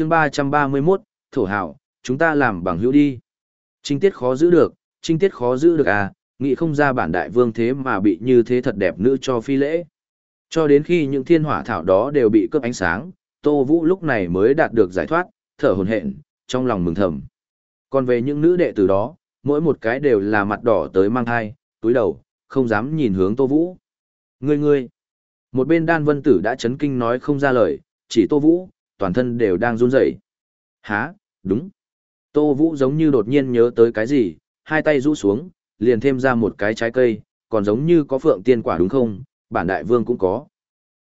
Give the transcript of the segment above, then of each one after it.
chương 331, thổ hào, chúng ta làm bằng hữu đi. Trinh tiết khó giữ được, trinh tiết khó giữ được à, nghĩ không ra bản đại vương thế mà bị như thế thật đẹp nữ cho phi lễ. Cho đến khi những thiên hỏa thảo đó đều bị cướp ánh sáng, Tô Vũ lúc này mới đạt được giải thoát, thở hồn hện, trong lòng mừng thầm. Còn về những nữ đệ tử đó, mỗi một cái đều là mặt đỏ tới mang thai, túi đầu, không dám nhìn hướng Tô Vũ. Ngươi ngươi! Một bên đan vân tử đã chấn kinh nói không ra lời, chỉ Tô Vũ, toàn thân đều đang run rẩy. Hả, đúng. Tô Vũ giống như đột nhiên nhớ tới cái gì, hai tay rũ xuống, liền thêm ra một cái trái cây, còn giống như có phượng tiên quả đúng không, bản đại vương cũng có.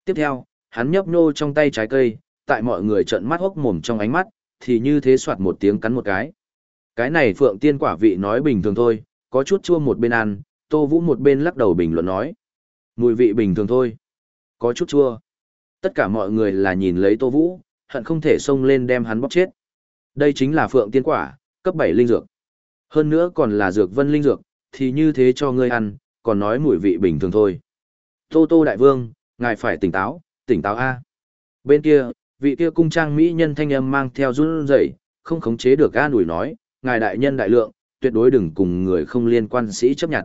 Tiếp theo, hắn nhấp nhô trong tay trái cây, tại mọi người trợn mắt hốc mồm trong ánh mắt, thì như thế soạt một tiếng cắn một cái. Cái này phượng tiên quả vị nói bình thường thôi, có chút chua một bên ăn, Tô Vũ một bên lắc đầu bình luận nói. Mùi vị bình thường thôi. Có chút chua. Tất cả mọi người là nhìn lấy Tô Vũ, hận không thể xông lên đem hắn bóc chết. Đây chính là phượng tiên quả, cấp 7 linh dược. Hơn nữa còn là dược vân linh dược, thì như thế cho ngươi ăn, còn nói mùi vị bình thường thôi. Tô Tô Đại Vương, ngài phải tỉnh táo, tỉnh táo A. Bên kia, vị kia cung trang mỹ nhân thanh âm mang theo run rẩy, không khống chế được an ủi nói, ngài đại nhân đại lượng, tuyệt đối đừng cùng người không liên quan sĩ chấp nhận.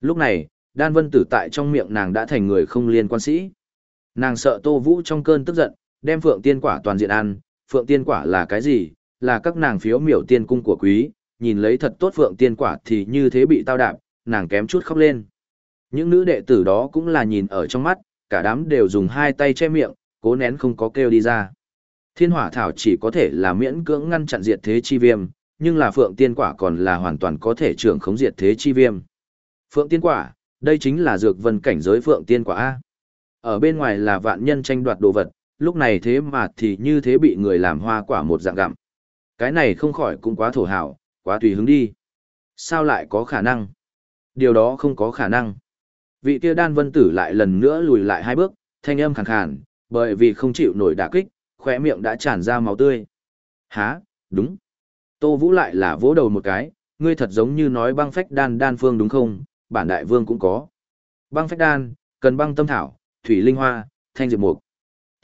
Lúc này, Đan Vân Tử tại trong miệng nàng đã thành người không liên quan sĩ. Nàng sợ Tô Vũ trong cơn tức giận, đem Phượng Tiên quả toàn diện ăn, Phượng Tiên quả là cái gì? Là các nàng phiếu miểu tiên cung của quý, nhìn lấy thật tốt Phượng Tiên quả thì như thế bị tao đạp, nàng kém chút khóc lên. Những nữ đệ tử đó cũng là nhìn ở trong mắt, cả đám đều dùng hai tay che miệng, cố nén không có kêu đi ra. Thiên hỏa thảo chỉ có thể là miễn cưỡng ngăn chặn diệt thế chi viêm, nhưng là phượng tiên quả còn là hoàn toàn có thể trưởng khống diệt thế chi viêm. Phượng tiên quả, đây chính là dược vân cảnh giới phượng tiên quả A. Ở bên ngoài là vạn nhân tranh đoạt đồ vật, lúc này thế mà thì như thế bị người làm hoa quả một dạng gặm. Cái này không khỏi cũng quá thổ hảo, quá tùy hứng đi. Sao lại có khả năng? Điều đó không có khả năng. Vị kia đan vân tử lại lần nữa lùi lại hai bước, thanh âm khàn khàn, bởi vì không chịu nổi đả kích, khóe miệng đã tràn ra máu tươi. Hả, đúng. Tô Vũ lại là vỗ đầu một cái, ngươi thật giống như nói băng phách đan đan phương đúng không, bản đại vương cũng có. Băng phách đan, cần băng tâm thảo, thủy linh hoa, thanh diệp mục.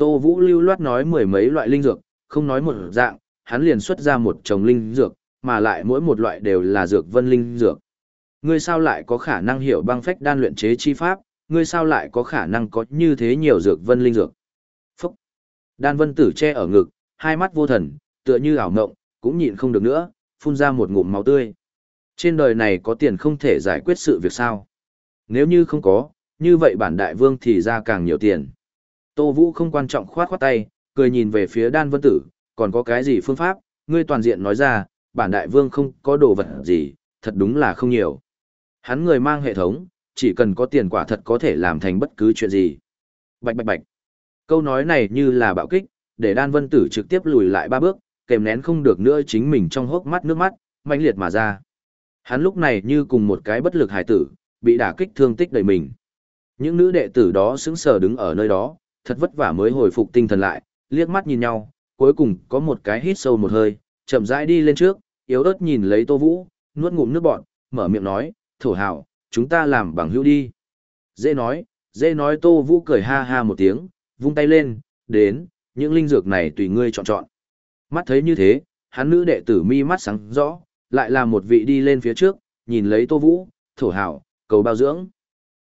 Tô Vũ lưu loát nói mười mấy loại linh dược, không nói một dạng, hắn liền xuất ra một chồng linh dược, mà lại mỗi một loại đều là dược vân linh dược. Ngươi sao lại có khả năng hiểu băng phách đan luyện chế chi pháp, ngươi sao lại có khả năng có như thế nhiều dược vân linh dược. Phúc! Đan vân tử che ở ngực, hai mắt vô thần, tựa như ảo ngộng, cũng nhịn không được nữa, phun ra một ngụm máu tươi. Trên đời này có tiền không thể giải quyết sự việc sao? Nếu như không có, như vậy bản đại vương thì ra càng nhiều tiền. Tô Vũ không quan trọng khoát khoát tay, cười nhìn về phía đan vân tử, còn có cái gì phương pháp, ngươi toàn diện nói ra, bản đại vương không có đồ vật gì, thật đúng là không nhiều. Hắn người mang hệ thống, chỉ cần có tiền quả thật có thể làm thành bất cứ chuyện gì. Bạch bạch bạch. Câu nói này như là bạo kích, để đan vân tử trực tiếp lùi lại ba bước, kèm nén không được nữa chính mình trong hốc mắt nước mắt, mãnh liệt mà ra. Hắn lúc này như cùng một cái bất lực hài tử, bị đả kích thương tích đầy mình. Những nữ đệ tử đó sững sờ đứng ở nơi đó, thật vất vả mới hồi phục tinh thần lại, liếc mắt nhìn nhau, cuối cùng có một cái hít sâu một hơi, chậm rãi đi lên trước, yếu ớt nhìn lấy Tô Vũ, nuốt ngụm nước bọt, mở miệng nói, "Thổ hảo, chúng ta làm bằng hữu đi." Dễ nói, dễ nói Tô Vũ cười ha ha một tiếng, vung tay lên, "Đến, những linh dược này tùy ngươi chọn chọn." Mắt thấy như thế, hắn nữ đệ tử mi mắt sáng rõ, lại là một vị đi lên phía trước, nhìn lấy Tô Vũ, thổ hảo, cầu bao dưỡng.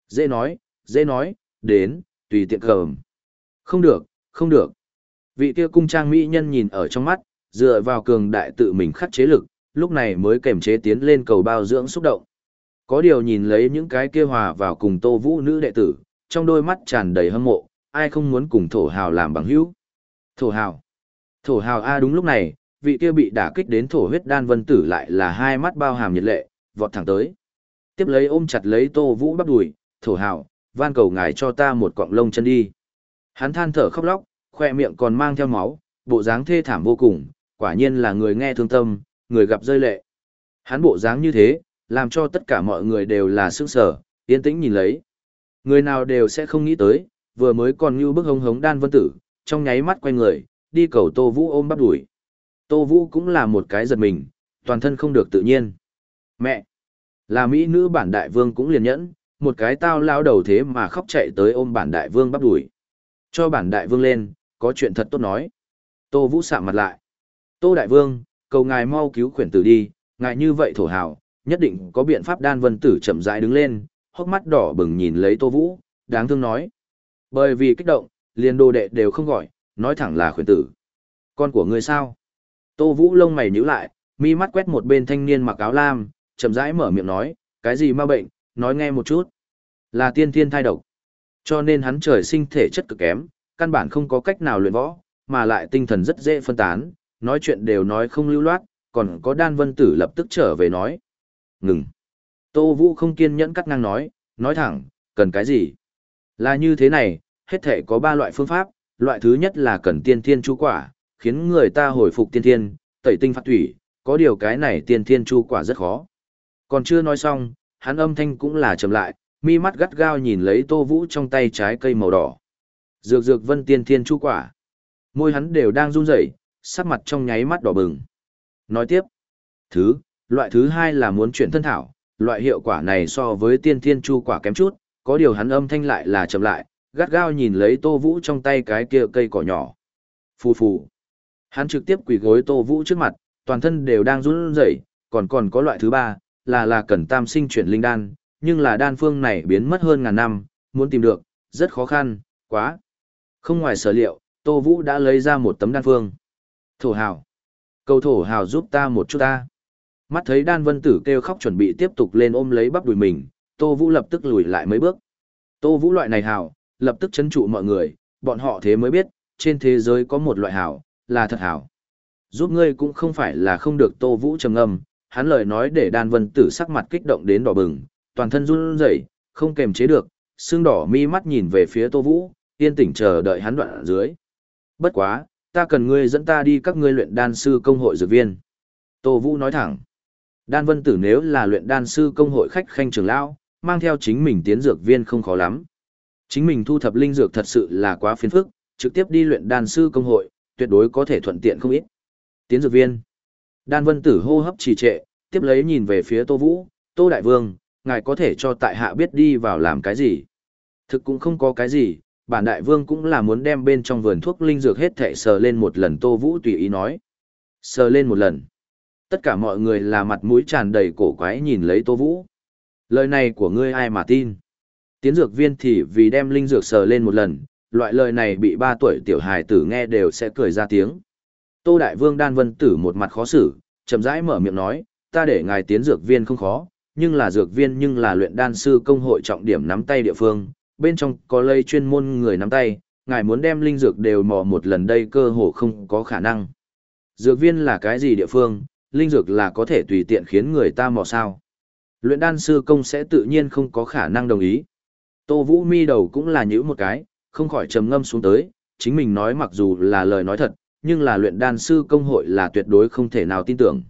Dễ nói, dễ nói, đến, tùy tiện cầm. Không được, không được. Vị kia cung trang mỹ nhân nhìn ở trong mắt, dựa vào cường đại tự mình khắc chế lực, lúc này mới kềm chế tiến lên cầu bao dưỡng xúc động. Có điều nhìn lấy những cái kia hòa vào cùng Tô Vũ nữ đệ tử, trong đôi mắt tràn đầy hâm mộ, ai không muốn cùng thổ hào làm bằng hữu. Thổ hào. Thổ hào A đúng lúc này, vị kia bị đả kích đến thổ huyết đan vân tử lại là hai mắt bao hàm nhiệt lệ, vọt thẳng tới. Tiếp lấy ôm chặt lấy tô vũ bắt đùi, thổ hào, van cầu ngài cho ta một quặng lông chân đi. Hắn than thở khóc lóc, khoe miệng còn mang theo máu, bộ dáng thê thảm vô cùng, quả nhiên là người nghe thương tâm, người gặp rơi lệ. Hắn bộ dáng như thế, làm cho tất cả mọi người đều là sững sở, yên tĩnh nhìn lấy. Người nào đều sẽ không nghĩ tới, vừa mới còn như bức hống hống đan vân tử, trong nháy mắt quay người, đi cầu Tô Vũ ôm bắp đuổi. Tô Vũ cũng là một cái giật mình, toàn thân không được tự nhiên. Mẹ! Là Mỹ nữ bản đại vương cũng liền nhẫn, một cái tao lao đầu thế mà khóc chạy tới ôm bản đại vương bắp đuổi. Cho bản đại vương lên, có chuyện thật tốt nói. Tô Vũ sạm mặt lại. Tô Đại Vương, cầu ngài mau cứu khuyển tử đi, ngài như vậy thổ hào, nhất định có biện pháp đan vân tử chậm rãi đứng lên, hốc mắt đỏ bừng nhìn lấy Tô Vũ, đáng thương nói. Bởi vì kích động, liền đồ đệ đều không gọi, nói thẳng là khuyển tử. Con của ngươi sao? Tô Vũ lông mày nhíu lại, mi mắt quét một bên thanh niên mặc áo lam, chậm rãi mở miệng nói, cái gì ma bệnh, nói nghe một chút. Là tiên thiên thai độc. Cho nên hắn trời sinh thể chất cực kém, căn bản không có cách nào luyện võ, mà lại tinh thần rất dễ phân tán, nói chuyện đều nói không lưu loát, còn có đan vân tử lập tức trở về nói. Ngừng. Tô Vũ không kiên nhẫn cắt ngang nói, nói thẳng, cần cái gì? Là như thế này, hết thể có ba loại phương pháp, loại thứ nhất là cần tiên thiên chu quả, khiến người ta hồi phục tiên thiên, tẩy tinh phát thủy, có điều cái này tiên thiên chu quả rất khó. Còn chưa nói xong, hắn âm thanh cũng là chậm lại, mi mắt gắt gao nhìn lấy Tô Vũ trong tay trái cây màu đỏ. Dược dược vân tiên thiên chu quả. Môi hắn đều đang run rẩy, sắc mặt trong nháy mắt đỏ bừng. Nói tiếp. Thứ, loại thứ hai là muốn chuyển thân thảo, loại hiệu quả này so với tiên thiên chu quả kém chút, có điều hắn âm thanh lại là chậm lại, gắt gao nhìn lấy Tô Vũ trong tay cái kia cây cỏ nhỏ. Phù phù. Hắn trực tiếp quỳ gối Tô Vũ trước mặt, toàn thân đều đang run rẩy, còn còn có loại thứ ba, là là cần tam sinh chuyển linh đan, nhưng là đan phương này biến mất hơn ngàn năm, muốn tìm được, rất khó khăn, quá. Không ngoài sở liệu, Tô Vũ đã lấy ra một tấm đan phương. Thổ hào. Cầu thổ hào giúp ta một chút ta. Mắt thấy đan vân tử kêu khóc chuẩn bị tiếp tục lên ôm lấy bắp đùi mình, Tô Vũ lập tức lùi lại mấy bước. Tô Vũ loại này hào, lập tức chấn trụ mọi người, bọn họ thế mới biết, trên thế giới có một loại hào, là thật hào. Giúp ngươi cũng không phải là không được Tô Vũ trầm ngâm, hắn lời nói để đan vân tử sắc mặt kích động đến đỏ bừng, toàn thân run rẩy, không kềm chế được, xương đỏ mi mắt nhìn về phía Tô Vũ, yên tĩnh chờ đợi hắn đoạn ở dưới. Bất quá, ta cần ngươi dẫn ta đi các ngươi luyện đan sư công hội dược viên. Tô Vũ nói thẳng. Đan Vân Tử nếu là luyện đan sư công hội khách khanh trưởng lão, mang theo chính mình tiến dược viên không khó lắm. Chính mình thu thập linh dược thật sự là quá phiền phức, trực tiếp đi luyện đan sư công hội, tuyệt đối có thể thuận tiện không ít. Tiến dược viên. Đan Vân Tử hô hấp trì trệ, tiếp lấy nhìn về phía Tô Vũ, Tô Đại Vương, ngài có thể cho tại hạ biết đi vào làm cái gì. Thực cũng không có cái gì, bản đại vương cũng là muốn đem bên trong vườn thuốc linh dược hết thệ sờ lên một lần Tô Vũ tùy ý nói. Sờ lên một lần. Tất cả mọi người là mặt mũi tràn đầy cổ quái nhìn lấy Tô Vũ. Lời này của ngươi ai mà tin? Tiến dược viên thì vì đem linh dược sờ lên một lần, loại lời này bị ba tuổi tiểu hài tử nghe đều sẽ cười ra tiếng. Tô Đại Vương Đan Vân Tử một mặt khó xử, chậm rãi mở miệng nói, ta để ngài tiến dược viên không khó, nhưng là dược viên nhưng là luyện đan sư công hội trọng điểm nắm tay địa phương, bên trong có lây chuyên môn người nắm tay, ngài muốn đem linh dược đều mò một lần đây cơ hồ không có khả năng. Dược viên là cái gì địa phương, linh dược là có thể tùy tiện khiến người ta mò sao. Luyện đan sư công sẽ tự nhiên không có khả năng đồng ý. Tô Vũ mi đầu cũng là nhữ một cái, không khỏi trầm ngâm xuống tới, chính mình nói mặc dù là lời nói thật, nhưng là luyện đan sư công hội là tuyệt đối không thể nào tin tưởng.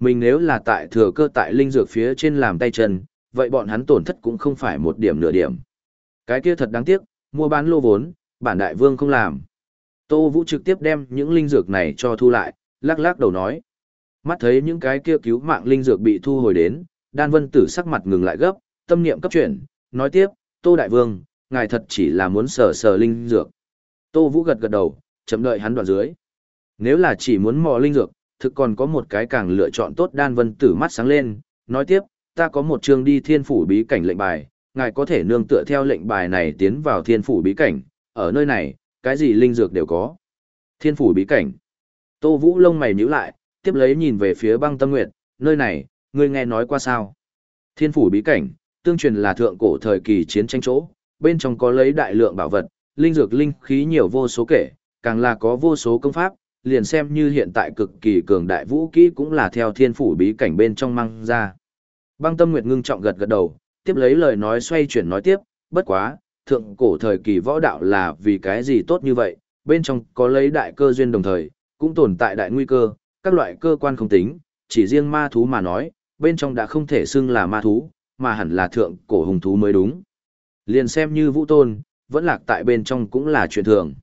Mình nếu là tại thừa cơ tại linh dược phía trên làm tay chân, vậy bọn hắn tổn thất cũng không phải một điểm nửa điểm. Cái kia thật đáng tiếc, mua bán lô vốn, bản đại vương không làm. Tô Vũ trực tiếp đem những linh dược này cho thu lại, lắc lắc đầu nói. Mắt thấy những cái kia cứu mạng linh dược bị thu hồi đến, đan vân tử sắc mặt ngừng lại gấp, tâm niệm cấp chuyển, nói tiếp, Tô Đại Vương, ngài thật chỉ là muốn sờ sờ linh dược. Tô Vũ gật gật đầu, chậm đợi hắn đoạn dưới. Nếu là chỉ muốn mò linh dược, thực còn có một cái càng lựa chọn tốt đan vân tử mắt sáng lên, nói tiếp, ta có một chương đi thiên phủ bí cảnh lệnh bài, ngài có thể nương tựa theo lệnh bài này tiến vào thiên phủ bí cảnh, ở nơi này, cái gì linh dược đều có. Thiên phủ bí cảnh. Tô Vũ lông mày nhíu lại, tiếp lấy nhìn về phía băng tâm nguyệt, nơi này, ngươi nghe nói qua sao? Thiên phủ bí cảnh, tương truyền là thượng cổ thời kỳ chiến tranh chỗ, bên trong có lấy đại lượng bảo vật, linh dược linh khí nhiều vô số kể, càng là có vô số công pháp, liền xem như hiện tại cực kỳ cường đại vũ kỹ cũng là theo thiên phủ bí cảnh bên trong mang ra. Băng tâm nguyệt ngưng trọng gật gật đầu, tiếp lấy lời nói xoay chuyển nói tiếp, bất quá, thượng cổ thời kỳ võ đạo là vì cái gì tốt như vậy, bên trong có lấy đại cơ duyên đồng thời, cũng tồn tại đại nguy cơ, các loại cơ quan không tính, chỉ riêng ma thú mà nói, bên trong đã không thể xưng là ma thú, mà hẳn là thượng cổ hùng thú mới đúng. Liền xem như vũ tôn, vẫn lạc tại bên trong cũng là chuyện thường.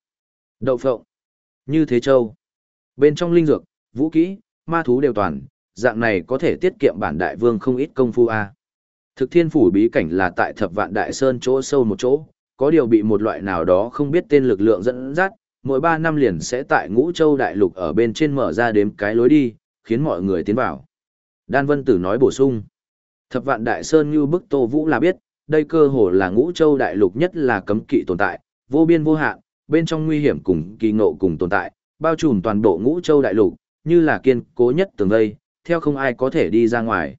Đậu phộng, như thế châu, bên trong linh dược, vũ kỹ, ma thú đều toàn, dạng này có thể tiết kiệm bản đại vương không ít công phu a. Thực thiên phủ bí cảnh là tại thập vạn đại sơn chỗ sâu một chỗ, có điều bị một loại nào đó không biết tên lực lượng dẫn dắt, mỗi 3 năm liền sẽ tại ngũ châu đại lục ở bên trên mở ra đếm cái lối đi, khiến mọi người tiến vào. Đan Vân Tử nói bổ sung. Thập vạn đại sơn như bức Tô Vũ là biết, đây cơ hồ là ngũ châu đại lục nhất là cấm kỵ tồn tại, vô biên vô hạn, bên trong nguy hiểm cùng kỳ ngộ cùng tồn tại, bao trùm toàn bộ ngũ châu đại lục, như là kiên cố nhất tường vây, theo không ai có thể đi ra ngoài.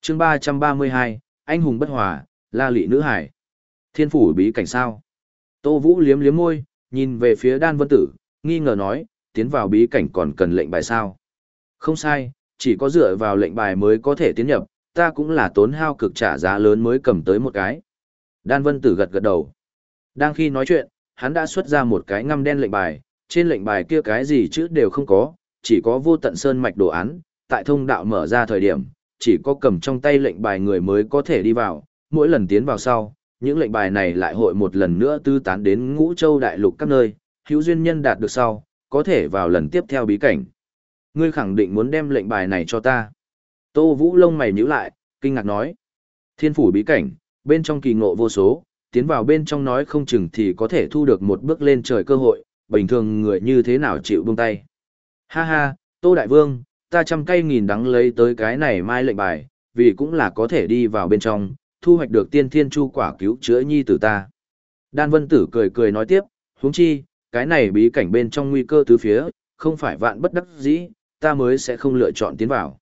chương 332, Anh hùng bất hòa, La lị nữ hải. Thiên phủ bí cảnh sao? Tô Vũ liếm liếm môi, nhìn về phía đan vân tử, nghi ngờ nói, tiến vào bí cảnh còn cần lệnh bài sao? Không sai, chỉ có dựa vào lệnh bài mới có thể tiến nhập, ta cũng là tốn hao cực trả giá lớn mới cầm tới một cái. Đan vân tử gật gật đầu. Đang khi nói chuyện, hắn đã xuất ra một cái ngăm đen lệnh bài, trên lệnh bài kia cái gì chữ đều không có, chỉ có vô tận sơn mạch đồ án, tại thông đạo mở ra thời điểm, chỉ có cầm trong tay lệnh bài người mới có thể đi vào, mỗi lần tiến vào sau, những lệnh bài này lại hội một lần nữa tư tán đến ngũ châu đại lục các nơi, hữu duyên nhân đạt được sau, có thể vào lần tiếp theo bí cảnh. Ngươi khẳng định muốn đem lệnh bài này cho ta. Tô Vũ lông mày nhíu lại, kinh ngạc nói. Thiên phủ bí cảnh, bên trong kỳ ngộ vô số, tiến vào bên trong nói không chừng thì có thể thu được một bước lên trời cơ hội, bình thường người như thế nào chịu buông tay. Ha ha, Tô Đại Vương, ta trăm cây nghìn đắng lấy tới cái này mai lệnh bài, vì cũng là có thể đi vào bên trong, thu hoạch được tiên thiên chu quả cứu chữa nhi tử ta. Đan Vân Tử cười cười nói tiếp, huống chi, cái này bí cảnh bên trong nguy cơ tứ phía, không phải vạn bất đắc dĩ, ta mới sẽ không lựa chọn tiến vào.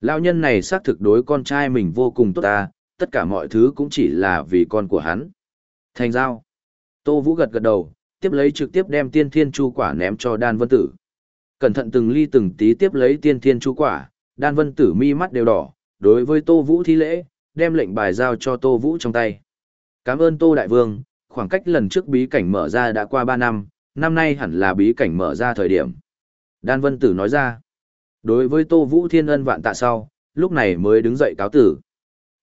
Lão nhân này xác thực đối con trai mình vô cùng tốt ta, tất cả mọi thứ cũng chỉ là vì con của hắn. Thành giao. Tô Vũ gật gật đầu, tiếp lấy trực tiếp đem tiên thiên chu quả ném cho Đan Vân Tử. Cẩn thận từng ly từng tí tiếp lấy tiên thiên chu quả, Đan Vân Tử mi mắt đều đỏ, đối với Tô Vũ thi lễ, đem lệnh bài giao cho Tô Vũ trong tay. Cảm ơn Tô Đại Vương, khoảng cách lần trước bí cảnh mở ra đã qua ba năm, năm nay hẳn là bí cảnh mở ra thời điểm. Đan Vân Tử nói ra, đối với Tô Vũ thiên ân vạn tạ sau, lúc này mới đứng dậy cáo tử.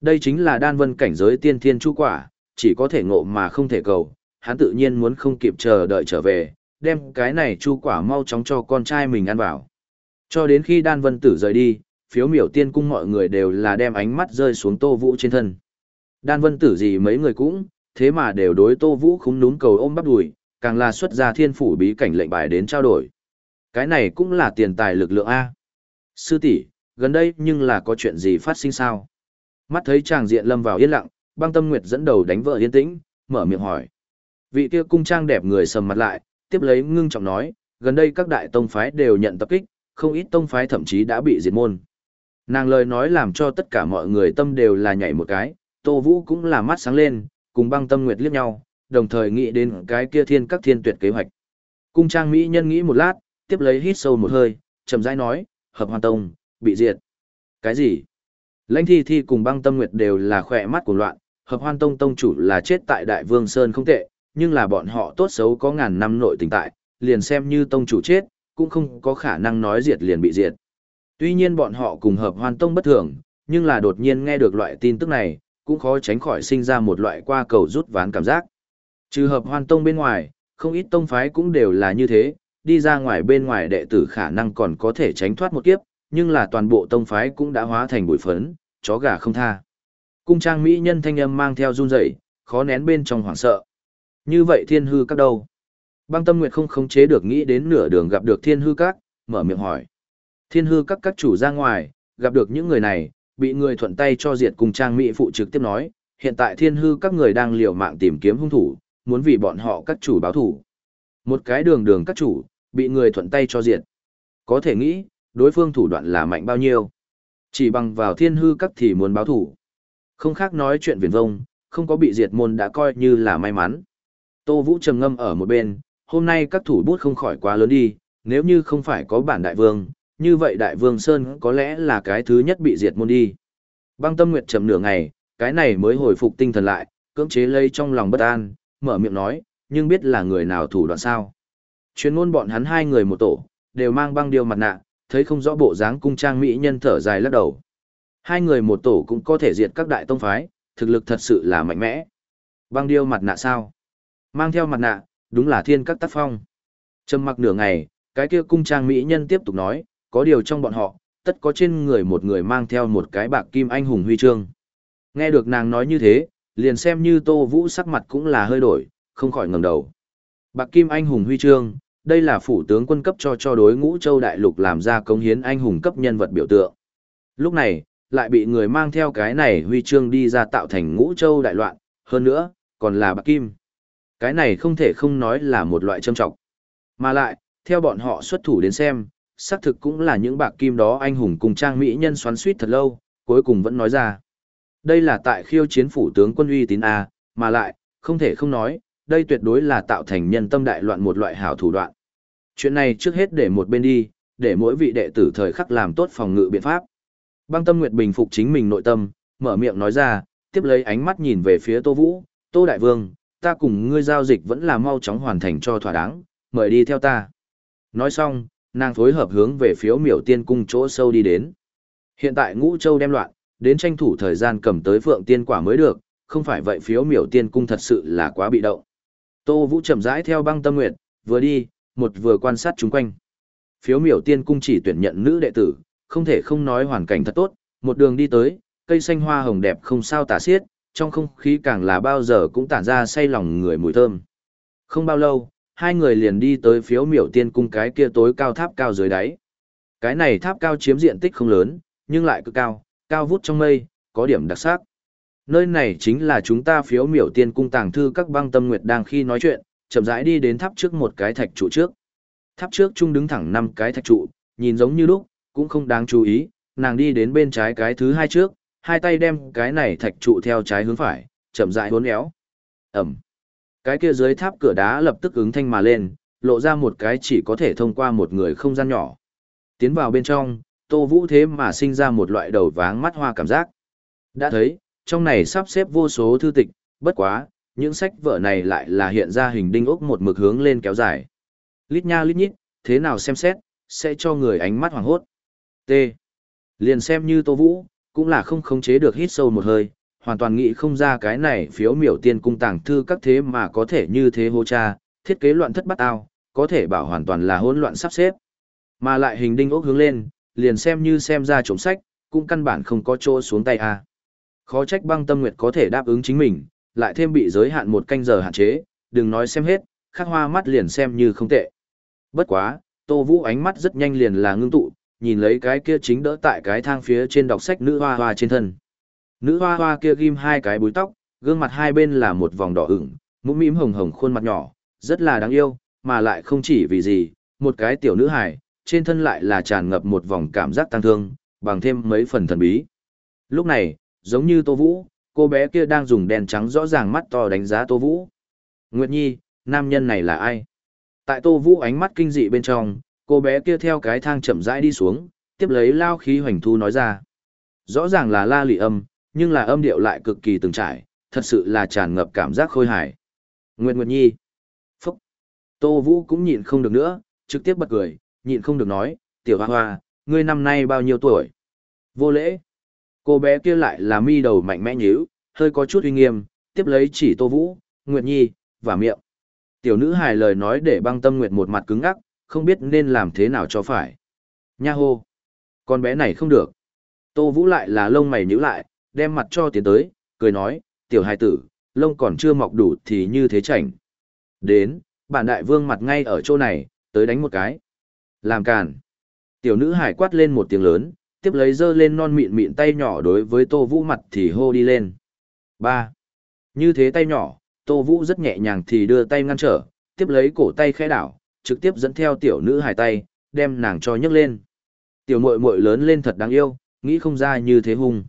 Đây chính là đan vân cảnh giới tiên thiên chu quả, chỉ có thể ngộ mà không thể cầu, hắn tự nhiên muốn không kịp chờ đợi trở về, đem cái này chu quả mau chóng cho con trai mình ăn vào. Cho đến khi đan vân tử rời đi, phiếu miểu tiên cung mọi người đều là đem ánh mắt rơi xuống tô vũ trên thân. Đan vân tử gì mấy người cũng, thế mà đều đối tô vũ không núm cầu ôm bắp đùi, càng là xuất ra thiên phủ bí cảnh lệnh bài đến trao đổi. Cái này cũng là tiền tài lực lượng A. Sư tỷ gần đây nhưng là có chuyện gì phát sinh sao? Mắt thấy chàng diện lâm vào yên lặng, băng tâm nguyệt dẫn đầu đánh vợ yên tĩnh, mở miệng hỏi. Vị kia cung trang đẹp người sầm mặt lại, tiếp lấy ngưng trọng nói, gần đây các đại tông phái đều nhận tập kích, không ít tông phái thậm chí đã bị diệt môn. Nàng lời nói làm cho tất cả mọi người tâm đều là nhảy một cái, Tô Vũ cũng là mắt sáng lên, cùng băng tâm nguyệt liếc nhau, đồng thời nghĩ đến cái kia thiên các thiên tuyệt kế hoạch. Cung trang Mỹ nhân nghĩ một lát, tiếp lấy hít sâu một hơi, chậm rãi nói, hợp hoàn tông, bị diệt. Cái gì? Lãnh thi thi cùng băng tâm nguyệt đều là khỏe mắt của loạn, hợp hoan tông tông chủ là chết tại Đại Vương Sơn không tệ, nhưng là bọn họ tốt xấu có ngàn năm nội tình tại, liền xem như tông chủ chết, cũng không có khả năng nói diệt liền bị diệt. Tuy nhiên bọn họ cùng hợp hoan tông bất thường, nhưng là đột nhiên nghe được loại tin tức này, cũng khó tránh khỏi sinh ra một loại qua cầu rút ván cảm giác. Trừ hợp hoan tông bên ngoài, không ít tông phái cũng đều là như thế, đi ra ngoài bên ngoài đệ tử khả năng còn có thể tránh thoát một kiếp, nhưng là toàn bộ tông phái cũng đã hóa thành bụi phấn, chó gà không tha. Cung trang mỹ nhân thanh âm mang theo run rẩy, khó nén bên trong hoảng sợ. Như vậy thiên hư các đâu? Băng tâm nguyệt không khống chế được nghĩ đến nửa đường gặp được thiên hư các, mở miệng hỏi. Thiên hư các các chủ ra ngoài, gặp được những người này, bị người thuận tay cho diệt cùng trang mỹ phụ trực tiếp nói, hiện tại thiên hư các người đang liều mạng tìm kiếm hung thủ, muốn vì bọn họ các chủ báo thủ. Một cái đường đường các chủ, bị người thuận tay cho diệt. Có thể nghĩ, đối phương thủ đoạn là mạnh bao nhiêu. Chỉ bằng vào thiên hư các thì muốn báo thủ. Không khác nói chuyện viển vông, không có bị diệt môn đã coi như là may mắn. Tô Vũ trầm ngâm ở một bên, hôm nay các thủ bút không khỏi quá lớn đi, nếu như không phải có bản đại vương, như vậy đại vương Sơn có lẽ là cái thứ nhất bị diệt môn đi. Băng tâm nguyệt trầm nửa ngày, cái này mới hồi phục tinh thần lại, cưỡng chế lây trong lòng bất an, mở miệng nói, nhưng biết là người nào thủ đoạn sao. Chuyên môn bọn hắn hai người một tổ, đều mang băng điều mặt nạ, thấy không rõ bộ dáng cung trang mỹ nhân thở dài lắc đầu. Hai người một tổ cũng có thể diệt các đại tông phái, thực lực thật sự là mạnh mẽ. Băng điêu mặt nạ sao? Mang theo mặt nạ, đúng là thiên các tác phong. Trầm mặc nửa ngày, cái kia cung trang mỹ nhân tiếp tục nói, có điều trong bọn họ, tất có trên người một người mang theo một cái bạc kim anh hùng huy chương. Nghe được nàng nói như thế, liền xem như Tô Vũ sắc mặt cũng là hơi đổi, không khỏi ngẩng đầu. Bạc kim anh hùng huy chương, đây là phủ tướng quân cấp cho cho đối ngũ châu đại lục làm ra công hiến anh hùng cấp nhân vật biểu tượng. Lúc này, lại bị người mang theo cái này huy chương đi ra tạo thành ngũ châu đại loạn, hơn nữa, còn là bạc kim. Cái này không thể không nói là một loại châm trọng. Mà lại, theo bọn họ xuất thủ đến xem, xác thực cũng là những bạc kim đó anh hùng cùng trang mỹ nhân xoắn suýt thật lâu, cuối cùng vẫn nói ra. Đây là tại khiêu chiến phủ tướng quân uy tín A, mà lại, không thể không nói, đây tuyệt đối là tạo thành nhân tâm đại loạn một loại hảo thủ đoạn. Chuyện này trước hết để một bên đi, để mỗi vị đệ tử thời khắc làm tốt phòng ngự biện pháp. Băng Tâm Nguyệt bình phục chính mình nội tâm, mở miệng nói ra, tiếp lấy ánh mắt nhìn về phía Tô Vũ, Tô Đại Vương, ta cùng ngươi giao dịch vẫn là mau chóng hoàn thành cho thỏa đáng, mời đi theo ta. Nói xong, nàng phối hợp hướng về phiếu miểu tiên cung chỗ sâu đi đến. Hiện tại ngũ châu đem loạn, đến tranh thủ thời gian cầm tới phượng tiên quả mới được, không phải vậy phiếu miểu tiên cung thật sự là quá bị động. Tô Vũ chậm rãi theo băng tâm nguyệt, vừa đi, một vừa quan sát chúng quanh. Phiếu miểu tiên cung chỉ tuyển nhận nữ đệ tử, không thể không nói hoàn cảnh thật tốt, một đường đi tới, cây xanh hoa hồng đẹp không sao tả xiết, trong không khí càng là bao giờ cũng tản ra say lòng người mùi thơm. Không bao lâu, hai người liền đi tới phiếu miểu tiên cung cái kia tối cao tháp cao dưới đáy. Cái này tháp cao chiếm diện tích không lớn, nhưng lại cực cao, cao vút trong mây, có điểm đặc sắc. Nơi này chính là chúng ta phiếu miểu tiên cung tàng thư các băng tâm nguyệt đang khi nói chuyện, chậm rãi đi đến tháp trước một cái thạch trụ trước. Tháp trước chung đứng thẳng năm cái thạch trụ, nhìn giống như lúc, cũng không đáng chú ý, nàng đi đến bên trái cái thứ hai trước, hai tay đem cái này thạch trụ theo trái hướng phải, chậm rãi uốn éo. Ẩm. Cái kia dưới tháp cửa đá lập tức ứng thanh mà lên, lộ ra một cái chỉ có thể thông qua một người không gian nhỏ. Tiến vào bên trong, Tô Vũ thế mà sinh ra một loại đầu váng mắt hoa cảm giác. Đã thấy, trong này sắp xếp vô số thư tịch, bất quá, những sách vở này lại là hiện ra hình đinh ốc một mực hướng lên kéo dài. Lít nha lít nhít, thế nào xem xét, sẽ cho người ánh mắt hoàng hốt. T. Liền xem như Tô Vũ, cũng là không khống chế được hít sâu một hơi, hoàn toàn nghĩ không ra cái này phiếu miểu tiên cung tàng thư các thế mà có thể như thế hô cha, thiết kế loạn thất bắt ao, có thể bảo hoàn toàn là hỗn loạn sắp xếp. Mà lại hình đinh ốc hướng lên, liền xem như xem ra trộm sách, cũng căn bản không có chỗ xuống tay a. Khó trách băng tâm nguyệt có thể đáp ứng chính mình, lại thêm bị giới hạn một canh giờ hạn chế, đừng nói xem hết, khắc hoa mắt liền xem như không tệ. Bất quá, Tô Vũ ánh mắt rất nhanh liền là ngưng tụ, nhìn lấy cái kia chính đỡ tại cái thang phía trên đọc sách nữ hoa hoa trên thân. Nữ hoa hoa kia ghim hai cái búi tóc, gương mặt hai bên là một vòng đỏ ửng, mũm mĩm hồng hồng khuôn mặt nhỏ, rất là đáng yêu, mà lại không chỉ vì gì, một cái tiểu nữ hài, trên thân lại là tràn ngập một vòng cảm giác tăng thương, bằng thêm mấy phần thần bí. Lúc này, giống như Tô Vũ, cô bé kia đang dùng đèn trắng rõ ràng mắt to đánh giá Tô Vũ. Nguyệt Nhi, nam nhân này là ai? Tại Tô Vũ ánh mắt kinh dị bên trong, cô bé kia theo cái thang chậm rãi đi xuống, tiếp lấy lao khí hoành thu nói ra. Rõ ràng là la lị âm, nhưng là âm điệu lại cực kỳ từng trải, thật sự là tràn ngập cảm giác khôi hài. Nguyệt Nguyệt Nhi. Phúc. Tô Vũ cũng nhịn không được nữa, trực tiếp bật cười, nhịn không được nói, tiểu hoa hoa, ngươi năm nay bao nhiêu tuổi? Vô lễ. Cô bé kia lại là mi đầu mạnh mẽ nhíu, hơi có chút uy nghiêm, tiếp lấy chỉ Tô Vũ, Nguyệt Nhi, và miệng. Tiểu nữ hài lời nói để băng tâm Nguyệt một mặt cứng ngắc, không biết nên làm thế nào cho phải. Nha hô. Con bé này không được. Tô Vũ lại là lông mày nhíu lại, đem mặt cho tiến tới, cười nói, tiểu hài tử, lông còn chưa mọc đủ thì như thế chảnh. Đến, bản đại vương mặt ngay ở chỗ này, tới đánh một cái. Làm càn. Tiểu nữ hải quát lên một tiếng lớn, tiếp lấy dơ lên non mịn mịn tay nhỏ đối với Tô Vũ mặt thì hô đi lên. ba Như thế tay nhỏ, Tô Vũ rất nhẹ nhàng thì đưa tay ngăn trở, tiếp lấy cổ tay khẽ đảo, trực tiếp dẫn theo tiểu nữ hài tay, đem nàng cho nhấc lên. Tiểu muội muội lớn lên thật đáng yêu, nghĩ không ra như thế hung.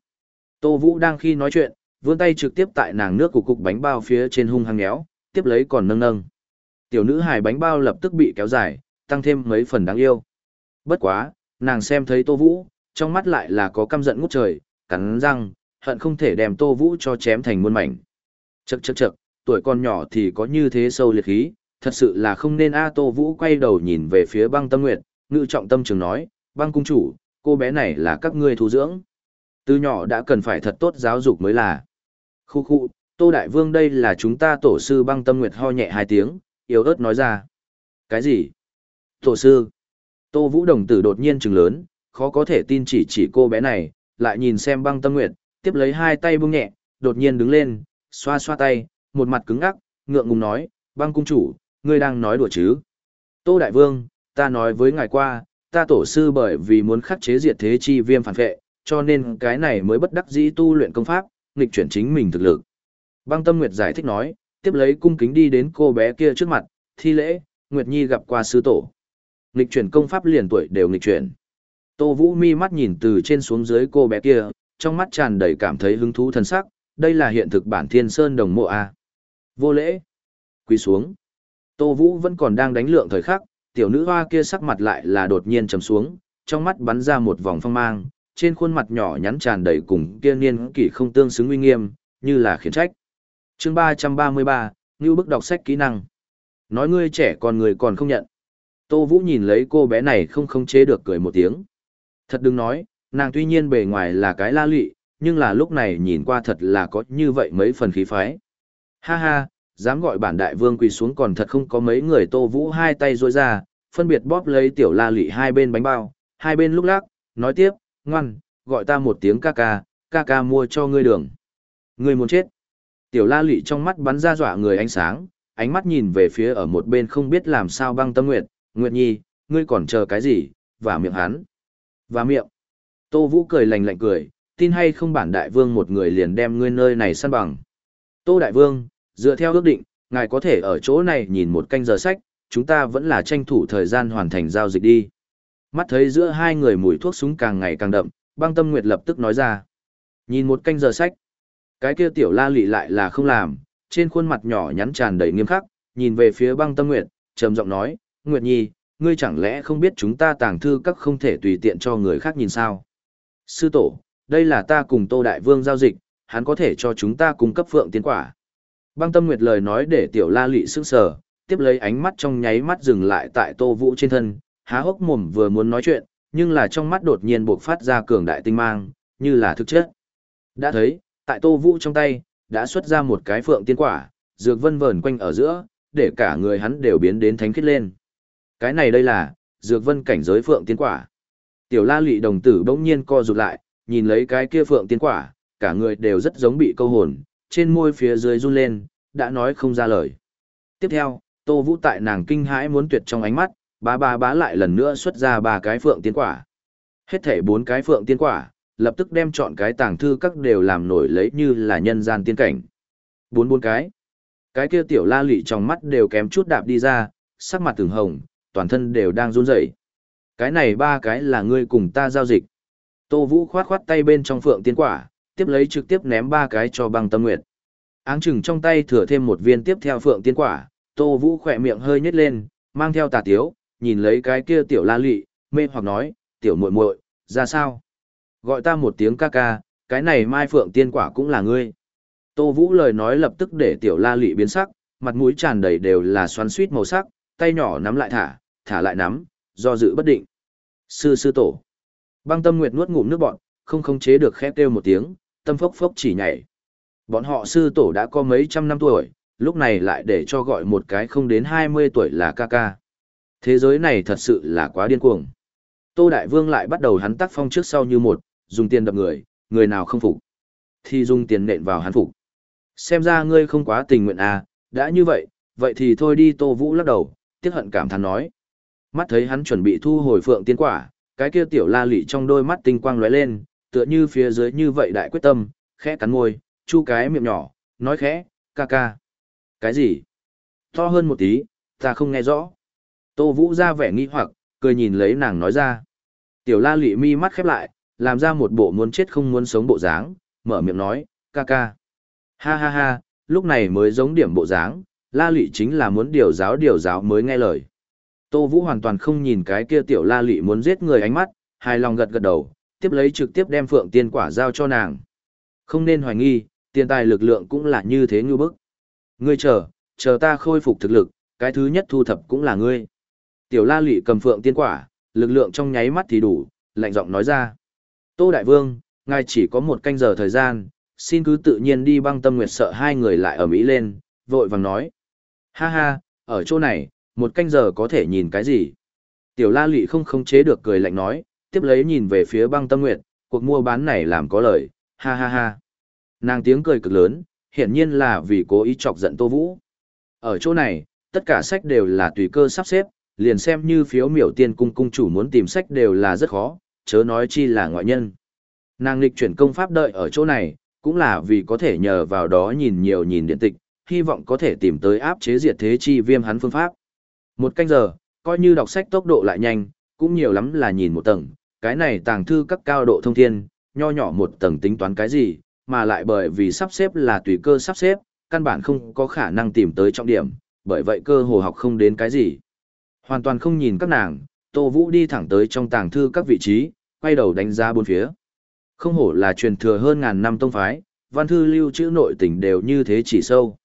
Tô Vũ đang khi nói chuyện, vươn tay trực tiếp tại nàng nước của cục bánh bao phía trên hung hăng nhéo, tiếp lấy còn nâng nâng. Tiểu nữ hài bánh bao lập tức bị kéo dài, tăng thêm mấy phần đáng yêu. Bất quá, nàng xem thấy Tô Vũ, trong mắt lại là có căm giận ngút trời, cắn răng, hận không thể đem Tô Vũ cho chém thành muôn mảnh. Chậc chậc chậc, tuổi con nhỏ thì có như thế sâu liệt khí, thật sự là không nên A Tô Vũ quay đầu nhìn về phía băng tâm nguyệt, ngự trọng tâm trường nói, băng cung chủ, cô bé này là các ngươi thu dưỡng. Từ nhỏ đã cần phải thật tốt giáo dục mới là. Khu khu, Tô Đại Vương đây là chúng ta tổ sư băng tâm nguyệt ho nhẹ hai tiếng, yếu ớt nói ra. Cái gì? Tổ sư. Tô Vũ Đồng tử đột nhiên trừng lớn, khó có thể tin chỉ chỉ cô bé này, lại nhìn xem băng tâm nguyệt, tiếp lấy hai tay buông nhẹ, đột nhiên đứng lên, xoa xoa tay, một mặt cứng ngắc, ngượng ngùng nói, băng cung chủ, ngươi đang nói đùa chứ. Tô Đại Vương, ta nói với ngài qua, ta tổ sư bởi vì muốn khắc chế diệt thế chi viêm phản vệ, cho nên cái này mới bất đắc dĩ tu luyện công pháp, nghịch chuyển chính mình thực lực. Băng Tâm Nguyệt giải thích nói, tiếp lấy cung kính đi đến cô bé kia trước mặt, thi lễ, Nguyệt Nhi gặp qua sư tổ. Nghịch chuyển công pháp liền tuổi đều nghịch chuyển. Tô Vũ mi mắt nhìn từ trên xuống dưới cô bé kia, trong mắt tràn đầy cảm thấy hứng thú thần sắc, đây là hiện thực bản thiên sơn đồng mộ A. Vô lễ. Quỳ xuống. Tô Vũ vẫn còn đang đánh lượng thời khắc, tiểu nữ hoa kia sắc mặt lại là đột nhiên trầm xuống, trong mắt bắn ra một vòng phong mang, trên khuôn mặt nhỏ nhắn tràn đầy cùng kia niên kỷ không tương xứng uy nghiêm, như là khiển trách. Chương ba ba mươi ba, bức đọc sách kỹ năng. Nói ngươi trẻ còn người còn không nhận. Tô Vũ nhìn lấy cô bé này không khống chế được cười một tiếng. Thật đừng nói, nàng tuy nhiên bề ngoài là cái la lị, nhưng là lúc này nhìn qua thật là có như vậy mấy phần khí phái. Ha ha, dám gọi bản đại vương quỳ xuống còn thật không có mấy người Tô Vũ hai tay rôi ra, phân biệt bóp lấy tiểu la lị hai bên bánh bao, hai bên lúc lắc, nói tiếp, ngoan, gọi ta một tiếng ca ca, ca ca mua cho ngươi đường. Ngươi muốn chết. Tiểu la lị trong mắt bắn ra dọa người ánh sáng, ánh mắt nhìn về phía ở một bên không biết làm sao băng tâm nguyệt, nguyệt nhi, ngươi còn chờ cái gì, và miệng hắn. Và miệng. Tô Vũ cười lạnh lạnh cười, tin hay không bản đại vương một người liền đem ngươi nơi này săn bằng. Tô đại vương, dựa theo ước định, ngài có thể ở chỗ này nhìn một canh giờ sách, chúng ta vẫn là tranh thủ thời gian hoàn thành giao dịch đi. Mắt thấy giữa hai người mùi thuốc súng càng ngày càng đậm, băng tâm nguyệt lập tức nói ra. Nhìn một canh giờ sách. Cái kia tiểu la lị lại là không làm, trên khuôn mặt nhỏ nhắn tràn đầy nghiêm khắc, nhìn về phía băng tâm nguyệt, trầm giọng nói, Nguyệt Nhi, ngươi chẳng lẽ không biết chúng ta tàng thư các không thể tùy tiện cho người khác nhìn sao? Sư tổ, đây là ta cùng Tô Đại Vương giao dịch, hắn có thể cho chúng ta cung cấp phượng tiến quả. Băng tâm nguyệt lời nói để tiểu la Lệ sững sờ, tiếp lấy ánh mắt trong nháy mắt dừng lại tại Tô Vũ trên thân, há hốc mồm vừa muốn nói chuyện, nhưng là trong mắt đột nhiên bộc phát ra cường đại tinh mang, như là thực chất. Đã thấy, tại Tô Vũ trong tay, đã xuất ra một cái phượng tiên quả, dược vân vờn quanh ở giữa, để cả người hắn đều biến đến thánh khiết lên. Cái này đây là, dược vân cảnh giới phượng tiên quả. Tiểu la lị đồng tử bỗng nhiên co rụt lại, nhìn lấy cái kia phượng tiên quả, cả người đều rất giống bị câu hồn, trên môi phía dưới run lên, đã nói không ra lời. Tiếp theo, Tô Vũ tại nàng kinh hãi muốn tuyệt trong ánh mắt, bá bá bá lại lần nữa xuất ra ba cái phượng tiên quả. Hết thể bốn cái phượng tiên quả, lập tức đem chọn cái tàng thư các đều làm nổi lấy như là nhân gian tiên cảnh. Bốn bốn cái. Cái kia tiểu la lị trong mắt đều kém chút đạp đi ra, sắc mặt từng hồng, toàn thân đều đang run rẩy. Cái này ba cái là ngươi cùng ta giao dịch. Tô Vũ khoát khoát tay bên trong phượng tiên quả, tiếp lấy trực tiếp ném ba cái cho băng tâm nguyệt. Áng chừng trong tay thừa thêm một viên tiếp theo phượng tiên quả, Tô Vũ khỏe miệng hơi nhếch lên, mang theo tà tiếu, nhìn lấy cái kia tiểu la lị, mê hoặc nói, tiểu muội muội ra sao? Gọi ta một tiếng ca ca, cái này mai phượng tiên quả cũng là ngươi. Tô Vũ lời nói lập tức để tiểu la lị biến sắc, mặt mũi tràn đầy đều là xoắn suýt màu sắc, tay nhỏ nắm lại thả, thả lại nắm, do dự bất định. Sư sư tổ. Băng tâm nguyệt nuốt ngụm nước bọn, không khống chế được khép kêu một tiếng, tâm phốc phốc chỉ nhảy. Bọn họ sư tổ đã có mấy trăm năm tuổi, lúc này lại để cho gọi một cái không đến 20 tuổi là ca ca. Thế giới này thật sự là quá điên cuồng. Tô Đại Vương lại bắt đầu hắn tác phong trước sau như một, dùng tiền đập người, người nào không phục. Thì dùng tiền nện vào hắn phục. Xem ra ngươi không quá tình nguyện à, đã như vậy, vậy thì thôi đi Tô Vũ lắc đầu, tiếc hận cảm thán nói. Mắt thấy hắn chuẩn bị thu hồi phượng tiên quả, cái kia tiểu la lị trong đôi mắt tinh quang lóe lên, tựa như phía dưới như vậy đại quyết tâm, khẽ cắn môi, chu cái miệng nhỏ, nói khẽ, ca ca. Cái gì? To hơn một tí, ta không nghe rõ. Tô Vũ ra vẻ nghi hoặc, cười nhìn lấy nàng nói ra. Tiểu la lị mi mắt khép lại, làm ra một bộ muốn chết không muốn sống bộ dáng, mở miệng nói, ca ca. Ha ha ha, lúc này mới giống điểm bộ dáng, la lị chính là muốn điều giáo điều giáo mới nghe lời. Tô Vũ hoàn toàn không nhìn cái kia tiểu la lị muốn giết người ánh mắt, hài lòng gật gật đầu, tiếp lấy trực tiếp đem phượng tiên quả giao cho nàng. Không nên hoài nghi, tiền tài lực lượng cũng là như thế như bức. Ngươi chờ, chờ ta khôi phục thực lực, cái thứ nhất thu thập cũng là ngươi. Tiểu la lị cầm phượng tiên quả, lực lượng trong nháy mắt thì đủ, lạnh giọng nói ra. Tô Đại Vương, ngài chỉ có một canh giờ thời gian, xin cứ tự nhiên đi băng tâm nguyệt sợ hai người lại ở Mỹ lên, vội vàng nói. Ha ha, ở chỗ này, một canh giờ có thể nhìn cái gì? Tiểu la lị không khống chế được cười lạnh nói, tiếp lấy nhìn về phía băng tâm nguyệt, cuộc mua bán này làm có lời, ha ha ha. Nàng tiếng cười cực lớn, hiển nhiên là vì cố ý chọc giận Tô Vũ. Ở chỗ này, tất cả sách đều là tùy cơ sắp xếp, liền xem như phiếu miểu tiên cung cung chủ muốn tìm sách đều là rất khó, chớ nói chi là ngoại nhân. Nàng lịch chuyển công pháp đợi ở chỗ này, cũng là vì có thể nhờ vào đó nhìn nhiều nhìn điện tịch, hy vọng có thể tìm tới áp chế diệt thế chi viêm hắn phương pháp. Một canh giờ, coi như đọc sách tốc độ lại nhanh, cũng nhiều lắm là nhìn một tầng, cái này tàng thư các cao độ thông thiên, nho nhỏ một tầng tính toán cái gì, mà lại bởi vì sắp xếp là tùy cơ sắp xếp, căn bản không có khả năng tìm tới trọng điểm, bởi vậy cơ hồ học không đến cái gì. Hoàn toàn không nhìn các nàng, Tô Vũ đi thẳng tới trong tàng thư các vị trí, quay đầu đánh giá bốn phía. Không hổ là truyền thừa hơn ngàn năm tông phái, văn thư lưu trữ nội tình đều như thế chỉ sâu.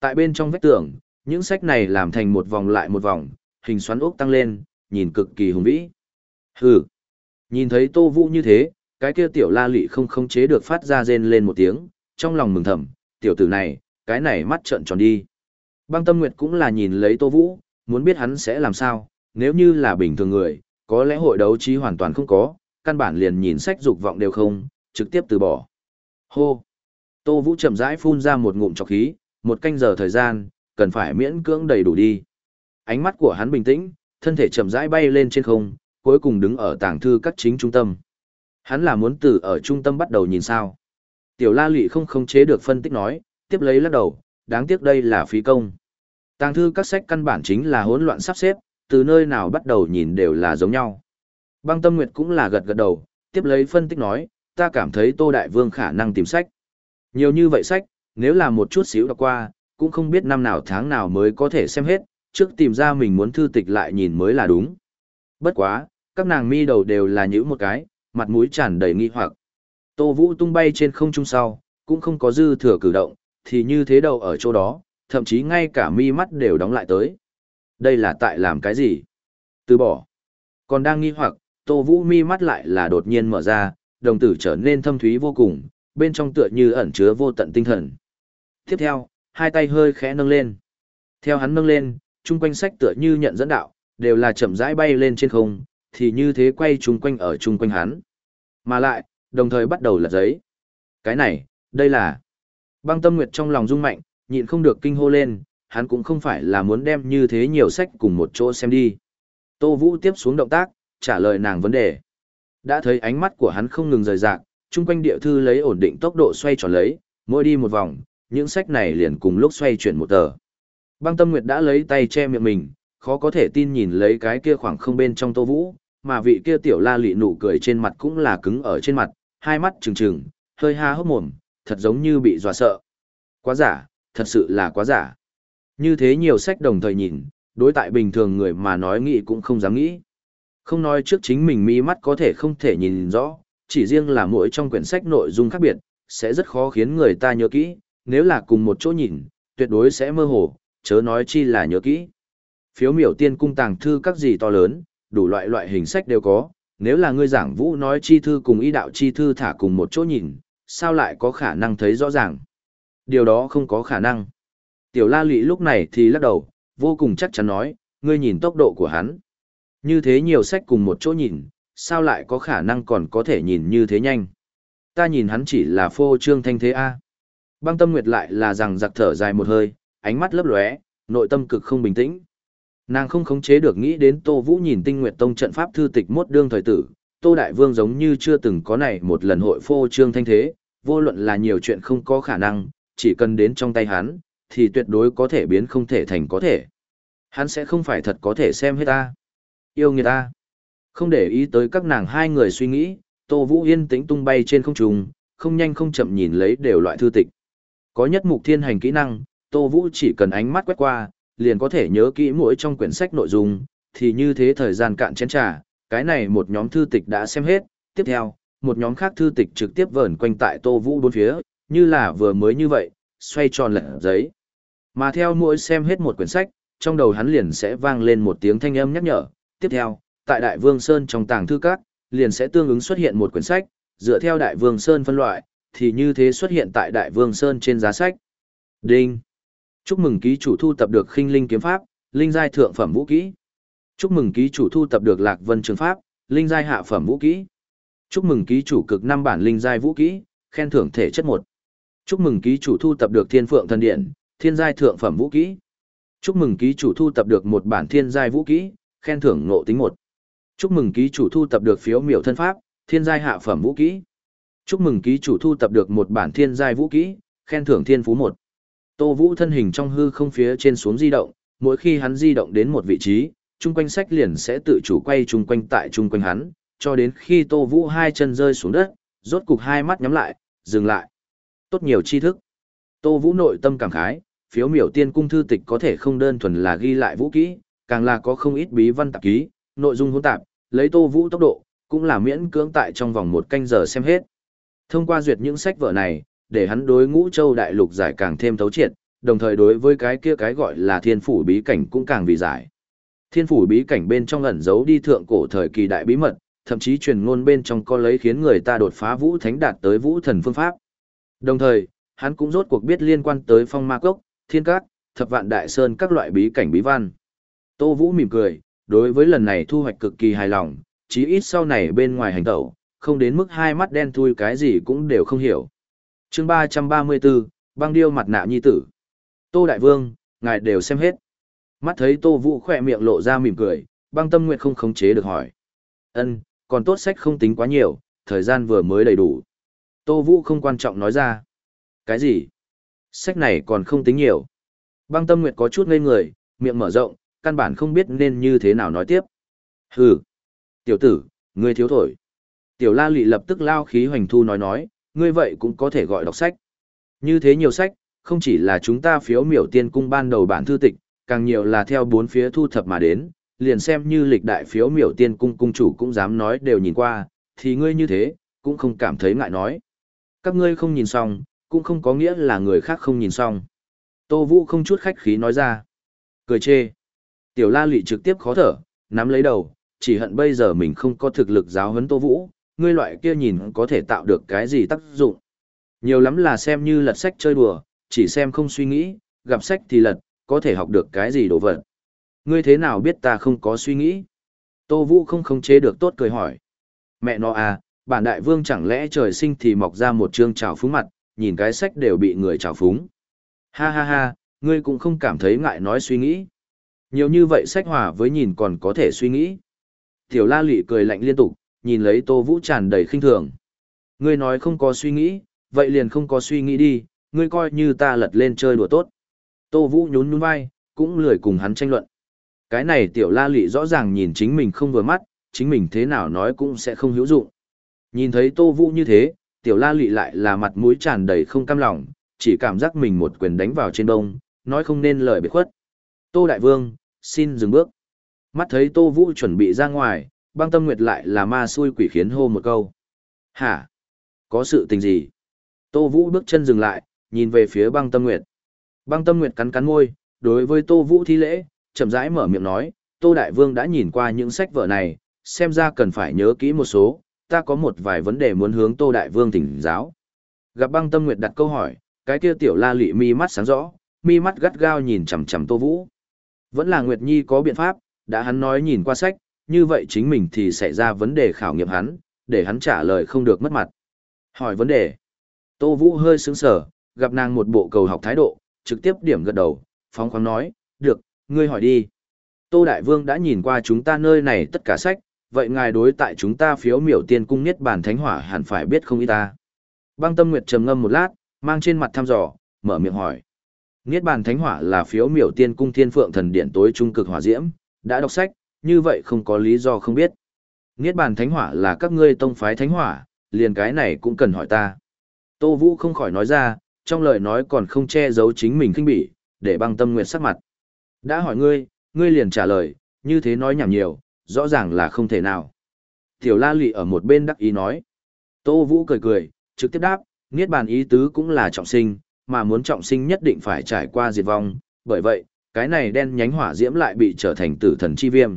Tại bên trong vách tường, những sách này làm thành một vòng lại một vòng, hình xoắn ốc tăng lên, nhìn cực kỳ hùng vĩ. Hừ. Nhìn thấy Tô Vũ như thế, cái kia tiểu la lị không khống chế được phát ra rên lên một tiếng, trong lòng mừng thầm, tiểu tử này, cái này mắt trợn tròn đi. Băng Tâm Nguyệt cũng là nhìn lấy Tô Vũ, muốn biết hắn sẽ làm sao, nếu như là bình thường người, có lẽ hội đấu trí hoàn toàn không có, căn bản liền nhìn sách dục vọng đều không, trực tiếp từ bỏ. Hô! Tô Vũ chậm rãi phun ra một ngụm trọc khí, một canh giờ thời gian, cần phải miễn cưỡng đầy đủ đi. Ánh mắt của hắn bình tĩnh, thân thể chậm rãi bay lên trên không, cuối cùng đứng ở tàng thư các chính trung tâm. Hắn là muốn từ ở trung tâm bắt đầu nhìn sao. Tiểu la lị không khống chế được phân tích nói, tiếp lấy lắc đầu, đáng tiếc đây là phí công. Tàng thư các sách căn bản chính là hỗn loạn sắp xếp, từ nơi nào bắt đầu nhìn đều là giống nhau. Băng Tâm Nguyệt cũng là gật gật đầu, tiếp lấy phân tích nói, ta cảm thấy Tô Đại Vương khả năng tìm sách. Nhiều như vậy sách, nếu là một chút xíu đọc qua, cũng không biết năm nào tháng nào mới có thể xem hết, trước tìm ra mình muốn thư tịch lại nhìn mới là đúng. Bất quá, các nàng mi đầu đều là nhữ một cái, mặt mũi tràn đầy nghi hoặc. Tô Vũ tung bay trên không trung sau, cũng không có dư thừa cử động, thì như thế đầu ở chỗ đó, thậm chí ngay cả mi mắt đều đóng lại tới. Đây là tại làm cái gì? Từ bỏ. Còn đang nghi hoặc, Tô Vũ mi mắt lại là đột nhiên mở ra, đồng tử trở nên thâm thúy vô cùng, bên trong tựa như ẩn chứa vô tận tinh thần. Tiếp theo, hai tay hơi khẽ nâng lên. Theo hắn nâng lên, chung quanh sách tựa như nhận dẫn đạo, đều là chậm rãi bay lên trên không, thì như thế quay chung quanh ở chung quanh hắn. Mà lại, đồng thời bắt đầu lật giấy. Cái này, đây là... Băng tâm nguyệt trong lòng rung mạnh, nhịn không được kinh hô lên, hắn cũng không phải là muốn đem như thế nhiều sách cùng một chỗ xem đi. Tô Vũ tiếp xuống động tác, trả lời nàng vấn đề. Đã thấy ánh mắt của hắn không ngừng rời rạc, chung quanh địa thư lấy ổn định tốc độ xoay tròn lấy, mỗi đi một vòng, những sách này liền cùng lúc xoay chuyển một tờ. Băng Tâm Nguyệt đã lấy tay che miệng mình, khó có thể tin nhìn lấy cái kia khoảng không bên trong Tô Vũ, mà vị kia tiểu la lị nụ cười trên mặt cũng là cứng ở trên mặt, hai mắt trừng trừng, hơi ha hốc mồm, thật giống như bị dọa sợ. Quá giả, thật sự là quá giả. Như thế nhiều sách đồng thời nhìn, đối tại bình thường người mà nói nghĩ cũng không dám nghĩ. Không nói trước chính mình mi mắt có thể không thể nhìn rõ, chỉ riêng là mỗi trong quyển sách nội dung khác biệt, sẽ rất khó khiến người ta nhớ kỹ, nếu là cùng một chỗ nhìn, tuyệt đối sẽ mơ hồ, chớ nói chi là nhớ kỹ. Phiếu miểu tiên cung tàng thư các gì to lớn, đủ loại loại hình sách đều có, nếu là ngươi giảng vũ nói chi thư cùng ý đạo chi thư thả cùng một chỗ nhìn, sao lại có khả năng thấy rõ ràng? Điều đó không có khả năng. Tiểu la lị lúc này thì lắc đầu, vô cùng chắc chắn nói, ngươi nhìn tốc độ của hắn. Như thế nhiều sách cùng một chỗ nhìn, sao lại có khả năng còn có thể nhìn như thế nhanh. Ta nhìn hắn chỉ là phô trương thanh thế A. Băng tâm nguyệt lại là rằng giặc thở dài một hơi, ánh mắt lấp lóe, nội tâm cực không bình tĩnh. Nàng không khống chế được nghĩ đến Tô Vũ nhìn tinh nguyệt tông trận pháp thư tịch mốt đương thời tử, Tô Đại Vương giống như chưa từng có này một lần hội phô trương thanh thế, vô luận là nhiều chuyện không có khả năng, chỉ cần đến trong tay hắn, thì tuyệt đối có thể biến không thể thành có thể. Hắn sẽ không phải thật có thể xem hết ta. Yêu người ta. Không để ý tới các nàng hai người suy nghĩ, Tô Vũ yên tĩnh tung bay trên không trung, không nhanh không chậm nhìn lấy đều loại thư tịch. Có nhất mục thiên hành kỹ năng, Tô Vũ chỉ cần ánh mắt quét qua, liền có thể nhớ kỹ mỗi trong quyển sách nội dung, thì như thế thời gian cạn chén trà, cái này một nhóm thư tịch đã xem hết, tiếp theo, một nhóm khác thư tịch trực tiếp vờn quanh tại Tô Vũ bốn phía, như là vừa mới như vậy, xoay tròn lật giấy. Mà theo mỗi xem hết một quyển sách, trong đầu hắn liền sẽ vang lên một tiếng thanh âm nhắc nhở, tiếp theo, tại Đại Vương Sơn trong tàng thư các, liền sẽ tương ứng xuất hiện một quyển sách, dựa theo Đại Vương Sơn phân loại, thì như thế xuất hiện tại Đại Vương Sơn trên giá sách. Đinh. Chúc mừng ký chủ thu tập được Khinh Linh kiếm pháp, linh giai thượng phẩm vũ kỹ. Chúc mừng ký chủ thu tập được Lạc Vân trường pháp, linh giai hạ phẩm vũ kỹ. Chúc mừng ký chủ cực năm bản linh giai vũ kỹ, khen thưởng thể chất một. Chúc mừng ký chủ thu tập được Thiên Phượng thần điện, thiên giai thượng phẩm vũ kỹ. Chúc mừng ký chủ thu tập được một bản thiên giai vũ kỹ, khen thưởng ngộ tính một. Chúc mừng ký chủ thu tập được phiếu miểu thân pháp, thiên giai hạ phẩm vũ kỹ. Chúc mừng ký chủ thu tập được một bản thiên giai vũ kỹ, khen thưởng thiên phú một. Tô Vũ thân hình trong hư không phía trên xuống di động, mỗi khi hắn di động đến một vị trí, chung quanh sách liền sẽ tự chủ quay chung quanh tại chung quanh hắn, cho đến khi Tô Vũ hai chân rơi xuống đất, rốt cục hai mắt nhắm lại, dừng lại. Tốt nhiều tri thức. Tô Vũ nội tâm cảm khái, phiếu miểu tiên cung thư tịch có thể không đơn thuần là ghi lại vũ kỹ, càng là có không ít bí văn tạp ký, nội dung hỗn tạp, lấy Tô Vũ tốc độ, cũng là miễn cưỡng tại trong vòng một canh giờ xem hết. Thông qua duyệt những sách vở này, để hắn đối ngũ châu đại lục giải càng thêm thấu triệt, đồng thời đối với cái kia cái gọi là thiên phủ bí cảnh cũng càng vì giải. Thiên phủ bí cảnh bên trong ẩn giấu đi thượng cổ thời kỳ đại bí mật, thậm chí truyền ngôn bên trong có lấy khiến người ta đột phá vũ thánh đạt tới vũ thần phương pháp. Đồng thời, hắn cũng rốt cuộc biết liên quan tới phong ma cốc, thiên các, thập vạn đại sơn các loại bí cảnh bí văn. Tô Vũ mỉm cười, đối với lần này thu hoạch cực kỳ hài lòng, chí ít sau này bên ngoài hành tẩu, không đến mức hai mắt đen thui cái gì cũng đều không hiểu chương 334, băng điêu mặt nạ nhi tử. Tô Đại Vương, ngài đều xem hết. Mắt thấy Tô Vũ khỏe miệng lộ ra mỉm cười, băng tâm nguyện không khống chế được hỏi. ân còn tốt sách không tính quá nhiều, thời gian vừa mới đầy đủ. Tô Vũ không quan trọng nói ra. Cái gì? Sách này còn không tính nhiều. Băng tâm nguyệt có chút ngây người, miệng mở rộng, căn bản không biết nên như thế nào nói tiếp. Hừ. Tiểu tử, ngươi thiếu thổi. Tiểu la lị lập tức lao khí hoành thu nói nói, ngươi vậy cũng có thể gọi đọc sách. Như thế nhiều sách, không chỉ là chúng ta phiếu miểu tiên cung ban đầu bản thư tịch, càng nhiều là theo bốn phía thu thập mà đến, liền xem như lịch đại phiếu miểu tiên cung cung chủ cũng dám nói đều nhìn qua, thì ngươi như thế, cũng không cảm thấy ngại nói. Các ngươi không nhìn xong, cũng không có nghĩa là người khác không nhìn xong. Tô Vũ không chút khách khí nói ra. Cười chê. Tiểu la lị trực tiếp khó thở, nắm lấy đầu, chỉ hận bây giờ mình không có thực lực giáo huấn Tô Vũ, ngươi loại kia nhìn có thể tạo được cái gì tác dụng. Nhiều lắm là xem như lật sách chơi đùa, chỉ xem không suy nghĩ, gặp sách thì lật, có thể học được cái gì đồ vật. Ngươi thế nào biết ta không có suy nghĩ? Tô Vũ không khống chế được tốt cười hỏi. Mẹ nó à, bản đại vương chẳng lẽ trời sinh thì mọc ra một trương trào phúng mặt, nhìn cái sách đều bị người trào phúng. Ha ha ha, ngươi cũng không cảm thấy ngại nói suy nghĩ. Nhiều như vậy sách hòa với nhìn còn có thể suy nghĩ. Tiểu la lị cười lạnh liên tục, nhìn lấy Tô Vũ tràn đầy khinh thường. Ngươi nói không có suy nghĩ, vậy liền không có suy nghĩ đi, ngươi coi như ta lật lên chơi đùa tốt. Tô Vũ nhún nhún vai, cũng lười cùng hắn tranh luận. Cái này tiểu la lị rõ ràng nhìn chính mình không vừa mắt, chính mình thế nào nói cũng sẽ không hữu dụng. Nhìn thấy Tô Vũ như thế, tiểu la lị lại là mặt mũi tràn đầy không cam lòng, chỉ cảm giác mình một quyền đánh vào trên đông, nói không nên lời biệt khuất. Tô Đại Vương, xin dừng bước. Mắt thấy Tô Vũ chuẩn bị ra ngoài, băng tâm nguyệt lại là ma xui quỷ khiến hô một câu. Hả? Có sự tình gì? Tô Vũ bước chân dừng lại, nhìn về phía băng tâm nguyệt. Băng tâm nguyệt cắn cắn môi, đối với Tô Vũ thi lễ, chậm rãi mở miệng nói, Tô Đại Vương đã nhìn qua những sách vở này, xem ra cần phải nhớ kỹ một số, ta có một vài vấn đề muốn hướng Tô Đại Vương thỉnh giáo. Gặp băng tâm nguyệt đặt câu hỏi, cái kia tiểu la lị mi mắt sáng rõ, mi mắt gắt gao nhìn chằm chằm Tô Vũ. Vẫn là Nguyệt Nhi có biện pháp, đã hắn nói nhìn qua sách, như vậy chính mình thì xảy ra vấn đề khảo nghiệm hắn, để hắn trả lời không được mất mặt. Hỏi vấn đề. Tô Vũ hơi sướng sở, gặp nàng một bộ cầu học thái độ, trực tiếp điểm gật đầu, phóng khoáng nói, được, ngươi hỏi đi. Tô Đại Vương đã nhìn qua chúng ta nơi này tất cả sách, vậy ngài đối tại chúng ta phiếu miểu tiên cung nhất bản thánh hỏa hẳn phải biết không ý ta. Băng Tâm Nguyệt trầm ngâm một lát, mang trên mặt thăm dò, mở miệng hỏi. Niết bàn thánh hỏa là phiếu miểu tiên cung thiên phượng thần điện tối trung cực hỏa diễm, đã đọc sách, như vậy không có lý do không biết. Niết bàn thánh hỏa là các ngươi tông phái thánh hỏa, liền cái này cũng cần hỏi ta. Tô Vũ không khỏi nói ra, trong lời nói còn không che giấu chính mình kinh bỉ, để băng tâm nguyệt sắc mặt. Đã hỏi ngươi, ngươi liền trả lời, như thế nói nhảm nhiều, rõ ràng là không thể nào. Tiểu la lị ở một bên đắc ý nói. Tô Vũ cười cười, trực tiếp đáp, Niết bàn ý tứ cũng là trọng sinh, mà muốn trọng sinh nhất định phải trải qua diệt vong, bởi vậy, cái này đen nhánh hỏa diễm lại bị trở thành tử thần chi viêm.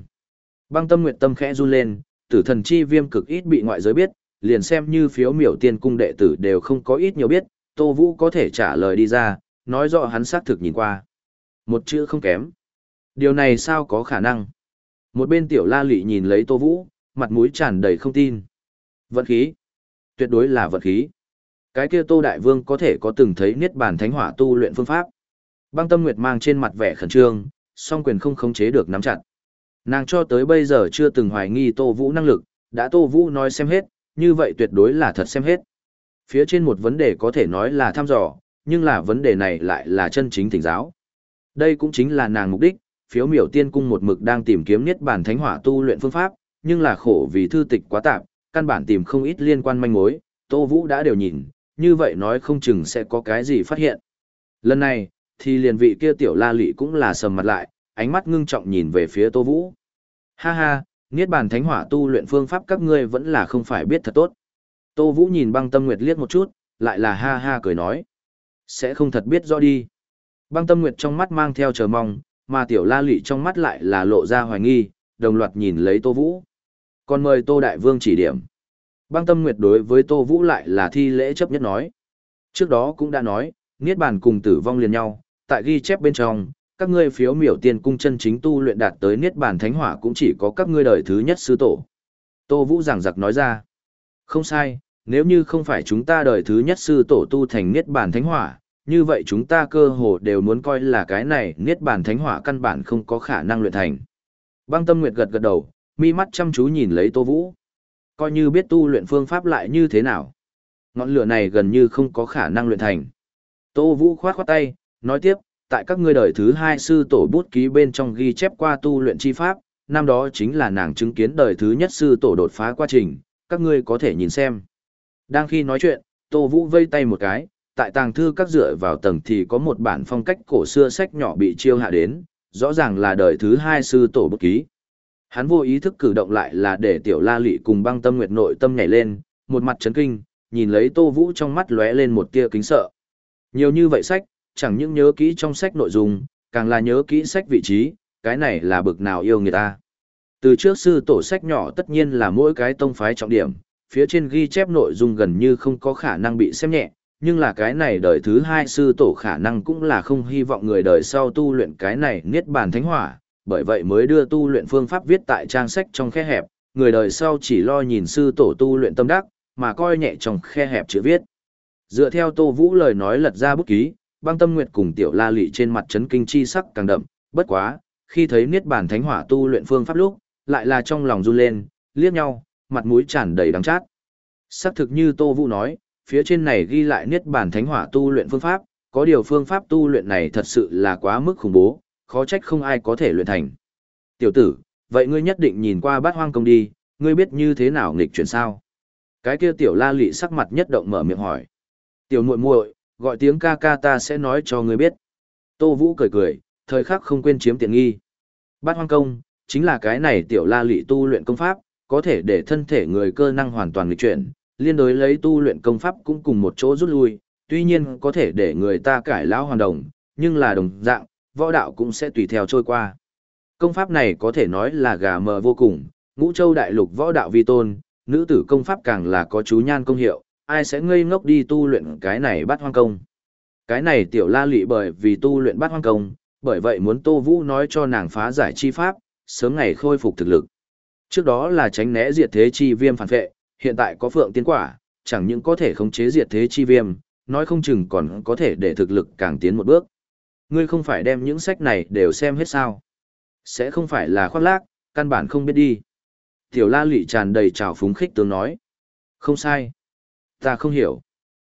Băng tâm nguyện tâm khẽ run lên, tử thần chi viêm cực ít bị ngoại giới biết, liền xem như phiếu miểu tiên cung đệ tử đều không có ít nhiều biết, Tô Vũ có thể trả lời đi ra, nói rõ hắn xác thực nhìn qua. Một chữ không kém. Điều này sao có khả năng? Một bên tiểu la lị nhìn lấy Tô Vũ, mặt mũi tràn đầy không tin. Vận khí. Tuyệt đối là vận khí. Cái kia Tô Đại Vương có thể có từng thấy niết bàn thánh hỏa tu luyện phương pháp. Băng Tâm Nguyệt mang trên mặt vẻ khẩn trương, song quyền không khống chế được nắm chặt. Nàng cho tới bây giờ chưa từng hoài nghi Tô Vũ năng lực, đã Tô Vũ nói xem hết, như vậy tuyệt đối là thật xem hết. Phía trên một vấn đề có thể nói là thăm dò, nhưng là vấn đề này lại là chân chính thỉnh giáo. Đây cũng chính là nàng mục đích, phiếu miểu tiên cung một mực đang tìm kiếm niết bàn thánh hỏa tu luyện phương pháp, nhưng là khổ vì thư tịch quá tạp, căn bản tìm không ít liên quan manh mối, Tô Vũ đã đều nhìn, như vậy nói không chừng sẽ có cái gì phát hiện. Lần này, thì liền vị kia tiểu la lị cũng là sầm mặt lại, ánh mắt ngưng trọng nhìn về phía Tô Vũ. Ha ha, Niết bàn thánh hỏa tu luyện phương pháp các ngươi vẫn là không phải biết thật tốt. Tô Vũ nhìn băng tâm nguyệt liếc một chút, lại là ha ha cười nói. Sẽ không thật biết rõ đi. Băng tâm nguyệt trong mắt mang theo chờ mong, mà tiểu la lị trong mắt lại là lộ ra hoài nghi, đồng loạt nhìn lấy Tô Vũ. Còn mời Tô Đại Vương chỉ điểm. Băng tâm nguyệt đối với Tô Vũ lại là thi lễ chấp nhất nói. Trước đó cũng đã nói, Niết bàn cùng tử vong liền nhau, tại ghi chép bên trong, các ngươi phiếu miểu tiên cung chân chính tu luyện đạt tới niết bàn thánh hỏa cũng chỉ có các ngươi đời thứ nhất sư tổ. Tô Vũ giảng giặc nói ra. Không sai, nếu như không phải chúng ta đời thứ nhất sư tổ tu thành niết bàn thánh hỏa, như vậy chúng ta cơ hồ đều muốn coi là cái này niết bàn thánh hỏa căn bản không có khả năng luyện thành. Băng Tâm Nguyệt gật gật đầu, mi mắt chăm chú nhìn lấy Tô Vũ. Coi như biết tu luyện phương pháp lại như thế nào. Ngọn lửa này gần như không có khả năng luyện thành. Tô Vũ khoát khoát tay, nói tiếp, tại các ngươi đời thứ hai sư tổ bút ký bên trong ghi chép qua tu luyện chi pháp, năm đó chính là nàng chứng kiến đời thứ nhất sư tổ đột phá quá trình, các ngươi có thể nhìn xem. Đang khi nói chuyện, Tô Vũ vây tay một cái, tại tàng thư các dựa vào tầng thì có một bản phong cách cổ xưa sách nhỏ bị chiêu hạ đến, rõ ràng là đời thứ hai sư tổ bút ký. Hắn vô ý thức cử động lại là để tiểu la lị cùng băng tâm nguyệt nội tâm nhảy lên, một mặt chấn kinh, nhìn lấy Tô Vũ trong mắt lóe lên một tia kính sợ. Nhiều như vậy sách, chẳng những nhớ kỹ trong sách nội dung, càng là nhớ kỹ sách vị trí, cái này là bực nào yêu người ta. Từ trước sư tổ sách nhỏ tất nhiên là mỗi cái tông phái trọng điểm, phía trên ghi chép nội dung gần như không có khả năng bị xem nhẹ, nhưng là cái này đời thứ hai sư tổ khả năng cũng là không hy vọng người đời sau tu luyện cái này niết bàn thánh hỏa, bởi vậy mới đưa tu luyện phương pháp viết tại trang sách trong khe hẹp, người đời sau chỉ lo nhìn sư tổ tu luyện tâm đắc, mà coi nhẹ trong khe hẹp chữ viết. Dựa theo Tô Vũ lời nói lật ra bút ký, băng tâm nguyệt cùng tiểu la lị trên mặt chấn kinh chi sắc càng đậm, bất quá, khi thấy niết bàn thánh hỏa tu luyện phương pháp lúc, lại là trong lòng run lên, liếc nhau, mặt mũi tràn đầy đắng chát. Sắc thực như Tô Vũ nói, phía trên này ghi lại niết bàn thánh hỏa tu luyện phương pháp, có điều phương pháp tu luyện này thật sự là quá mức khủng bố, khó trách không ai có thể luyện thành. Tiểu tử, vậy ngươi nhất định nhìn qua bát hoang công đi, ngươi biết như thế nào nghịch chuyển sao? Cái kia tiểu la lị sắc mặt nhất động mở miệng hỏi. Tiểu muội muội, gọi tiếng ca ca ta sẽ nói cho ngươi biết. Tô Vũ cười cười, thời khắc không quên chiếm tiện nghi. Bát hoang công, chính là cái này tiểu la lị tu luyện công pháp, có thể để thân thể người cơ năng hoàn toàn lịch chuyển, liên đối lấy tu luyện công pháp cũng cùng một chỗ rút lui, tuy nhiên có thể để người ta cải lão hoàn đồng, nhưng là đồng dạng, võ đạo cũng sẽ tùy theo trôi qua. Công pháp này có thể nói là gà mờ vô cùng, ngũ châu đại lục võ đạo vi tôn, nữ tử công pháp càng là có chú nhan công hiệu, ai sẽ ngây ngốc đi tu luyện cái này bắt hoang công. Cái này tiểu la lị bởi vì tu luyện bắt hoang công, bởi vậy muốn Tô Vũ nói cho nàng phá giải chi pháp, sớm ngày khôi phục thực lực. Trước đó là tránh né diệt thế chi viêm phản vệ, hiện tại có phượng tiến quả, chẳng những có thể khống chế diệt thế chi viêm, nói không chừng còn có thể để thực lực càng tiến một bước. Ngươi không phải đem những sách này đều xem hết sao? Sẽ không phải là khoác lác, căn bản không biết đi. Tiểu la lị tràn đầy trào phúng khích tướng nói. Không sai. Ta không hiểu.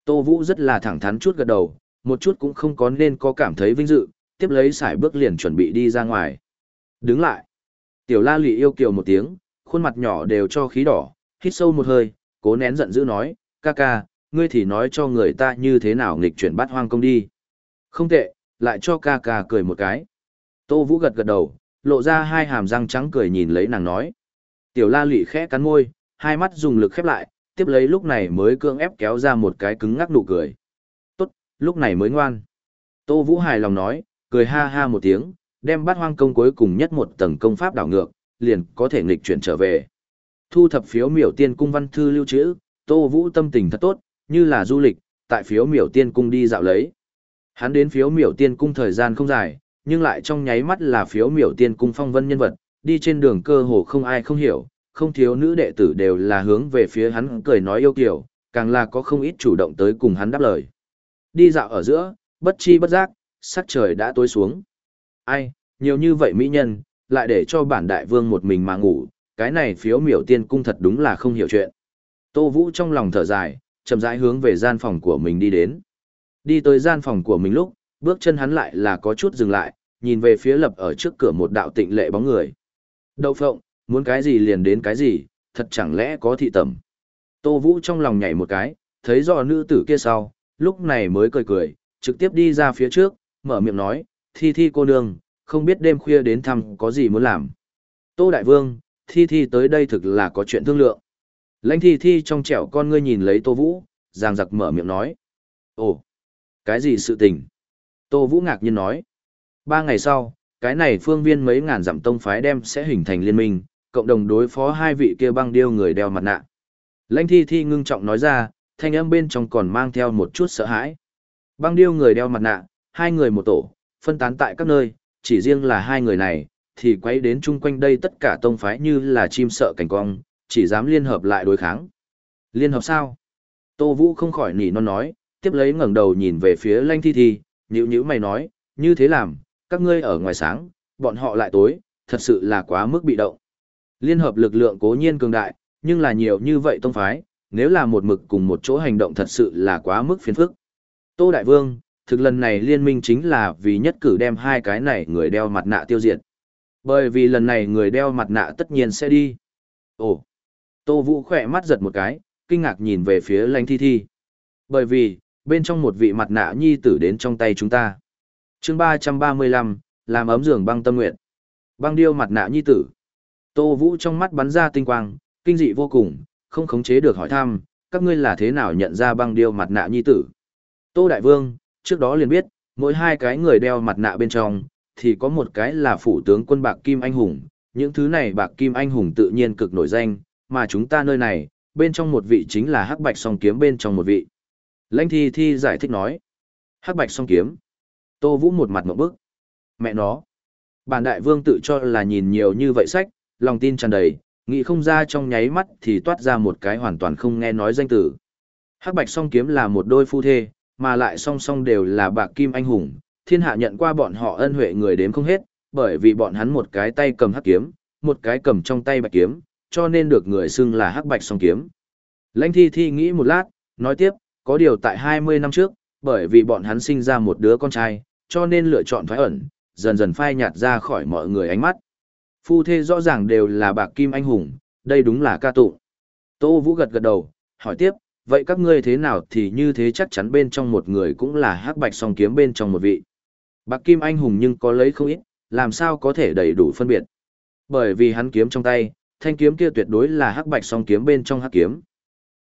Tô Vũ rất là thẳng thắn chút gật đầu, một chút cũng không có nên có cảm thấy vinh dự, tiếp lấy sải bước liền chuẩn bị đi ra ngoài. Đứng lại. Tiểu la lị yêu kiều một tiếng, khuôn mặt nhỏ đều cho khí đỏ, hít sâu một hơi, cố nén giận dữ nói, ca ca, ngươi thì nói cho người ta như thế nào nghịch chuyển bắt hoang công đi. Không tệ, lại cho ca ca cười một cái. Tô Vũ gật gật đầu, lộ ra hai hàm răng trắng cười nhìn lấy nàng nói. Tiểu la lị khẽ cắn môi, hai mắt dùng lực khép lại, tiếp lấy lúc này mới cưỡng ép kéo ra một cái cứng ngắc nụ cười. Tốt, lúc này mới ngoan. Tô Vũ hài lòng nói, cười ha ha một tiếng, đem bát hoang công cuối cùng nhất một tầng công pháp đảo ngược, liền có thể nghịch chuyển trở về. Thu thập phiếu miểu tiên cung văn thư lưu trữ, Tô Vũ tâm tình thật tốt, như là du lịch, tại phiếu miểu tiên cung đi dạo lấy. Hắn đến phiếu miểu tiên cung thời gian không dài, nhưng lại trong nháy mắt là phiếu miểu tiên cung phong vân nhân vật, đi trên đường cơ hồ không ai không hiểu, không thiếu nữ đệ tử đều là hướng về phía hắn cười nói yêu kiều, càng là có không ít chủ động tới cùng hắn đáp lời. Đi dạo ở giữa, bất chi bất giác, sắc trời đã tối xuống. Ai, nhiều như vậy mỹ nhân, lại để cho bản đại vương một mình mà ngủ, cái này phiếu miểu tiên cung thật đúng là không hiểu chuyện. Tô Vũ trong lòng thở dài, chậm rãi hướng về gian phòng của mình đi đến. Đi tới gian phòng của mình lúc, bước chân hắn lại là có chút dừng lại, nhìn về phía lập ở trước cửa một đạo tịnh lệ bóng người. Đậu phộng, muốn cái gì liền đến cái gì, thật chẳng lẽ có thị tẩm. Tô Vũ trong lòng nhảy một cái, thấy rõ nữ tử kia sau, lúc này mới cười cười, trực tiếp đi ra phía trước, mở miệng nói, thi thi cô nương, không biết đêm khuya đến thăm có gì muốn làm. Tô Đại Vương, thi thi tới đây thực là có chuyện thương lượng. Lãnh thi thi trong trẻo con ngươi nhìn lấy Tô Vũ, giang giặc mở miệng nói. Ồ, cái gì sự tình? Tô Vũ ngạc nhiên nói. Ba ngày sau, cái này phương viên mấy ngàn dặm tông phái đem sẽ hình thành liên minh, cộng đồng đối phó hai vị kia băng điêu người đeo mặt nạ. Lãnh thi thi ngưng trọng nói ra, thanh âm bên trong còn mang theo một chút sợ hãi. Băng điêu người đeo mặt nạ, hai người một tổ, phân tán tại các nơi, chỉ riêng là hai người này, thì quay đến chung quanh đây tất cả tông phái như là chim sợ cảnh cong, chỉ dám liên hợp lại đối kháng. Liên hợp sao? Tô Vũ không khỏi nỉ non nói, tiếp lấy ngẩng đầu nhìn về phía Lanh Thi Thi, nhữ nhữ mày nói, như thế làm, các ngươi ở ngoài sáng, bọn họ lại tối, thật sự là quá mức bị động. Liên hợp lực lượng cố nhiên cường đại, nhưng là nhiều như vậy tông phái, nếu là một mực cùng một chỗ hành động thật sự là quá mức phiền phức. Tô Đại Vương, thực lần này liên minh chính là vì nhất cử đem hai cái này người đeo mặt nạ tiêu diệt. Bởi vì lần này người đeo mặt nạ tất nhiên sẽ đi. Ồ! Tô Vũ khỏe mắt giật một cái, kinh ngạc nhìn về phía lãnh thi thi. Bởi vì, bên trong một vị mặt nạ nhi tử đến trong tay chúng ta. chương 335, làm ấm giường băng tâm nguyện. Băng điêu mặt nạ nhi tử. Tô Vũ trong mắt bắn ra tinh quang, kinh dị vô cùng, không khống chế được hỏi thăm, các ngươi là thế nào nhận ra băng điêu mặt nạ nhi tử. Tô Đại Vương, trước đó liền biết, mỗi hai cái người đeo mặt nạ bên trong, thì có một cái là phủ tướng quân bạc kim anh hùng, những thứ này bạc kim anh hùng tự nhiên cực nổi danh, mà chúng ta nơi này, bên trong một vị chính là hắc bạch song kiếm bên trong một vị. Lãnh thi thi giải thích nói, hắc bạch song kiếm. Tô Vũ một mặt một bức. Mẹ nó. Bản đại vương tự cho là nhìn nhiều như vậy sách, lòng tin tràn đầy, nghĩ không ra trong nháy mắt thì toát ra một cái hoàn toàn không nghe nói danh tử. Hắc bạch song kiếm là một đôi phu thê, mà lại song song đều là bạc kim anh hùng, thiên hạ nhận qua bọn họ ân huệ người đếm không hết, bởi vì bọn hắn một cái tay cầm hắc kiếm, một cái cầm trong tay bạch kiếm, cho nên được người xưng là hắc bạch song kiếm. Lãnh thi thi nghĩ một lát, nói tiếp, có điều tại 20 năm trước, bởi vì bọn hắn sinh ra một đứa con trai, cho nên lựa chọn thoái ẩn, dần dần phai nhạt ra khỏi mọi người ánh mắt. Phu thê rõ ràng đều là bạc kim anh hùng, đây đúng là ca tụng. Tô Vũ gật gật đầu, hỏi tiếp, vậy các ngươi thế nào thì như thế chắc chắn bên trong một người cũng là hắc bạch song kiếm bên trong một vị. Bạc kim anh hùng nhưng có lấy không ít, làm sao có thể đầy đủ phân biệt. Bởi vì hắn kiếm trong tay, thanh kiếm kia tuyệt đối là hắc bạch song kiếm bên trong hắc kiếm.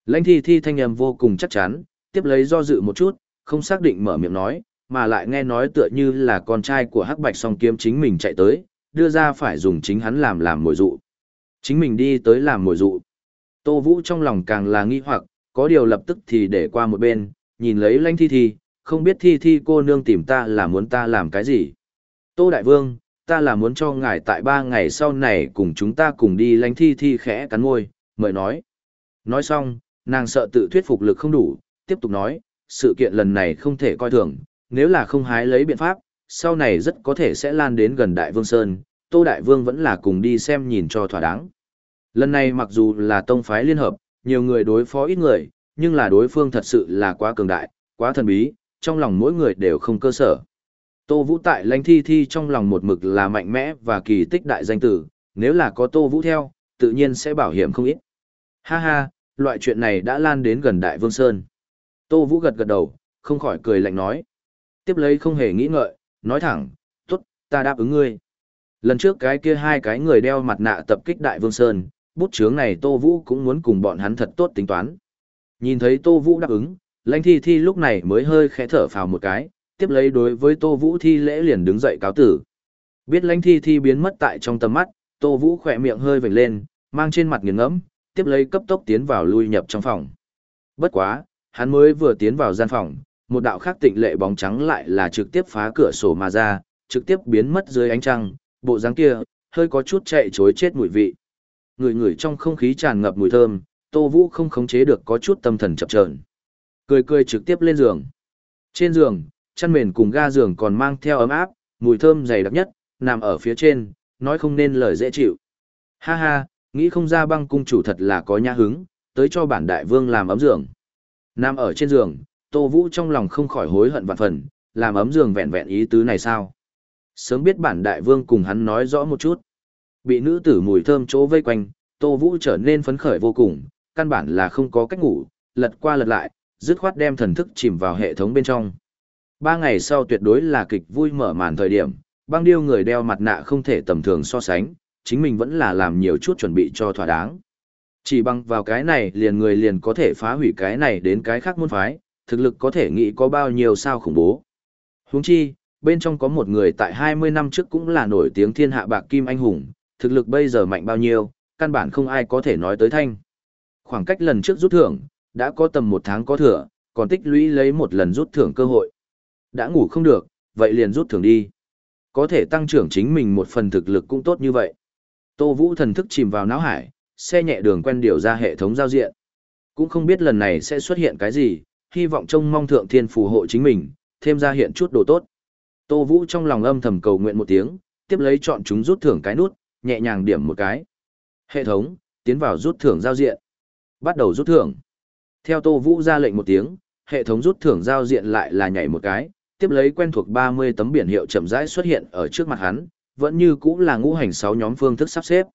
Lãnh thi thi thanh âm vô cùng chắc chắn, tiếp lấy do dự một chút, không xác định mở miệng nói, mà lại nghe nói tựa như là con trai của hắc bạch song kiếm chính mình chạy tới, đưa ra phải dùng chính hắn làm làm mồi dụ. Chính mình đi tới làm mồi dụ. Tô Vũ trong lòng càng là nghi hoặc, có điều lập tức thì để qua một bên, nhìn lấy lãnh thi thi, không biết thi thi cô nương tìm ta là muốn ta làm cái gì. Tô Đại Vương, ta là muốn cho ngài tại ba ngày sau này cùng chúng ta cùng đi lãnh thi thi khẽ cắn môi, mời nói. Nói xong, nàng sợ tự thuyết phục lực không đủ, tiếp tục nói, sự kiện lần này không thể coi thường, nếu là không hái lấy biện pháp, sau này rất có thể sẽ lan đến gần Đại Vương Sơn, Tô Đại Vương vẫn là cùng đi xem nhìn cho thỏa đáng. Lần này mặc dù là tông phái liên hợp, nhiều người đối phó ít người, nhưng là đối phương thật sự là quá cường đại, quá thần bí, trong lòng mỗi người đều không cơ sở. Tô Vũ tại lãnh thi thi trong lòng một mực là mạnh mẽ và kỳ tích đại danh tử, nếu là có Tô Vũ theo, tự nhiên sẽ bảo hiểm không ít. Ha ha, loại chuyện này đã lan đến gần Đại Vương Sơn. Tô Vũ gật gật đầu, không khỏi cười lạnh nói. Tiếp lấy không hề nghĩ ngợi, nói thẳng, tốt, ta đáp ứng ngươi. Lần trước cái kia hai cái người đeo mặt nạ tập kích Đại Vương Sơn, bút chướng này Tô Vũ cũng muốn cùng bọn hắn thật tốt tính toán. Nhìn thấy Tô Vũ đáp ứng, lãnh thi thi lúc này mới hơi khẽ thở phào một cái, tiếp lấy đối với Tô Vũ thi lễ liền đứng dậy cáo tử. Biết lãnh thi thi biến mất tại trong tầm mắt, Tô Vũ khỏe miệng hơi vểnh lên, mang trên mặt nghiền ngẫm, tiếp lấy cấp tốc tiến vào lui nhập trong phòng. Bất quá, hắn mới vừa tiến vào gian phòng, một đạo khác tịnh lệ bóng trắng lại là trực tiếp phá cửa sổ mà ra, trực tiếp biến mất dưới ánh trăng, bộ dáng kia, hơi có chút chạy chối chết mùi vị. Người người trong không khí tràn ngập mùi thơm, Tô Vũ không khống chế được có chút tâm thần chập chờn. Cười cười trực tiếp lên giường. Trên giường, chăn mền cùng ga giường còn mang theo ấm áp, mùi thơm dày đặc nhất, nằm ở phía trên, nói không nên lời dễ chịu. Ha ha, nghĩ không ra băng cung chủ thật là có nhã hứng, tới cho bản đại vương làm ấm giường. Nằm ở trên giường, Tô Vũ trong lòng không khỏi hối hận vạn phần, làm ấm giường vẹn vẹn ý tứ này sao? Sớm biết bản đại vương cùng hắn nói rõ một chút. Bị nữ tử mùi thơm chỗ vây quanh, Tô Vũ trở nên phấn khởi vô cùng, căn bản là không có cách ngủ, lật qua lật lại, dứt khoát đem thần thức chìm vào hệ thống bên trong. Ba ngày sau tuyệt đối là kịch vui mở màn thời điểm, băng điêu người đeo mặt nạ không thể tầm thường so sánh, chính mình vẫn là làm nhiều chút chuẩn bị cho thỏa đáng. Chỉ bằng vào cái này liền người liền có thể phá hủy cái này đến cái khác môn phái, thực lực có thể nghĩ có bao nhiêu sao khủng bố. Huống chi, bên trong có một người tại 20 năm trước cũng là nổi tiếng thiên hạ bạc kim anh hùng, thực lực bây giờ mạnh bao nhiêu, căn bản không ai có thể nói tới thanh. Khoảng cách lần trước rút thưởng, đã có tầm một tháng có thừa, còn tích lũy lấy một lần rút thưởng cơ hội. Đã ngủ không được, vậy liền rút thưởng đi. Có thể tăng trưởng chính mình một phần thực lực cũng tốt như vậy. Tô Vũ thần thức chìm vào não hải, xe nhẹ đường quen điều ra hệ thống giao diện. Cũng không biết lần này sẽ xuất hiện cái gì, hy vọng trông mong thượng thiên phù hộ chính mình, thêm ra hiện chút đồ tốt. Tô Vũ trong lòng âm thầm cầu nguyện một tiếng, tiếp lấy chọn chúng rút thưởng cái nút, nhẹ nhàng điểm một cái. Hệ thống, tiến vào rút thưởng giao diện. Bắt đầu rút thưởng. Theo Tô Vũ ra lệnh một tiếng, hệ thống rút thưởng giao diện lại là nhảy một cái, tiếp lấy quen thuộc 30 tấm biển hiệu chậm rãi xuất hiện ở trước mặt hắn, vẫn như cũng là ngũ hành 6 nhóm phương thức sắp xếp.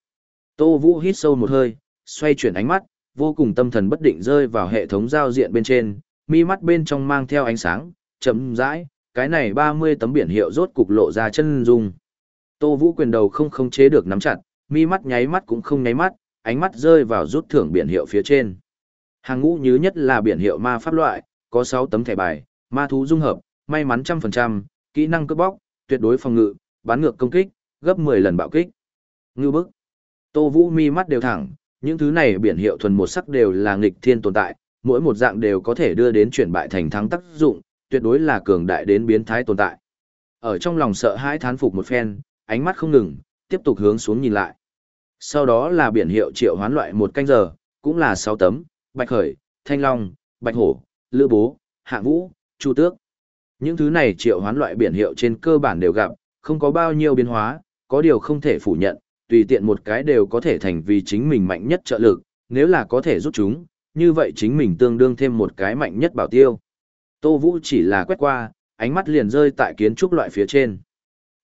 Tô Vũ hít sâu một hơi, xoay chuyển ánh mắt, vô cùng tâm thần bất định rơi vào hệ thống giao diện bên trên, mi mắt bên trong mang theo ánh sáng, chậm rãi, cái này 30 tấm biển hiệu rốt cục lộ ra chân dung. Tô Vũ quyền đầu không khống chế được nắm chặt, mi mắt nháy mắt cũng không nháy mắt, ánh mắt rơi vào rút thưởng biển hiệu phía trên. Hàng ngũ nhứ nhất là biển hiệu ma pháp loại, có 6 tấm thẻ bài, ma thú dung hợp, may mắn trăm phần trăm, kỹ năng cướp bóc, tuyệt đối phòng ngự, bán ngược công kích, gấp 10 lần bạo kích. Ngư bức. Tô Vũ mi mắt đều thẳng, những thứ này biển hiệu thuần một sắc đều là nghịch thiên tồn tại, mỗi một dạng đều có thể đưa đến chuyển bại thành thắng tác dụng, tuyệt đối là cường đại đến biến thái tồn tại. Ở trong lòng sợ hãi thán phục một phen, ánh mắt không ngừng, tiếp tục hướng xuống nhìn lại. Sau đó là biển hiệu triệu hoán loại một canh giờ, cũng là 6 tấm, bạch khởi, thanh long, bạch hổ, lữ bố, hạ vũ, chu tước. Những thứ này triệu hoán loại biển hiệu trên cơ bản đều gặp, không có bao nhiêu biến hóa, có điều không thể phủ nhận, tùy tiện một cái đều có thể thành vì chính mình mạnh nhất trợ lực, nếu là có thể giúp chúng, như vậy chính mình tương đương thêm một cái mạnh nhất bảo tiêu. Tô Vũ chỉ là quét qua, ánh mắt liền rơi tại kiến trúc loại phía trên.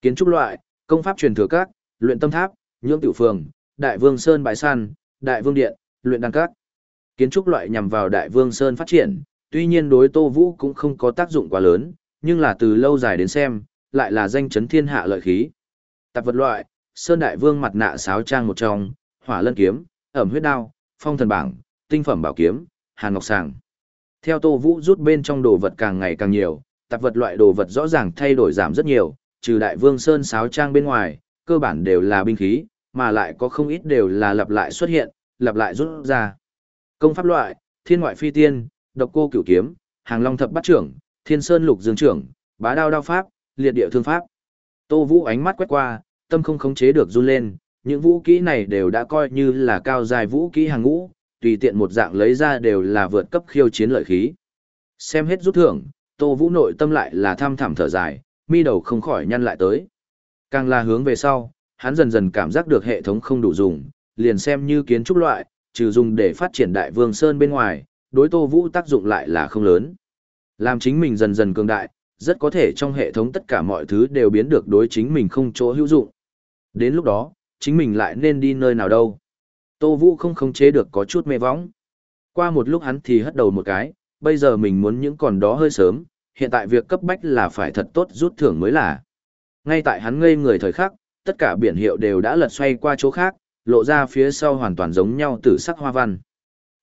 Kiến trúc loại, công pháp truyền thừa các, luyện tâm tháp, nhưỡng tiểu phường, đại vương sơn bãi săn, đại vương điện, luyện đăng các. Kiến trúc loại nhằm vào đại vương sơn phát triển, tuy nhiên đối Tô Vũ cũng không có tác dụng quá lớn, nhưng là từ lâu dài đến xem, lại là danh chấn thiên hạ lợi khí. Tạp vật loại, Sơn Đại Vương mặt nạ sáo trang một trong, hỏa lân kiếm, ẩm huyết đao, phong thần bảng, tinh phẩm bảo kiếm, hàn ngọc sàng. Theo Tô Vũ rút bên trong đồ vật càng ngày càng nhiều, tạp vật loại đồ vật rõ ràng thay đổi giảm rất nhiều, trừ Đại Vương Sơn sáo trang bên ngoài, cơ bản đều là binh khí, mà lại có không ít đều là lặp lại xuất hiện, lặp lại rút ra. Công pháp loại, thiên ngoại phi tiên, độc cô cửu kiếm, hàng long thập bát trưởng, thiên sơn lục dương trưởng, bá đao đao pháp, liệt địa thương pháp. Tô Vũ ánh mắt quét qua, tâm không khống chế được run lên, những vũ kỹ này đều đã coi như là cao dài vũ kỹ hàng ngũ, tùy tiện một dạng lấy ra đều là vượt cấp khiêu chiến lợi khí. Xem hết rút thưởng, Tô Vũ nội tâm lại là tham thảm thở dài, mi đầu không khỏi nhăn lại tới. Càng là hướng về sau, hắn dần dần cảm giác được hệ thống không đủ dùng, liền xem như kiến trúc loại, trừ dùng để phát triển đại vương sơn bên ngoài, đối Tô Vũ tác dụng lại là không lớn. Làm chính mình dần dần cường đại, rất có thể trong hệ thống tất cả mọi thứ đều biến được đối chính mình không chỗ hữu dụng. Đến lúc đó, chính mình lại nên đi nơi nào đâu. Tô Vũ không khống chế được có chút mê võng. Qua một lúc hắn thì hất đầu một cái, bây giờ mình muốn những còn đó hơi sớm, hiện tại việc cấp bách là phải thật tốt rút thưởng mới là. Ngay tại hắn ngây người thời khắc, tất cả biển hiệu đều đã lật xoay qua chỗ khác, lộ ra phía sau hoàn toàn giống nhau từ sắc hoa văn.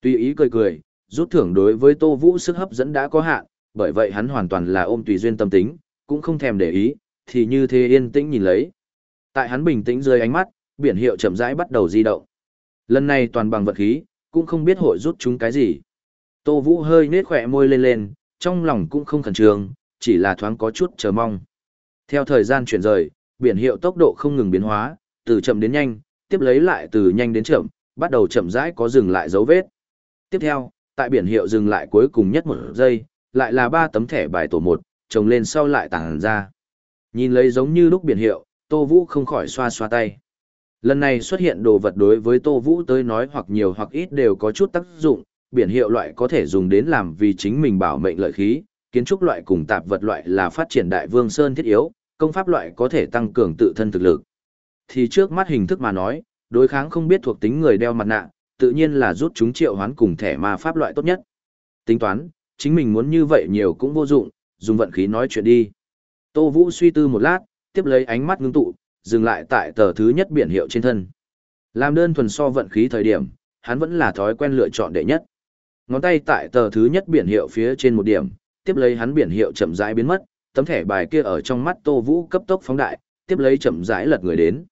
Tuy ý cười cười, rút thưởng đối với Tô Vũ sức hấp dẫn đã có hạn, bởi vậy hắn hoàn toàn là ôm tùy duyên tâm tính, cũng không thèm để ý, thì như thế yên tĩnh nhìn lấy. Tại hắn bình tĩnh dưới ánh mắt, biển hiệu chậm rãi bắt đầu di động. Lần này toàn bằng vật khí, cũng không biết hội rút chúng cái gì. Tô Vũ hơi nết khỏe môi lên lên, trong lòng cũng không khẩn trương, chỉ là thoáng có chút chờ mong. Theo thời gian chuyển rời, biển hiệu tốc độ không ngừng biến hóa, từ chậm đến nhanh, tiếp lấy lại từ nhanh đến chậm, bắt đầu chậm rãi có dừng lại dấu vết. Tiếp theo, tại biển hiệu dừng lại cuối cùng nhất một giây, lại là ba tấm thẻ bài tổ một, trồng lên sau lại tàng ra. Nhìn lấy giống như lúc biển hiệu, Tô Vũ không khỏi xoa xoa tay. Lần này xuất hiện đồ vật đối với Tô Vũ tới nói hoặc nhiều hoặc ít đều có chút tác dụng, biển hiệu loại có thể dùng đến làm vì chính mình bảo mệnh lợi khí, kiến trúc loại cùng tạp vật loại là phát triển đại vương sơn thiết yếu, công pháp loại có thể tăng cường tự thân thực lực. Thì trước mắt hình thức mà nói, đối kháng không biết thuộc tính người đeo mặt nạ, tự nhiên là rút chúng triệu hoán cùng thẻ ma pháp loại tốt nhất. Tính toán, chính mình muốn như vậy nhiều cũng vô dụng, dùng vận khí nói chuyện đi. Tô Vũ suy tư một lát, tiếp lấy ánh mắt ngưng tụ, dừng lại tại tờ thứ nhất biển hiệu trên thân. Làm đơn thuần so vận khí thời điểm, hắn vẫn là thói quen lựa chọn đệ nhất. Ngón tay tại tờ thứ nhất biển hiệu phía trên một điểm, tiếp lấy hắn biển hiệu chậm rãi biến mất, tấm thẻ bài kia ở trong mắt Tô Vũ cấp tốc phóng đại, tiếp lấy chậm rãi lật người đến.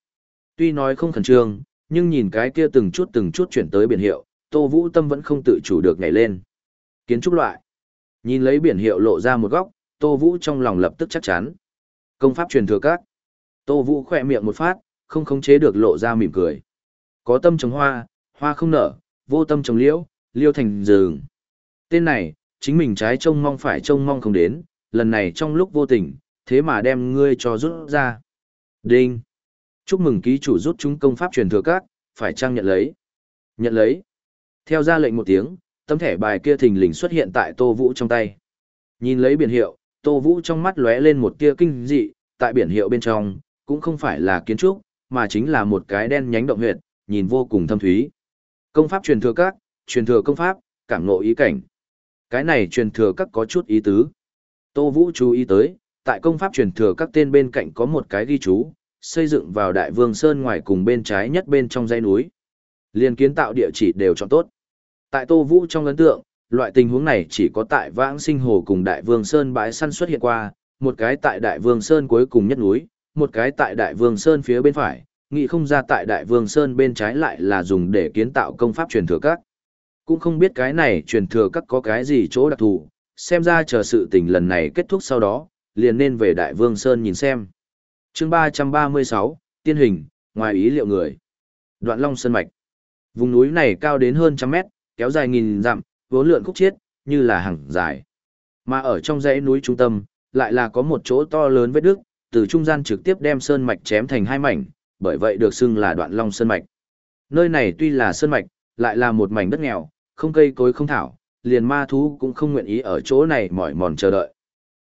Tuy nói không khẩn trương, nhưng nhìn cái kia từng chút từng chút chuyển tới biển hiệu, Tô Vũ tâm vẫn không tự chủ được nhảy lên. Kiến trúc loại. Nhìn lấy biển hiệu lộ ra một góc, Tô Vũ trong lòng lập tức chắc chắn. Công pháp truyền thừa các. Tô Vũ khỏe miệng một phát, không khống chế được lộ ra mỉm cười. Có tâm trồng hoa, hoa không nở, vô tâm trồng liễu, liêu thành rừng. Tên này, chính mình trái trông mong phải trông mong không đến, lần này trong lúc vô tình, thế mà đem ngươi cho rút ra. Đinh. Chúc mừng ký chủ rút chúng công pháp truyền thừa các, phải trang nhận lấy. Nhận lấy. Theo ra lệnh một tiếng, tấm thẻ bài kia thình lình xuất hiện tại Tô Vũ trong tay. Nhìn lấy biển hiệu, Tô Vũ trong mắt lóe lên một tia kinh dị, tại biển hiệu bên trong, cũng không phải là kiến trúc, mà chính là một cái đen nhánh động huyệt, nhìn vô cùng thâm thúy. Công pháp truyền thừa các, truyền thừa công pháp, cảm ngộ ý cảnh. Cái này truyền thừa các có chút ý tứ. Tô Vũ chú ý tới, tại công pháp truyền thừa các tên bên cạnh có một cái ghi chú, xây dựng vào Đại Vương Sơn ngoài cùng bên trái nhất bên trong dãy núi. Liên kiến tạo địa chỉ đều chọn tốt. Tại Tô Vũ trong ấn tượng, loại tình huống này chỉ có tại Vãng Sinh Hồ cùng Đại Vương Sơn bãi săn xuất hiện qua, một cái tại Đại Vương Sơn cuối cùng nhất núi, một cái tại Đại Vương Sơn phía bên phải, nghị không ra tại Đại Vương Sơn bên trái lại là dùng để kiến tạo công pháp truyền thừa các. Cũng không biết cái này truyền thừa các có cái gì chỗ đặc thù, xem ra chờ sự tình lần này kết thúc sau đó, liền nên về Đại Vương Sơn nhìn xem. chương 336, Tiên hình, ngoài ý liệu người. Đoạn Long Sơn Mạch. Vùng núi này cao đến hơn trăm mét, kéo dài nghìn dặm, vốn lượn khúc chiết, như là hàng dài. Mà ở trong dãy núi trung tâm, lại là có một chỗ to lớn vết đức từ trung gian trực tiếp đem sơn mạch chém thành hai mảnh, bởi vậy được xưng là đoạn long sơn mạch. Nơi này tuy là sơn mạch, lại là một mảnh đất nghèo, không cây cối không thảo, liền ma thú cũng không nguyện ý ở chỗ này mỏi mòn chờ đợi.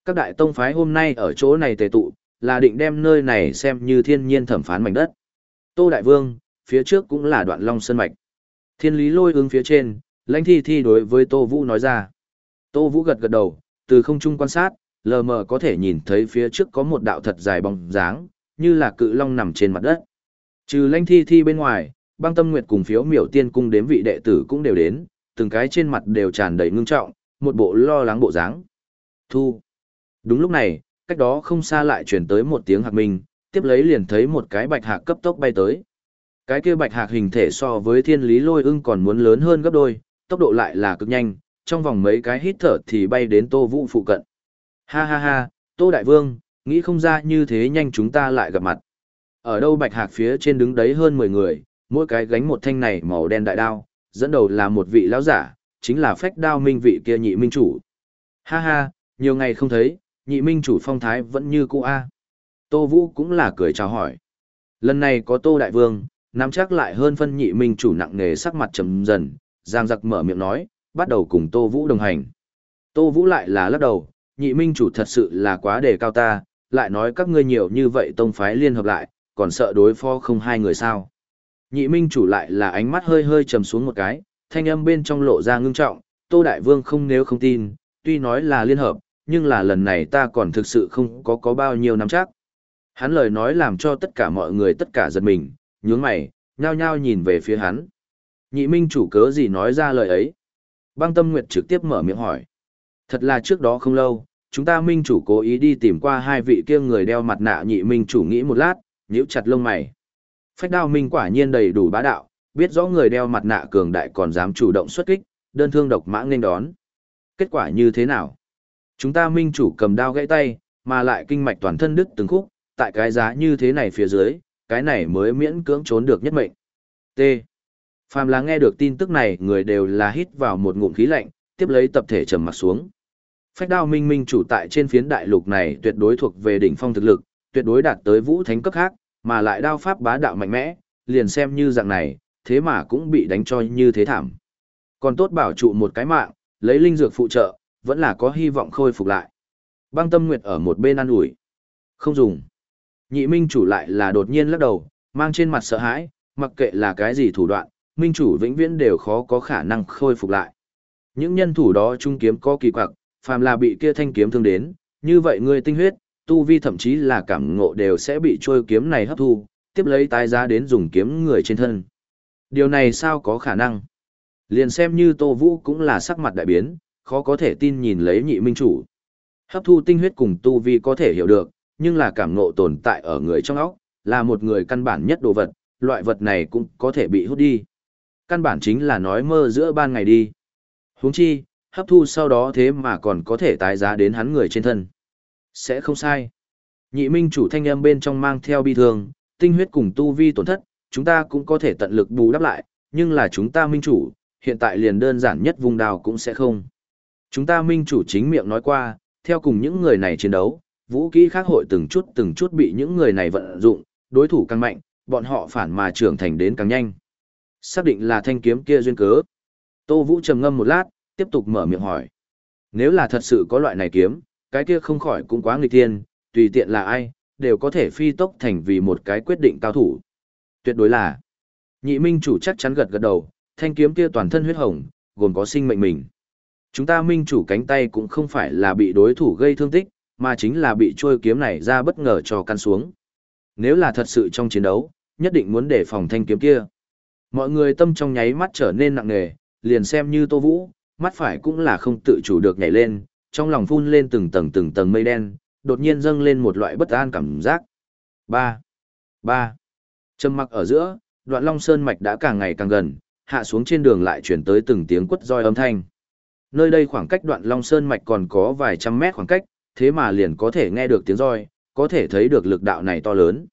Các đại tông phái hôm nay ở chỗ này tề tụ, là định đem nơi này xem như thiên nhiên thẩm phán mảnh đất. Tô Đại Vương, phía trước cũng là đoạn long sơn mạch. Thiên lý lôi ứng phía trên, lãnh thi thi đối với Tô Vũ nói ra. Tô Vũ gật gật đầu, từ không trung quan sát, lờ mờ có thể nhìn thấy phía trước có một đạo thật dài bóng dáng, như là cự long nằm trên mặt đất. Trừ lãnh thi thi bên ngoài, băng tâm nguyệt cùng phiếu miểu tiên cung đếm vị đệ tử cũng đều đến, từng cái trên mặt đều tràn đầy ngưng trọng, một bộ lo lắng bộ dáng. Thu. Đúng lúc này, cách đó không xa lại chuyển tới một tiếng hạc minh, tiếp lấy liền thấy một cái bạch hạc cấp tốc bay tới. Cái kia bạch hạc hình thể so với thiên lý lôi ưng còn muốn lớn hơn gấp đôi, tốc độ lại là cực nhanh, trong vòng mấy cái hít thở thì bay đến Tô Vũ phụ cận. Ha ha ha, Tô Đại Vương, nghĩ không ra như thế nhanh chúng ta lại gặp mặt. Ở đâu bạch hạc phía trên đứng đấy hơn 10 người, mỗi cái gánh một thanh này màu đen đại đao, dẫn đầu là một vị lão giả, chính là phách đao minh vị kia nhị minh chủ. Ha ha, nhiều ngày không thấy, nhị minh chủ phong thái vẫn như cũ a. Tô Vũ cũng là cười chào hỏi. Lần này có Tô Đại Vương, nắm chắc lại hơn phân nhị minh chủ nặng nề sắc mặt trầm dần, giang giặc mở miệng nói, bắt đầu cùng Tô Vũ đồng hành. Tô Vũ lại là lắc đầu, nhị minh chủ thật sự là quá đề cao ta, lại nói các ngươi nhiều như vậy tông phái liên hợp lại, còn sợ đối phó không hai người sao. Nhị minh chủ lại là ánh mắt hơi hơi trầm xuống một cái, thanh âm bên trong lộ ra ngưng trọng, Tô Đại Vương không nếu không tin, tuy nói là liên hợp, nhưng là lần này ta còn thực sự không có có bao nhiêu năm chắc. Hắn lời nói làm cho tất cả mọi người tất cả giật mình, nhướng mày, nhao nhao nhìn về phía hắn. Nhị minh chủ cớ gì nói ra lời ấy? Băng tâm nguyệt trực tiếp mở miệng hỏi. Thật là trước đó không lâu, chúng ta minh chủ cố ý đi tìm qua hai vị kia người đeo mặt nạ nhị minh chủ nghĩ một lát, nhíu chặt lông mày. Phách đao minh quả nhiên đầy đủ bá đạo, biết rõ người đeo mặt nạ cường đại còn dám chủ động xuất kích, đơn thương độc mã nên đón. Kết quả như thế nào? Chúng ta minh chủ cầm đao gãy tay, mà lại kinh mạch toàn thân đứt từng khúc, tại cái giá như thế này phía dưới, cái này mới miễn cưỡng trốn được nhất mệnh. T. Phàm là nghe được tin tức này người đều là hít vào một ngụm khí lạnh, tiếp lấy tập thể trầm mặt xuống. Phách đao minh minh chủ tại trên phiến đại lục này tuyệt đối thuộc về đỉnh phong thực lực, tuyệt đối đạt tới vũ thánh cấp khác, mà lại đao pháp bá đạo mạnh mẽ, liền xem như dạng này, thế mà cũng bị đánh cho như thế thảm. Còn tốt bảo trụ một cái mạng, lấy linh dược phụ trợ, vẫn là có hy vọng khôi phục lại. Băng tâm nguyệt ở một bên ăn ủi Không dùng. Nhị minh chủ lại là đột nhiên lắc đầu, mang trên mặt sợ hãi, mặc kệ là cái gì thủ đoạn, minh chủ vĩnh viễn đều khó có khả năng khôi phục lại. Những nhân thủ đó trung kiếm có kỳ quặc, phàm là bị kia thanh kiếm thương đến, như vậy ngươi tinh huyết, tu vi thậm chí là cảm ngộ đều sẽ bị trôi kiếm này hấp thu, tiếp lấy tái giá đến dùng kiếm người trên thân. Điều này sao có khả năng? Liền xem như Tô Vũ cũng là sắc mặt đại biến, khó có thể tin nhìn lấy nhị minh chủ. Hấp thu tinh huyết cùng tu vi có thể hiểu được, nhưng là cảm ngộ tồn tại ở người trong óc, là một người căn bản nhất đồ vật, loại vật này cũng có thể bị hút đi. Căn bản chính là nói mơ giữa ban ngày đi huống chi, hấp thu sau đó thế mà còn có thể tái giá đến hắn người trên thân. Sẽ không sai. Nhị minh chủ thanh âm bên trong mang theo bi thương, tinh huyết cùng tu vi tổn thất, chúng ta cũng có thể tận lực bù đắp lại, nhưng là chúng ta minh chủ, hiện tại liền đơn giản nhất vùng đào cũng sẽ không. Chúng ta minh chủ chính miệng nói qua, theo cùng những người này chiến đấu, vũ kỹ khác hội từng chút từng chút bị những người này vận dụng, đối thủ càng mạnh, bọn họ phản mà trưởng thành đến càng nhanh. Xác định là thanh kiếm kia duyên cớ. Tô Vũ trầm ngâm một lát, tiếp tục mở miệng hỏi. Nếu là thật sự có loại này kiếm, cái kia không khỏi cũng quá nghịch thiên, tùy tiện là ai, đều có thể phi tốc thành vì một cái quyết định cao thủ. Tuyệt đối là. Nhị minh chủ chắc chắn gật gật đầu, thanh kiếm kia toàn thân huyết hồng, gồm có sinh mệnh mình. Chúng ta minh chủ cánh tay cũng không phải là bị đối thủ gây thương tích, mà chính là bị trôi kiếm này ra bất ngờ cho căn xuống. Nếu là thật sự trong chiến đấu, nhất định muốn đề phòng thanh kiếm kia. Mọi người tâm trong nháy mắt trở nên nặng nề, liền xem như Tô Vũ, mắt phải cũng là không tự chủ được nhảy lên, trong lòng phun lên từng tầng từng tầng mây đen, đột nhiên dâng lên một loại bất an cảm giác. 3. 3. Trầm mặc ở giữa, đoạn Long Sơn Mạch đã càng ngày càng gần, hạ xuống trên đường lại chuyển tới từng tiếng quất roi âm thanh. Nơi đây khoảng cách đoạn Long Sơn Mạch còn có vài trăm mét khoảng cách, thế mà liền có thể nghe được tiếng roi, có thể thấy được lực đạo này to lớn.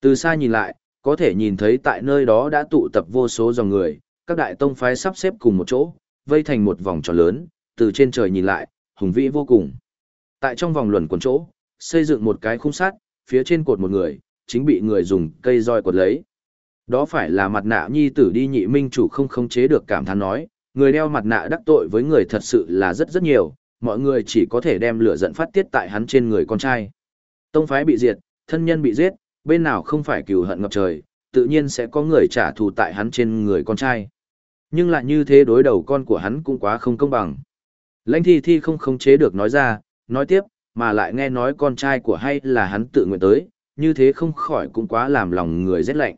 Từ xa nhìn lại, có thể nhìn thấy tại nơi đó đã tụ tập vô số dòng người, các đại tông phái sắp xếp cùng một chỗ, vây thành một vòng tròn lớn, từ trên trời nhìn lại, hùng vĩ vô cùng. Tại trong vòng luẩn quần chỗ, xây dựng một cái khung sắt, phía trên cột một người, chính bị người dùng cây roi quật lấy. Đó phải là mặt nạ nhi tử đi nhị minh chủ không khống chế được cảm thán nói, người đeo mặt nạ đắc tội với người thật sự là rất rất nhiều, mọi người chỉ có thể đem lửa giận phát tiết tại hắn trên người con trai. Tông phái bị diệt, thân nhân bị giết, bên nào không phải cừu hận ngập trời, tự nhiên sẽ có người trả thù tại hắn trên người con trai. Nhưng lại như thế đối đầu con của hắn cũng quá không công bằng. Lãnh thi thi không khống chế được nói ra, nói tiếp, mà lại nghe nói con trai của hay là hắn tự nguyện tới, như thế không khỏi cũng quá làm lòng người rét lạnh.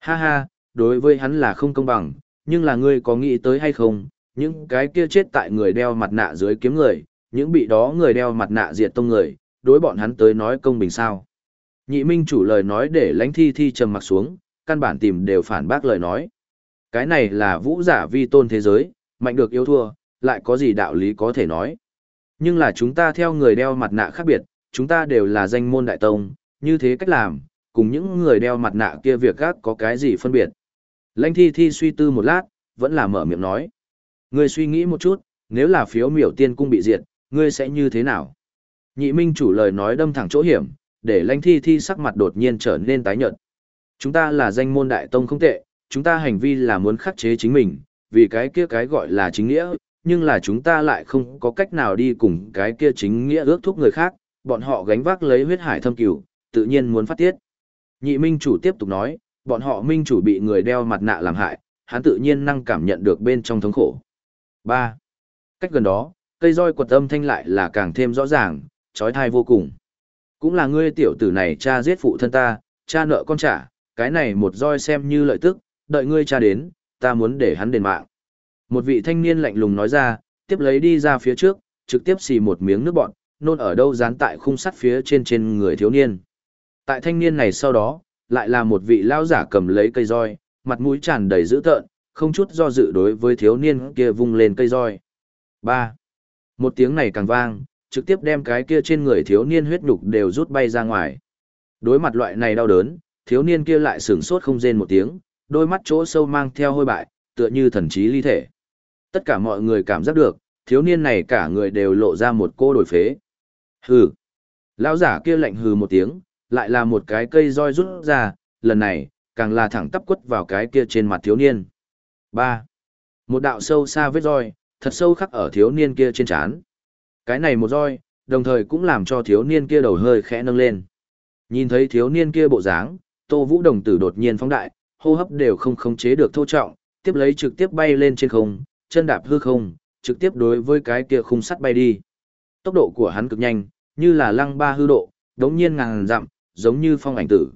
Ha ha, đối với hắn là không công bằng, nhưng là ngươi có nghĩ tới hay không, những cái kia chết tại người đeo mặt nạ dưới kiếm người, những bị đó người đeo mặt nạ diệt tông người, đối bọn hắn tới nói công bình sao. Nhị minh chủ lời nói để lãnh thi thi trầm mặt xuống, căn bản tìm đều phản bác lời nói. Cái này là vũ giả vi tôn thế giới, mạnh được yêu thua, lại có gì đạo lý có thể nói. Nhưng là chúng ta theo người đeo mặt nạ khác biệt, chúng ta đều là danh môn đại tông, như thế cách làm, cùng những người đeo mặt nạ kia việc gác có cái gì phân biệt. Lãnh thi thi suy tư một lát, vẫn là mở miệng nói. Ngươi suy nghĩ một chút, nếu là phiếu miểu tiên cung bị diệt, ngươi sẽ như thế nào? Nhị minh chủ lời nói đâm thẳng chỗ hiểm, để lãnh thi thi sắc mặt đột nhiên trở nên tái nhợt. Chúng ta là danh môn đại tông không tệ, chúng ta hành vi là muốn khắc chế chính mình, vì cái kia cái gọi là chính nghĩa, nhưng là chúng ta lại không có cách nào đi cùng cái kia chính nghĩa ước thúc người khác, bọn họ gánh vác lấy huyết hải thâm cửu, tự nhiên muốn phát tiết. Nhị minh chủ tiếp tục nói, bọn họ minh chủ bị người đeo mặt nạ làm hại, hắn tự nhiên năng cảm nhận được bên trong thống khổ. 3. Cách gần đó, cây roi quật âm thanh lại là càng thêm rõ ràng, trói thai vô cùng. Cũng là ngươi tiểu tử này cha giết phụ thân ta, cha nợ con trả, cái này một roi xem như lợi tức, đợi ngươi cha đến, ta muốn để hắn đền mạng. Một vị thanh niên lạnh lùng nói ra, tiếp lấy đi ra phía trước, trực tiếp xì một miếng nước bọn, nôn ở đâu dán tại khung sắt phía trên trên người thiếu niên. Tại thanh niên này sau đó, lại là một vị lão giả cầm lấy cây roi, mặt mũi tràn đầy dữ tợn, không chút do dự đối với thiếu niên kia vung lên cây roi. 3. Một tiếng này càng vang, trực tiếp đem cái kia trên người thiếu niên huyết nhục đều rút bay ra ngoài. Đối mặt loại này đau đớn, thiếu niên kia lại sửng sốt không rên một tiếng, đôi mắt chỗ sâu mang theo hôi bại, tựa như thần trí ly thể. Tất cả mọi người cảm giác được, thiếu niên này cả người đều lộ ra một cô đổi phế. Hừ. Lão giả kia lạnh hừ một tiếng, lại là một cái cây roi rút ra, lần này, càng là thẳng tắp quất vào cái kia trên mặt thiếu niên. 3. Một đạo sâu xa vết roi, thật sâu khắc ở thiếu niên kia trên trán. Cái này một roi, đồng thời cũng làm cho thiếu niên kia đầu hơi khẽ nâng lên. Nhìn thấy thiếu niên kia bộ dáng, Tô Vũ đồng tử đột nhiên phóng đại, hô hấp đều không khống chế được thô trọng, tiếp lấy trực tiếp bay lên trên không, chân đạp hư không, trực tiếp đối với cái kia khung sắt bay đi. Tốc độ của hắn cực nhanh, như là lăng ba hư độ, đống nhiên ngàn dặm, giống như phong ảnh tử.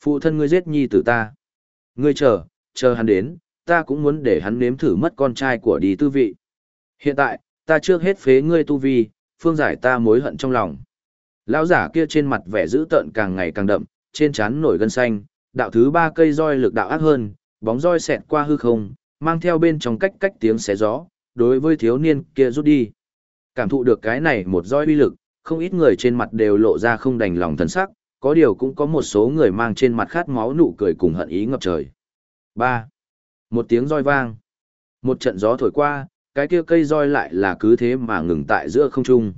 Phụ thân ngươi giết nhi tử ta. Ngươi chờ, chờ hắn đến, ta cũng muốn để hắn nếm thử mất con trai của đi tư vị. Hiện tại, ta trước hết phế ngươi tu vi, phương giải ta mối hận trong lòng. Lão giả kia trên mặt vẻ dữ tợn càng ngày càng đậm, trên trán nổi gân xanh, đạo thứ ba cây roi lực đạo ác hơn, bóng roi xẹt qua hư không, mang theo bên trong cách cách tiếng xé gió, đối với thiếu niên kia rút đi. Cảm thụ được cái này một roi uy lực, không ít người trên mặt đều lộ ra không đành lòng thần sắc, có điều cũng có một số người mang trên mặt khát máu nụ cười cùng hận ý ngập trời. 3. Một tiếng roi vang. Một trận gió thổi qua, cái kia cây roi lại là cứ thế mà ngừng tại giữa không trung.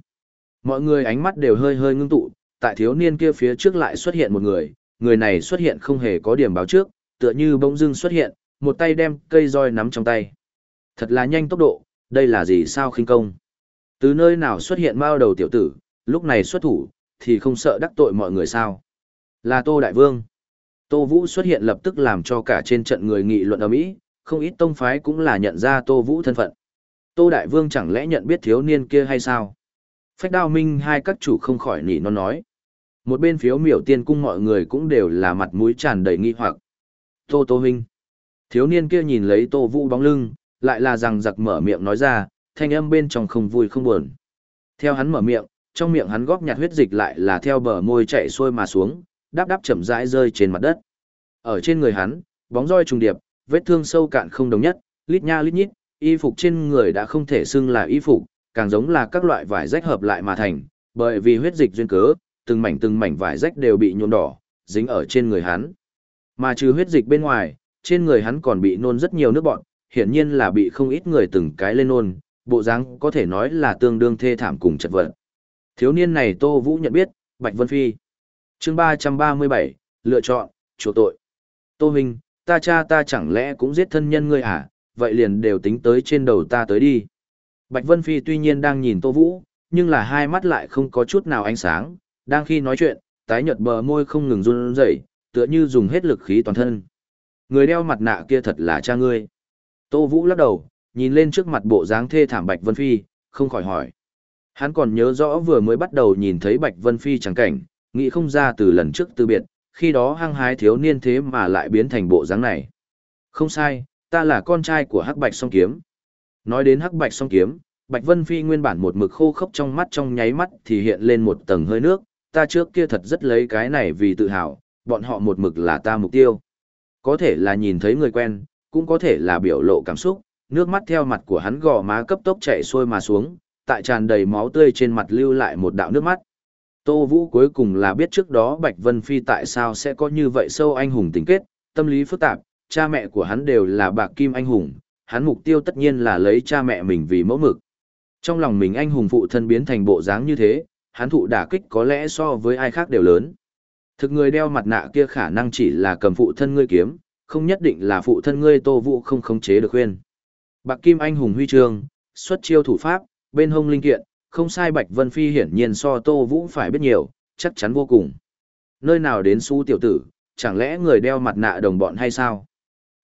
Mọi người ánh mắt đều hơi hơi ngưng tụ, tại thiếu niên kia phía trước lại xuất hiện một người, người này xuất hiện không hề có điểm báo trước, tựa như bỗng dưng xuất hiện, một tay đem cây roi nắm trong tay. Thật là nhanh tốc độ, đây là gì sao khinh công? Từ nơi nào xuất hiện mao đầu tiểu tử, lúc này xuất thủ, thì không sợ đắc tội mọi người sao? Là Tô Đại Vương. Tô Vũ xuất hiện lập tức làm cho cả trên trận người nghị luận ở ý, không ít tông phái cũng là nhận ra Tô Vũ thân phận. Tô Đại Vương chẳng lẽ nhận biết thiếu niên kia hay sao? Phách đao minh hai các chủ không khỏi nỉ non nói. Một bên phiếu miểu tiên cung mọi người cũng đều là mặt mũi tràn đầy nghi hoặc. Tô Tô Minh. Thiếu niên kia nhìn lấy Tô Vũ bóng lưng, lại là rằng giặc mở miệng nói ra, thanh âm bên trong không vui không buồn. Theo hắn mở miệng, trong miệng hắn góp nhặt huyết dịch lại là theo bờ môi chạy xuôi mà xuống, đáp đáp chậm rãi rơi trên mặt đất. Ở trên người hắn, bóng roi trùng điệp, vết thương sâu cạn không đồng nhất, lít nha lít nhít, y phục trên người đã không thể xưng là y phục, càng giống là các loại vải rách hợp lại mà thành, bởi vì huyết dịch duyên cớ, từng mảnh từng mảnh vải rách đều bị nhuộm đỏ, dính ở trên người hắn. Mà trừ huyết dịch bên ngoài, trên người hắn còn bị nôn rất nhiều nước bọn, hiển nhiên là bị không ít người từng cái lên nôn, bộ dáng có thể nói là tương đương thê thảm cùng chật vật. Thiếu niên này Tô Vũ nhận biết, Bạch Vân Phi. chương 337, lựa chọn, chỗ tội. Tô minh ta cha ta chẳng lẽ cũng giết thân nhân ngươi à, vậy liền đều tính tới trên đầu ta tới đi. Bạch Vân Phi tuy nhiên đang nhìn Tô Vũ, nhưng là hai mắt lại không có chút nào ánh sáng, đang khi nói chuyện, tái nhợt bờ môi không ngừng run rẩy, tựa như dùng hết lực khí toàn thân. Người đeo mặt nạ kia thật là cha ngươi. Tô Vũ lắc đầu, nhìn lên trước mặt bộ dáng thê thảm Bạch Vân Phi, không khỏi hỏi. Hắn còn nhớ rõ vừa mới bắt đầu nhìn thấy Bạch Vân Phi chẳng cảnh, nghĩ không ra từ lần trước từ biệt, khi đó hăng hái thiếu niên thế mà lại biến thành bộ dáng này. Không sai, ta là con trai của Hắc Bạch Song Kiếm. Nói đến Hắc Bạch Song Kiếm, Bạch Vân Phi nguyên bản một mực khô khốc trong mắt trong nháy mắt thì hiện lên một tầng hơi nước, ta trước kia thật rất lấy cái này vì tự hào, bọn họ một mực là ta mục tiêu. Có thể là nhìn thấy người quen, cũng có thể là biểu lộ cảm xúc, nước mắt theo mặt của hắn gò má cấp tốc chảy xuôi mà xuống, tại tràn đầy máu tươi trên mặt lưu lại một đạo nước mắt. Tô Vũ cuối cùng là biết trước đó Bạch Vân Phi tại sao sẽ có như vậy sâu anh hùng tình kết, tâm lý phức tạp, cha mẹ của hắn đều là bạc kim anh hùng, hắn mục tiêu tất nhiên là lấy cha mẹ mình vì mẫu mực. Trong lòng mình anh hùng phụ thân biến thành bộ dáng như thế, hắn thụ đả kích có lẽ so với ai khác đều lớn. Thực người đeo mặt nạ kia khả năng chỉ là cầm phụ thân ngươi kiếm, không nhất định là phụ thân ngươi Tô Vũ không khống chế được khuyên. Bạc Kim anh hùng huy chương, xuất chiêu thủ pháp, bên hông linh kiện, không sai Bạch Vân Phi hiển nhiên so Tô Vũ phải biết nhiều, chắc chắn vô cùng. Nơi nào đến su tiểu tử, chẳng lẽ người đeo mặt nạ đồng bọn hay sao?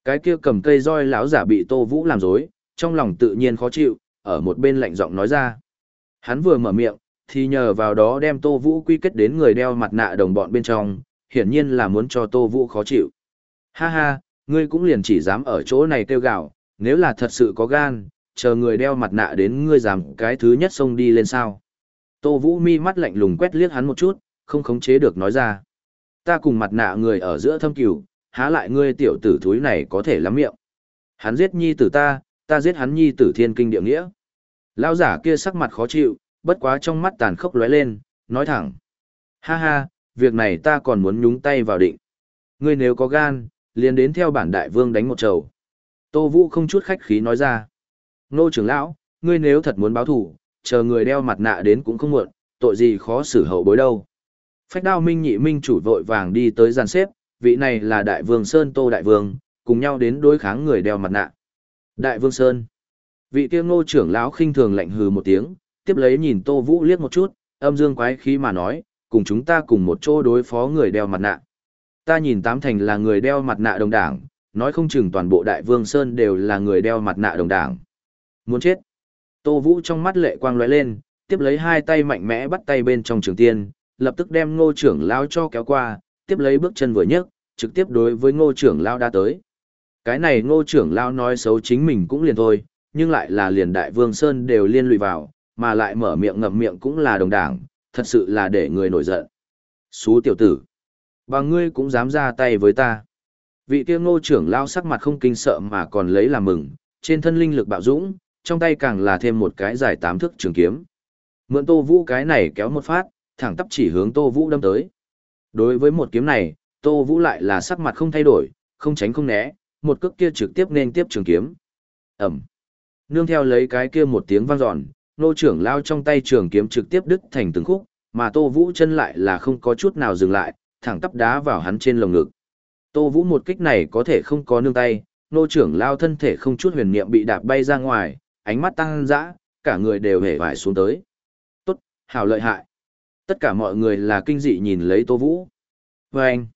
Cái kia cầm cây roi lão giả bị Tô Vũ làm dối, trong lòng tự nhiên khó chịu, ở một bên lạnh giọng nói ra. Hắn vừa mở miệng, thì nhờ vào đó đem Tô Vũ quy kết đến người đeo mặt nạ đồng bọn bên trong, hiển nhiên là muốn cho Tô Vũ khó chịu. Ha ha, ngươi cũng liền chỉ dám ở chỗ này kêu gạo, nếu là thật sự có gan, chờ người đeo mặt nạ đến ngươi dám cái thứ nhất xông đi lên sao. Tô Vũ mi mắt lạnh lùng quét liếc hắn một chút, không khống chế được nói ra. Ta cùng mặt nạ người ở giữa thâm cửu, há lại ngươi tiểu tử thúi này có thể lắm miệng. Hắn giết nhi tử ta, ta giết hắn nhi tử thiên kinh địa nghĩa. Lao giả kia sắc mặt khó chịu, bất quá trong mắt tàn khốc lóe lên, nói thẳng. Ha ha, việc này ta còn muốn nhúng tay vào định. Ngươi nếu có gan, liền đến theo bản đại vương đánh một trầu. Tô Vũ không chút khách khí nói ra. Nô trưởng lão, ngươi nếu thật muốn báo thủ, chờ người đeo mặt nạ đến cũng không muộn, tội gì khó xử hậu bối đâu. Phách đao minh nhị minh chủ vội vàng đi tới gian xếp, vị này là Đại Vương Sơn Tô Đại Vương, cùng nhau đến đối kháng người đeo mặt nạ. Đại Vương Sơn. Vị kia ngô trưởng lão khinh thường lạnh hừ một tiếng, tiếp lấy nhìn Tô Vũ liếc một chút, âm dương quái khí mà nói, cùng chúng ta cùng một chỗ đối phó người đeo mặt nạ. Ta nhìn tám thành là người đeo mặt nạ đồng đảng, nói không chừng toàn bộ Đại Vương Sơn đều là người đeo mặt nạ đồng đảng. Muốn chết. Tô Vũ trong mắt lệ quang lóe lên, tiếp lấy hai tay mạnh mẽ bắt tay bên trong trường tiên, lập tức đem ngô trưởng lao cho kéo qua, tiếp lấy bước chân vừa nhấc, trực tiếp đối với ngô trưởng lao đã tới. Cái này ngô trưởng lao nói xấu chính mình cũng liền thôi, nhưng lại là liền đại vương Sơn đều liên lụy vào, mà lại mở miệng ngậm miệng cũng là đồng đảng, thật sự là để người nổi giận. Xú tiểu tử, bà ngươi cũng dám ra tay với ta. Vị kia ngô trưởng lao sắc mặt không kinh sợ mà còn lấy làm mừng, trên thân linh lực bạo dũng, trong tay càng là thêm một cái dài tám thước trường kiếm. Mượn Tô Vũ cái này kéo một phát, thẳng tắp chỉ hướng Tô Vũ đâm tới. Đối với một kiếm này, Tô Vũ lại là sắc mặt không thay đổi, không tránh không né, một cước kia trực tiếp nên tiếp trường kiếm. Ẩm. Nương theo lấy cái kia một tiếng vang dọn, nô trưởng lao trong tay trường kiếm trực tiếp đứt thành từng khúc, mà Tô Vũ chân lại là không có chút nào dừng lại, thẳng tắp đá vào hắn trên lồng ngực. Tô Vũ một kích này có thể không có nương tay, nô trưởng lao thân thể không chút huyền niệm bị đạp bay ra ngoài, ánh mắt tăng dã, cả người đều hề vải xuống tới. Tốt, hào lợi hại. Tất cả mọi người là kinh dị nhìn lấy Tô Vũ. Vâng! anh,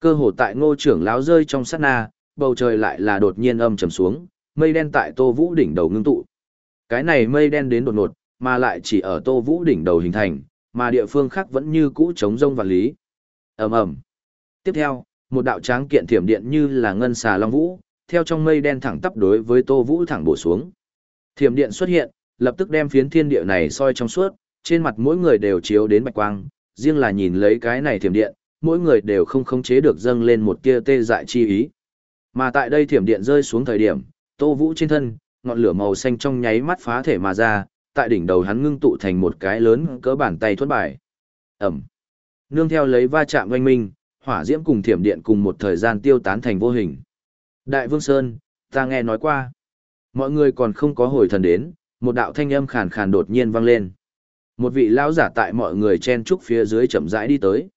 cơ hồ tại ngô trưởng lão rơi trong sát na, bầu trời lại là đột nhiên âm trầm xuống, mây đen tại Tô Vũ đỉnh đầu ngưng tụ. Cái này mây đen đến đột ngột, mà lại chỉ ở Tô Vũ đỉnh đầu hình thành, mà địa phương khác vẫn như cũ chống rông và lý. ầm ầm Tiếp theo, một đạo tráng kiện thiểm điện như là ngân xà long vũ, theo trong mây đen thẳng tắp đối với Tô Vũ thẳng bổ xuống. Thiểm điện xuất hiện, lập tức đem phiến thiên địa này soi trong suốt, trên mặt mỗi người đều chiếu đến bạch quang, riêng là nhìn lấy cái này thiểm điện, mỗi người đều không khống chế được dâng lên một tia tê dại chi ý. Mà tại đây thiểm điện rơi xuống thời điểm, Tô Vũ trên thân, ngọn lửa màu xanh trong nháy mắt phá thể mà ra, tại đỉnh đầu hắn ngưng tụ thành một cái lớn cỡ bàn tay thuẫn bài. Ẩm. Nương theo lấy va chạm oanh minh, hỏa diễm cùng thiểm điện cùng một thời gian tiêu tán thành vô hình. Đại Vương Sơn, ta nghe nói qua. Mọi người còn không có hồi thần đến, một đạo thanh âm khàn khàn đột nhiên vang lên. Một vị lão giả tại mọi người chen trúc phía dưới chậm rãi đi tới.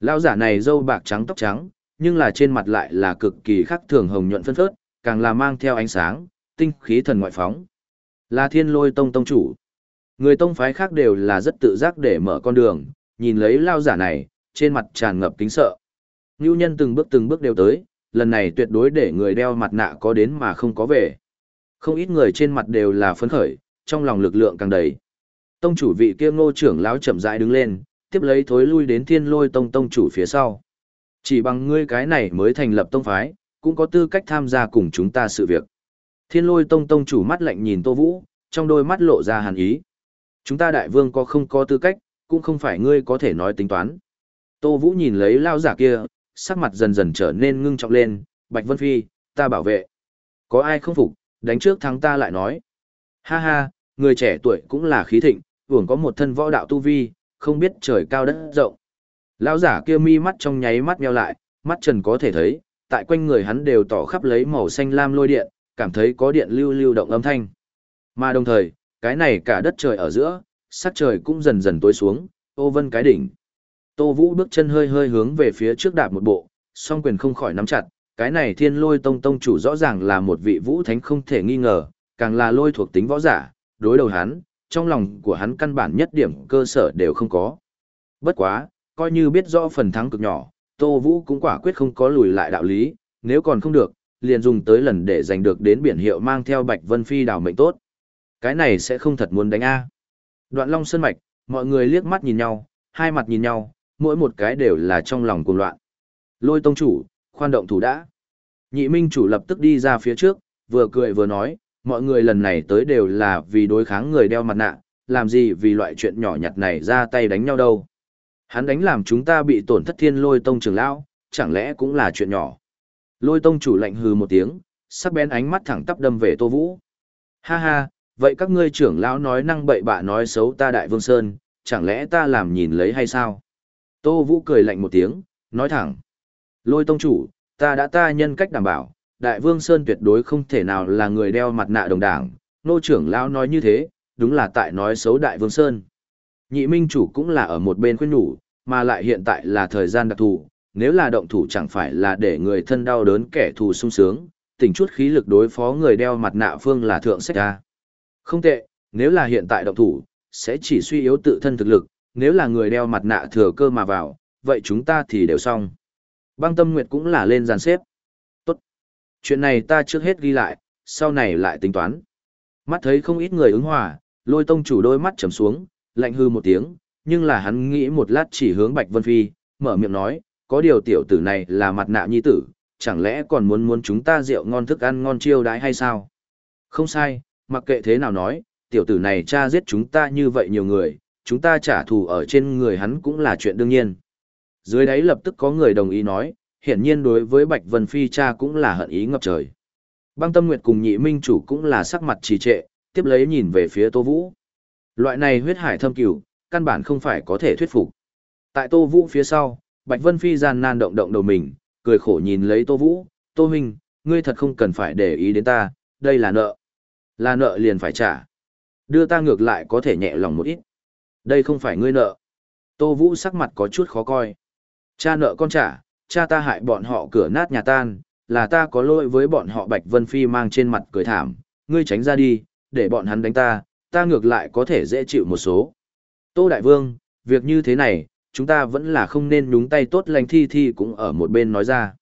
Lão giả này râu bạc trắng tóc trắng, nhưng là trên mặt lại là cực kỳ khắc thường hồng nhuận phân phớt, càng là mang theo ánh sáng, tinh khí thần ngoại phóng. Là thiên lôi tông tông chủ. Người tông phái khác đều là rất tự giác để mở con đường, nhìn lấy lao giả này, trên mặt tràn ngập kính sợ. Ngưu nhân từng bước từng bước đều tới, lần này tuyệt đối để người đeo mặt nạ có đến mà không có về. Không ít người trên mặt đều là phấn khởi, trong lòng lực lượng càng đầy. Tông chủ vị kia ngô trưởng lão chậm rãi đứng lên, tiếp lấy thối lui đến thiên lôi tông tông chủ phía sau. Chỉ bằng ngươi cái này mới thành lập tông phái, cũng có tư cách tham gia cùng chúng ta sự việc. Thiên lôi tông tông chủ mắt lạnh nhìn Tô Vũ, trong đôi mắt lộ ra hàn ý. Chúng ta đại vương có không có tư cách, cũng không phải ngươi có thể nói tính toán. Tô Vũ nhìn lấy lao giả kia, sắc mặt dần dần trở nên ngưng trọng lên, Bạch Vân Phi, ta bảo vệ. Có ai không phục, đánh trước thắng ta lại nói. Ha ha, người trẻ tuổi cũng là khí thịnh, vưởng có một thân võ đạo tu vi, không biết trời cao đất rộng. Lão giả kia mi mắt trong nháy mắt nheo lại, mắt trần có thể thấy, tại quanh người hắn đều tỏ khắp lấy màu xanh lam lôi điện, cảm thấy có điện lưu lưu động âm thanh. Mà đồng thời, cái này cả đất trời ở giữa, sắc trời cũng dần dần tối xuống, ô vân cái đỉnh. Tô Vũ bước chân hơi hơi hướng về phía trước đạp một bộ, song quyền không khỏi nắm chặt, cái này thiên lôi tông tông chủ rõ ràng là một vị vũ thánh không thể nghi ngờ, càng là lôi thuộc tính võ giả, đối đầu hắn, trong lòng của hắn căn bản nhất điểm cơ sở đều không có. Bất quá, coi như biết rõ phần thắng cực nhỏ, Tô Vũ cũng quả quyết không có lùi lại đạo lý, nếu còn không được, liền dùng tới lần để giành được đến biển hiệu mang theo Bạch Vân Phi đào mệnh tốt. Cái này sẽ không thật muốn đánh A. Đoạn Long Sơn Mạch, mọi người liếc mắt nhìn nhau, hai mặt nhìn nhau, mỗi một cái đều là trong lòng cuồng loạn. Lôi tông chủ, khoan động thủ đã. Nhị minh chủ lập tức đi ra phía trước, vừa cười vừa nói, mọi người lần này tới đều là vì đối kháng người đeo mặt nạ, làm gì vì loại chuyện nhỏ nhặt này ra tay đánh nhau đâu. Hắn đánh làm chúng ta bị tổn thất thiên lôi tông trưởng lão, chẳng lẽ cũng là chuyện nhỏ. Lôi tông chủ lạnh hừ một tiếng, sắc bén ánh mắt thẳng tắp đâm về Tô Vũ. Ha ha, vậy các ngươi trưởng lão nói năng bậy bạ nói xấu ta đại vương sơn, chẳng lẽ ta làm nhìn lấy hay sao? Tô Vũ cười lạnh một tiếng, nói thẳng. Lôi tông chủ, ta đã ta nhân cách đảm bảo, đại vương sơn tuyệt đối không thể nào là người đeo mặt nạ đồng đảng, nô trưởng lão nói như thế, đúng là tại nói xấu đại vương sơn. Nhị minh chủ cũng là ở một bên khuyên nhủ, mà lại hiện tại là thời gian đặc thù, nếu là động thủ chẳng phải là để người thân đau đớn kẻ thù sung sướng, tỉnh chút khí lực đối phó người đeo mặt nạ phương là thượng sách ra. Không tệ, nếu là hiện tại động thủ, sẽ chỉ suy yếu tự thân thực lực, nếu là người đeo mặt nạ thừa cơ mà vào, vậy chúng ta thì đều xong. Băng tâm nguyệt cũng là lên dàn xếp. Tốt. Chuyện này ta trước hết ghi lại, sau này lại tính toán. Mắt thấy không ít người ứng hòa, lôi tông chủ đôi mắt trầm xuống, lạnh hư một tiếng, nhưng là hắn nghĩ một lát chỉ hướng Bạch Vân Phi, mở miệng nói, có điều tiểu tử này là mặt nạ nhi tử, chẳng lẽ còn muốn muốn chúng ta rượu ngon thức ăn ngon chiêu đãi hay sao? Không sai, mặc kệ thế nào nói, tiểu tử này cha giết chúng ta như vậy nhiều người, chúng ta trả thù ở trên người hắn cũng là chuyện đương nhiên. Dưới đấy lập tức có người đồng ý nói, hiển nhiên đối với Bạch Vân Phi cha cũng là hận ý ngập trời. Băng Tâm Nguyệt cùng nhị minh chủ cũng là sắc mặt trì trệ, tiếp lấy nhìn về phía Tô Vũ. Loại này huyết hải thâm cửu, căn bản không phải có thể thuyết phục. Tại Tô Vũ phía sau, Bạch Vân Phi gian nan động động đầu mình, cười khổ nhìn lấy Tô Vũ, Tô Huynh, ngươi thật không cần phải để ý đến ta, đây là nợ. Là nợ liền phải trả. Đưa ta ngược lại có thể nhẹ lòng một ít. Đây không phải ngươi nợ. Tô Vũ sắc mặt có chút khó coi. Cha nợ con trả, cha ta hại bọn họ cửa nát nhà tan, là ta có lỗi với bọn họ Bạch Vân Phi mang trên mặt cười thảm, ngươi tránh ra đi, để bọn hắn đánh ta, ta ngược lại có thể dễ chịu một số. Tô Đại Vương, việc như thế này, chúng ta vẫn là không nên nhúng tay tốt lành thi thi cũng ở một bên nói ra.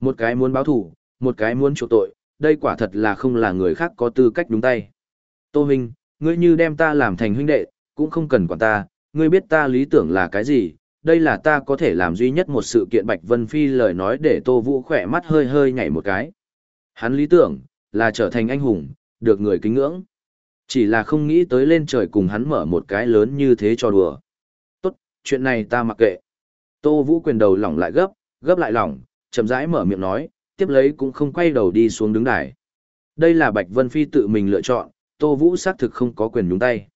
Một cái muốn báo thủ, một cái muốn chuộc tội, đây quả thật là không là người khác có tư cách nhúng tay. Tô huynh ngươi như đem ta làm thành huynh đệ, cũng không cần quản ta, ngươi biết ta lý tưởng là cái gì, đây là ta có thể làm duy nhất một sự kiện Bạch Vân Phi lời nói để Tô Vũ khỏe mắt hơi hơi nhảy một cái. Hắn lý tưởng, là trở thành anh hùng, được người kính ngưỡng. Chỉ là không nghĩ tới lên trời cùng hắn mở một cái lớn như thế cho đùa. Chuyện này ta mặc kệ. Tô Vũ quyền đầu lỏng lại gấp, gấp lại lỏng, chậm rãi mở miệng nói, tiếp lấy cũng không quay đầu đi xuống đứng đài. Đây là Bạch Vân Phi tự mình lựa chọn, Tô Vũ xác thực không có quyền nhúng tay.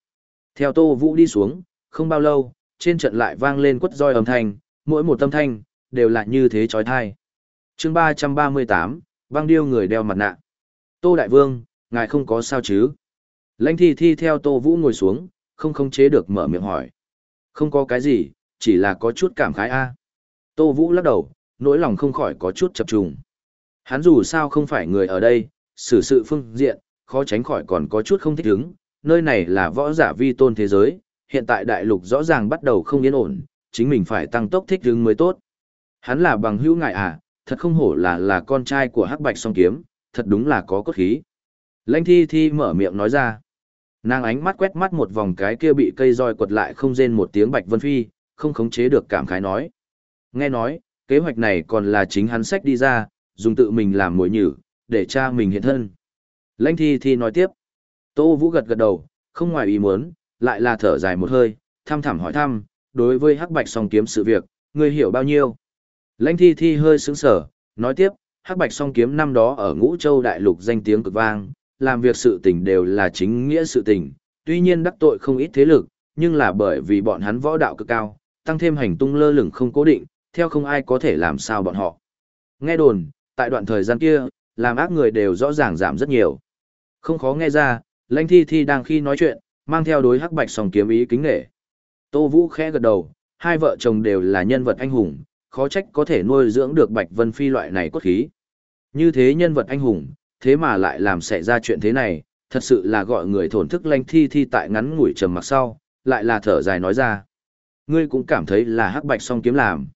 Theo Tô Vũ đi xuống, không bao lâu, trên trận lại vang lên quất roi âm thanh, mỗi một âm thanh, đều là như thế trói thai. chương 338, băng điêu người đeo mặt nạ. Tô Đại Vương, ngài không có sao chứ? Lãnh thi thi theo Tô Vũ ngồi xuống, không không chế được mở miệng hỏi. Không có cái gì, chỉ là có chút cảm khái a Tô Vũ lắc đầu, nỗi lòng không khỏi có chút chập trùng. Hắn dù sao không phải người ở đây, xử sự phương diện, khó tránh khỏi còn có chút không thích ứng, nơi này là võ giả vi tôn thế giới, hiện tại đại lục rõ ràng bắt đầu không yên ổn, chính mình phải tăng tốc thích ứng mới tốt. Hắn là bằng hữu ngại à, thật không hổ là là con trai của Hắc Bạch song kiếm, thật đúng là có cốt khí. Lãnh thi thi mở miệng nói ra. Nàng ánh mắt quét mắt một vòng cái kia bị cây roi quật lại không rên một tiếng Bạch Vân Phi, không khống chế được cảm khái nói. Nghe nói, kế hoạch này còn là chính hắn sách đi ra, dùng tự mình làm mồi nhử, để cha mình hiện thân. Lãnh thi thi nói tiếp. Tô Vũ gật gật đầu, không ngoài ý muốn, lại là thở dài một hơi, thăm thẳm hỏi thăm, đối với hắc bạch song kiếm sự việc, ngươi hiểu bao nhiêu? Lãnh thi thi hơi sững sở, nói tiếp, hắc bạch song kiếm năm đó ở ngũ châu đại lục danh tiếng cực vang, làm việc sự tình đều là chính nghĩa sự tình, tuy nhiên đắc tội không ít thế lực, nhưng là bởi vì bọn hắn võ đạo cực cao, tăng thêm hành tung lơ lửng không cố định, theo không ai có thể làm sao bọn họ. Nghe đồn, tại đoạn thời gian kia, làm ác người đều rõ ràng giảm rất nhiều. Không khó nghe ra, lãnh thi thi đang khi nói chuyện, mang theo đối hắc bạch song kiếm ý kính nghệ. Tô Vũ khẽ gật đầu, hai vợ chồng đều là nhân vật anh hùng, khó trách có thể nuôi dưỡng được Bạch Vân Phi loại này cốt khí. Như thế nhân vật anh hùng, thế mà lại làm xảy ra chuyện thế này, thật sự là gọi người thổn thức lanh thi thi tại ngắn ngủi trầm mặc sau, lại là thở dài nói ra. Ngươi cũng cảm thấy là hắc bạch song kiếm làm.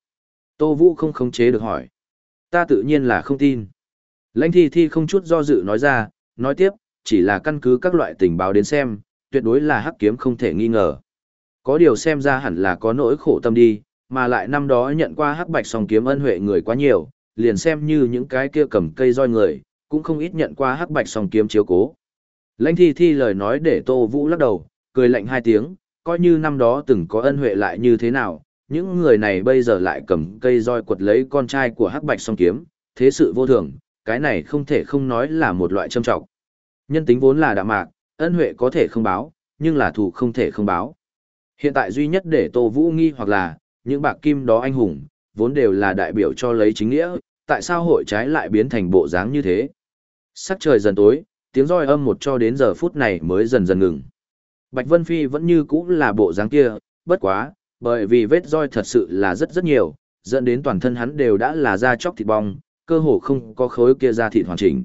Tô Vũ không khống chế được hỏi. Ta tự nhiên là không tin. Lãnh thi thi không chút do dự nói ra, nói tiếp, chỉ là căn cứ các loại tình báo đến xem, tuyệt đối là hắc kiếm không thể nghi ngờ. Có điều xem ra hẳn là có nỗi khổ tâm đi, mà lại năm đó nhận qua hắc bạch song kiếm ân huệ người quá nhiều, liền xem như những cái kia cầm cây roi người, cũng không ít nhận qua hắc bạch song kiếm chiếu cố. Lãnh thi thi lời nói để Tô Vũ lắc đầu, cười lạnh hai tiếng, coi như năm đó từng có ân huệ lại như thế nào, những người này bây giờ lại cầm cây roi quật lấy con trai của hắc bạch song kiếm, thế sự vô thường, cái này không thể không nói là một loại châm trọng. Nhân tính vốn là đạm mạc, ân huệ có thể không báo, nhưng là thù không thể không báo. Hiện tại duy nhất để Tô Vũ nghi hoặc là, những bạc kim đó anh hùng, vốn đều là đại biểu cho lấy chính nghĩa, tại sao hội trái lại biến thành bộ dáng như thế? Sắc trời dần tối, tiếng roi âm một cho đến giờ phút này mới dần dần ngừng. Bạch Vân Phi vẫn như cũ là bộ dáng kia, bất quá, bởi vì vết roi thật sự là rất rất nhiều, dẫn đến toàn thân hắn đều đã là da chóc thịt bong, cơ hồ không có khối kia da thịt hoàn chỉnh.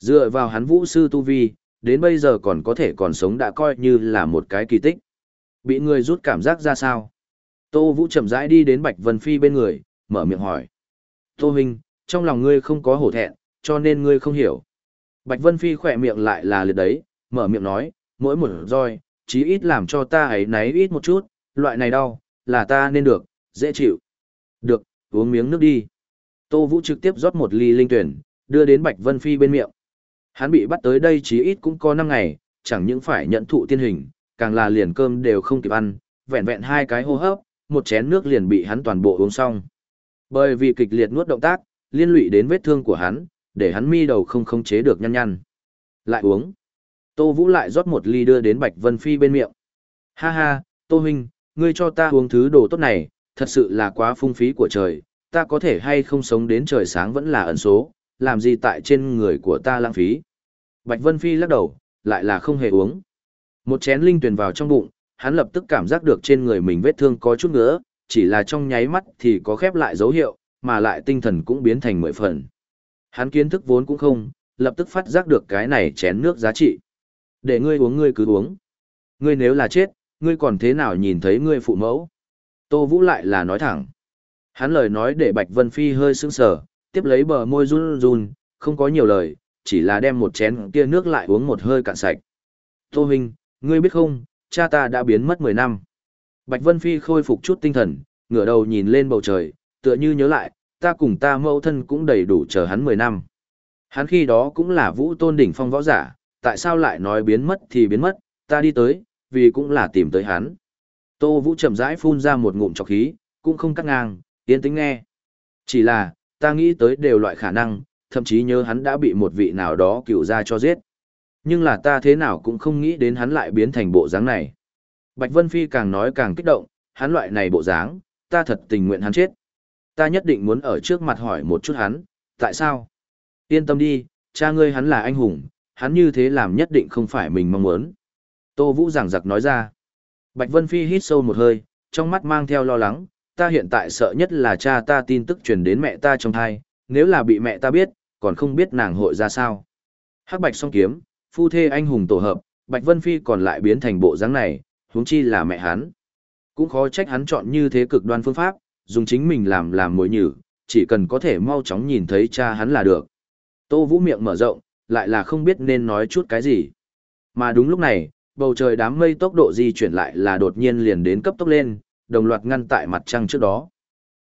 Dựa vào hắn vũ sư tu vi, đến bây giờ còn có thể còn sống đã coi như là một cái kỳ tích. Bị người rút cảm giác ra sao? Tô Vũ chậm rãi đi đến Bạch Vân Phi bên người, mở miệng hỏi. Tô Huynh, trong lòng ngươi không có hổ thẹn, cho nên ngươi không hiểu. Bạch Vân Phi khỏe miệng lại là liệt đấy, mở miệng nói, mỗi một roi, chí ít làm cho ta ấy náy ít một chút, loại này đau, là ta nên được, dễ chịu. Được, uống miếng nước đi. Tô Vũ trực tiếp rót một ly linh tuyển, đưa đến Bạch Vân Phi bên miệng. Hắn bị bắt tới đây chí ít cũng có 5 ngày, chẳng những phải nhận thụ tiên hình, càng là liền cơm đều không kịp ăn, vẹn vẹn hai cái hô hấp, một chén nước liền bị hắn toàn bộ uống xong. Bởi vì kịch liệt nuốt động tác, liên lụy đến vết thương của hắn, để hắn mi đầu không khống chế được nhăn nhăn. Lại uống. Tô Vũ lại rót một ly đưa đến Bạch Vân Phi bên miệng. Ha ha, Tô Huynh, ngươi cho ta uống thứ đồ tốt này, thật sự là quá phung phí của trời, ta có thể hay không sống đến trời sáng vẫn là ẩn số, làm gì tại trên người của ta lãng phí. Bạch Vân Phi lắc đầu, lại là không hề uống. Một chén linh tuyển vào trong bụng, hắn lập tức cảm giác được trên người mình vết thương có chút nữa, chỉ là trong nháy mắt thì có khép lại dấu hiệu, mà lại tinh thần cũng biến thành mười phần. Hắn kiến thức vốn cũng không, lập tức phát giác được cái này chén nước giá trị. Để ngươi uống ngươi cứ uống. Ngươi nếu là chết, ngươi còn thế nào nhìn thấy ngươi phụ mẫu? Tô Vũ lại là nói thẳng. Hắn lời nói để Bạch Vân Phi hơi sững sờ, tiếp lấy bờ môi run run, không có nhiều lời, chỉ là đem một chén kia nước lại uống một hơi cạn sạch. Tô Huynh, ngươi biết không, cha ta đã biến mất 10 năm. Bạch Vân Phi khôi phục chút tinh thần, ngửa đầu nhìn lên bầu trời, tựa như nhớ lại, ta cùng ta mẫu thân cũng đầy đủ chờ hắn 10 năm. Hắn khi đó cũng là vũ tôn đỉnh phong võ giả, tại sao lại nói biến mất thì biến mất, ta đi tới, vì cũng là tìm tới hắn. Tô Vũ chậm rãi phun ra một ngụm trọc khí, cũng không cắt ngang, yên tĩnh nghe. Chỉ là, ta nghĩ tới đều loại khả năng, thậm chí nhớ hắn đã bị một vị nào đó cựu ra cho giết. Nhưng là ta thế nào cũng không nghĩ đến hắn lại biến thành bộ dáng này. Bạch Vân Phi càng nói càng kích động, hắn loại này bộ dáng, ta thật tình nguyện hắn chết. Ta nhất định muốn ở trước mặt hỏi một chút hắn, tại sao? Yên tâm đi, cha ngươi hắn là anh hùng, hắn như thế làm nhất định không phải mình mong muốn. Tô Vũ giảng giặc nói ra. Bạch Vân Phi hít sâu một hơi, trong mắt mang theo lo lắng, ta hiện tại sợ nhất là cha ta tin tức truyền đến mẹ ta trong thai, nếu là bị mẹ ta biết, còn không biết nàng hội ra sao. Hắc Bạch song kiếm, phu thê anh hùng tổ hợp, Bạch Vân Phi còn lại biến thành bộ dáng này, huống chi là mẹ hắn. Cũng khó trách hắn chọn như thế cực đoan phương pháp, dùng chính mình làm làm mối nhử, chỉ cần có thể mau chóng nhìn thấy cha hắn là được. Tô Vũ miệng mở rộng, lại là không biết nên nói chút cái gì. Mà đúng lúc này, bầu trời đám mây tốc độ di chuyển lại là đột nhiên liền đến cấp tốc lên, đồng loạt ngăn tại mặt trăng trước đó.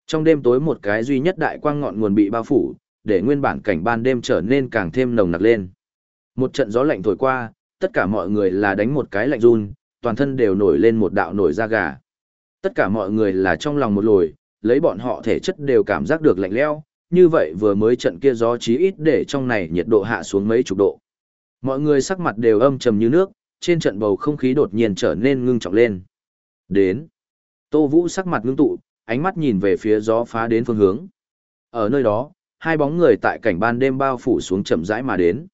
Trong đêm tối một cái duy nhất đại quang ngọn nguồn bị bao phủ, để nguyên bản cảnh ban đêm trở nên càng thêm nồng nặc lên. Một trận gió lạnh thổi qua, tất cả mọi người là đánh một cái lạnh run, toàn thân đều nổi lên một đạo nổi da gà. Tất cả mọi người là trong lòng một lồi, lấy bọn họ thể chất đều cảm giác được lạnh lẽo, như vậy vừa mới trận kia gió chí ít để trong này nhiệt độ hạ xuống mấy chục độ. Mọi người sắc mặt đều âm trầm như nước, trên trận bầu không khí đột nhiên trở nên ngưng trọng lên. Đến. Tô Vũ sắc mặt ngưng tụ, ánh mắt nhìn về phía gió phá đến phương hướng. Ở nơi đó, hai bóng người tại cảnh ban đêm bao phủ xuống chậm rãi mà đến.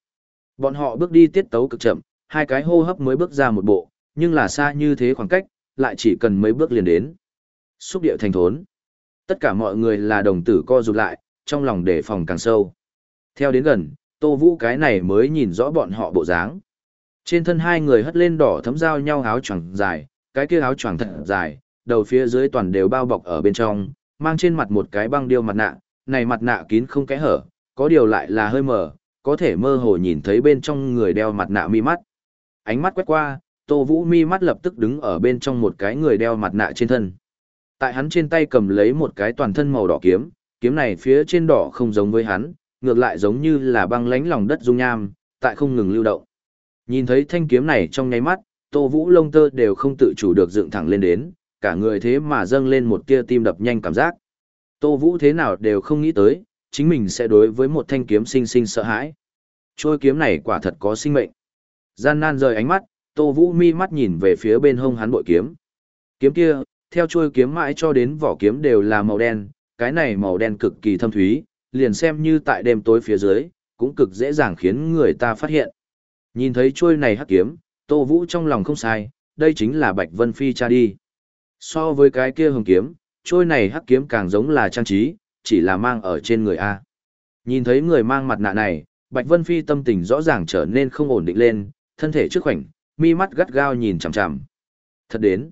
Bọn họ bước đi tiết tấu cực chậm, hai cái hô hấp mới bước ra một bộ, nhưng là xa như thế khoảng cách, lại chỉ cần mấy bước liền đến. Xúc điệu thành thốn. Tất cả mọi người là đồng tử co rụt lại, trong lòng đề phòng càng sâu. Theo đến gần, Tô Vũ cái này mới nhìn rõ bọn họ bộ dáng. Trên thân hai người hất lên đỏ thấm giao nhau áo choàng dài, cái kia áo choàng thật dài, đầu phía dưới toàn đều bao bọc ở bên trong, mang trên mặt một cái băng điêu mặt nạ, này mặt nạ kín không kẽ hở, có điều lại là hơi mờ, có thể mơ hồ nhìn thấy bên trong người đeo mặt nạ mi mắt. Ánh mắt quét qua, Tô Vũ mi mắt lập tức đứng ở bên trong một cái người đeo mặt nạ trên thân. Tại hắn trên tay cầm lấy một cái toàn thân màu đỏ kiếm, kiếm này phía trên đỏ không giống với hắn, ngược lại giống như là băng lánh lòng đất dung nham, tại không ngừng lưu động. Nhìn thấy thanh kiếm này trong nháy mắt, Tô Vũ lông tơ đều không tự chủ được dựng thẳng lên đến, cả người thế mà dâng lên một tia tim đập nhanh cảm giác. Tô Vũ thế nào đều không nghĩ tới, chính mình sẽ đối với một thanh kiếm sinh sinh sợ hãi. Trôi kiếm này quả thật có sinh mệnh. Gian nan rời ánh mắt, Tô Vũ mi mắt nhìn về phía bên hông hắn bội kiếm. Kiếm kia, theo chuôi kiếm mãi cho đến vỏ kiếm đều là màu đen, cái này màu đen cực kỳ thâm thúy, liền xem như tại đêm tối phía dưới, cũng cực dễ dàng khiến người ta phát hiện. Nhìn thấy chuôi này hắc kiếm, Tô Vũ trong lòng không sai, đây chính là Bạch Vân Phi cha đi. So với cái kia hồng kiếm, trôi này hắc kiếm càng giống là trang trí, chỉ là mang ở trên người A. Nhìn thấy người mang mặt nạ này, Bạch Vân Phi tâm tình rõ ràng trở nên không ổn định lên, thân thể trước khoảnh, mi mắt gắt gao nhìn chằm chằm. Thật đến.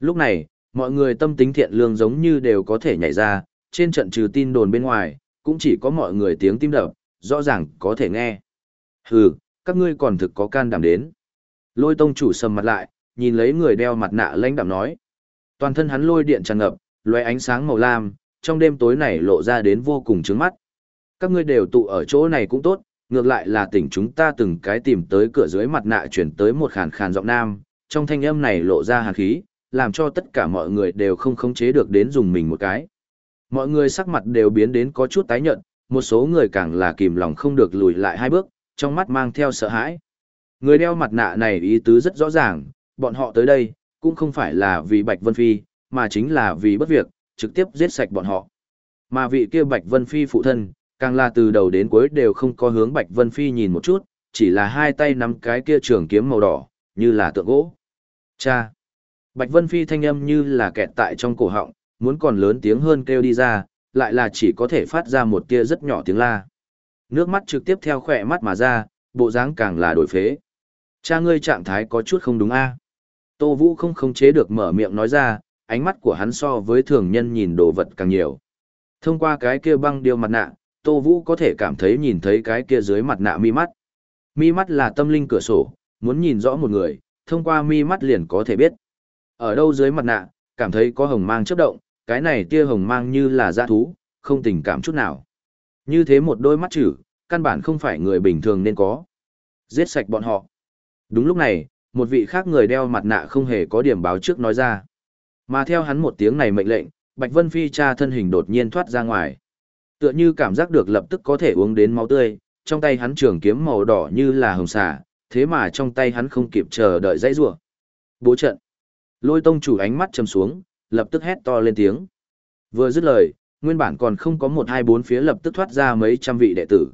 Lúc này, mọi người tâm tính thiện lương giống như đều có thể nhảy ra, trên trận trừ tin đồn bên ngoài, cũng chỉ có mọi người tiếng tim đập, rõ ràng có thể nghe. Hừ, các ngươi còn thực có can đảm đến. Lôi tông chủ sầm mặt lại, nhìn lấy người đeo mặt nạ lãnh đạm nói. Toàn thân hắn lôi điện tràn ngập, lóe ánh sáng màu lam, trong đêm tối này lộ ra đến vô cùng trướng mắt. Các ngươi đều tụ ở chỗ này cũng tốt, ngược lại là tỉnh chúng ta từng cái tìm tới cửa dưới mặt nạ chuyển tới một khàn khàn giọng nam, trong thanh âm này lộ ra hàn khí, làm cho tất cả mọi người đều không khống chế được đến dùng mình một cái. Mọi người sắc mặt đều biến đến có chút tái nhợt, một số người càng là kìm lòng không được lùi lại hai bước, trong mắt mang theo sợ hãi. Người đeo mặt nạ này ý tứ rất rõ ràng, bọn họ tới đây, cũng không phải là vì Bạch Vân Phi, mà chính là vì bất việc, trực tiếp giết sạch bọn họ. Mà vị kia Bạch Vân Phi phụ thân, càng là từ đầu đến cuối đều không có hướng Bạch Vân Phi nhìn một chút, chỉ là hai tay nắm cái kia trường kiếm màu đỏ, như là tượng gỗ. Cha! Bạch Vân Phi thanh âm như là kẹt tại trong cổ họng, muốn còn lớn tiếng hơn kêu đi ra, lại là chỉ có thể phát ra một tia rất nhỏ tiếng la. Nước mắt trực tiếp theo khỏe mắt mà ra, bộ dáng càng là đổi phế. Cha ngươi trạng thái có chút không đúng a. Tô Vũ không khống chế được mở miệng nói ra, ánh mắt của hắn so với thường nhân nhìn đồ vật càng nhiều. Thông qua cái kia băng điêu mặt nạ, Tô Vũ có thể cảm thấy nhìn thấy cái kia dưới mặt nạ mi mắt. Mi mắt là tâm linh cửa sổ, muốn nhìn rõ một người, thông qua mi mắt liền có thể biết. Ở đâu dưới mặt nạ, cảm thấy có hồng mang chớp động, cái này tia hồng mang như là dã thú, không tình cảm chút nào. Như thế một đôi mắt chữ, căn bản không phải người bình thường nên có. Giết sạch bọn họ. Đúng lúc này, một vị khác người đeo mặt nạ không hề có điểm báo trước nói ra. Mà theo hắn một tiếng này mệnh lệnh, Bạch Vân Phi cha thân hình đột nhiên thoát ra ngoài. Tựa như cảm giác được lập tức có thể uống đến máu tươi, trong tay hắn trường kiếm màu đỏ như là hồng xà, thế mà trong tay hắn không kịp chờ đợi dãy rủa. Bố trận. Lôi tông chủ ánh mắt chầm xuống, lập tức hét to lên tiếng. Vừa dứt lời, nguyên bản còn không có một hai bốn phía lập tức thoát ra mấy trăm vị đệ tử.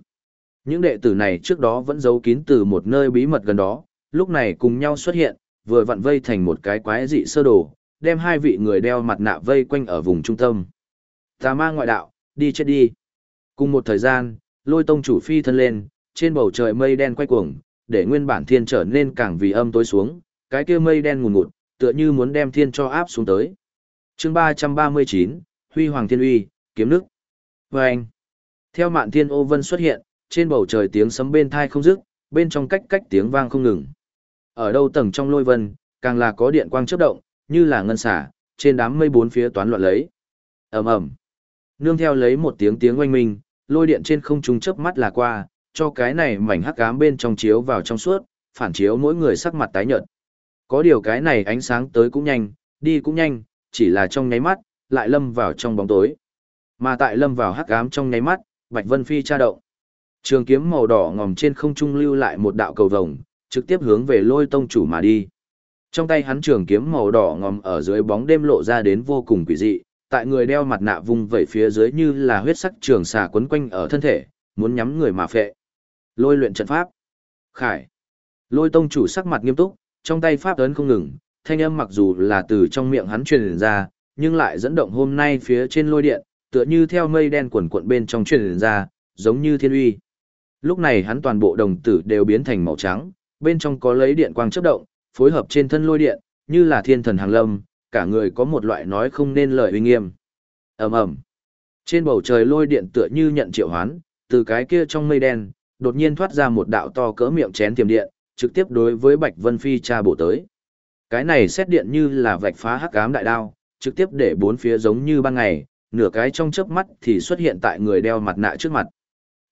Những đệ tử này trước đó vẫn giấu kín từ một nơi bí mật gần đó, lúc này cùng nhau xuất hiện, vừa vặn vây thành một cái quái dị sơ đồ, đem hai vị người đeo mặt nạ vây quanh ở vùng trung tâm. Tà ma ngoại đạo, đi chết đi. Cùng một thời gian, lôi tông chủ phi thân lên, trên bầu trời mây đen quay cuồng, để nguyên bản thiên trở nên càng vì âm tối xuống, cái kia mây đen ngùn ngụt, tựa như muốn đem thiên cho áp xuống tới. chương 339, Huy Hoàng Thiên Uy, kiếm nước. Và anh, theo mạn thiên ô vân xuất hiện, trên bầu trời tiếng sấm bên thai không dứt, bên trong cách cách tiếng vang không ngừng. Ở đâu tầng trong lôi vân, càng là có điện quang chớp động, như là ngân xả, trên đám mây bốn phía toán loạn lấy. ầm ầm, nương theo lấy một tiếng tiếng oanh minh, lôi điện trên không trung chớp mắt là qua, cho cái này mảnh hắc ám bên trong chiếu vào trong suốt, phản chiếu mỗi người sắc mặt tái nhợt. Có điều cái này ánh sáng tới cũng nhanh, đi cũng nhanh, chỉ là trong nháy mắt, lại lâm vào trong bóng tối. Mà tại lâm vào hắc ám trong nháy mắt, Bạch Vân Phi tra động. Trường kiếm màu đỏ ngòm trên không trung lưu lại một đạo cầu vồng, trực tiếp hướng về lôi tông chủ mà đi. Trong tay hắn trường kiếm màu đỏ ngòm ở dưới bóng đêm lộ ra đến vô cùng quỷ dị, tại người đeo mặt nạ vùng vẩy phía dưới như là huyết sắc trường xà quấn quanh ở thân thể, muốn nhắm người mà phệ. Lôi luyện trận pháp. Khải. Lôi tông chủ sắc mặt nghiêm túc, trong tay pháp ấn không ngừng, thanh âm mặc dù là từ trong miệng hắn truyền ra, nhưng lại dẫn động hôm nay phía trên lôi điện, tựa như theo mây đen quần cuộn bên trong truyền ra, giống như thiên uy. Lúc này hắn toàn bộ đồng tử đều biến thành màu trắng, bên trong có lấy điện quang chớp động, phối hợp trên thân lôi điện, như là thiên thần hàng lâm, cả người có một loại nói không nên lời uy nghiêm. Ầm ầm. Trên bầu trời lôi điện tựa như nhận triệu hoán, từ cái kia trong mây đen, đột nhiên thoát ra một đạo to cỡ miệng chén tiềm điện, trực tiếp đối với Bạch Vân Phi cha bổ tới. Cái này xét điện như là vạch phá hắc ám đại đao, trực tiếp để bốn phía giống như ban ngày, nửa cái trong chớp mắt thì xuất hiện tại người đeo mặt nạ trước mặt.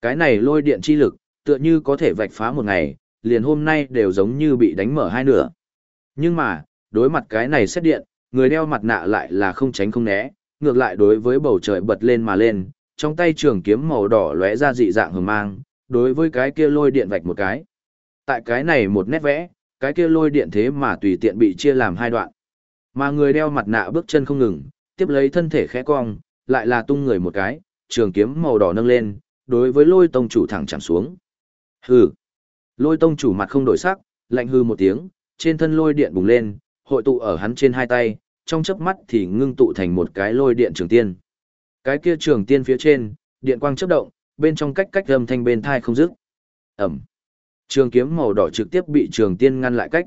Cái này lôi điện chi lực, tựa như có thể vạch phá một ngày, liền hôm nay đều giống như bị đánh mở hai nửa. Nhưng mà, đối mặt cái này xét điện, người đeo mặt nạ lại là không tránh không né, ngược lại đối với bầu trời bật lên mà lên, trong tay trường kiếm màu đỏ lóe ra dị dạng hừng mang, đối với cái kia lôi điện vạch một cái. Tại cái này một nét vẽ, cái kia lôi điện thế mà tùy tiện bị chia làm hai đoạn. Mà người đeo mặt nạ bước chân không ngừng, tiếp lấy thân thể khẽ cong, lại là tung người một cái, trường kiếm màu đỏ nâng lên, đối với lôi tông chủ thẳng chạm xuống. Hừ. Lôi tông chủ mặt không đổi sắc, lạnh hư một tiếng, trên thân lôi điện bùng lên, hội tụ ở hắn trên hai tay, trong chớp mắt thì ngưng tụ thành một cái lôi điện trường tiên. Cái kia trường tiên phía trên, điện quang chớp động, bên trong cách cách âm thanh bên thai không dứt. Ẩm. Trường kiếm màu đỏ trực tiếp bị trường tiên ngăn lại cách.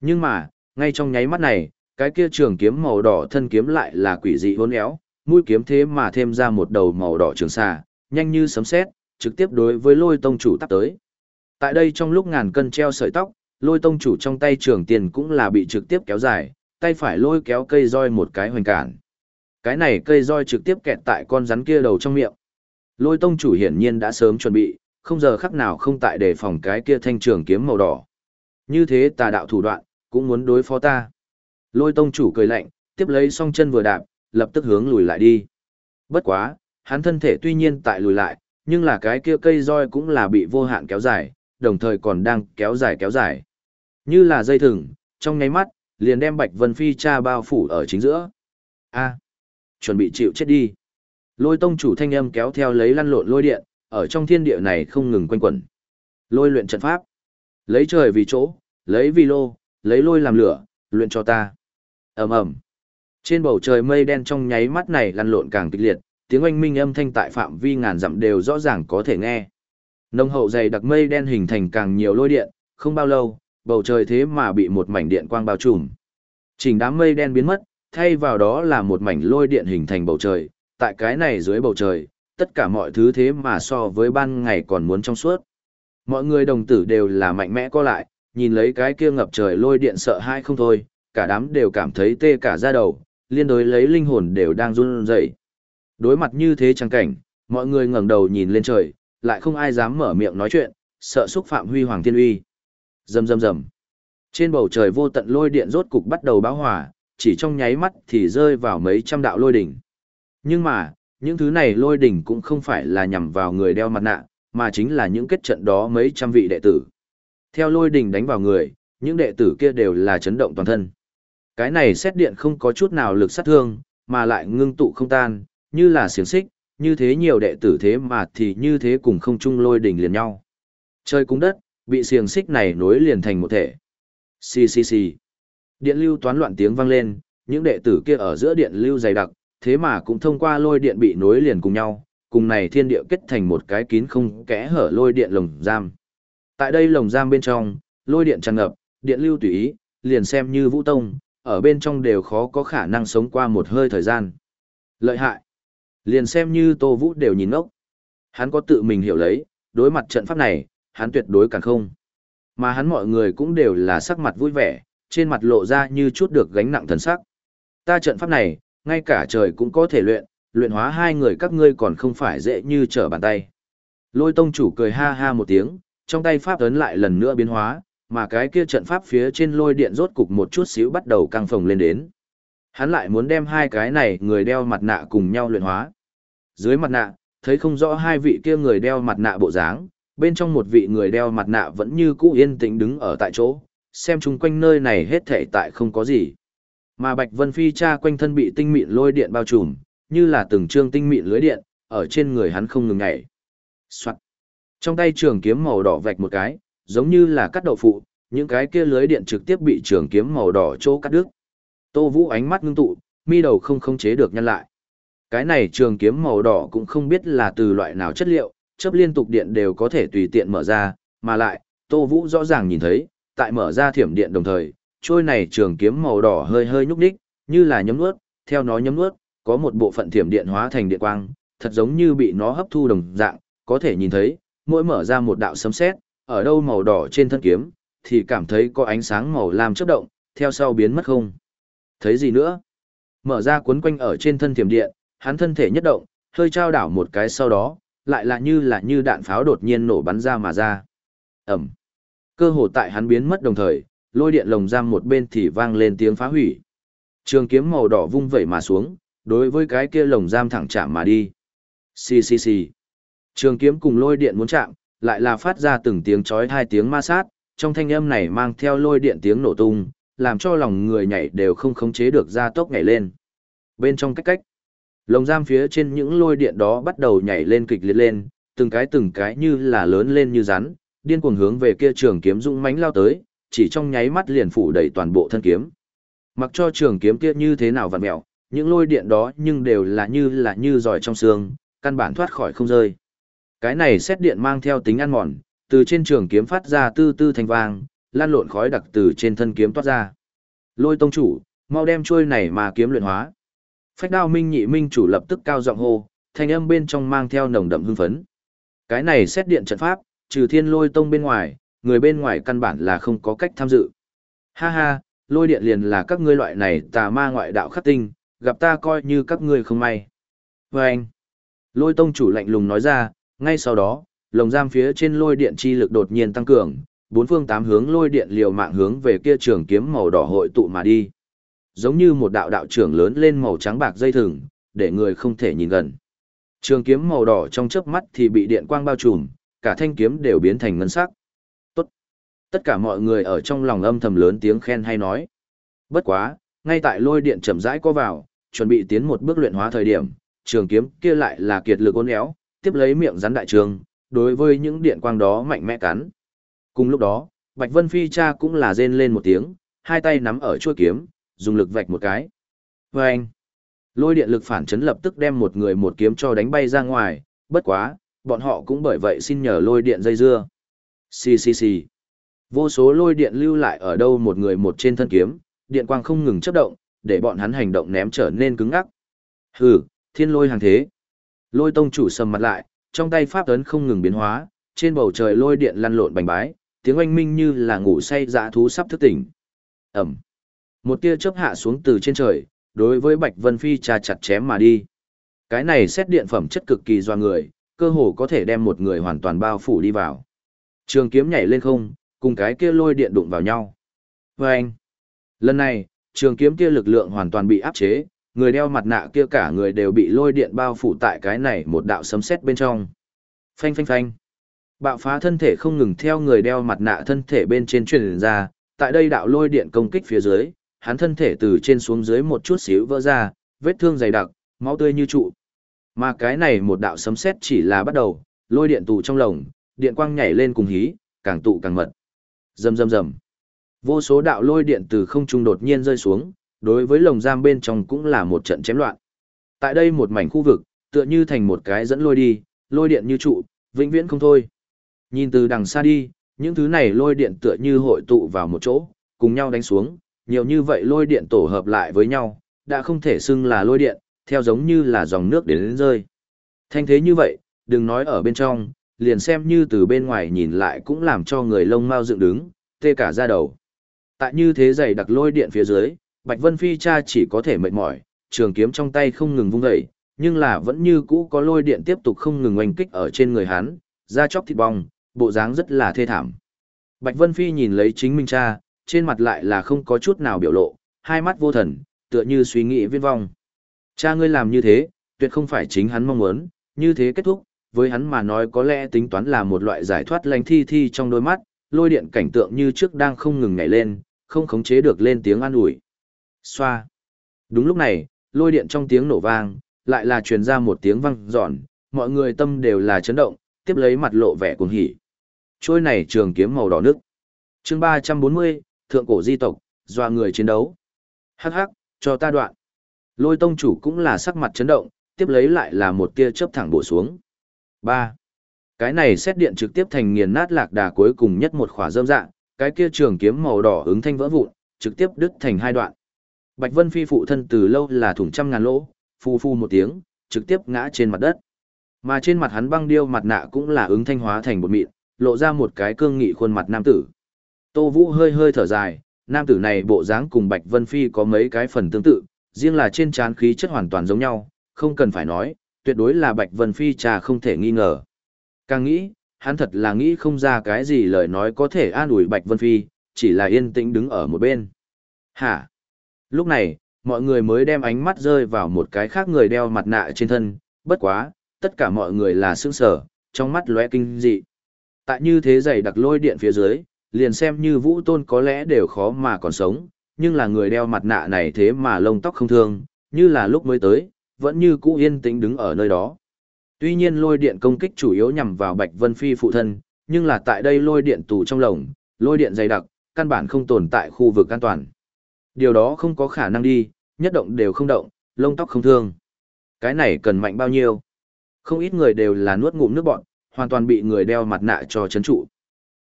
Nhưng mà, ngay trong nháy mắt này, cái kia trường kiếm màu đỏ thân kiếm lại là quỷ dị hôn éo, mũi kiếm thế mà thêm ra một đầu màu đỏ trường xà, nhanh như sấm sét, trực tiếp đối với lôi tông chủ tắp tới. Tại đây trong lúc ngàn cân treo sợi tóc, lôi tông chủ trong tay trường tiền cũng là bị trực tiếp kéo dài, tay phải lôi kéo cây roi một cái hoành cản. Cái này cây roi trực tiếp kẹt tại con rắn kia đầu trong miệng. Lôi tông chủ hiển nhiên đã sớm chuẩn bị, không giờ khắc nào không tại đề phòng cái kia thanh trường kiếm màu đỏ. Như thế tà đạo thủ đoạn, cũng muốn đối phó ta. Lôi tông chủ cười lạnh, tiếp lấy song chân vừa đạp, lập tức hướng lùi lại đi. Bất quá, hắn thân thể tuy nhiên tại lùi lại, nhưng là cái kia cây roi cũng là bị vô hạn kéo dài, đồng thời còn đang kéo dài kéo dài. Như là dây thừng, trong nháy mắt, liền đem Bạch Vân Phi cha bao phủ ở chính giữa. A, chuẩn bị chịu chết đi. Lôi tông chủ thanh âm kéo theo lấy lăn lộn lôi điện, ở trong thiên địa này không ngừng quanh quẩn. Lôi luyện trận pháp. Lấy trời vì chỗ, lấy vì lô, lấy lôi làm lửa, luyện cho ta. Ầm ầm. Trên bầu trời mây đen trong nháy mắt này lăn lộn càng kịch liệt, tiếng oanh minh âm thanh tại phạm vi ngàn dặm đều rõ ràng có thể nghe. Nông hậu dày đặc mây đen hình thành càng nhiều lôi điện, không bao lâu, bầu trời thế mà bị một mảnh điện quang bao trùm. Chỉnh đám mây đen biến mất, thay vào đó là một mảnh lôi điện hình thành bầu trời, tại cái này dưới bầu trời, tất cả mọi thứ thế mà so với ban ngày còn muốn trong suốt. Mọi người đồng tử đều là mạnh mẽ co lại, nhìn lấy cái kia ngập trời lôi điện sợ hai không thôi, cả đám đều cảm thấy tê cả da đầu, liên đối lấy linh hồn đều đang run rẩy. Đối mặt như thế chẳng cảnh, mọi người ngẩng đầu nhìn lên trời, lại không ai dám mở miệng nói chuyện, sợ xúc phạm huy hoàng thiên uy. Rầm rầm rầm. Trên bầu trời vô tận lôi điện rốt cục bắt đầu báo hòa, chỉ trong nháy mắt thì rơi vào mấy trăm đạo lôi đỉnh. Nhưng mà, những thứ này lôi đỉnh cũng không phải là nhằm vào người đeo mặt nạ, mà chính là những kết trận đó mấy trăm vị đệ tử. Theo lôi đỉnh đánh vào người, những đệ tử kia đều là chấn động toàn thân. Cái này xét điện không có chút nào lực sát thương, mà lại ngưng tụ không tan, như là xiềng xích, như thế nhiều đệ tử thế mà thì như thế cùng không chung lôi đỉnh liền nhau. Chơi cung đất, bị xiềng xích này nối liền thành một thể. Xì xì xì. Điện lưu toán loạn tiếng vang lên, những đệ tử kia ở giữa điện lưu dày đặc, thế mà cũng thông qua lôi điện bị nối liền cùng nhau, cùng này thiên địa kết thành một cái kín không kẽ hở lôi điện lồng giam. Tại đây lồng giam bên trong, lôi điện tràn ngập, điện lưu tùy ý, liền xem như vũ tông, ở bên trong đều khó có khả năng sống qua một hơi thời gian. Lợi hại. Liền xem như Tô Vũ đều nhìn ngốc. Hắn có tự mình hiểu lấy, đối mặt trận pháp này, hắn tuyệt đối càng không. Mà hắn mọi người cũng đều là sắc mặt vui vẻ, trên mặt lộ ra như chút được gánh nặng thần sắc. Ta trận pháp này, ngay cả trời cũng có thể luyện, luyện hóa hai người các ngươi còn không phải dễ như trở bàn tay. Lôi tông chủ cười ha ha một tiếng, trong tay pháp ấn lại lần nữa biến hóa, mà cái kia trận pháp phía trên lôi điện rốt cục một chút xíu bắt đầu căng phồng lên đến. Hắn lại muốn đem hai cái này người đeo mặt nạ cùng nhau luyện hóa. Dưới mặt nạ, thấy không rõ hai vị kia người đeo mặt nạ bộ dáng, bên trong một vị người đeo mặt nạ vẫn như cũ yên tĩnh đứng ở tại chỗ, xem chung quanh nơi này hết thể tại không có gì. Mà Bạch Vân Phi cha quanh thân bị tinh mịn lôi điện bao trùm, như là từng trương tinh mịn lưới điện, ở trên người hắn không ngừng nhảy. Soạt. Trong tay trường kiếm màu đỏ vạch một cái, giống như là cắt đậu phụ, những cái kia lưới điện trực tiếp bị trường kiếm màu đỏ chỗ cắt đứt. Tô Vũ ánh mắt ngưng tụ, mi đầu không khống chế được nhăn lại. Cái này trường kiếm màu đỏ cũng không biết là từ loại nào chất liệu, chấp liên tục điện đều có thể tùy tiện mở ra, mà lại, Tô Vũ rõ ràng nhìn thấy, tại mở ra thiểm điện đồng thời, trôi này trường kiếm màu đỏ hơi hơi nhúc nhích, như là nhấm nuốt, theo nó nhấm nuốt, có một bộ phận thiểm điện hóa thành điện quang, thật giống như bị nó hấp thu đồng dạng, có thể nhìn thấy, mỗi mở ra một đạo sấm sét, ở đâu màu đỏ trên thân kiếm, thì cảm thấy có ánh sáng màu lam chớp động, theo sau biến mất không. Thấy gì nữa? Mở ra cuốn quanh ở trên thân thiểm điện, hắn thân thể nhất động, hơi trao đảo một cái sau đó, lại là như là như đạn pháo đột nhiên nổ bắn ra mà ra. Ẩm. Cơ hồ tại hắn biến mất đồng thời, lôi điện lồng giam một bên thì vang lên tiếng phá hủy. Trường kiếm màu đỏ vung vẩy mà xuống, đối với cái kia lồng giam thẳng chạm mà đi. Xì xì xì. Trường kiếm cùng lôi điện muốn chạm, lại là phát ra từng tiếng chói hai tiếng ma sát, trong thanh âm này mang theo lôi điện tiếng nổ tung, làm cho lòng người nhảy đều không khống chế được ra tốc nhảy lên. Bên trong cách cách, lồng giam phía trên những lôi điện đó bắt đầu nhảy lên kịch liệt lên, từng cái từng cái như là lớn lên như rắn, điên cuồng hướng về kia trường kiếm dũng mãnh lao tới, chỉ trong nháy mắt liền phủ đầy toàn bộ thân kiếm. Mặc cho trường kiếm kia như thế nào vặn mẹo, những lôi điện đó nhưng đều là như là như giỏi trong xương, căn bản thoát khỏi không rơi. Cái này xét điện mang theo tính ăn mòn, từ trên trường kiếm phát ra tư tư thành vang, lan lộn khói đặc từ trên thân kiếm toát ra. Lôi tông chủ, mau đem chuôi này mà kiếm luyện hóa. Phách đao minh nhị minh chủ lập tức cao giọng hô, thanh âm bên trong mang theo nồng đậm hưng phấn. Cái này xét điện trận pháp, trừ thiên lôi tông bên ngoài, người bên ngoài căn bản là không có cách tham dự. Ha ha, lôi điện liền là các ngươi loại này tà ma ngoại đạo khắc tinh, gặp ta coi như các ngươi không may. Và anh, lôi tông chủ lạnh lùng nói ra, ngay sau đó, lồng giam phía trên lôi điện chi lực đột nhiên tăng cường, bốn phương tám hướng lôi điện liều mạng hướng về kia trường kiếm màu đỏ hội tụ mà đi. Giống như một đạo đạo trưởng lớn lên màu trắng bạc dây thừng, để người không thể nhìn gần. Trường kiếm màu đỏ trong chớp mắt thì bị điện quang bao trùm, cả thanh kiếm đều biến thành ngân sắc. Tất cả mọi người ở trong lòng âm thầm lớn tiếng khen hay nói. Bất quá, ngay tại lôi điện chậm rãi có vào, chuẩn bị tiến một bước luyện hóa thời điểm, trường kiếm kia lại là kiệt lực ôn éo, tiếp lấy miệng rắn đại trường, đối với những điện quang đó mạnh mẽ cắn. Cùng lúc đó, Bạch Vân Phi cha cũng là rên lên một tiếng, hai tay nắm ở chuôi kiếm, dùng lực vạch một cái. Vâng! Lôi điện lực phản chấn lập tức đem một người một kiếm cho đánh bay ra ngoài, bất quá, bọn họ cũng bởi vậy xin nhờ lôi điện dây dưa. Xì xì xì. Vô số lôi điện lưu lại ở đâu một người một trên thân kiếm, điện quang không ngừng chấp động, để bọn hắn hành động ném trở nên cứng ngắc. Hừ, thiên lôi hàng thế. Lôi tông chủ sầm mặt lại, trong tay pháp ấn không ngừng biến hóa, trên bầu trời lôi điện lăn lộn bành bái, tiếng oanh minh như là ngủ say dã thú sắp thức tỉnh. Ẩm. Một tia chớp hạ xuống từ trên trời, đối với Bạch Vân Phi trà chặt chém mà đi. Cái này xét điện phẩm chất cực kỳ doa người, cơ hồ có thể đem một người hoàn toàn bao phủ đi vào. Trường kiếm nhảy lên không, cùng cái kia lôi điện đụng vào nhau. Và anh, lần này, trường kiếm kia lực lượng hoàn toàn bị áp chế, người đeo mặt nạ kia cả người đều bị lôi điện bao phủ tại cái này một đạo sấm sét bên trong. Phanh phanh phanh. Bạo phá thân thể không ngừng theo người đeo mặt nạ thân thể bên trên truyền ra, tại đây đạo lôi điện công kích phía dưới, hắn thân thể từ trên xuống dưới một chút xíu vỡ ra, vết thương dày đặc, máu tươi như trụ. Mà cái này một đạo sấm sét chỉ là bắt đầu, lôi điện tụ trong lồng, điện quang nhảy lên cùng hí, càng tụ càng mật. Rầm rầm rầm. Vô số đạo lôi điện từ không trung đột nhiên rơi xuống, đối với lồng giam bên trong cũng là một trận chém loạn. Tại đây một mảnh khu vực, tựa như thành một cái dẫn lôi đi, lôi điện như trụ, vĩnh viễn không thôi. Nhìn từ đằng xa đi, những thứ này lôi điện tựa như hội tụ vào một chỗ, cùng nhau đánh xuống, nhiều như vậy lôi điện tổ hợp lại với nhau, đã không thể xưng là lôi điện, theo giống như là dòng nước đến, đến rơi. Thanh thế như vậy, đừng nói ở bên trong, liền xem như từ bên ngoài nhìn lại cũng làm cho người lông mau dựng đứng, tê cả da đầu. Tại như thế dày đặc lôi điện phía dưới, Bạch Vân Phi cha chỉ có thể mệt mỏi, trường kiếm trong tay không ngừng vung dậy, nhưng là vẫn như cũ có lôi điện tiếp tục không ngừng oanh kích ở trên người hắn, da chóc thịt bong, bộ dáng rất là thê thảm. Bạch Vân Phi nhìn lấy chính mình cha, trên mặt lại là không có chút nào biểu lộ, hai mắt vô thần, tựa như suy nghĩ viên vong. Cha ngươi làm như thế, tuyệt không phải chính hắn mong muốn, như thế kết thúc, với hắn mà nói có lẽ tính toán là một loại giải thoát lành thi thi trong đôi mắt, lôi điện cảnh tượng như trước đang không ngừng nhảy lên, không khống chế được lên tiếng an ủi. Xoa. Đúng lúc này, lôi điện trong tiếng nổ vang, lại là truyền ra một tiếng vang giòn, mọi người tâm đều là chấn động, tiếp lấy mặt lộ vẻ cuồng hỉ. Trôi này trường kiếm màu đỏ nước. Chương 340, thượng cổ di tộc, dọa người chiến đấu. Hắc hắc, cho ta đoạn. Lôi tông chủ cũng là sắc mặt chấn động, tiếp lấy lại là một tia chớp thẳng bổ xuống. 3. Cái này xét điện trực tiếp thành nghiền nát lạc đà cuối cùng nhất một khỏa dơm dạng, cái kia trường kiếm màu đỏ ứng thanh vỡ vụn, trực tiếp đứt thành hai đoạn. Bạch Vân Phi phụ thân từ lâu là thủng trăm ngàn lỗ, phu phu một tiếng, trực tiếp ngã trên mặt đất. Mà trên mặt hắn băng điêu mặt nạ cũng là ứng thanh hóa thành bột mịn, lộ ra một cái cương nghị khuôn mặt nam tử. Tô Vũ hơi hơi thở dài, nam tử này bộ dáng cùng Bạch Vân Phi có mấy cái phần tương tự, riêng là trên trán khí chất hoàn toàn giống nhau, không cần phải nói, tuyệt đối là Bạch Vân Phi trà không thể nghi ngờ. Càng nghĩ, hắn thật là nghĩ không ra cái gì lời nói có thể an ủi Bạch Vân Phi, chỉ là yên tĩnh đứng ở một bên. Hả? Lúc này, mọi người mới đem ánh mắt rơi vào một cái khác người đeo mặt nạ trên thân, bất quá, tất cả mọi người là sững sở, trong mắt lóe kinh dị. Tại như thế dày đặc lôi điện phía dưới, liền xem như vũ tôn có lẽ đều khó mà còn sống, nhưng là người đeo mặt nạ này thế mà lông tóc không thương, như là lúc mới tới, vẫn như cũ yên tĩnh đứng ở nơi đó. Tuy nhiên lôi điện công kích chủ yếu nhằm vào Bạch Vân Phi phụ thân, nhưng là tại đây lôi điện tù trong lồng, lôi điện dày đặc, căn bản không tồn tại khu vực an toàn. Điều đó không có khả năng đi, nhất động đều không động, lông tóc không thương. Cái này cần mạnh bao nhiêu? Không ít người đều là nuốt ngụm nước bọn, hoàn toàn bị người đeo mặt nạ cho chấn trụ.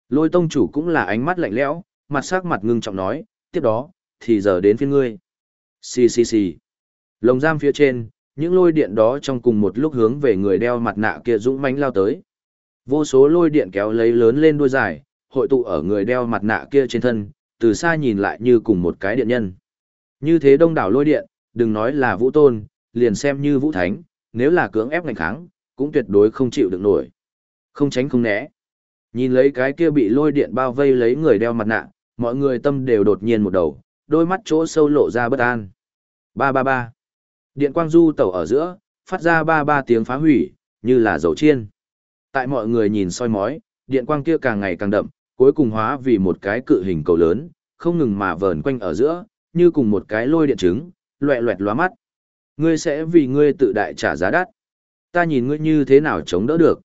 Lôi tông chủ cũng là ánh mắt lạnh lẽo, mặt sắc mặt ngưng trọng nói, tiếp đó, thì giờ đến phiên ngươi. Xì xì xì. Lồng giam phía trên, những lôi điện đó trong cùng một lúc hướng về người đeo mặt nạ kia dũng mãnh lao tới. Vô số lôi điện kéo lấy lớn lên đuôi dài, hội tụ ở người đeo mặt nạ kia trên thân, từ xa nhìn lại như cùng một cái điện nhân. Như thế đông đảo lôi điện, đừng nói là vũ tôn, liền xem như vũ thánh, nếu là cưỡng ép ngành kháng, cũng tuyệt đối không chịu được nổi. Không tránh không né. Nhìn lấy cái kia bị lôi điện bao vây lấy người đeo mặt nạ, mọi người tâm đều đột nhiên một đầu, đôi mắt chỗ sâu lộ ra bất an. Ba ba ba. Điện quang du tẩu ở giữa, phát ra ba ba tiếng phá hủy, như là dầu chiên. Tại mọi người nhìn soi mói, điện quang kia càng ngày càng đậm, cuối cùng hóa vì một cái cự hình cầu lớn, không ngừng mà vờn quanh ở giữa, như cùng một cái lôi điện trứng, loẹ loẹt lóa mắt. Ngươi sẽ vì ngươi tự đại trả giá đắt. Ta nhìn ngươi như thế nào chống đỡ được.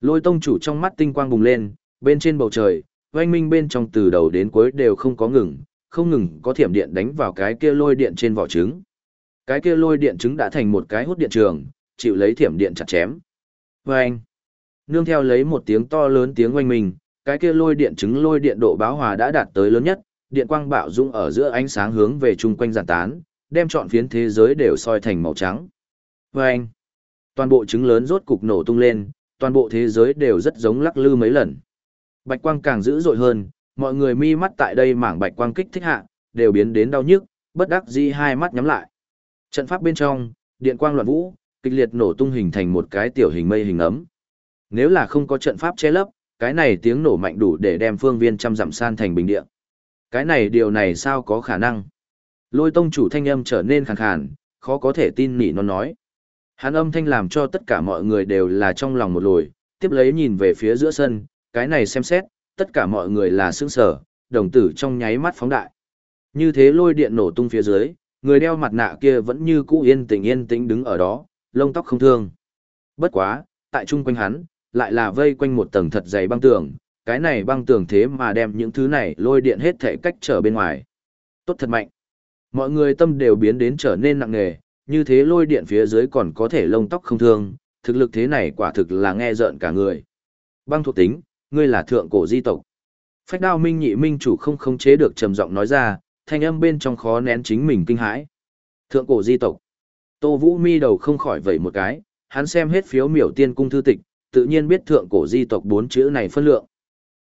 Lôi tông chủ trong mắt tinh quang bùng lên, bên trên bầu trời, oanh minh bên trong từ đầu đến cuối đều không có ngừng, không ngừng có thiểm điện đánh vào cái kia lôi điện trên vỏ trứng. Cái kia lôi điện trứng đã thành một cái hút điện trường, chịu lấy thiểm điện chặt chém. Vâng! Nương theo lấy một tiếng to lớn tiếng oanh mình, cái kia lôi điện trứng lôi điện độ báo hòa đã đạt tới lớn nhất, điện quang bạo dũng ở giữa ánh sáng hướng về chung quanh giàn tán, đem trọn phiến thế giới đều soi thành màu trắng. Vâng! Toàn bộ trứng lớn rốt cục nổ tung lên, toàn bộ thế giới đều rất giống lắc lư mấy lần. Bạch quang càng dữ dội hơn, mọi người mi mắt tại đây mảng bạch quang kích thích hạ, đều biến đến đau nhức, bất đắc dĩ hai mắt nhắm lại. Trận pháp bên trong, điện quang loạn vũ, kịch liệt nổ tung hình thành một cái tiểu hình mây hình ấm. Nếu là không có trận pháp che lấp, cái này tiếng nổ mạnh đủ để đem phương viên trăm dặm san thành bình địa. Cái này điều này sao có khả năng? Lôi tông chủ thanh âm trở nên khàn khàn, khó có thể tin nỉ nó nói. Hắn âm thanh làm cho tất cả mọi người đều là trong lòng một lồi, tiếp lấy nhìn về phía giữa sân, cái này xem xét, tất cả mọi người là sững sở, đồng tử trong nháy mắt phóng đại. Như thế lôi điện nổ tung phía dưới, người đeo mặt nạ kia vẫn như cũ yên tĩnh yên tĩnh đứng ở đó, lông tóc không thương. Bất quá, tại chung quanh hắn, lại là vây quanh một tầng thật dày băng tường, cái này băng tường thế mà đem những thứ này lôi điện hết thể cách trở bên ngoài. Tốt thật mạnh. Mọi người tâm đều biến đến trở nên nặng nề, như thế lôi điện phía dưới còn có thể lông tóc không thương, thực lực thế này quả thực là nghe rợn cả người. Băng thuộc tính, ngươi là thượng cổ di tộc. Phách đao minh nhị minh chủ không khống chế được trầm giọng nói ra, thanh âm bên trong khó nén chính mình kinh hãi. Thượng cổ di tộc. Tô Vũ mi đầu không khỏi vẩy một cái, hắn xem hết phiếu miểu tiên cung thư tịch, tự nhiên biết thượng cổ di tộc bốn chữ này phân lượng.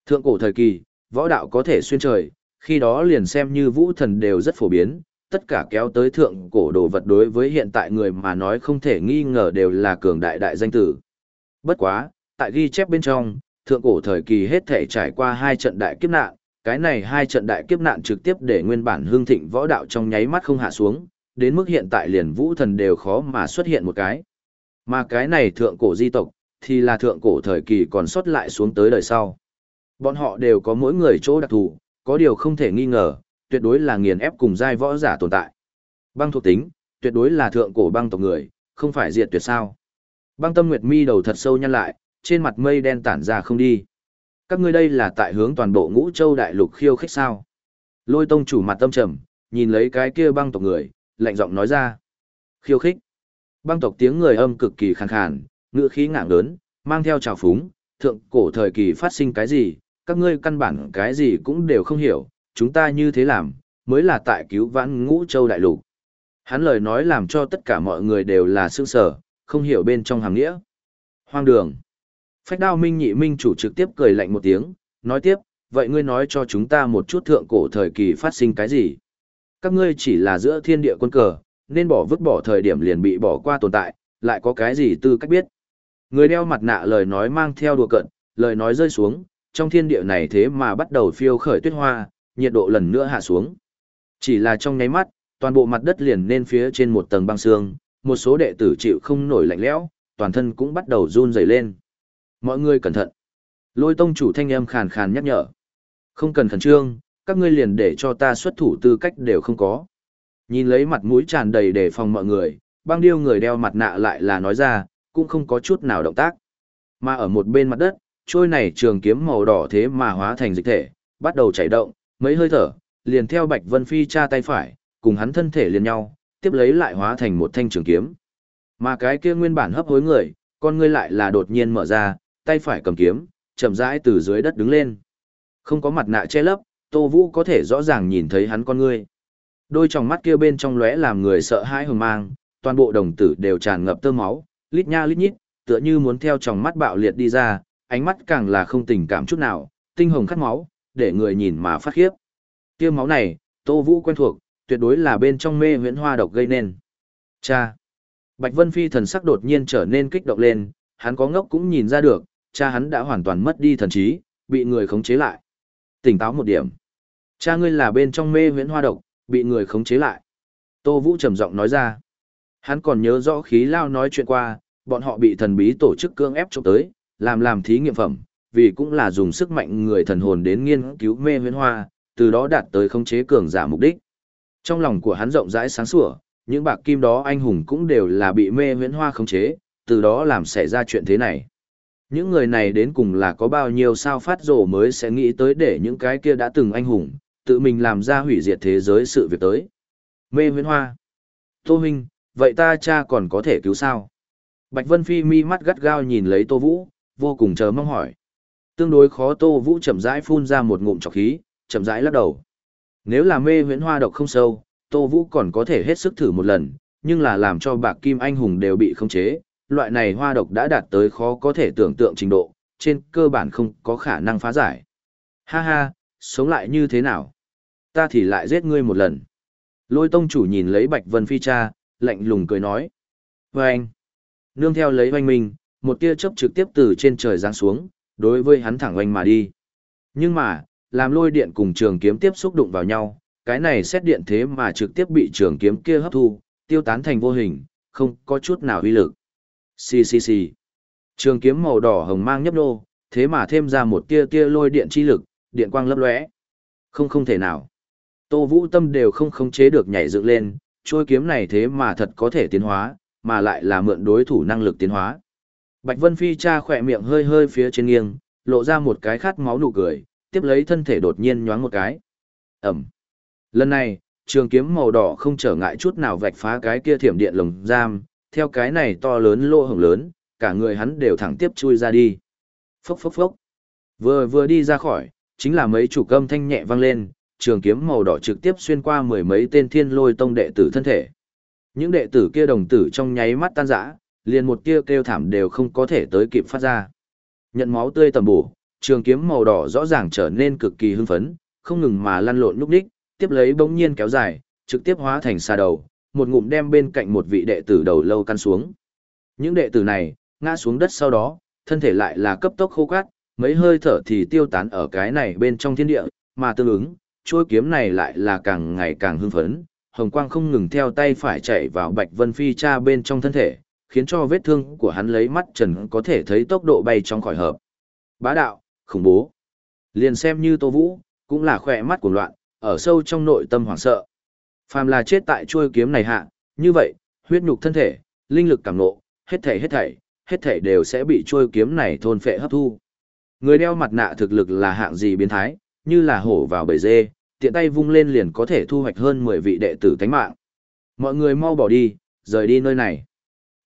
Thượng cổ thời kỳ, võ đạo có thể xuyên trời, khi đó liền xem như vũ thần đều rất phổ biến, tất cả kéo tới thượng cổ đồ vật đối với hiện tại người mà nói không thể nghi ngờ đều là cường đại đại danh tử. Bất quá, tại ghi chép bên trong, thượng cổ thời kỳ hết thể trải qua hai trận đại kiếp nạn, cái này hai trận đại kiếp nạn trực tiếp để nguyên bản hương thịnh võ đạo trong nháy mắt không hạ xuống, đến mức hiện tại liền vũ thần đều khó mà xuất hiện một cái. Mà cái này thượng cổ di tộc, thì là thượng cổ thời kỳ còn xuất lại xuống tới đời sau. Bọn họ đều có mỗi người chỗ đặc thù, có điều không thể nghi ngờ, tuyệt đối là nghiền ép cùng giai võ giả tồn tại. Băng thuộc tính, tuyệt đối là thượng cổ băng tộc người, không phải diệt tuyệt sao. Băng tâm nguyệt mi đầu thật sâu nhăn lại, trên mặt mây đen tản ra không đi. Các ngươi đây là tại hướng toàn bộ ngũ châu đại lục khiêu khích sao. Lôi tông chủ mặt tâm trầm, nhìn lấy cái kia băng tộc người, lạnh giọng nói ra. Khiêu khích. Băng tộc tiếng người âm cực kỳ khàn khàn, ngữ khí ngạng lớn, mang theo trào phúng, thượng cổ thời kỳ phát sinh cái gì, các ngươi căn bản cái gì cũng đều không hiểu, chúng ta như thế làm, mới là tại cứu vãn ngũ châu đại lục. Hắn lời nói làm cho tất cả mọi người đều là sương sở, không hiểu bên trong hàng nghĩa. Hoang đường. Phách đao minh nhị minh chủ trực tiếp cười lạnh một tiếng, nói tiếp, vậy ngươi nói cho chúng ta một chút thượng cổ thời kỳ phát sinh cái gì? Các ngươi chỉ là giữa thiên địa quân cờ, nên bỏ vứt bỏ thời điểm liền bị bỏ qua tồn tại, lại có cái gì tư cách biết? Người đeo mặt nạ lời nói mang theo đùa cận, lời nói rơi xuống, trong thiên địa này thế mà bắt đầu phiêu khởi tuyết hoa, nhiệt độ lần nữa hạ xuống. Chỉ là trong nháy mắt, toàn bộ mặt đất liền nên phía trên một tầng băng xương, một số đệ tử chịu không nổi lạnh lẽo, toàn thân cũng bắt đầu run rẩy lên. Mọi người cẩn thận. Lôi tông chủ thanh âm khàn khàn nhắc nhở. Không cần khẩn trương, các ngươi liền để cho ta xuất thủ tư cách đều không có. Nhìn lấy mặt mũi tràn đầy để phòng mọi người, băng điêu người đeo mặt nạ lại là nói ra, cũng không có chút nào động tác. Mà ở một bên mặt đất, trôi này trường kiếm màu đỏ thế mà hóa thành dịch thể, bắt đầu chảy động, mấy hơi thở, liền theo Bạch Vân Phi tra tay phải, cùng hắn thân thể liền nhau, tiếp lấy lại hóa thành một thanh trường kiếm. Mà cái kia nguyên bản hấp hối người, con ngươi lại là đột nhiên mở ra, tay phải cầm kiếm, chậm rãi từ dưới đất đứng lên. Không có mặt nạ che lấp, Tô Vũ có thể rõ ràng nhìn thấy hắn con ngươi. Đôi tròng mắt kia bên trong lóe làm người sợ hãi hừng mang, toàn bộ đồng tử đều tràn ngập tơ máu, lít nha lít nhít, tựa như muốn theo tròng mắt bạo liệt đi ra, ánh mắt càng là không tình cảm chút nào, tinh hồng khát máu, để người nhìn mà phát khiếp. Kia máu này, Tô Vũ quen thuộc, tuyệt đối là bên trong mê huyễn hoa độc gây nên. Cha! Bạch Vân Phi thần sắc đột nhiên trở nên kích động lên, hắn có ngốc cũng nhìn ra được, cha hắn đã hoàn toàn mất đi thần trí, bị người khống chế lại. Tỉnh táo một điểm. Cha ngươi là bên trong mê huyễn hoa độc, bị người khống chế lại. Tô Vũ trầm giọng nói ra. Hắn còn nhớ rõ khí lao nói chuyện qua, bọn họ bị thần bí tổ chức cưỡng ép trộm tới, làm làm thí nghiệm phẩm, vì cũng là dùng sức mạnh người thần hồn đến nghiên cứu mê huyễn hoa, từ đó đạt tới khống chế cường giả mục đích. Trong lòng của hắn rộng rãi sáng sủa, những bạc kim đó anh hùng cũng đều là bị mê huyễn hoa khống chế, từ đó làm xảy ra chuyện thế này. Những người này đến cùng là có bao nhiêu sao phát rổ mới sẽ nghĩ tới để những cái kia đã từng anh hùng, tự mình làm ra hủy diệt thế giới sự việc tới. Mê huyến hoa. Tô Minh, vậy ta cha còn có thể cứu sao? Bạch Vân Phi mi mắt gắt gao nhìn lấy Tô Vũ, vô cùng chờ mong hỏi. Tương đối khó Tô Vũ chậm rãi phun ra một ngụm trọc khí, chậm rãi lắc đầu. Nếu là mê huyễn hoa độc không sâu, Tô Vũ còn có thể hết sức thử một lần, nhưng là làm cho bạc kim anh hùng đều bị khống chế, loại này hoa độc đã đạt tới khó có thể tưởng tượng trình độ, trên cơ bản không có khả năng phá giải. Ha ha, sống lại như thế nào? Ta thì lại giết ngươi một lần. Lôi tông chủ nhìn lấy Bạch Vân Phi cha, lạnh lùng cười nói. Vâng! anh, nương theo lấy oanh minh, một tia chớp trực tiếp từ trên trời giáng xuống, đối với hắn thẳng oanh mà đi. Nhưng mà, làm lôi điện cùng trường kiếm tiếp xúc đụng vào nhau, cái này xét điện thế mà trực tiếp bị trường kiếm kia hấp thu, tiêu tán thành vô hình, không có chút nào uy lực. Xì xì xì. Trường kiếm màu đỏ hồng mang nhấp nô, thế mà thêm ra một tia tia lôi điện chi lực, điện quang lấp lóe. Không không thể nào. Tô Vũ Tâm đều không khống chế được nhảy dựng lên, trôi kiếm này thế mà thật có thể tiến hóa, mà lại là mượn đối thủ năng lực tiến hóa. Bạch Vân Phi cha khỏe miệng hơi hơi phía trên nghiêng, lộ ra một cái khát máu nụ cười, tiếp lấy thân thể đột nhiên nhoáng một cái. Ẩm. Lần này, trường kiếm màu đỏ không trở ngại chút nào vạch phá cái kia thiểm điện lồng giam, theo cái này to lớn lỗ hổng lớn, cả người hắn đều thẳng tiếp chui ra đi. Phốc phốc phốc. Vừa vừa đi ra khỏi, chính là mấy chủ cơm thanh nhẹ vang lên, trường kiếm màu đỏ trực tiếp xuyên qua mười mấy tên thiên lôi tông đệ tử thân thể. Những đệ tử kia đồng tử trong nháy mắt tan rã, liền một tia kêu thảm đều không có thể tới kịp phát ra. Nhận máu tươi tầm bổ, trường kiếm màu đỏ rõ ràng trở nên cực kỳ hưng phấn, không ngừng mà lăn lộn lúc đích, tiếp lấy bỗng nhiên kéo dài, trực tiếp hóa thành xa đầu, một ngụm đem bên cạnh một vị đệ tử đầu lâu căn xuống. Những đệ tử này, ngã xuống đất sau đó, thân thể lại là cấp tốc khô cát, mấy hơi thở thì tiêu tán ở cái này bên trong thiên địa, mà tương ứng, chuôi kiếm này lại là càng ngày càng hưng phấn, hồng quang không ngừng theo tay phải chạy vào Bạch Vân Phi cha bên trong thân thể, khiến cho vết thương của hắn lấy mắt trần có thể thấy tốc độ bay trong khỏi hợp. Bá đạo, khủng bố. Liền xem như Tô Vũ, cũng là khỏe mắt của loạn, ở sâu trong nội tâm hoảng sợ. Phàm là chết tại chuôi kiếm này hạ, như vậy, huyết nhục thân thể, linh lực cảm ngộ, hết thảy hết thảy, hết thảy đều sẽ bị chuôi kiếm này thôn phệ hấp thu. Người đeo mặt nạ thực lực là hạng gì biến thái, như là hổ vào bầy dê, tiện tay vung lên liền có thể thu hoạch hơn 10 vị đệ tử tánh mạng. Mọi người mau bỏ đi, rời đi nơi này.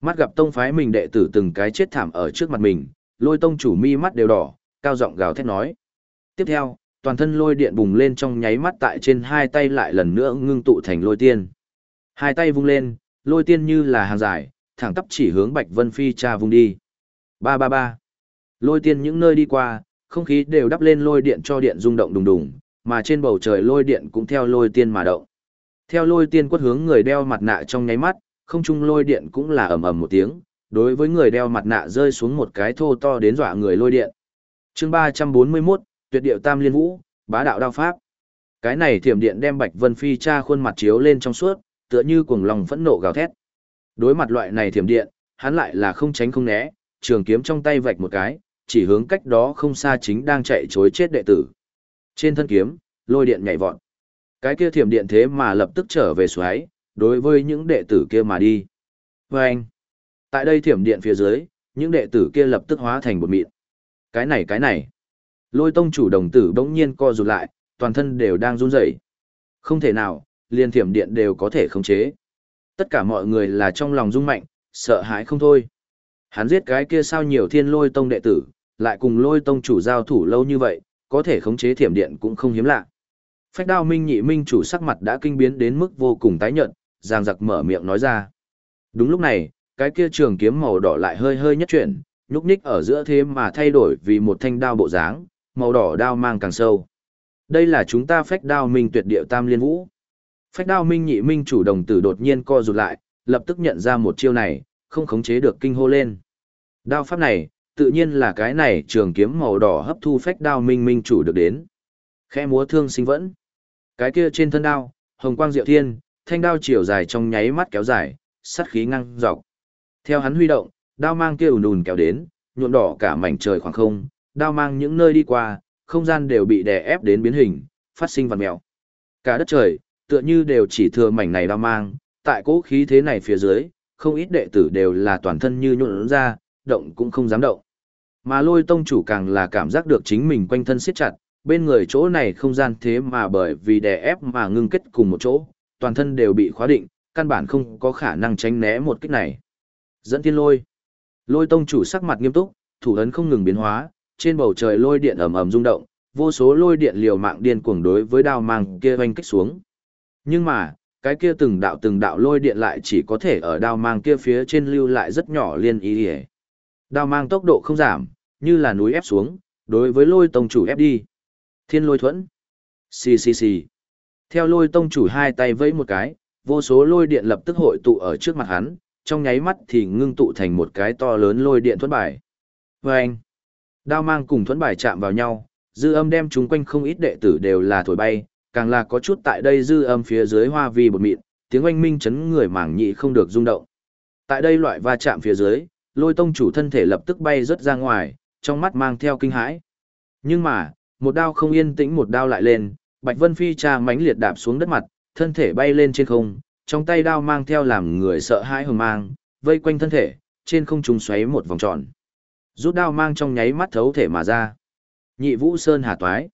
Mắt gặp tông phái mình đệ tử từng cái chết thảm ở trước mặt mình, lôi tông chủ mi mắt đều đỏ, cao giọng gào thét nói. Tiếp theo, toàn thân lôi điện bùng lên trong nháy mắt tại trên hai tay lại lần nữa ngưng tụ thành lôi tiên. Hai tay vung lên, lôi tiên như là hàng dài, thẳng tắp chỉ hướng Bạch Vân Phi cha vung đi. Ba ba ba. Lôi tiên những nơi đi qua, không khí đều đắp lên lôi điện cho điện rung động đùng đùng, mà trên bầu trời lôi điện cũng theo lôi tiên mà động. Theo lôi tiên quất hướng người đeo mặt nạ trong nháy mắt, không trung lôi điện cũng là ầm ầm một tiếng, đối với người đeo mặt nạ rơi xuống một cái thô to đến dọa người lôi điện. Chương 341, Tuyệt điệu Tam Liên Vũ, bá đạo đao pháp. Cái này thiểm điện đem Bạch Vân Phi cha khuôn mặt chiếu lên trong suốt, tựa như cuồng lòng phẫn nộ gào thét. Đối mặt loại này thiểm điện, hắn lại là không tránh không né, trường kiếm trong tay vạch một cái, chỉ hướng cách đó không xa chính đang chạy chối chết đệ tử. Trên thân kiếm, lôi điện nhảy vọt. Cái kia thiểm điện thế mà lập tức trở về xoáy, đối với những đệ tử kia mà đi. Và anh, tại đây thiểm điện phía dưới, những đệ tử kia lập tức hóa thành bột mịn. Cái này cái này. Lôi tông chủ đồng tử bỗng nhiên co rụt lại, toàn thân đều đang run rẩy. Không thể nào, liền thiểm điện đều có thể khống chế. Tất cả mọi người là trong lòng rung mạnh, sợ hãi không thôi. Hắn giết cái kia sao nhiều thiên lôi tông đệ tử, lại cùng lôi tông chủ giao thủ lâu như vậy, có thể khống chế thiểm điện cũng không hiếm lạ. Phách đao minh nhị minh chủ sắc mặt đã kinh biến đến mức vô cùng tái nhợt, giang giặc mở miệng nói ra. Đúng lúc này, cái kia trường kiếm màu đỏ lại hơi hơi nhất chuyển, nhúc nhích ở giữa thế mà thay đổi vì một thanh đao bộ dáng, màu đỏ đao mang càng sâu. Đây là chúng ta phách đao minh tuyệt điệu tam liên vũ. Phách đao minh nhị minh chủ đồng tử đột nhiên co rụt lại, lập tức nhận ra một chiêu này, không khống chế được kinh hô lên. Đao pháp này, tự nhiên là cái này trường kiếm màu đỏ hấp thu phách đao minh minh chủ được đến. Khẽ múa thương sinh vẫn. Cái kia trên thân đao, hồng quang diệu thiên, thanh đao chiều dài trong nháy mắt kéo dài, sắt khí ngăng dọc. Theo hắn huy động, đao mang kia ùn ùn kéo đến, nhuộm đỏ cả mảnh trời khoảng không, đao mang những nơi đi qua, không gian đều bị đè ép đến biến hình, phát sinh vằn mèo. Cả đất trời, tựa như đều chỉ thừa mảnh này đao mang, tại cỗ khí thế này phía dưới, không ít đệ tử đều là toàn thân như nhuộn ra, động cũng không dám động. Mà lôi tông chủ càng là cảm giác được chính mình quanh thân siết chặt, bên người chỗ này không gian thế mà bởi vì đè ép mà ngưng kết cùng một chỗ, toàn thân đều bị khóa định, căn bản không có khả năng tránh né một kích này. Dẫn thiên lôi. Lôi tông chủ sắc mặt nghiêm túc, thủ ấn không ngừng biến hóa, trên bầu trời lôi điện ầm ầm rung động, vô số lôi điện liều mạng điên cuồng đối với đao mang kia vành kích xuống. Nhưng mà, cái kia từng đạo từng đạo lôi điện lại chỉ có thể ở đao mang kia phía trên lưu lại rất nhỏ liên ý hề. Đao mang tốc độ không giảm, như là núi ép xuống, đối với lôi tông chủ ép đi. Thiên lôi thuẫn. Xì xì xì. Theo lôi tông chủ hai tay vẫy một cái, vô số lôi điện lập tức hội tụ ở trước mặt hắn, trong nháy mắt thì ngưng tụ thành một cái to lớn lôi điện thuẫn bài. Vâng! anh, đao mang cùng thuẫn bài chạm vào nhau, dư âm đem chúng quanh không ít đệ tử đều là thổi bay, càng là có chút tại đây dư âm phía dưới hoa vi bột mịn, tiếng oanh minh chấn người mảng nhị không được rung động. Tại đây loại va chạm phía dưới, lôi tông chủ thân thể lập tức bay rất ra ngoài, trong mắt mang theo kinh hãi. Nhưng mà, một đao không yên tĩnh một đao lại lên, Bạch Vân Phi cha mánh liệt đạp xuống đất mặt, thân thể bay lên trên không, trong tay đao mang theo làm người sợ hãi hờ mang, vây quanh thân thể, trên không trung xoáy một vòng tròn. Rút đao mang trong nháy mắt thấu thể mà ra. Nhị Vũ Sơn hà toái.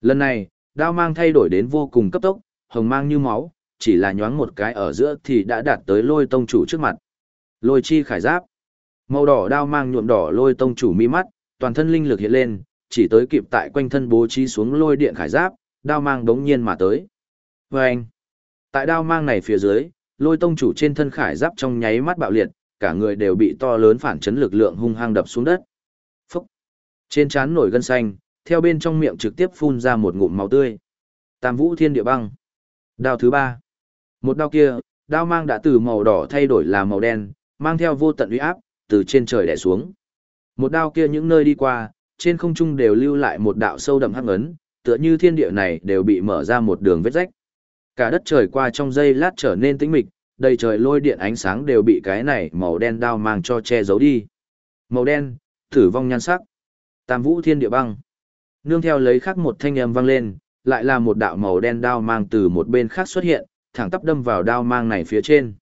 Lần này, đao mang thay đổi đến vô cùng cấp tốc, hồng mang như máu, chỉ là nhoáng một cái ở giữa thì đã đạt tới lôi tông chủ trước mặt. Lôi chi khải giáp. Màu đỏ đao mang nhuộm đỏ lôi tông chủ mi mắt, toàn thân linh lực hiện lên, chỉ tới kịp tại quanh thân bố trí xuống lôi điện khải giáp, đao mang đống nhiên mà tới. Và anh, tại đao mang này phía dưới, lôi tông chủ trên thân khải giáp trong nháy mắt bạo liệt, cả người đều bị to lớn phản chấn lực lượng hung hăng đập xuống đất. Phúc! Trên trán nổi gân xanh, theo bên trong miệng trực tiếp phun ra một ngụm máu tươi. Tam vũ thiên địa băng. Đao thứ ba. Một đao kia, đao mang đã từ màu đỏ thay đổi là màu đen, mang theo vô tận uy áp, từ trên trời đè xuống. Một đao kia những nơi đi qua, trên không trung đều lưu lại một đạo sâu đậm hắc ấn, tựa như thiên địa này đều bị mở ra một đường vết rách. Cả đất trời qua trong giây lát trở nên tĩnh mịch, đầy trời lôi điện ánh sáng đều bị cái này màu đen đao mang cho che giấu đi. Màu đen, tử vong nhan sắc. Tam vũ thiên địa băng. Nương theo lấy khắc một thanh âm vang lên, lại là một đạo màu đen đao mang từ một bên khác xuất hiện, thẳng tắp đâm vào đao mang này phía trên.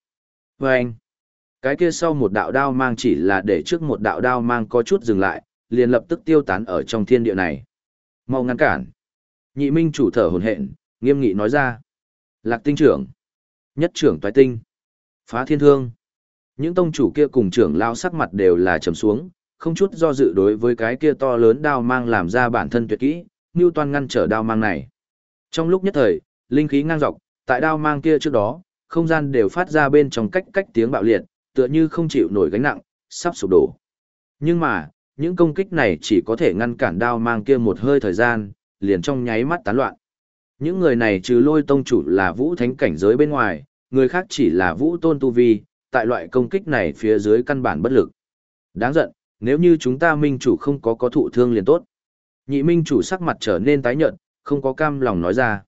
Và anh, cái kia sau một đạo đao mang chỉ là để trước một đạo đao mang có chút dừng lại, liền lập tức tiêu tán ở trong thiên địa này. Mau ngăn cản. Nhị minh chủ thở hồn hện, nghiêm nghị nói ra. Lạc tinh trưởng. Nhất trưởng toái tinh. Phá thiên thương. Những tông chủ kia cùng trưởng lao sắc mặt đều là trầm xuống, không chút do dự đối với cái kia to lớn đao mang làm ra bản thân tuyệt kỹ, như toàn ngăn trở đao mang này. Trong lúc nhất thời, linh khí ngang dọc, tại đao mang kia trước đó, không gian đều phát ra bên trong cách cách tiếng bạo liệt, tựa như không chịu nổi gánh nặng, sắp sụp đổ. Nhưng mà, những công kích này chỉ có thể ngăn cản đao mang kia một hơi thời gian, liền trong nháy mắt tán loạn. Những người này trừ lôi tông chủ là vũ thánh cảnh giới bên ngoài, người khác chỉ là vũ tôn tu vi, tại loại công kích này phía dưới căn bản bất lực. Đáng giận, nếu như chúng ta minh chủ không có có thụ thương liền tốt. Nhị minh chủ sắc mặt trở nên tái nhợt, không có cam lòng nói ra.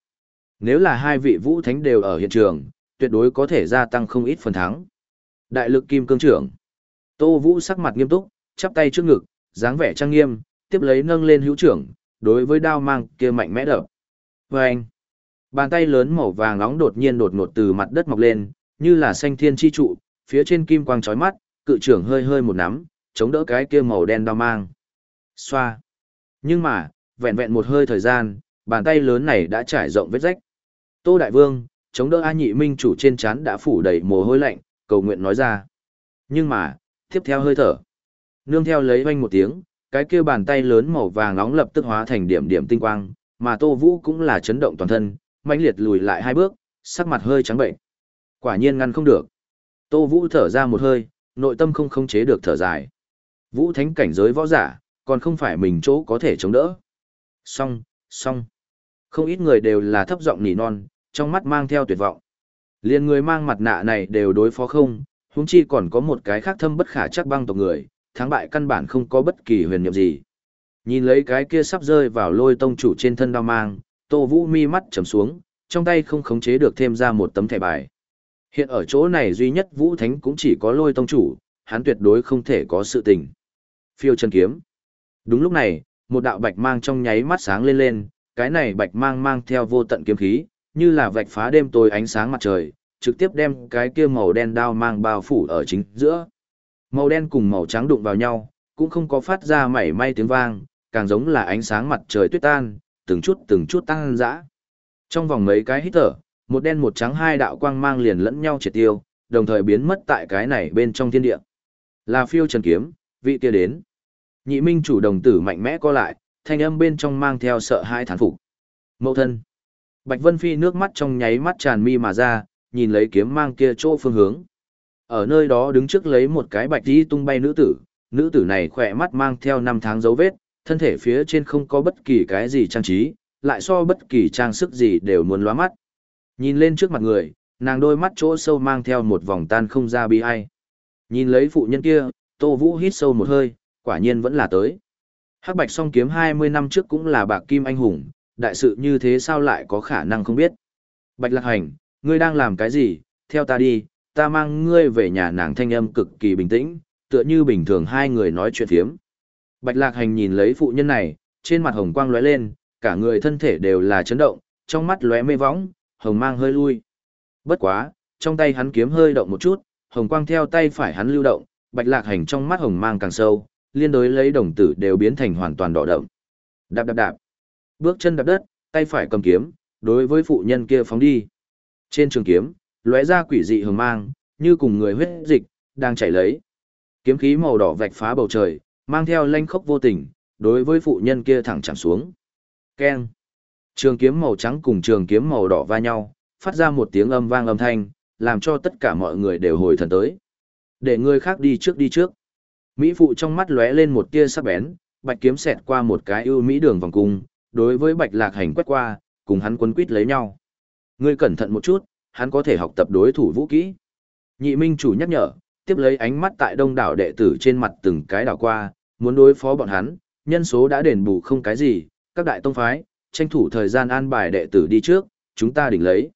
Nếu là hai vị vũ thánh đều ở hiện trường, tuyệt đối có thể gia tăng không ít phần thắng. Đại lực kim cương trưởng. Tô Vũ sắc mặt nghiêm túc, chắp tay trước ngực, dáng vẻ trang nghiêm, tiếp lấy nâng lên hữu trưởng, đối với đao mang kia mạnh mẽ đập. Vâng! anh, bàn tay lớn màu vàng nóng đột nhiên đột ngột từ mặt đất mọc lên, như là xanh thiên chi trụ, phía trên kim quang chói mắt, cự trưởng hơi hơi một nắm, chống đỡ cái kia màu đen đao mang. Xoa. Nhưng mà, vẹn vẹn một hơi thời gian, bàn tay lớn này đã trải rộng vết rách. Tô Đại Vương, chống đỡ A Nhị Minh chủ trên chán đã phủ đầy mồ hôi lạnh, cầu nguyện nói ra. Nhưng mà, tiếp theo hơi thở. Nương theo lấy vang một tiếng, cái kia bàn tay lớn màu vàng nóng lập tức hóa thành điểm điểm tinh quang, mà Tô Vũ cũng là chấn động toàn thân, mãnh liệt lùi lại hai bước, sắc mặt hơi trắng bệnh. Quả nhiên ngăn không được. Tô Vũ thở ra một hơi, nội tâm không khống chế được thở dài. Vũ thánh cảnh giới võ giả, còn không phải mình chỗ có thể chống đỡ. Song, song. Không ít người đều là thấp giọng nỉ non, trong mắt mang theo tuyệt vọng. Liên người mang mặt nạ này đều đối phó không, huống chi còn có một cái khác thâm bất khả chắc băng tộc người, thắng bại căn bản không có bất kỳ huyền nhiệm gì. Nhìn lấy cái kia sắp rơi vào lôi tông chủ trên thân đao mang, Tô Vũ mi mắt trầm xuống, trong tay không khống chế được thêm ra một tấm thẻ bài. Hiện ở chỗ này duy nhất Vũ Thánh cũng chỉ có lôi tông chủ, hắn tuyệt đối không thể có sự tình. Phiêu chân kiếm. Đúng lúc này, một đạo bạch mang trong nháy mắt sáng lên lên, cái này bạch mang mang theo vô tận kiếm khí, như là vạch phá đêm tối ánh sáng mặt trời, trực tiếp đem cái kia màu đen đao mang bao phủ ở chính giữa. Màu đen cùng màu trắng đụng vào nhau, cũng không có phát ra mảy may tiếng vang, càng giống là ánh sáng mặt trời tuyết tan, từng chút từng chút tăng dã. Trong vòng mấy cái hít thở, một đen một trắng hai đạo quang mang liền lẫn nhau triệt tiêu, đồng thời biến mất tại cái này bên trong thiên địa. Là phiêu trần kiếm, vị kia đến. Nhị minh chủ đồng tử mạnh mẽ co lại, thanh âm bên trong mang theo sợ hãi thán phục. Mậu thân. Bạch Vân Phi nước mắt trong nháy mắt tràn mi mà ra, nhìn lấy kiếm mang kia chỗ phương hướng. Ở nơi đó đứng trước lấy một cái bạch tí tung bay nữ tử, nữ tử này khỏe mắt mang theo năm tháng dấu vết, thân thể phía trên không có bất kỳ cái gì trang trí, lại so bất kỳ trang sức gì đều muốn lóa mắt. Nhìn lên trước mặt người, nàng đôi mắt chỗ sâu mang theo một vòng tan không ra bi ai. Nhìn lấy phụ nhân kia, Tô Vũ hít sâu một hơi, quả nhiên vẫn là tới. Hắc Bạch song kiếm 20 năm trước cũng là bạc kim anh hùng, đại sự như thế sao lại có khả năng không biết. Bạch Lạc Hành, ngươi đang làm cái gì, theo ta đi, ta mang ngươi về nhà nàng thanh âm cực kỳ bình tĩnh, tựa như bình thường hai người nói chuyện thiếm. Bạch Lạc Hành nhìn lấy phụ nhân này, trên mặt hồng quang lóe lên, cả người thân thể đều là chấn động, trong mắt lóe mê võng, hồng mang hơi lui. Bất quá, trong tay hắn kiếm hơi động một chút, hồng quang theo tay phải hắn lưu động, Bạch Lạc Hành trong mắt hồng mang càng sâu, liên đối lấy đồng tử đều biến thành hoàn toàn đỏ đậm. Đạp đạp đạp. Bước chân đạp đất, tay phải cầm kiếm, đối với phụ nhân kia phóng đi. Trên trường kiếm, lóe ra quỷ dị hồng mang, như cùng người huyết dịch đang chảy lấy. Kiếm khí màu đỏ vạch phá bầu trời, mang theo lanh khốc vô tình, đối với phụ nhân kia thẳng chạm xuống. Keng. Trường kiếm màu trắng cùng trường kiếm màu đỏ va nhau, phát ra một tiếng âm vang âm thanh, làm cho tất cả mọi người đều hồi thần tới. Để người khác đi trước đi trước. Mỹ phụ trong mắt lóe lên một tia sắc bén, bạch kiếm xẹt qua một cái ưu mỹ đường vòng cung, đối với bạch lạc hành quét qua, cùng hắn quấn quýt lấy nhau. Ngươi cẩn thận một chút, hắn có thể học tập đối thủ vũ kỹ. Nhị minh chủ nhắc nhở, tiếp lấy ánh mắt tại đông đảo đệ tử trên mặt từng cái đảo qua, muốn đối phó bọn hắn, nhân số đã đền bù không cái gì, các đại tông phái, tranh thủ thời gian an bài đệ tử đi trước, chúng ta đỉnh lấy.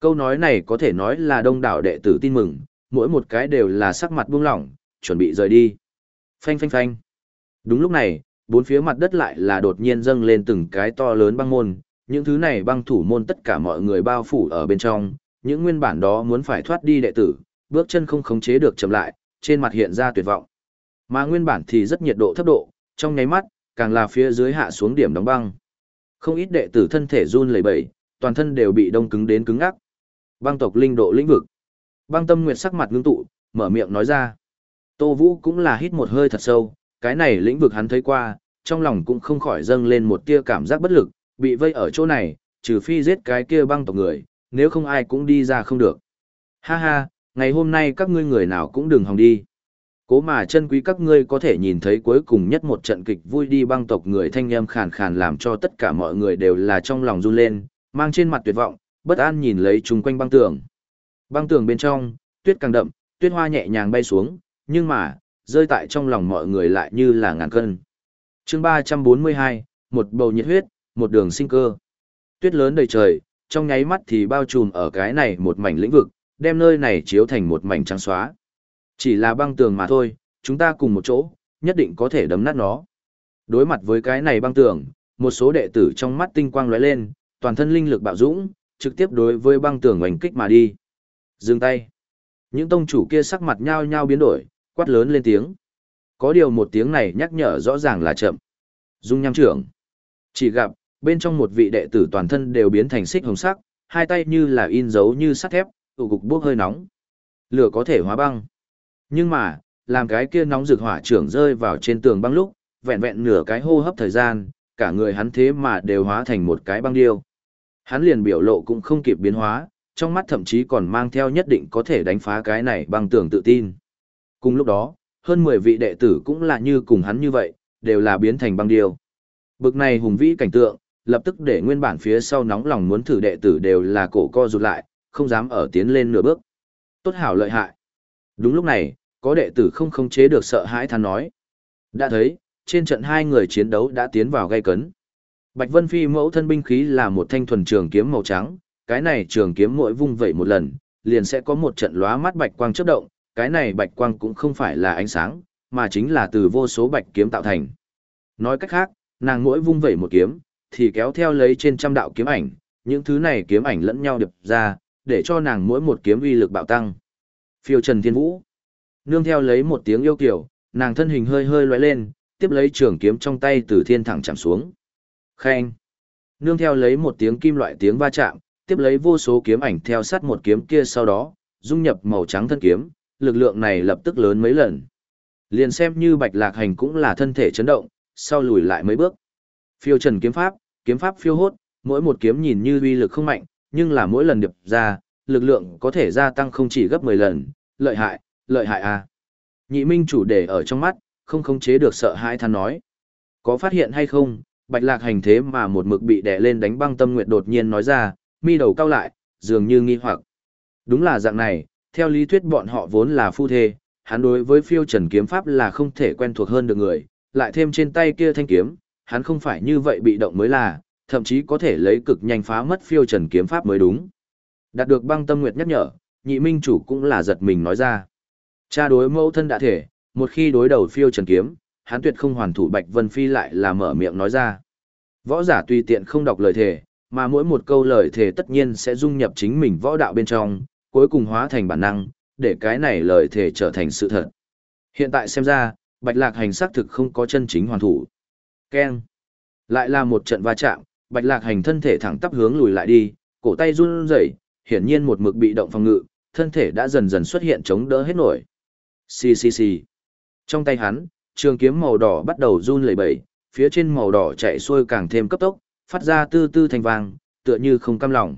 Câu nói này có thể nói là đông đảo đệ tử tin mừng, mỗi một cái đều là sắc mặt buông lỏng, chuẩn bị rời đi. Phanh phanh phanh. Đúng lúc này, bốn phía mặt đất lại là đột nhiên dâng lên từng cái to lớn băng môn, những thứ này băng thủ môn tất cả mọi người bao phủ ở bên trong, những nguyên bản đó muốn phải thoát đi đệ tử, bước chân không khống chế được chậm lại, trên mặt hiện ra tuyệt vọng. Mà nguyên bản thì rất nhiệt độ thấp độ, trong nháy mắt, càng là phía dưới hạ xuống điểm đóng băng. Không ít đệ tử thân thể run lẩy bẩy, toàn thân đều bị đông cứng đến cứng ngắc. Băng tộc linh độ lĩnh vực. Băng Tâm Nguyệt sắc mặt ngưng tụ, mở miệng nói ra. Tô Vũ cũng là hít một hơi thật sâu, cái này lĩnh vực hắn thấy qua, trong lòng cũng không khỏi dâng lên một tia cảm giác bất lực, bị vây ở chỗ này, trừ phi giết cái kia băng tộc người, nếu không ai cũng đi ra không được. Ha ha, ngày hôm nay các ngươi người nào cũng đừng hòng đi. Cố mà chân quý các ngươi có thể nhìn thấy cuối cùng nhất một trận kịch vui đi băng tộc người thanh âm khàn khàn làm cho tất cả mọi người đều là trong lòng run lên, mang trên mặt tuyệt vọng, bất an nhìn lấy chung quanh băng tường. Băng tường bên trong, tuyết càng đậm, tuyết hoa nhẹ nhàng bay xuống, nhưng mà, rơi tại trong lòng mọi người lại như là ngàn cân. chương 342, một bầu nhiệt huyết, một đường sinh cơ. Tuyết lớn đầy trời, trong nháy mắt thì bao trùm ở cái này một mảnh lĩnh vực, đem nơi này chiếu thành một mảnh trắng xóa. Chỉ là băng tường mà thôi, chúng ta cùng một chỗ, nhất định có thể đấm nát nó. Đối mặt với cái này băng tường, một số đệ tử trong mắt tinh quang lóe lên, toàn thân linh lực bạo dũng, trực tiếp đối với băng tường oanh kích mà đi. Dừng tay. Những tông chủ kia sắc mặt nhao nhao biến đổi, quát lớn lên tiếng. Có điều một tiếng này nhắc nhở rõ ràng là chậm. Dung nham trưởng. Chỉ gặp, bên trong một vị đệ tử toàn thân đều biến thành xích hồng sắc, hai tay như là in dấu như sắt thép, tụ cục bốc hơi nóng. Lửa có thể hóa băng. Nhưng mà, làm cái kia nóng rực hỏa trưởng rơi vào trên tường băng lúc, vẹn vẹn nửa cái hô hấp thời gian, cả người hắn thế mà đều hóa thành một cái băng điêu. Hắn liền biểu lộ cũng không kịp biến hóa, trong mắt thậm chí còn mang theo nhất định có thể đánh phá cái này băng tường tự tin. Cùng lúc đó, hơn 10 vị đệ tử cũng là như cùng hắn như vậy, đều là biến thành băng điêu. Bực này hùng vĩ cảnh tượng, lập tức để nguyên bản phía sau nóng lòng muốn thử đệ tử đều là cổ co rụt lại, không dám ở tiến lên nửa bước. Tốt hảo lợi hại. Đúng lúc này, có đệ tử không khống chế được sợ hãi than nói. Đã thấy, trên trận hai người chiến đấu đã tiến vào gây cấn. Bạch Vân Phi mẫu thân binh khí là một thanh thuần trường kiếm màu trắng, cái này trường kiếm mỗi vung vẩy một lần, liền sẽ có một trận lóa mắt bạch quang chớp động, cái này bạch quang cũng không phải là ánh sáng, mà chính là từ vô số bạch kiếm tạo thành. Nói cách khác, nàng mỗi vung vẩy một kiếm, thì kéo theo lấy trên trăm đạo kiếm ảnh, những thứ này kiếm ảnh lẫn nhau điệp ra, để cho nàng mỗi một kiếm uy lực bạo tăng. Phiêu Trần Thiên Vũ. Nương theo lấy một tiếng yêu kiểu, nàng thân hình hơi hơi lóe lên, tiếp lấy trường kiếm trong tay từ thiên thẳng chạm xuống. Khen. Nương theo lấy một tiếng kim loại tiếng va chạm, tiếp lấy vô số kiếm ảnh theo sát một kiếm kia sau đó, dung nhập màu trắng thân kiếm, lực lượng này lập tức lớn mấy lần. Liền xem như bạch lạc hành cũng là thân thể chấn động, sau lùi lại mấy bước. Phiêu trần kiếm pháp, kiếm pháp phiêu hốt, mỗi một kiếm nhìn như uy lực không mạnh, nhưng là mỗi lần điệp ra, lực lượng có thể gia tăng không chỉ gấp 10 lần, lợi hại, lợi hại à. Nhị minh chủ để ở trong mắt, không khống chế được sợ hãi than nói. Có phát hiện hay không, bạch lạc hành thế mà một mực bị đè lên đánh băng tâm nguyệt đột nhiên nói ra, mi đầu cao lại, dường như nghi hoặc. Đúng là dạng này, theo lý thuyết bọn họ vốn là phu thê, hắn đối với phiêu trần kiếm pháp là không thể quen thuộc hơn được người, lại thêm trên tay kia thanh kiếm, hắn không phải như vậy bị động mới là, thậm chí có thể lấy cực nhanh phá mất phiêu trần kiếm pháp mới đúng. Đạt được băng tâm nguyệt nhắc nhở, nhị minh chủ cũng là giật mình nói ra. Cha đối mẫu thân đã thể, một khi đối đầu phiêu trần kiếm, hắn tuyệt không hoàn thủ Bạch Vân Phi lại là mở miệng nói ra. Võ giả tùy tiện không đọc lời thể, mà mỗi một câu lời thể tất nhiên sẽ dung nhập chính mình võ đạo bên trong, cuối cùng hóa thành bản năng, để cái này lời thể trở thành sự thật. Hiện tại xem ra, Bạch Lạc Hành xác thực không có chân chính hoàn thủ. Keng. Lại là một trận va chạm, Bạch Lạc Hành thân thể thẳng tắp hướng lùi lại đi, cổ tay run rẩy, hiển nhiên một mực bị động phòng ngự, thân thể đã dần dần xuất hiện chống đỡ hết nổi. Xì xì xì. Trong tay hắn, trường kiếm màu đỏ bắt đầu run lẩy bẩy, phía trên màu đỏ chạy xuôi càng thêm cấp tốc, phát ra tư tư thành vàng, tựa như không cam lòng.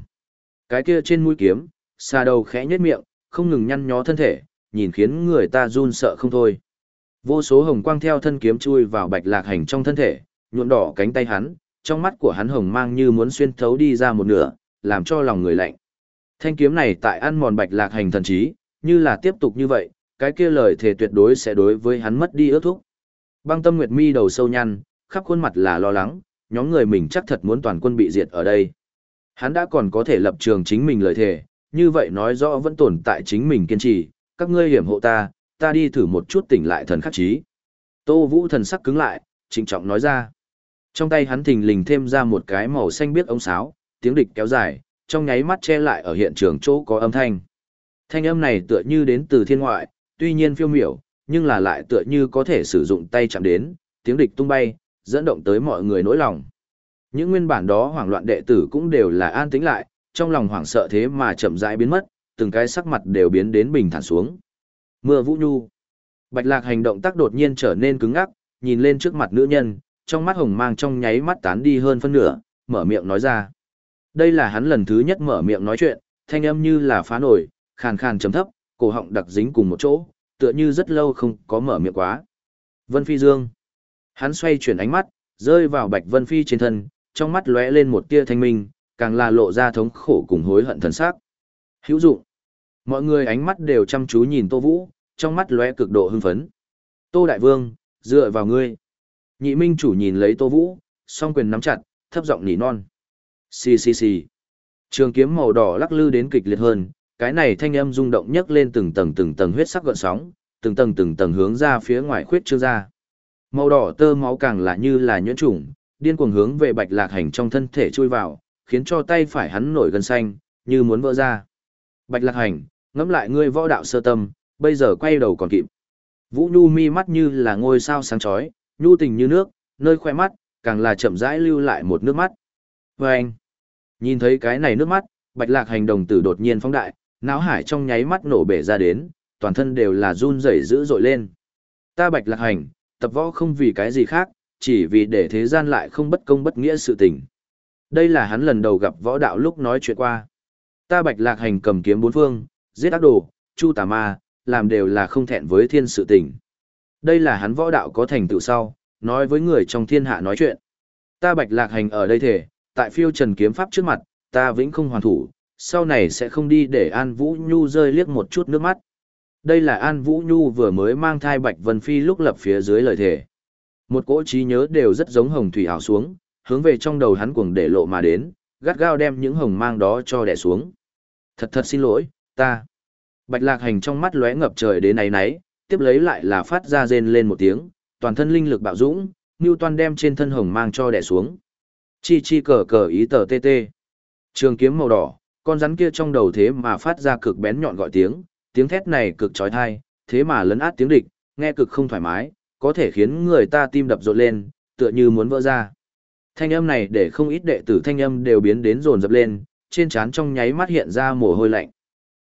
Cái kia trên mũi kiếm, xa đầu khẽ nhếch miệng, không ngừng nhăn nhó thân thể, nhìn khiến người ta run sợ không thôi. Vô số hồng quang theo thân kiếm chui vào bạch lạc hành trong thân thể, nhuộm đỏ cánh tay hắn, trong mắt của hắn hồng mang như muốn xuyên thấu đi ra một nửa, làm cho lòng người lạnh. Thanh kiếm này tại ăn mòn bạch lạc hành thần trí, như là tiếp tục như vậy, cái kia lời thề tuyệt đối sẽ đối với hắn mất đi ước thúc. Băng tâm nguyệt mi đầu sâu nhăn, khắp khuôn mặt là lo lắng, nhóm người mình chắc thật muốn toàn quân bị diệt ở đây. Hắn đã còn có thể lập trường chính mình lời thề, như vậy nói rõ vẫn tồn tại chính mình kiên trì, các ngươi hiểm hộ ta, ta đi thử một chút tỉnh lại thần khắc trí. Tô Vũ thần sắc cứng lại, trịnh trọng nói ra. Trong tay hắn thình lình thêm ra một cái màu xanh biếc ống sáo, tiếng địch kéo dài, trong nháy mắt che lại ở hiện trường chỗ có âm thanh. Thanh âm này tựa như đến từ thiên ngoại, tuy nhiên phiêu miểu, nhưng là lại tựa như có thể sử dụng tay chạm đến, tiếng địch tung bay, dẫn động tới mọi người nỗi lòng. Những nguyên bản đó hoảng loạn đệ tử cũng đều là an tĩnh lại, trong lòng hoảng sợ thế mà chậm rãi biến mất, từng cái sắc mặt đều biến đến bình thản xuống. Mưa vũ nhu. Bạch lạc hành động tác đột nhiên trở nên cứng ngắc, nhìn lên trước mặt nữ nhân, trong mắt hồng mang trong nháy mắt tán đi hơn phân nửa, mở miệng nói ra. Đây là hắn lần thứ nhất mở miệng nói chuyện, thanh âm như là phá nổi, khàn khàn chấm thấp, cổ họng đặc dính cùng một chỗ, tựa như rất lâu không có mở miệng quá. Vân Phi Dương. Hắn xoay chuyển ánh mắt, rơi vào Bạch Vân Phi trên thân, trong mắt lóe lên một tia thanh minh, càng là lộ ra thống khổ cùng hối hận thần sắc. Hữu dụng. Mọi người ánh mắt đều chăm chú nhìn Tô Vũ, trong mắt lóe cực độ hưng phấn. Tô Đại Vương, dựa vào ngươi. Nhị Minh chủ nhìn lấy Tô Vũ, song quyền nắm chặt, thấp giọng nỉ non. Xì xì xì. Trường kiếm màu đỏ lắc lư đến kịch liệt hơn, cái này thanh âm rung động nhấc lên từng tầng từng tầng huyết sắc gợn sóng, từng tầng từng tầng hướng ra phía ngoài khuyết chưa ra. Màu đỏ tơ máu càng là như là nhuyễn trùng, điên cuồng hướng về bạch lạc hành trong thân thể chui vào, khiến cho tay phải hắn nổi gân xanh, như muốn vỡ ra. Bạch lạc hành, ngẫm lại ngươi võ đạo sơ tâm, bây giờ quay đầu còn kịp. Vũ Nhu mi mắt như là ngôi sao sáng chói, nhu tình như nước, nơi khoe mắt, càng là chậm rãi lưu lại một nước mắt. Và anh, nhìn thấy cái này nước mắt, Bạch lạc hành đồng tử đột nhiên phóng đại, náo hải trong nháy mắt nổ bể ra đến, toàn thân đều là run rẩy dữ dội lên. Ta bạch lạc hành, tập võ không vì cái gì khác, chỉ vì để thế gian lại không bất công bất nghĩa sự tình. Đây là hắn lần đầu gặp võ đạo lúc nói chuyện qua. Ta bạch lạc hành cầm kiếm bốn phương, giết ác đồ, chu tà ma, làm đều là không thẹn với thiên sự tình. Đây là hắn võ đạo có thành tựu sau, nói với người trong thiên hạ nói chuyện. Ta bạch lạc hành ở đây thể, tại phiêu trần kiếm pháp trước mặt, ta vĩnh không hoàn thủ, sau này sẽ không đi để An Vũ Nhu rơi liếc một chút nước mắt. Đây là An Vũ Nhu vừa mới mang thai Bạch Vân Phi lúc lập phía dưới lời thề. Một cỗ trí nhớ đều rất giống hồng thủy ảo xuống, hướng về trong đầu hắn cuồng để lộ mà đến, gắt gao đem những hồng mang đó cho đè xuống. Thật thật xin lỗi, ta. Bạch lạc hành trong mắt lóe ngập trời đến náy náy, tiếp lấy lại là phát ra rên lên một tiếng, toàn thân linh lực bạo dũng, Newton đem trên thân hồng mang cho đè xuống. Chi chi cờ cờ ý tờ tê tê. Trường kiếm màu đỏ, con rắn kia trong đầu thế mà phát ra cực bén nhọn gọi tiếng, tiếng thét này cực trói thai, thế mà lấn át tiếng địch, nghe cực không thoải mái, có thể khiến người ta tim đập rộn lên, tựa như muốn vỡ ra. Thanh âm này để không ít đệ tử thanh âm đều biến đến rồn dập lên, trên trán trong nháy mắt hiện ra mồ hôi lạnh.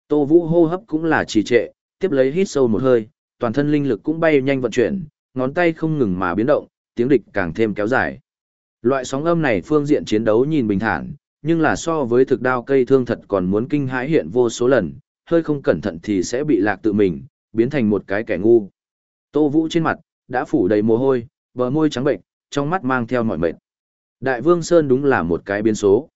Tô Vũ hô hấp cũng là trì trệ, tiếp lấy hít sâu một hơi, toàn thân linh lực cũng bay nhanh vận chuyển, ngón tay không ngừng mà biến động, tiếng địch càng thêm kéo dài. Loại sóng âm này phương diện chiến đấu nhìn bình thản, nhưng là so với thực đao cây thương thật còn muốn kinh hãi hiện vô số lần, hơi không cẩn thận thì sẽ bị lạc tự mình, biến thành một cái kẻ ngu. Tô Vũ trên mặt, đã phủ đầy mồ hôi, bờ môi trắng bệnh, trong mắt mang theo mọi mệt. Đại Vương Sơn đúng là một cái biến số.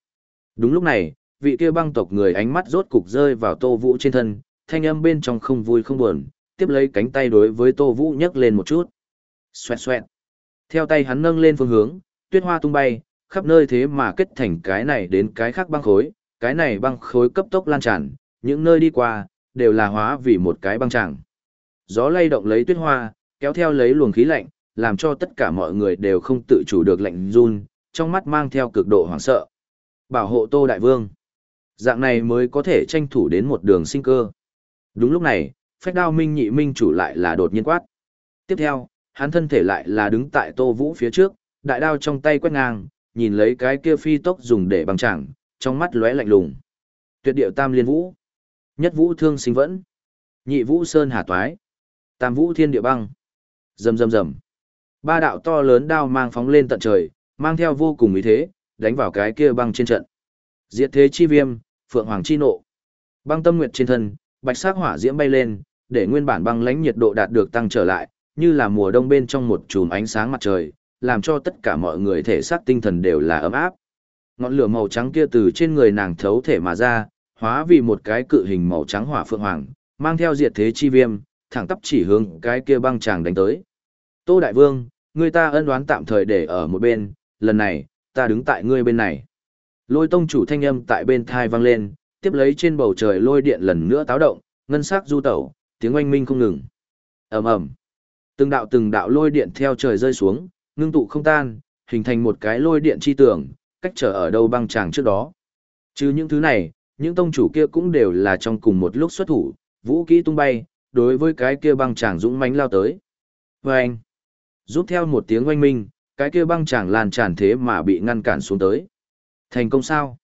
Đúng lúc này, vị kia băng tộc người ánh mắt rốt cục rơi vào Tô Vũ trên thân, thanh âm bên trong không vui không buồn, tiếp lấy cánh tay đối với Tô Vũ nhấc lên một chút. Xoẹt xoẹt. Theo tay hắn nâng lên phương hướng, tuyết hoa tung bay, khắp nơi thế mà kết thành cái này đến cái khác băng khối, cái này băng khối cấp tốc lan tràn, những nơi đi qua, đều là hóa vì một cái băng tràng. Gió lay động lấy tuyết hoa, kéo theo lấy luồng khí lạnh, làm cho tất cả mọi người đều không tự chủ được lạnh run, trong mắt mang theo cực độ hoảng sợ. Bảo hộ Tô Đại Vương. Dạng này mới có thể tranh thủ đến một đường sinh cơ. Đúng lúc này, phách đao minh nhị minh chủ lại là đột nhiên quát. Tiếp theo, hắn thân thể lại là đứng tại Tô Vũ phía trước, đại đao trong tay quét ngang, nhìn lấy cái kia phi tốc dùng để bằng chẳng, trong mắt lóe lạnh lùng. Tuyệt điệu tam liên vũ. Nhất vũ thương sinh vẫn. Nhị vũ sơn hà toái. Tam vũ thiên địa băng. Rầm rầm rầm. Ba đạo to lớn đao mang phóng lên tận trời, mang theo vô cùng ý thế, đánh vào cái kia băng trên trận. Diệt thế chi viêm, phượng hoàng chi nộ. Băng tâm nguyệt trên thân, bạch sắc hỏa diễm bay lên, để nguyên bản băng lãnh nhiệt độ đạt được tăng trở lại, như là mùa đông bên trong một chùm ánh sáng mặt trời, làm cho tất cả mọi người thể xác tinh thần đều là ấm áp. Ngọn lửa màu trắng kia từ trên người nàng thấu thể mà ra, hóa vì một cái cự hình màu trắng hỏa phượng hoàng, mang theo diệt thế chi viêm, thẳng tắp chỉ hướng cái kia băng chàng đánh tới. Tô Đại Vương, người ta ân đoán tạm thời để ở một bên, lần này, ta đứng tại ngươi bên này. Lôi tông chủ thanh âm tại bên thai vang lên, tiếp lấy trên bầu trời lôi điện lần nữa táo động, ngân sắc du tẩu, tiếng oanh minh không ngừng. ầm ầm, từng đạo từng đạo lôi điện theo trời rơi xuống, ngưng tụ không tan, hình thành một cái lôi điện chi tường, cách trở ở đâu băng tràng trước đó. Chứ những thứ này, những tông chủ kia cũng đều là trong cùng một lúc xuất thủ, vũ kỹ tung bay, đối với cái kia băng tràng dũng mãnh lao tới. Và anh, giúp theo một tiếng oanh minh, cái kia băng tràng lan tràn thế mà bị ngăn cản xuống tới. Thành công sao?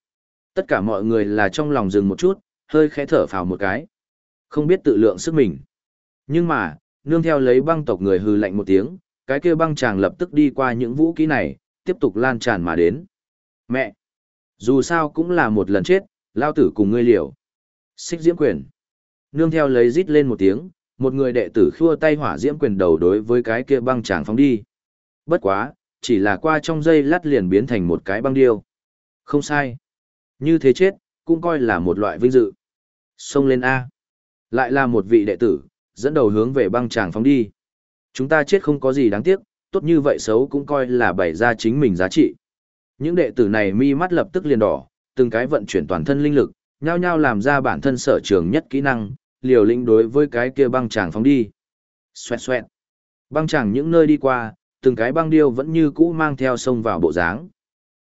Tất cả mọi người là trong lòng dừng một chút, hơi khẽ thở phào một cái. Không biết tự lượng sức mình. Nhưng mà, nương theo lấy băng tộc người hư lạnh một tiếng, cái kia băng chàng lập tức đi qua những vũ kỹ này, tiếp tục lan tràn mà đến. Mẹ! Dù sao cũng là một lần chết, lao tử cùng ngươi liều. Xích diễm quyền. Nương theo lấy rít lên một tiếng, một người đệ tử khua tay hỏa diễm quyền đầu đối với cái kia băng chàng phóng đi. Bất quá, chỉ là qua trong dây lát liền biến thành một cái băng điêu. Không sai. Như thế chết, cũng coi là một loại vinh dự. Xông lên A. Lại là một vị đệ tử, dẫn đầu hướng về băng tràng phóng đi. Chúng ta chết không có gì đáng tiếc, tốt như vậy xấu cũng coi là bày ra chính mình giá trị. Những đệ tử này mi mắt lập tức liền đỏ, từng cái vận chuyển toàn thân linh lực, nhao nhao làm ra bản thân sở trường nhất kỹ năng, liều lĩnh đối với cái kia băng tràng phóng đi. Xoẹt xoẹt. Băng tràng những nơi đi qua, từng cái băng điêu vẫn như cũ mang theo sông vào bộ dáng.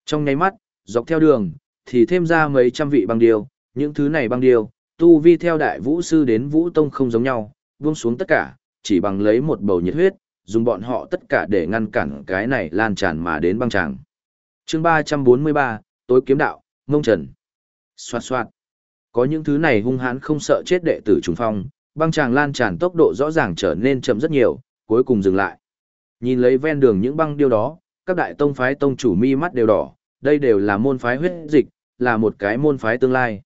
Trong nháy mắt, dọc theo đường, thì thêm ra mấy trăm vị băng điêu, những thứ này băng điêu, tu vi theo đại vũ sư đến vũ tông không giống nhau, buông xuống tất cả, chỉ bằng lấy một bầu nhiệt huyết, dùng bọn họ tất cả để ngăn cản cái này lan tràn mà đến băng tràng. chương 343, tối kiếm đạo, mông trần. Xoạt xoạt. Có những thứ này hung hãn không sợ chết đệ tử trùng phong, băng tràng lan tràn tốc độ rõ ràng trở nên chậm rất nhiều, cuối cùng dừng lại. Nhìn lấy ven đường những băng điêu đó, các đại tông phái tông chủ mi mắt đều đỏ, đây đều là môn phái huyết dịch, là một cái môn phái tương lai.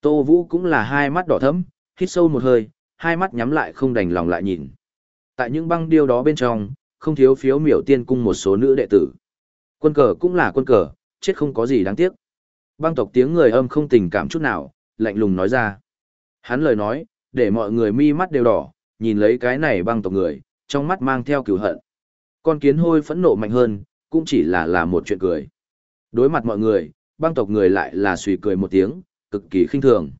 Tô Vũ cũng là hai mắt đỏ thẫm, hít sâu một hơi, hai mắt nhắm lại không đành lòng lại nhìn. Tại những băng điêu đó bên trong, không thiếu phiếu miểu tiên cung một số nữ đệ tử. Quân cờ cũng là quân cờ, chết không có gì đáng tiếc. Băng tộc tiếng người âm không tình cảm chút nào, lạnh lùng nói ra. Hắn lời nói, để mọi người mi mắt đều đỏ, nhìn lấy cái này băng tộc người, trong mắt mang theo cửu hận. Con kiến hôi phẫn nộ mạnh hơn, cũng chỉ là là một chuyện cười. Đối mặt mọi người, băng tộc người lại là suy cười một tiếng, cực kỳ khinh thường.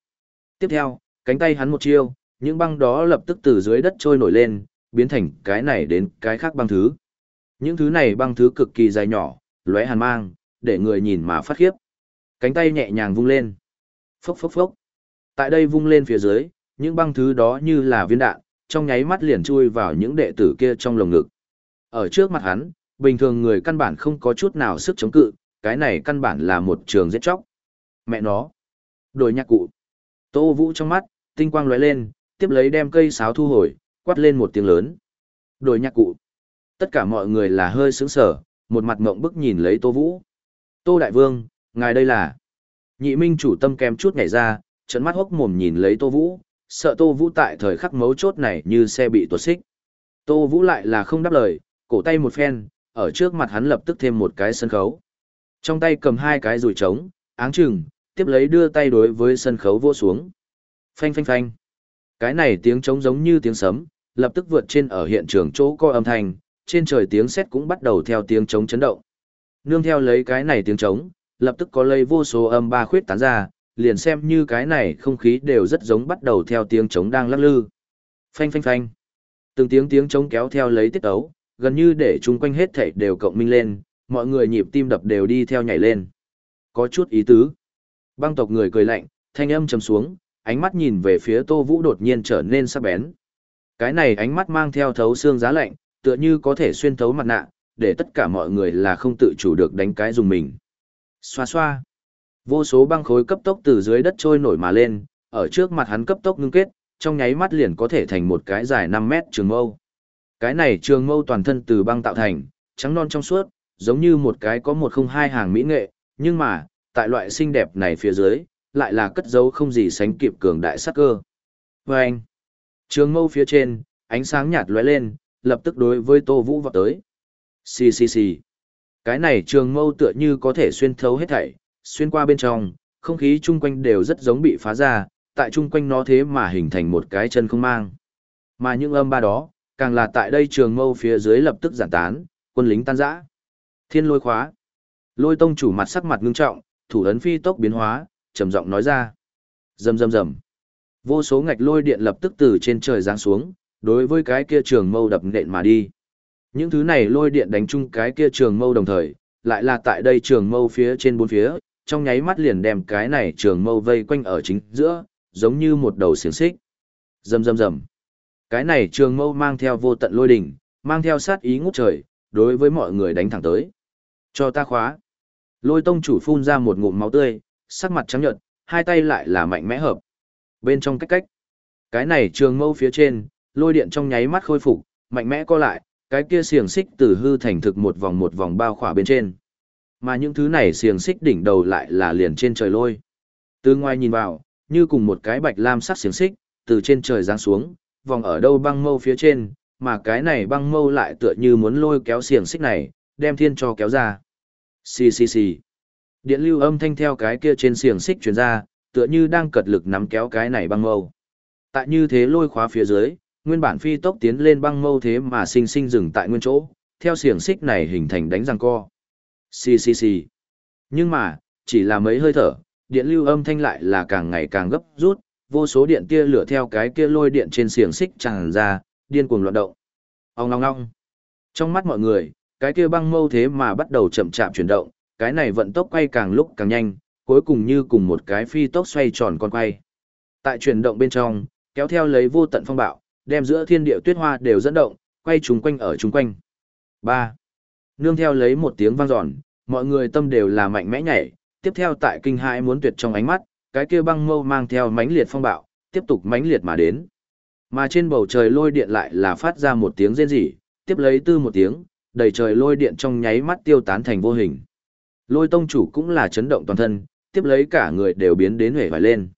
Tiếp theo, cánh tay hắn một chiêu, những băng đó lập tức từ dưới đất trôi nổi lên, biến thành cái này đến cái khác băng thứ. Những thứ này băng thứ cực kỳ dài nhỏ, lóe hàn mang, để người nhìn mà phát khiếp. Cánh tay nhẹ nhàng vung lên. Phốc phốc phốc. Tại đây vung lên phía dưới, những băng thứ đó như là viên đạn, trong nháy mắt liền chui vào những đệ tử kia trong lồng ngực. Ở trước mặt hắn, bình thường người căn bản không có chút nào sức chống cự, cái này căn bản là một trường giết chóc. Mẹ nó. Đổi nhạc cụ. Tô Vũ trong mắt, tinh quang lóe lên, tiếp lấy đem cây sáo thu hồi, quát lên một tiếng lớn. Đổi nhạc cụ. Tất cả mọi người là hơi sững sở, một mặt ngộng bức nhìn lấy Tô Vũ. Tô Đại Vương, ngài đây là... Nhị Minh chủ tâm kém chút nhảy ra, trận mắt hốc mồm nhìn lấy Tô Vũ, sợ Tô Vũ tại thời khắc mấu chốt này như xe bị tuột xích. Tô Vũ lại là không đáp lời, cổ tay một phen, ở trước mặt hắn lập tức thêm một cái sân khấu. Trong tay cầm hai cái rùi trống, áng chừng, tiếp lấy đưa tay đối với sân khấu vô xuống. Phanh phanh phanh. Cái này tiếng trống giống như tiếng sấm, lập tức vượt trên ở hiện trường chỗ có âm thanh, trên trời tiếng sét cũng bắt đầu theo tiếng trống chấn động. Nương theo lấy cái này tiếng trống, lập tức có lây vô số âm ba khuyết tán ra, liền xem như cái này không khí đều rất giống bắt đầu theo tiếng trống đang lắc lư. Phanh phanh phanh. Từng tiếng tiếng trống kéo theo lấy tiết ấu, gần như để chung quanh hết thảy đều cộng minh lên, mọi người nhịp tim đập đều đi theo nhảy lên. Có chút ý tứ. Băng tộc người cười lạnh, thanh âm trầm xuống, ánh mắt nhìn về phía Tô Vũ đột nhiên trở nên sắc bén. Cái này ánh mắt mang theo thấu xương giá lạnh, tựa như có thể xuyên thấu mặt nạ, để tất cả mọi người là không tự chủ được đánh cái dùng mình. Xoa xoa. Vô số băng khối cấp tốc từ dưới đất trôi nổi mà lên, ở trước mặt hắn cấp tốc ngưng kết, trong nháy mắt liền có thể thành một cái dài 5 mét trường mâu. Cái này trường mâu toàn thân từ băng tạo thành, trắng non trong suốt, giống như một cái có một không hai hàng mỹ nghệ, nhưng mà, tại loại xinh đẹp này phía dưới, lại là cất dấu không gì sánh kịp cường đại sắc cơ. Và anh, trường mâu phía trên, ánh sáng nhạt lóe lên, lập tức đối với Tô Vũ vọt tới. Xì xì xì. Cái này trường mâu tựa như có thể xuyên thấu hết thảy, xuyên qua bên trong, không khí chung quanh đều rất giống bị phá ra, tại chung quanh nó thế mà hình thành một cái chân không mang. Mà những âm ba đó, càng là tại đây trường mâu phía dưới lập tức giản tán, quân lính tan rã. Thiên lôi khóa. Lôi tông chủ mặt sắc mặt ngưng trọng, thủ ấn phi tốc biến hóa, trầm giọng nói ra. Rầm rầm rầm. Vô số ngạch lôi điện lập tức từ trên trời giáng xuống, đối với cái kia trường mâu đập nện mà đi. Những thứ này lôi điện đánh chung cái kia trường mâu đồng thời, lại là tại đây trường mâu phía trên bốn phía, trong nháy mắt liền đem cái này trường mâu vây quanh ở chính giữa, giống như một đầu xiềng xích. Rầm rầm rầm. Cái này trường mâu mang theo vô tận lôi đỉnh, mang theo sát ý ngút trời, đối với mọi người đánh thẳng tới. Cho ta khóa. Lôi tông chủ phun ra một ngụm máu tươi, sắc mặt trắng nhợt, hai tay lại là mạnh mẽ hợp. Bên trong cách cách. Cái này trường mâu phía trên, lôi điện trong nháy mắt khôi phục, mạnh mẽ co lại, cái kia xiềng xích từ hư thành thực một vòng một vòng bao khỏa bên trên. Mà những thứ này xiềng xích đỉnh đầu lại là liền trên trời lôi. Từ ngoài nhìn vào, như cùng một cái bạch lam sắc xiềng xích, từ trên trời giáng xuống, vòng ở đâu băng mâu phía trên, mà cái này băng mâu lại tựa như muốn lôi kéo xiềng xích này, đem thiên cho kéo ra. Xì xì xì. Điện lưu âm thanh theo cái kia trên xiềng xích truyền ra, tựa như đang cật lực nắm kéo cái này băng mâu. Tại như thế lôi khóa phía dưới, nguyên bản phi tốc tiến lên băng mâu thế mà sinh sinh dừng tại nguyên chỗ, theo xiềng xích này hình thành đánh răng co. Xì xì xì. Nhưng mà, chỉ là mấy hơi thở, điện lưu âm thanh lại là càng ngày càng gấp rút, vô số điện tia lửa theo cái kia lôi điện trên xiềng xích tràn ra, điên cuồng loạn động. Ông ngong ngong. Trong mắt mọi người, cái kia băng mâu thế mà bắt đầu chậm chạp chuyển động, cái này vận tốc quay càng lúc càng nhanh, cuối cùng như cùng một cái phi tốc xoay tròn con quay. Tại chuyển động bên trong, kéo theo lấy vô tận phong bạo, đem giữa thiên địa tuyết hoa đều dẫn động, quay trùng quanh ở chúng quanh. 3. Nương theo lấy một tiếng vang dọn, mọi người tâm đều là mạnh mẽ nhảy, tiếp theo tại kinh hãi muốn tuyệt trong ánh mắt, cái kia băng mâu mang theo mãnh liệt phong bạo, tiếp tục mãnh liệt mà đến. Mà trên bầu trời lôi điện lại là phát ra một tiếng rên rỉ, tiếp lấy tư một tiếng, đầy trời lôi điện trong nháy mắt tiêu tán thành vô hình. Lôi tông chủ cũng là chấn động toàn thân, tiếp lấy cả người đều biến đến hể vải lên.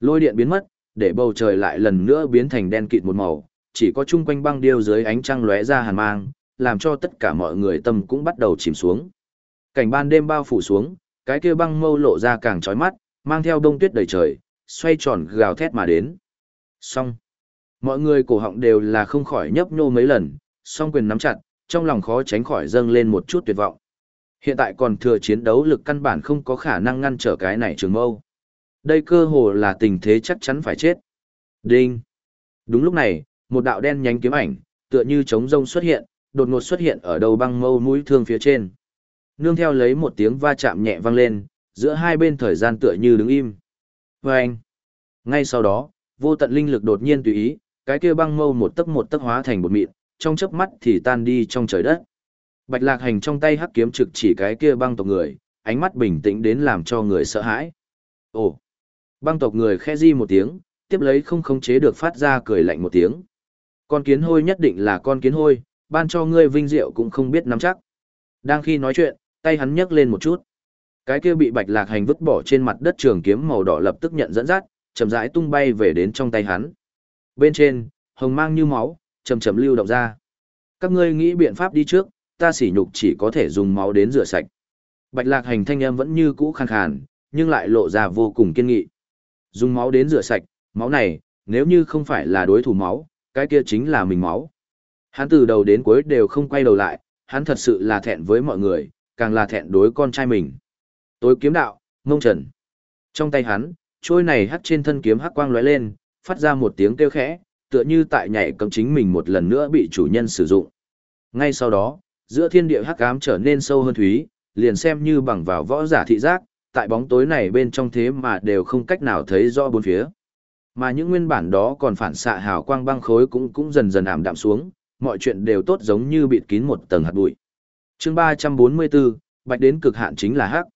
Lôi điện biến mất, để bầu trời lại lần nữa biến thành đen kịt một màu, chỉ có chung quanh băng điêu dưới ánh trăng lóe ra hàn mang, làm cho tất cả mọi người tâm cũng bắt đầu chìm xuống. Cảnh ban đêm bao phủ xuống, cái kia băng mâu lộ ra càng chói mắt, mang theo đông tuyết đầy trời, xoay tròn gào thét mà đến. Xong. Mọi người cổ họng đều là không khỏi nhấp nhô mấy lần, song quyền nắm chặt, trong lòng khó tránh khỏi dâng lên một chút tuyệt vọng. Hiện tại còn thừa chiến đấu lực căn bản không có khả năng ngăn trở cái này trường mâu. Đây cơ hồ là tình thế chắc chắn phải chết. Đinh. Đúng lúc này, một đạo đen nhánh kiếm ảnh, tựa như trống rông xuất hiện, đột ngột xuất hiện ở đầu băng mâu mũi thương phía trên. Nương theo lấy một tiếng va chạm nhẹ vang lên, giữa hai bên thời gian tựa như đứng im. Và anh. Ngay sau đó, vô tận linh lực đột nhiên tùy ý, cái kia băng mâu một tấc một tấc hóa thành bột mịn, trong chớp mắt thì tan đi trong trời đất. Bạch Lạc Hành trong tay hắc kiếm trực chỉ cái kia băng tộc người, ánh mắt bình tĩnh đến làm cho người sợ hãi. Ồ! Băng tộc người khẽ di một tiếng, tiếp lấy không khống chế được phát ra cười lạnh một tiếng. Con kiến hôi nhất định là con kiến hôi, ban cho ngươi vinh diệu cũng không biết nắm chắc. Đang khi nói chuyện, tay hắn nhấc lên một chút. Cái kia bị Bạch Lạc Hành vứt bỏ trên mặt đất trường kiếm màu đỏ lập tức nhận dẫn dắt, chậm rãi tung bay về đến trong tay hắn. Bên trên, hồng mang như máu, chậm chậm lưu động ra. Các ngươi nghĩ biện pháp đi trước, ta sỉ nhục chỉ có thể dùng máu đến rửa sạch. Bạch lạc hành thanh âm vẫn như cũ khàn khàn, nhưng lại lộ ra vô cùng kiên nghị. Dùng máu đến rửa sạch, máu này, nếu như không phải là đối thủ máu, cái kia chính là mình máu. Hắn từ đầu đến cuối đều không quay đầu lại, hắn thật sự là thẹn với mọi người, càng là thẹn đối con trai mình. Tối kiếm đạo, ngông trần. Trong tay hắn, trôi này hắt trên thân kiếm hắc quang lóe lên, phát ra một tiếng kêu khẽ, tựa như tại nhảy cầm chính mình một lần nữa bị chủ nhân sử dụng. Ngay sau đó, giữa thiên địa hắc ám trở nên sâu hơn thúy, liền xem như bằng vào võ giả thị giác, tại bóng tối này bên trong thế mà đều không cách nào thấy rõ bốn phía. Mà những nguyên bản đó còn phản xạ hào quang băng khối cũng cũng dần dần ảm đạm xuống, mọi chuyện đều tốt giống như bịt kín một tầng hạt bụi. Chương 344, bạch đến cực hạn chính là hắc.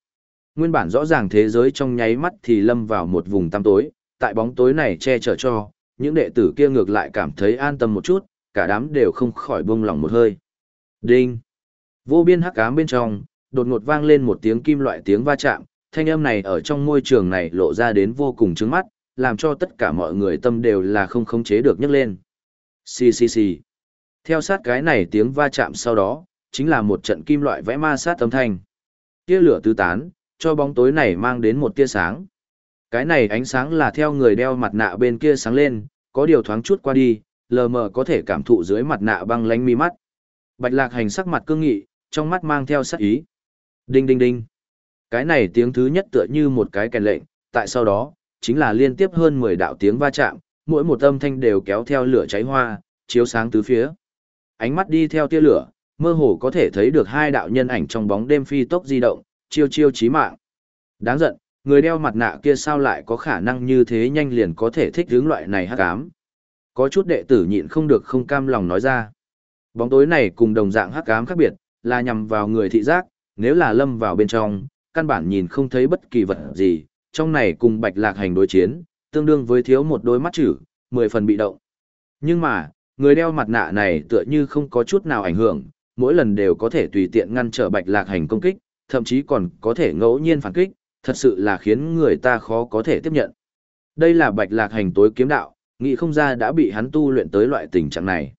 Nguyên bản rõ ràng thế giới trong nháy mắt thì lâm vào một vùng tăm tối, tại bóng tối này che chở cho, những đệ tử kia ngược lại cảm thấy an tâm một chút, cả đám đều không khỏi buông lòng một hơi. Đinh! Vô biên hắc ám bên trong, đột ngột vang lên một tiếng kim loại tiếng va chạm, thanh âm này ở trong môi trường này lộ ra đến vô cùng trứng mắt, làm cho tất cả mọi người tâm đều là không khống chế được nhấc lên. Xì xì xì. Theo sát cái này tiếng va chạm sau đó, chính là một trận kim loại vẽ ma sát âm thanh. Tia lửa tứ tán, cho bóng tối này mang đến một tia sáng. Cái này ánh sáng là theo người đeo mặt nạ bên kia sáng lên, có điều thoáng chút qua đi, lờ mờ có thể cảm thụ dưới mặt nạ băng lánh mi mắt. Bạch lạc hành sắc mặt cương nghị, trong mắt mang theo sắc ý. Đinh đinh đinh. Cái này tiếng thứ nhất tựa như một cái kèn lệnh, tại sau đó, chính là liên tiếp hơn 10 đạo tiếng va chạm, mỗi một âm thanh đều kéo theo lửa cháy hoa, chiếu sáng tứ phía. Ánh mắt đi theo tia lửa, mơ hồ có thể thấy được hai đạo nhân ảnh trong bóng đêm phi tốc di động, chiêu chiêu chí mạng. Đáng giận, người đeo mặt nạ kia sao lại có khả năng như thế nhanh liền có thể thích hướng loại này hắc ám. Có chút đệ tử nhịn không được không cam lòng nói ra. Bóng tối này cùng đồng dạng hắc ám khác biệt, là nhằm vào người thị giác, nếu là lâm vào bên trong, căn bản nhìn không thấy bất kỳ vật gì, trong này cùng bạch lạc hành đối chiến, tương đương với thiếu một đôi mắt chữ, mười phần bị động. Nhưng mà, người đeo mặt nạ này tựa như không có chút nào ảnh hưởng, mỗi lần đều có thể tùy tiện ngăn trở bạch lạc hành công kích, thậm chí còn có thể ngẫu nhiên phản kích, thật sự là khiến người ta khó có thể tiếp nhận. Đây là bạch lạc hành tối kiếm đạo, nghĩ không ra đã bị hắn tu luyện tới loại tình trạng này.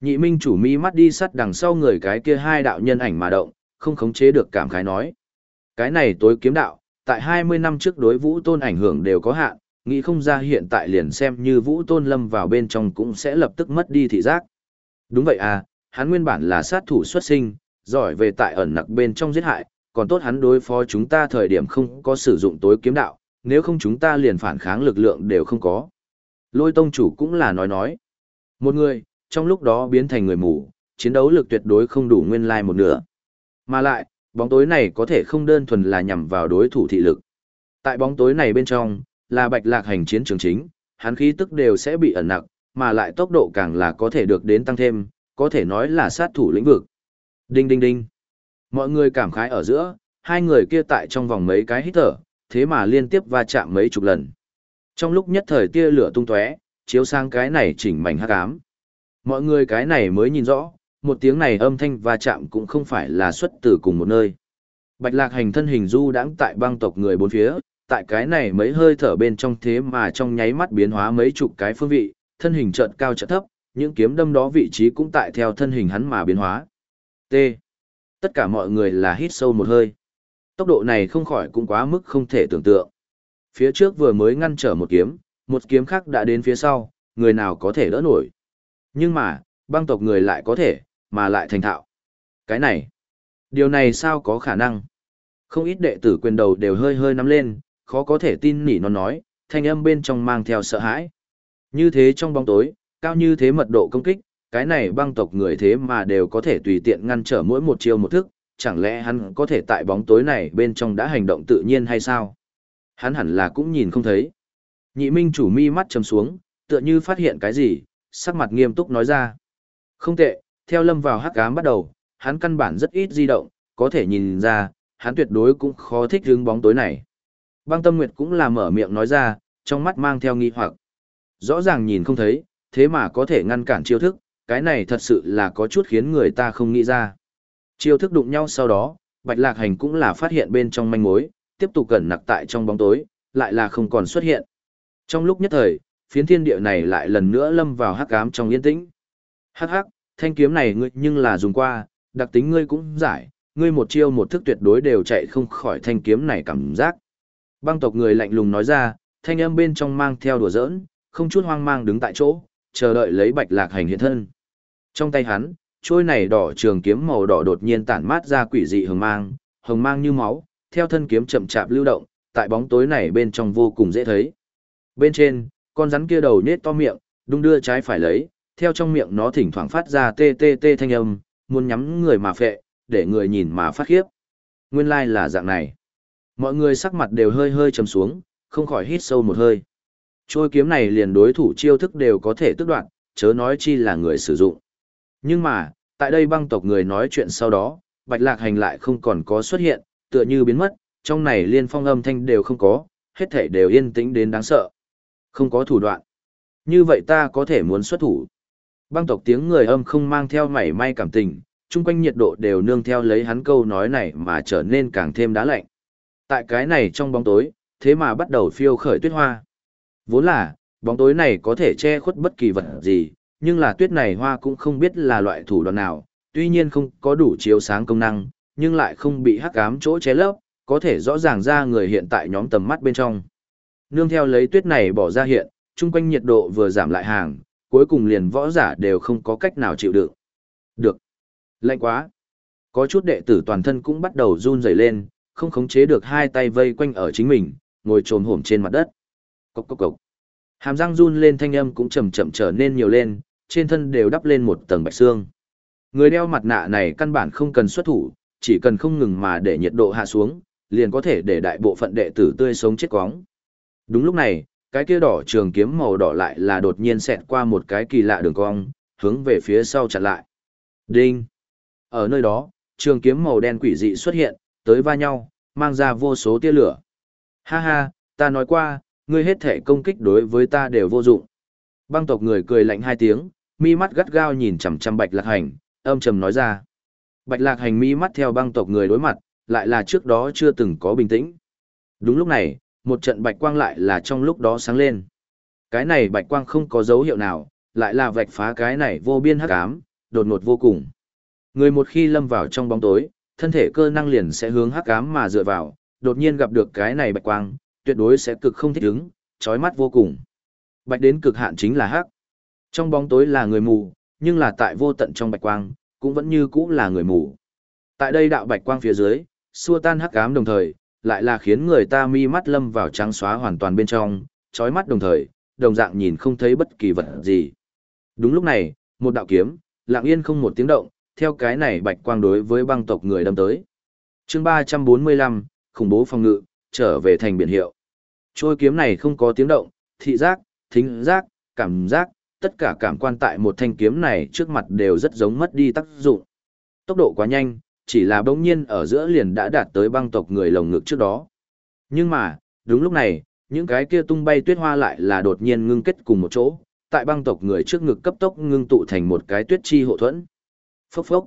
Nhị minh chủ mi mắt đi sắt đằng sau người cái kia hai đạo nhân ảnh mà động, không khống chế được cảm khái nói. Cái này tối kiếm đạo, tại 20 năm trước đối vũ tôn ảnh hưởng đều có hạn, nghĩ không ra hiện tại liền xem như vũ tôn lâm vào bên trong cũng sẽ lập tức mất đi thị giác. Đúng vậy à, hắn nguyên bản là sát thủ xuất sinh, giỏi về tại ẩn nặc bên trong giết hại, còn tốt hắn đối phó chúng ta thời điểm không có sử dụng tối kiếm đạo, nếu không chúng ta liền phản kháng lực lượng đều không có. Lôi tông chủ cũng là nói nói. Một người, trong lúc đó biến thành người mù, chiến đấu lực tuyệt đối không đủ nguyên lai like một nửa. Mà lại, bóng tối này có thể không đơn thuần là nhằm vào đối thủ thị lực. Tại bóng tối này bên trong, là bạch lạc hành chiến trường chính, hắn khí tức đều sẽ bị ẩn nặng, mà lại tốc độ càng là có thể được đến tăng thêm, có thể nói là sát thủ lĩnh vực. Đinh đinh đinh. Mọi người cảm khái ở giữa, hai người kia tại trong vòng mấy cái hít thở, thế mà liên tiếp va chạm mấy chục lần. Trong lúc nhất thời tia lửa tung tóe, chiếu sang cái này chỉnh mảnh hắc ám. Mọi người cái này mới nhìn rõ, một tiếng này âm thanh va chạm cũng không phải là xuất từ cùng một nơi. Bạch lạc hành thân hình du đãng tại băng tộc người bốn phía, tại cái này mấy hơi thở bên trong thế mà trong nháy mắt biến hóa mấy chục cái phương vị, thân hình chợt cao chợt thấp, những kiếm đâm đó vị trí cũng tại theo thân hình hắn mà biến hóa. T. Tất cả mọi người là hít sâu một hơi. Tốc độ này không khỏi cũng quá mức không thể tưởng tượng. Phía trước vừa mới ngăn trở một kiếm, một kiếm khác đã đến phía sau, người nào có thể đỡ nổi. Nhưng mà, băng tộc người lại có thể, mà lại thành thạo. Cái này, điều này sao có khả năng? Không ít đệ tử quyền đầu đều hơi hơi nắm lên, khó có thể tin nỉ nó nói, thanh âm bên trong mang theo sợ hãi. Như thế trong bóng tối, cao như thế mật độ công kích, cái này băng tộc người thế mà đều có thể tùy tiện ngăn trở mỗi một chiêu một thức, chẳng lẽ hắn có thể tại bóng tối này bên trong đã hành động tự nhiên hay sao? Hắn hẳn là cũng nhìn không thấy. Nhị minh chủ mi mắt chầm xuống, tựa như phát hiện cái gì, sắc mặt nghiêm túc nói ra. Không tệ, theo lâm vào hắc ám bắt đầu, hắn căn bản rất ít di động, có thể nhìn ra, hắn tuyệt đối cũng khó thích hướng bóng tối này. Băng tâm nguyệt cũng là mở miệng nói ra, trong mắt mang theo nghi hoặc. Rõ ràng nhìn không thấy, thế mà có thể ngăn cản chiêu thức, cái này thật sự là có chút khiến người ta không nghĩ ra. Chiêu thức đụng nhau sau đó, Bạch Lạc Hành cũng là phát hiện bên trong manh mối, tiếp tục cẩn nặc tại trong bóng tối, lại là không còn xuất hiện. Trong lúc nhất thời, phiến thiên địa này lại lần nữa lâm vào hắc ám trong yên tĩnh. Hắc hắc, thanh kiếm này ngươi nhưng là dùng qua, đặc tính ngươi cũng giải, ngươi một chiêu một thức tuyệt đối đều chạy không khỏi thanh kiếm này cảm giác. Băng tộc người lạnh lùng nói ra, thanh âm bên trong mang theo đùa giỡn, không chút hoang mang đứng tại chỗ, chờ đợi lấy bạch lạc hành hiện thân. Trong tay hắn, trôi này đỏ trường kiếm màu đỏ đột nhiên tản mát ra quỷ dị hồng mang, hồng mang như máu, theo thân kiếm chậm chạp lưu động, tại bóng tối này bên trong vô cùng dễ thấy. Bên trên, con rắn kia đầu nết to miệng, đung đưa trái phải lấy, theo trong miệng nó thỉnh thoảng phát ra tê tê tê thanh âm, muốn nhắm người mà phệ, để người nhìn mà phát khiếp. Nguyên lai like là dạng này. Mọi người sắc mặt đều hơi hơi trầm xuống, không khỏi hít sâu một hơi. Trôi kiếm này liền đối thủ chiêu thức đều có thể tức đoạn, chớ nói chi là người sử dụng. Nhưng mà, tại đây băng tộc người nói chuyện sau đó, bạch lạc hành lại không còn có xuất hiện, tựa như biến mất, trong này liên phong âm thanh đều không có, hết thể đều yên tĩnh đến đáng sợ. Không có thủ đoạn. Như vậy ta có thể muốn xuất thủ. Băng tộc tiếng người âm không mang theo mảy may cảm tình, chung quanh nhiệt độ đều nương theo lấy hắn câu nói này mà trở nên càng thêm đá lạnh. Tại cái này trong bóng tối, thế mà bắt đầu phiêu khởi tuyết hoa. Vốn là, bóng tối này có thể che khuất bất kỳ vật gì, nhưng là tuyết này hoa cũng không biết là loại thủ đoạn nào, tuy nhiên không có đủ chiếu sáng công năng, nhưng lại không bị hắc ám chỗ che lấp, có thể rõ ràng ra người hiện tại nhóm tầm mắt bên trong. Nương theo lấy tuyết này bỏ ra hiện, chung quanh nhiệt độ vừa giảm lại hàng, cuối cùng liền võ giả đều không có cách nào chịu đựng. Được. Lạnh quá. Có chút đệ tử toàn thân cũng bắt đầu run rẩy lên, không khống chế được hai tay vây quanh ở chính mình, ngồi trồm hổm trên mặt đất. Cốc cốc cốc. Hàm răng run lên thanh âm cũng chậm chậm trở nên nhiều lên, trên thân đều đắp lên một tầng bạch xương. Người đeo mặt nạ này căn bản không cần xuất thủ, chỉ cần không ngừng mà để nhiệt độ hạ xuống, liền có thể để đại bộ phận đệ tử tươi sống chết quóng. Đúng lúc này, cái kia đỏ trường kiếm màu đỏ lại là đột nhiên xẹt qua một cái kỳ lạ đường cong, hướng về phía sau chặn lại. Đinh! Ở nơi đó, trường kiếm màu đen quỷ dị xuất hiện, tới va nhau, mang ra vô số tia lửa. Ha ha, ta nói qua, ngươi hết thể công kích đối với ta đều vô dụng. Băng tộc người cười lạnh hai tiếng, mi mắt gắt gao nhìn chằm chằm bạch lạc hành, âm trầm nói ra. Bạch lạc hành mi mắt theo băng tộc người đối mặt, lại là trước đó chưa từng có bình tĩnh. Đúng lúc này, một trận bạch quang lại là trong lúc đó sáng lên. Cái này bạch quang không có dấu hiệu nào, lại là vạch phá cái này vô biên hắc ám, đột ngột vô cùng. Người một khi lâm vào trong bóng tối, thân thể cơ năng liền sẽ hướng hắc ám mà dựa vào, đột nhiên gặp được cái này bạch quang, tuyệt đối sẽ cực không thích ứng, chói mắt vô cùng. Bạch đến cực hạn chính là hắc. Trong bóng tối là người mù, nhưng là tại vô tận trong bạch quang, cũng vẫn như cũ là người mù. Tại đây đạo bạch quang phía dưới, xua tan hắc ám đồng thời, lại là khiến người ta mi mắt lâm vào trắng xóa hoàn toàn bên trong, chói mắt đồng thời, đồng dạng nhìn không thấy bất kỳ vật gì. Đúng lúc này, một đạo kiếm, lặng yên không một tiếng động, theo cái này bạch quang đối với băng tộc người đâm tới. chương 345, khủng bố phòng ngự, trở về thành biển hiệu. Trôi kiếm này không có tiếng động, thị giác, thính giác, cảm giác, tất cả cảm quan tại một thanh kiếm này trước mặt đều rất giống mất đi tác dụng. Tốc độ quá nhanh, chỉ là bỗng nhiên ở giữa liền đã đạt tới băng tộc người lồng ngực trước đó. Nhưng mà, đúng lúc này, những cái kia tung bay tuyết hoa lại là đột nhiên ngưng kết cùng một chỗ, tại băng tộc người trước ngực cấp tốc ngưng tụ thành một cái tuyết chi hộ thuẫn. Phốc phốc.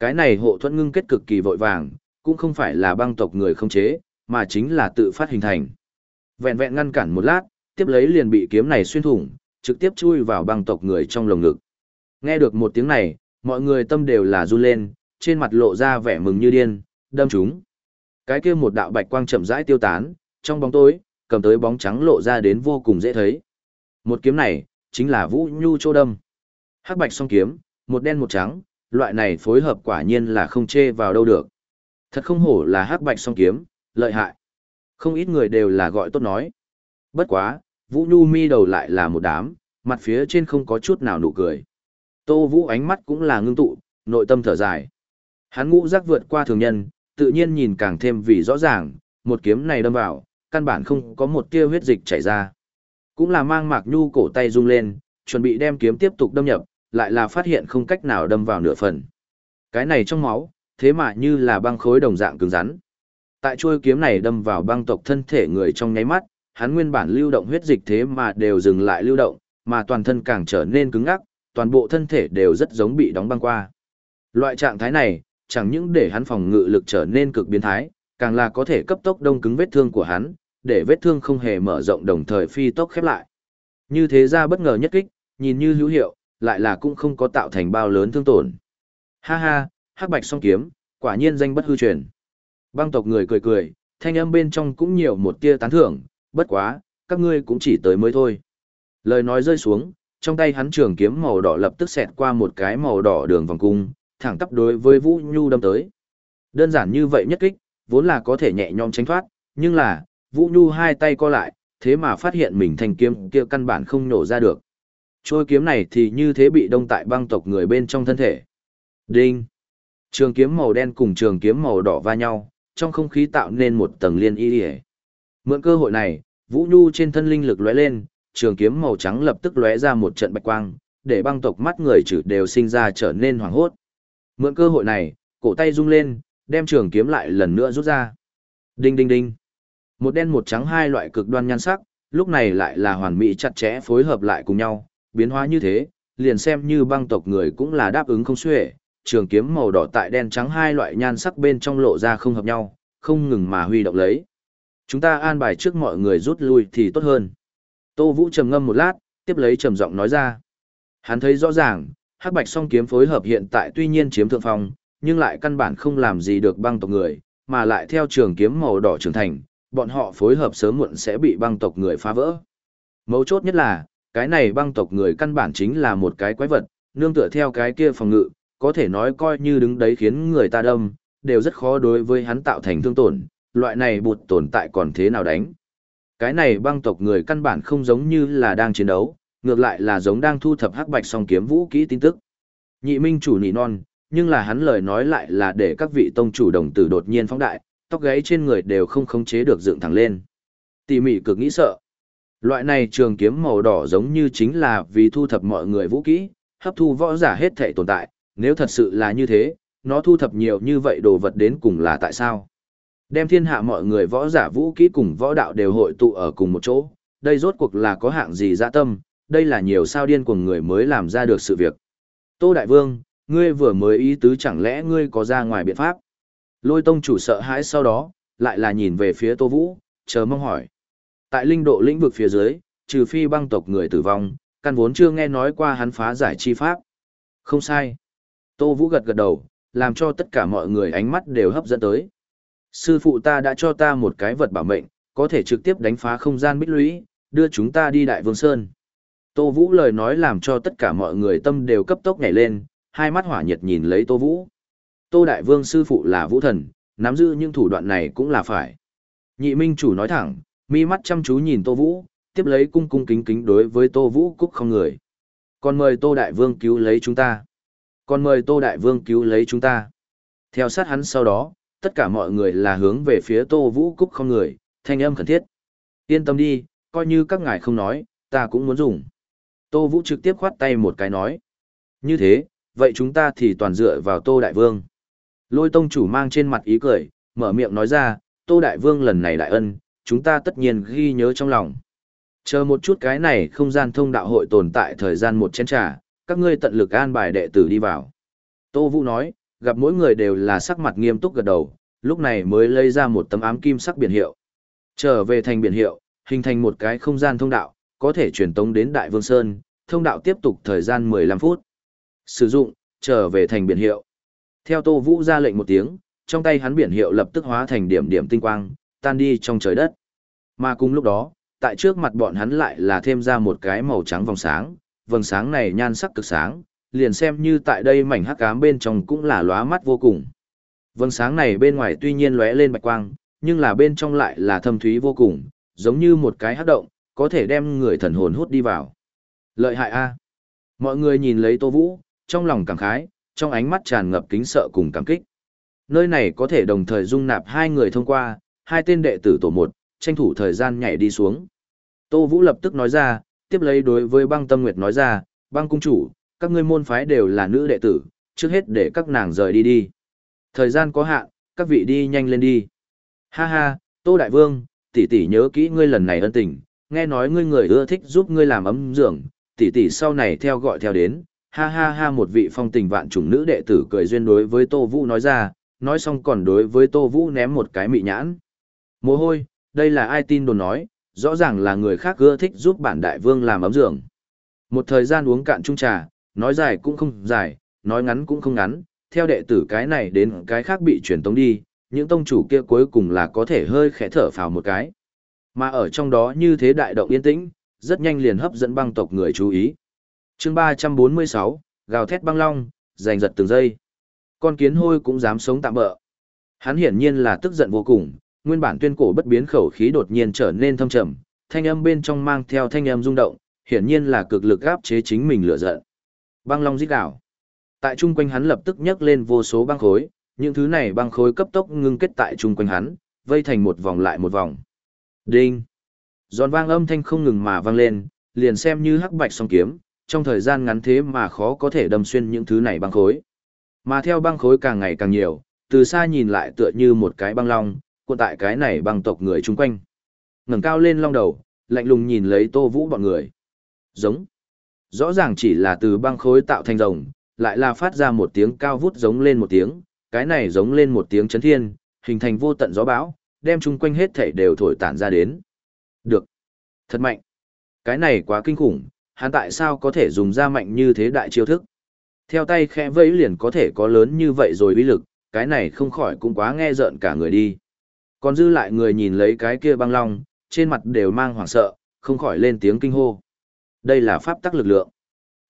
Cái này hộ thuẫn ngưng kết cực kỳ vội vàng, cũng không phải là băng tộc người không chế, mà chính là tự phát hình thành. Vẹn vẹn ngăn cản một lát, tiếp lấy liền bị kiếm này xuyên thủng, trực tiếp chui vào băng tộc người trong lồng ngực. Nghe được một tiếng này, mọi người tâm đều là run lên, trên mặt lộ ra vẻ mừng như điên, đâm chúng. Cái kia một đạo bạch quang chậm rãi tiêu tán, trong bóng tối, cầm tới bóng trắng lộ ra đến vô cùng dễ thấy. Một kiếm này, chính là Vũ Nhu Chô Đâm. Hắc bạch song kiếm, một đen một trắng, loại này phối hợp quả nhiên là không chê vào đâu được. Thật không hổ là hắc bạch song kiếm, lợi hại. Không ít người đều là gọi tốt nói. Bất quá, Vũ Nhu mi đầu lại là một đám, mặt phía trên không có chút nào nụ cười. Tô Vũ ánh mắt cũng là ngưng tụ, nội tâm thở dài. Hắn ngũ giác vượt qua thường nhân, tự nhiên nhìn càng thêm vì rõ ràng, một kiếm này đâm vào, căn bản không có một tia huyết dịch chảy ra. Cũng là mang Mạc Nhu cổ tay rung lên, chuẩn bị đem kiếm tiếp tục đâm nhập, lại là phát hiện không cách nào đâm vào nửa phần. Cái này trong máu, thế mà như là băng khối đồng dạng cứng rắn. Tại chuôi kiếm này đâm vào băng tộc thân thể người trong nháy mắt, hắn nguyên bản lưu động huyết dịch thế mà đều dừng lại lưu động, mà toàn thân càng trở nên cứng ngắc, toàn bộ thân thể đều rất giống bị đóng băng qua. Loại trạng thái này, chẳng những để hắn phòng ngự lực trở nên cực biến thái, càng là có thể cấp tốc đông cứng vết thương của hắn, để vết thương không hề mở rộng đồng thời phi tốc khép lại. Như thế ra bất ngờ nhất kích, nhìn như hữu hiệu, lại là cũng không có tạo thành bao lớn thương tổn. Ha ha, hắc bạch song kiếm, quả nhiên danh bất hư truyền. Băng tộc người cười cười, thanh âm bên trong cũng nhiều một tia tán thưởng, bất quá, các ngươi cũng chỉ tới mới thôi. Lời nói rơi xuống, trong tay hắn trường kiếm màu đỏ lập tức xẹt qua một cái màu đỏ đường vòng cung, thẳng tắp đối với Vũ Nhu đâm tới. Đơn giản như vậy nhất kích, vốn là có thể nhẹ nhõm tránh thoát, nhưng là, Vũ Nhu hai tay co lại, thế mà phát hiện mình thành kiếm kia căn bản không nổ ra được. Trôi kiếm này thì như thế bị đông tại băng tộc người bên trong thân thể. Đinh! Trường kiếm màu đen cùng trường kiếm màu đỏ va nhau, trong không khí tạo nên một tầng liên y hề. Mượn cơ hội này, Vũ Nhu trên thân linh lực lóe lên, trường kiếm màu trắng lập tức lóe ra một trận bạch quang, để băng tộc mắt người chử đều sinh ra trở nên hoảng hốt. Mượn cơ hội này, cổ tay rung lên, đem trường kiếm lại lần nữa rút ra. Đinh đinh đinh. Một đen một trắng hai loại cực đoan nhan sắc, lúc này lại là hoàn mỹ chặt chẽ phối hợp lại cùng nhau, biến hóa như thế, liền xem như băng tộc người cũng là đáp ứng không xuể, trường kiếm màu đỏ tại đen trắng hai loại nhan sắc bên trong lộ ra không hợp nhau, không ngừng mà huy động lấy. Chúng ta an bài trước mọi người rút lui thì tốt hơn. Tô Vũ trầm ngâm một lát, tiếp lấy trầm giọng nói ra. Hắn thấy rõ ràng, hắc bạch song kiếm phối hợp hiện tại tuy nhiên chiếm thượng phong, nhưng lại căn bản không làm gì được băng tộc người, mà lại theo trường kiếm màu đỏ trưởng thành, bọn họ phối hợp sớm muộn sẽ bị băng tộc người phá vỡ. Mấu chốt nhất là, cái này băng tộc người căn bản chính là một cái quái vật, nương tựa theo cái kia phòng ngự, có thể nói coi như đứng đấy khiến người ta đâm, đều rất khó đối với hắn tạo thành thương tổn, loại này bụt tồn tại còn thế nào đánh. Cái này băng tộc người căn bản không giống như là đang chiến đấu, ngược lại là giống đang thu thập hắc bạch song kiếm vũ kỹ tin tức. Nhị minh chủ nỉ non, nhưng là hắn lời nói lại là để các vị tông chủ đồng tử đột nhiên phóng đại, tóc gáy trên người đều không khống chế được dựng thẳng lên. Tỉ mỉ cực nghĩ sợ. Loại này trường kiếm màu đỏ giống như chính là vì thu thập mọi người vũ kỹ, hấp thu võ giả hết thể tồn tại, nếu thật sự là như thế, nó thu thập nhiều như vậy đồ vật đến cùng là tại sao? Đem thiên hạ mọi người võ giả vũ kỹ cùng võ đạo đều hội tụ ở cùng một chỗ, đây rốt cuộc là có hạng gì dạ tâm, đây là nhiều sao điên của người mới làm ra được sự việc. Tô Đại Vương, ngươi vừa mới ý tứ chẳng lẽ ngươi có ra ngoài biện pháp? Lôi tông chủ sợ hãi sau đó, lại là nhìn về phía Tô Vũ, chờ mong hỏi. Tại linh độ lĩnh vực phía dưới, trừ phi băng tộc người tử vong, căn vốn chưa nghe nói qua hắn phá giải chi pháp. Không sai. Tô Vũ gật gật đầu, làm cho tất cả mọi người ánh mắt đều hấp dẫn tới. Sư phụ ta đã cho ta một cái vật bảo mệnh, có thể trực tiếp đánh phá không gian bích lũy, đưa chúng ta đi Đại Vương Sơn. Tô Vũ lời nói làm cho tất cả mọi người tâm đều cấp tốc nhảy lên, hai mắt hỏa nhiệt nhìn lấy Tô Vũ. Tô Đại Vương sư phụ là Vũ Thần, nắm giữ những thủ đoạn này cũng là phải. Nhị Minh chủ nói thẳng, mi mắt chăm chú nhìn Tô Vũ, tiếp lấy cung cung kính kính đối với Tô Vũ cúc không người. Còn mời Tô Đại Vương cứu lấy chúng ta. Còn mời Tô Đại Vương cứu lấy chúng ta. Theo sát hắn sau đó, tất cả mọi người là hướng về phía Tô Vũ Cúc không người, thanh âm khẩn thiết. Yên tâm đi, coi như các ngài không nói, ta cũng muốn dùng. Tô Vũ trực tiếp khoát tay một cái nói. Như thế, vậy chúng ta thì toàn dựa vào Tô Đại Vương. Lôi tông chủ mang trên mặt ý cười, mở miệng nói ra, Tô Đại Vương lần này đại ân, chúng ta tất nhiên ghi nhớ trong lòng. Chờ một chút cái này không gian thông đạo hội tồn tại thời gian một chén trà, các ngươi tận lực an bài đệ tử đi vào. Tô Vũ nói, gặp mỗi người đều là sắc mặt nghiêm túc gật đầu, lúc này mới lấy ra một tấm ám kim sắc biển hiệu. Trở về thành biển hiệu, hình thành một cái không gian thông đạo, có thể truyền tống đến Đại Vương Sơn, thông đạo tiếp tục thời gian 15 phút. Sử dụng, trở về thành biển hiệu. Theo Tô Vũ ra lệnh một tiếng, trong tay hắn biển hiệu lập tức hóa thành điểm điểm tinh quang, tan đi trong trời đất. Mà cùng lúc đó, tại trước mặt bọn hắn lại là thêm ra một cái màu trắng vòng sáng, vầng sáng này nhan sắc cực sáng, liền xem như tại đây mảnh hắc ám bên trong cũng là lóa mắt vô cùng. Vầng sáng này bên ngoài tuy nhiên lóe lên bạch quang, nhưng là bên trong lại là thâm thúy vô cùng, giống như một cái hắc động, có thể đem người thần hồn hút đi vào. Lợi hại a. Mọi người nhìn lấy Tô Vũ, trong lòng cảm khái, trong ánh mắt tràn ngập kính sợ cùng cảm kích. Nơi này có thể đồng thời dung nạp hai người thông qua, hai tên đệ tử tổ một, tranh thủ thời gian nhảy đi xuống. Tô Vũ lập tức nói ra, tiếp lấy đối với băng tâm nguyệt nói ra, băng cung chủ, các ngươi môn phái đều là nữ đệ tử, trước hết để các nàng rời đi đi. Thời gian có hạn, các vị đi nhanh lên đi. Ha ha, Tô Đại Vương, tỷ tỷ nhớ kỹ ngươi lần này ân tình, nghe nói ngươi người ưa thích giúp ngươi làm ấm giường, tỷ tỷ sau này theo gọi theo đến. Ha ha ha một vị phong tình vạn trùng nữ đệ tử cười duyên đối với Tô Vũ nói ra, nói xong còn đối với Tô Vũ ném một cái mị nhãn. Mồ hôi, đây là ai tin đồn nói, rõ ràng là người khác ưa thích giúp bản đại vương làm ấm giường. Một thời gian uống cạn chung trà, nói dài cũng không dài, nói ngắn cũng không ngắn, theo đệ tử cái này đến cái khác bị truyền tống đi, những tông chủ kia cuối cùng là có thể hơi khẽ thở phào một cái. Mà ở trong đó như thế đại động yên tĩnh, rất nhanh liền hấp dẫn băng tộc người chú ý. chương 346, gào thét băng long, giành giật từng giây. Con kiến hôi cũng dám sống tạm bỡ. Hắn hiển nhiên là tức giận vô cùng, nguyên bản tuyên cổ bất biến khẩu khí đột nhiên trở nên thâm trầm, thanh âm bên trong mang theo thanh âm rung động, hiển nhiên là cực lực áp chế chính mình lửa giận. Băng long rít đảo. Tại trung quanh hắn lập tức nhấc lên vô số băng khối, những thứ này băng khối cấp tốc ngưng kết tại trung quanh hắn, vây thành một vòng lại một vòng. Đinh. Giòn vang âm thanh không ngừng mà vang lên, liền xem như hắc bạch song kiếm, trong thời gian ngắn thế mà khó có thể đâm xuyên những thứ này băng khối. Mà theo băng khối càng ngày càng nhiều, từ xa nhìn lại tựa như một cái băng long, cuộn tại cái này băng tộc người chung quanh. ngẩng cao lên long đầu, lạnh lùng nhìn lấy Tô Vũ bọn người. Giống. Rõ ràng chỉ là từ băng khối tạo thành rồng, lại là phát ra một tiếng cao vút giống lên một tiếng, cái này giống lên một tiếng chấn thiên, hình thành vô tận gió bão, đem chung quanh hết thảy đều thổi tản ra đến. Được. Thật mạnh. Cái này quá kinh khủng, hắn tại sao có thể dùng ra mạnh như thế đại chiêu thức. Theo tay khẽ vẫy liền có thể có lớn như vậy rồi uy lực, cái này không khỏi cũng quá nghe rợn cả người đi. Còn dư lại người nhìn lấy cái kia băng long, trên mặt đều mang hoảng sợ, không khỏi lên tiếng kinh hô. Đây là pháp tắc lực lượng.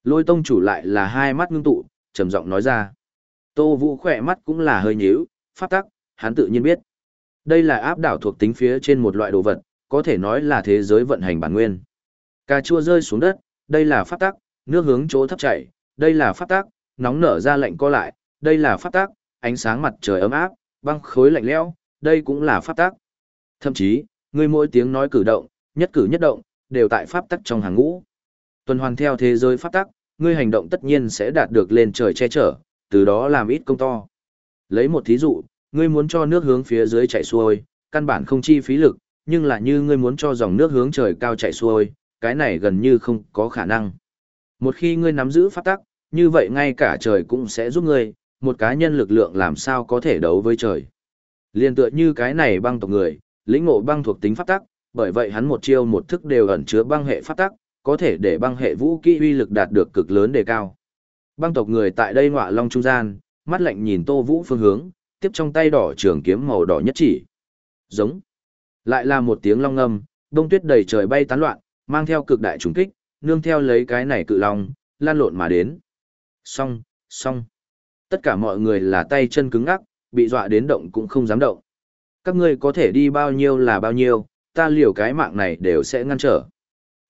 Lôi tông chủ lại là hai mắt ngưng tụ, trầm giọng nói ra. Tô Vũ khỏe mắt cũng là hơi nhíu, pháp tắc, hắn tự nhiên biết. Đây là áp đảo thuộc tính phía trên một loại đồ vật, có thể nói là thế giới vận hành bản nguyên. Cà chua rơi xuống đất, đây là pháp tắc, nước hướng chỗ thấp chảy, đây là pháp tắc, nóng nở ra lạnh co lại, đây là pháp tắc, ánh sáng mặt trời ấm áp, băng khối lạnh lẽo, đây cũng là pháp tắc. Thậm chí, người mỗi tiếng nói cử động, nhất cử nhất động, đều tại pháp tắc trong hàng ngũ. Tuần hoàn theo thế giới pháp tắc, ngươi hành động tất nhiên sẽ đạt được lên trời che chở, từ đó làm ít công to. Lấy một thí dụ, ngươi muốn cho nước hướng phía dưới chảy xuôi, căn bản không chi phí lực, nhưng là như ngươi muốn cho dòng nước hướng trời cao chảy xuôi, cái này gần như không có khả năng. Một khi ngươi nắm giữ pháp tắc, như vậy ngay cả trời cũng sẽ giúp ngươi, một cá nhân lực lượng làm sao có thể đấu với trời. Liên tựa như cái này băng tộc người, lĩnh ngộ băng thuộc tính pháp tắc, bởi vậy hắn một chiêu một thức đều ẩn chứa băng hệ pháp tắc, có thể để băng hệ vũ kỹ uy lực đạt được cực lớn đề cao. Băng tộc người tại đây ngọa long trung gian, mắt lạnh nhìn Tô Vũ phương hướng, tiếp trong tay đỏ trường kiếm màu đỏ nhất chỉ. Giống. Lại là một tiếng long ngâm, đông tuyết đầy trời bay tán loạn, mang theo cực đại trùng kích, nương theo lấy cái này cự long, lan lộn mà đến. Xong, xong. Tất cả mọi người là tay chân cứng ngắc, bị dọa đến động cũng không dám động. Các ngươi có thể đi bao nhiêu là bao nhiêu, ta liều cái mạng này đều sẽ ngăn trở.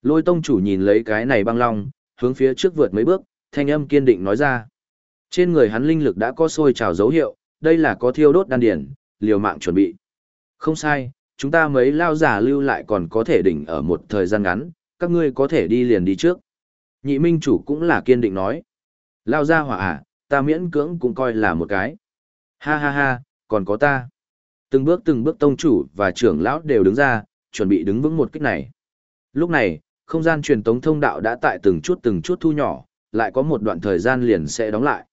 Lôi tông chủ nhìn lấy cái này băng long, hướng phía trước vượt mấy bước, thanh âm kiên định nói ra. Trên người hắn linh lực đã có sôi trào dấu hiệu, đây là có thiêu đốt đan điển, liều mạng chuẩn bị. Không sai, chúng ta mấy lao giả lưu lại còn có thể đỉnh ở một thời gian ngắn, các ngươi có thể đi liền đi trước. Nhị minh chủ cũng là kiên định nói. Lao ra hỏa à, ta miễn cưỡng cũng coi là một cái. Ha ha ha, còn có ta. Từng bước từng bước tông chủ và trưởng lão đều đứng ra, chuẩn bị đứng vững một kích này. Lúc này, không gian truyền tống thông đạo đã tại từng chút từng chút thu nhỏ, lại có một đoạn thời gian liền sẽ đóng lại.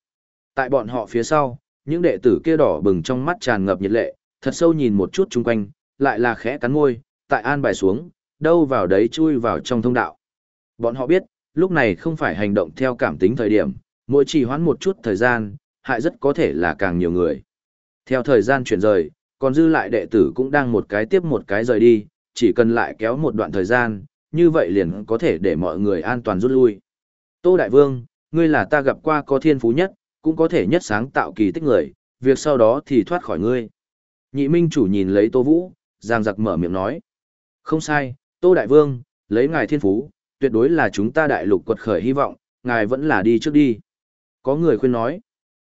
Tại bọn họ phía sau, những đệ tử kia đỏ bừng trong mắt tràn ngập nhiệt lệ, thật sâu nhìn một chút chung quanh, lại là khẽ cắn môi, tại an bài xuống, đâu vào đấy chui vào trong thông đạo. Bọn họ biết, lúc này không phải hành động theo cảm tính thời điểm, mỗi chỉ hoãn một chút thời gian, hại rất có thể là càng nhiều người. Theo thời gian chuyển rời, còn dư lại đệ tử cũng đang một cái tiếp một cái rời đi, chỉ cần lại kéo một đoạn thời gian, như vậy liền có thể để mọi người an toàn rút lui. Tô Đại Vương, ngươi là ta gặp qua có thiên phú nhất, cũng có thể nhất sáng tạo kỳ tích người, việc sau đó thì thoát khỏi ngươi. Nhị Minh chủ nhìn lấy Tô Vũ, giang giặc mở miệng nói. Không sai, Tô Đại Vương, lấy ngài thiên phú, tuyệt đối là chúng ta đại lục quật khởi hy vọng, ngài vẫn là đi trước đi. Có người khuyên nói.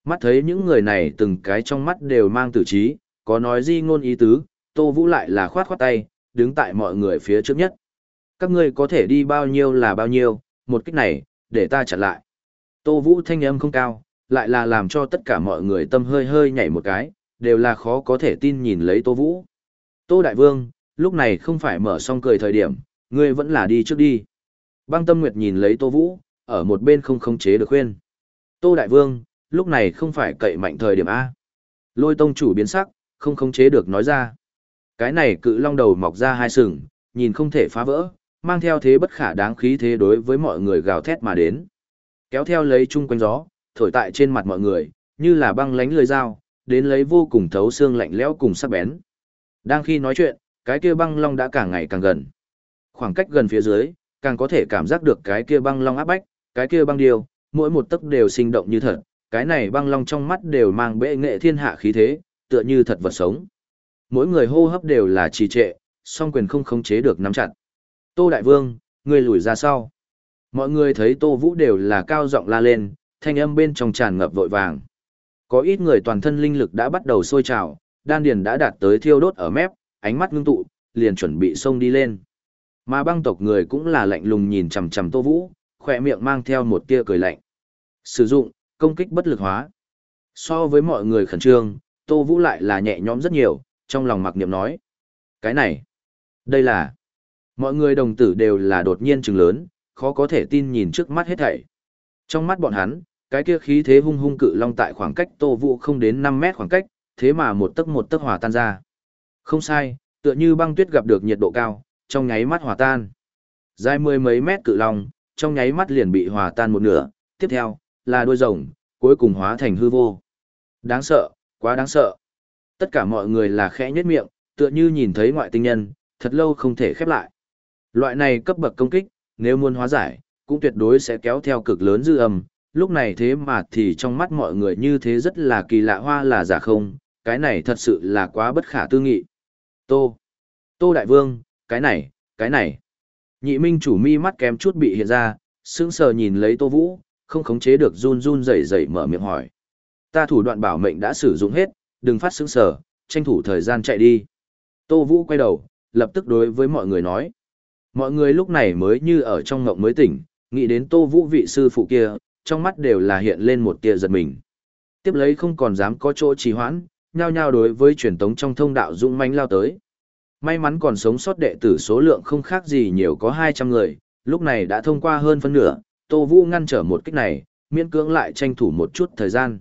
Mắt thấy những người này từng cái trong mắt đều mang tử trí, có nói di ngôn ý tứ, Tô Vũ lại là khoát khoát tay, đứng tại mọi người phía trước nhất. Các ngươi có thể đi bao nhiêu là bao nhiêu, một cách này, để ta chặn lại. Tô Vũ thanh âm không cao, lại là làm cho tất cả mọi người tâm hơi hơi nhảy một cái, đều là khó có thể tin nhìn lấy Tô Vũ. Tô Đại Vương, lúc này không phải mở xong cười thời điểm, ngươi vẫn là đi trước đi. Băng Tâm Nguyệt nhìn lấy Tô Vũ, ở một bên không khống chế được khuyên. Tô Đại Vương, lúc này không phải cậy mạnh thời điểm A. Lôi tông chủ biến sắc, không khống chế được nói ra. Cái này cự long đầu mọc ra hai sừng, nhìn không thể phá vỡ, mang theo thế bất khả đáng khí thế đối với mọi người gào thét mà đến. Kéo theo lấy chung quanh gió, thổi tại trên mặt mọi người, như là băng lánh lưỡi dao, đến lấy vô cùng thấu xương lạnh lẽo cùng sắc bén. Đang khi nói chuyện, cái kia băng long đã càng ngày càng gần. Khoảng cách gần phía dưới, càng có thể cảm giác được cái kia băng long áp bách, cái kia băng điều mỗi một tấc đều sinh động như thật, cái này băng long trong mắt đều mang bệ nghệ thiên hạ khí thế, tựa như thật vật sống. Mỗi người hô hấp đều là trì trệ, song quyền không khống chế được nắm chặt. Tô Đại Vương, người lùi ra sau. Mọi người thấy Tô Vũ đều là cao giọng la lên, thanh âm bên trong tràn ngập vội vàng. Có ít người toàn thân linh lực đã bắt đầu sôi trào, đan điền đã đạt tới thiêu đốt ở mép, ánh mắt ngưng tụ, liền chuẩn bị xông đi lên. Mà băng tộc người cũng là lạnh lùng nhìn chằm chằm Tô Vũ, khỏe miệng mang theo một tia cười lạnh. Sử dụng, công kích bất lực hóa. So với mọi người khẩn trương, Tô Vũ lại là nhẹ nhõm rất nhiều, trong lòng mặc niệm nói. Cái này, đây là... Mọi người đồng tử đều là đột nhiên trừng lớn, khó có thể tin nhìn trước mắt hết thảy. Trong mắt bọn hắn, cái kia khí thế hung hung cự long tại khoảng cách Tô Vũ không đến 5 mét khoảng cách, thế mà một tấc một tấc hòa tan ra. Không sai, tựa như băng tuyết gặp được nhiệt độ cao, trong nháy mắt hòa tan. Dài mười mấy mét cự long, trong nháy mắt liền bị hòa tan một nửa, tiếp theo, là đuôi rồng, cuối cùng hóa thành hư vô. Đáng sợ, quá đáng sợ. Tất cả mọi người là khẽ nhếch miệng, tựa như nhìn thấy ngoại tinh nhân, thật lâu không thể khép lại. Loại này cấp bậc công kích, nếu muốn hóa giải, cũng tuyệt đối sẽ kéo theo cực lớn dư âm. Lúc này thế mà thì trong mắt mọi người như thế rất là kỳ lạ hoa là giả không, cái này thật sự là quá bất khả tư nghị. Tô, Tô Đại Vương, cái này, cái này. Nhị minh chủ mi mắt kém chút bị hiện ra, sững sờ nhìn lấy Tô Vũ, không khống chế được run run rẩy rẩy mở miệng hỏi. Ta thủ đoạn bảo mệnh đã sử dụng hết, đừng phát sững sờ, tranh thủ thời gian chạy đi. Tô Vũ quay đầu, lập tức đối với mọi người nói. Mọi người lúc này mới như ở trong ngộng mới tỉnh, nghĩ đến Tô Vũ vị sư phụ kia, trong mắt đều là hiện lên một tia giật mình. Tiếp lấy không còn dám có chỗ trì hoãn, nhao nhao đối với truyền tống trong thông đạo dũng mãnh lao tới. May mắn còn sống sót đệ tử số lượng không khác gì nhiều có 200 người, lúc này đã thông qua hơn phân nửa, Tô Vũ ngăn trở một kích này, miễn cưỡng lại tranh thủ một chút thời gian.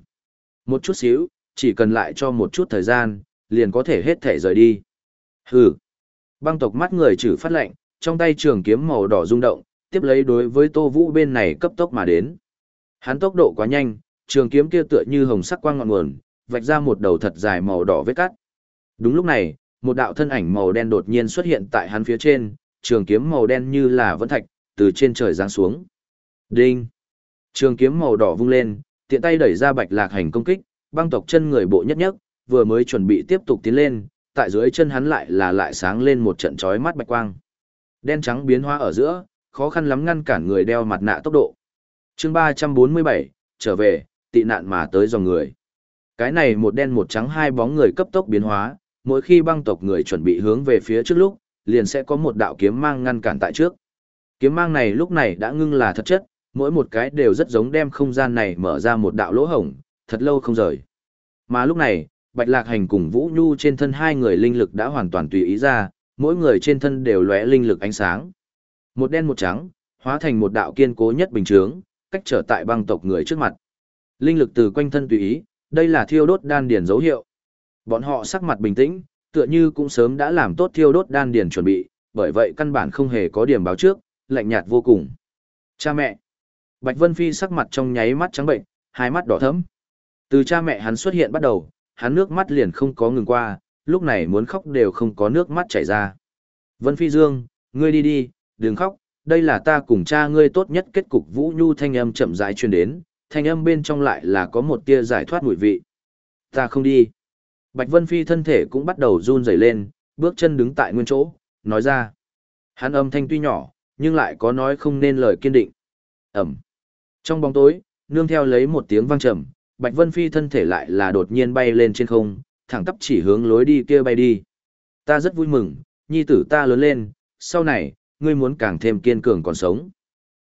Một chút xíu, chỉ cần lại cho một chút thời gian, liền có thể hết thể rời đi. Hừ. Băng tộc mắt người trừ phát lệnh, trong tay trường kiếm màu đỏ rung động, tiếp lấy đối với Tô Vũ bên này cấp tốc mà đến. Hắn tốc độ quá nhanh, trường kiếm kia tựa như hồng sắc quang ngọn nguồn, vạch ra một đầu thật dài màu đỏ vết cắt. Đúng lúc này, một đạo thân ảnh màu đen đột nhiên xuất hiện tại hắn phía trên, trường kiếm màu đen như là vẫn thạch, từ trên trời giáng xuống. Đinh! Trường kiếm màu đỏ vung lên, tiện tay đẩy ra bạch lạc hành công kích, băng tộc chân người bộ nhất nhất, vừa mới chuẩn bị tiếp tục tiến lên, tại dưới chân hắn lại là lại sáng lên một trận chói mắt bạch quang. Đen trắng biến hóa ở giữa, khó khăn lắm ngăn cản người đeo mặt nạ tốc độ chương 347, trở về, tị nạn mà tới dòng người. Cái này một đen một trắng hai bóng người cấp tốc biến hóa, mỗi khi băng tộc người chuẩn bị hướng về phía trước lúc, liền sẽ có một đạo kiếm mang ngăn cản tại trước. Kiếm mang này lúc này đã ngưng là thật chất, mỗi một cái đều rất giống đem không gian này mở ra một đạo lỗ hổng, thật lâu không rời. Mà lúc này, Bạch Lạc Hành cùng Vũ Nhu trên thân hai người linh lực đã hoàn toàn tùy ý ra, mỗi người trên thân đều lóe linh lực ánh sáng. Một đen một trắng, hóa thành một đạo kiên cố nhất bình chướng, cách trở tại băng tộc người trước mặt. Linh lực từ quanh thân tùy ý, đây là thiêu đốt đan điền dấu hiệu. Bọn họ sắc mặt bình tĩnh, tựa như cũng sớm đã làm tốt thiêu đốt đan điền chuẩn bị, bởi vậy căn bản không hề có điểm báo trước, lạnh nhạt vô cùng. Cha mẹ. Bạch Vân Phi sắc mặt trong nháy mắt trắng bệnh, hai mắt đỏ thẫm. Từ cha mẹ hắn xuất hiện bắt đầu, hắn nước mắt liền không có ngừng qua, lúc này muốn khóc đều không có nước mắt chảy ra. Vân Phi Dương, ngươi đi đi, đừng khóc, đây là ta cùng cha ngươi tốt nhất kết cục Vũ Nhu thanh âm chậm rãi truyền đến, thanh âm bên trong lại là có một tia giải thoát mùi vị. Ta không đi. Bạch Vân Phi thân thể cũng bắt đầu run rẩy lên, bước chân đứng tại nguyên chỗ, nói ra. Hắn âm thanh tuy nhỏ, nhưng lại có nói không nên lời kiên định. Ẩm. Trong bóng tối, nương theo lấy một tiếng vang trầm, Bạch Vân Phi thân thể lại là đột nhiên bay lên trên không, thẳng tắp chỉ hướng lối đi kia bay đi. Ta rất vui mừng, nhi tử ta lớn lên, sau này, ngươi muốn càng thêm kiên cường còn sống.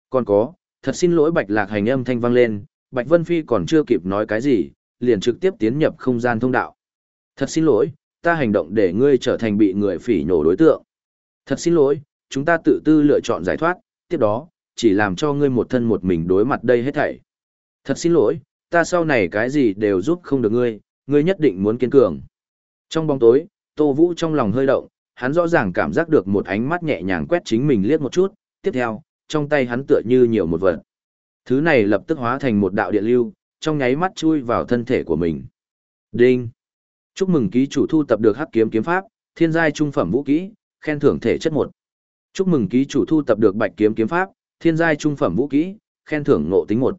Còn có, thật xin lỗi Bạch Lạc hành âm thanh vang lên, Bạch Vân Phi còn chưa kịp nói cái gì, liền trực tiếp tiến nhập không gian thông đạo. Thật xin lỗi, ta hành động để ngươi trở thành bị người phỉ nhổ đối tượng. Thật xin lỗi, chúng ta tự tư lựa chọn giải thoát, tiếp đó, chỉ làm cho ngươi một thân một mình đối mặt đây hết thảy. Thật xin lỗi, ta sau này cái gì đều giúp không được ngươi, ngươi nhất định muốn kiên cường. Trong bóng tối, Tô Vũ trong lòng hơi động, hắn rõ ràng cảm giác được một ánh mắt nhẹ nhàng quét chính mình liếc một chút, tiếp theo, trong tay hắn tựa như nhiều một vật. Thứ này lập tức hóa thành một đạo điện lưu, trong nháy mắt chui vào thân thể của mình. Đinh! Chúc mừng ký chủ thu tập được hắc kiếm kiếm pháp, thiên giai trung phẩm vũ kỹ, khen thưởng thể chất một. Chúc mừng ký chủ thu tập được bạch kiếm kiếm pháp, thiên giai trung phẩm vũ kỹ, khen thưởng ngộ tính một.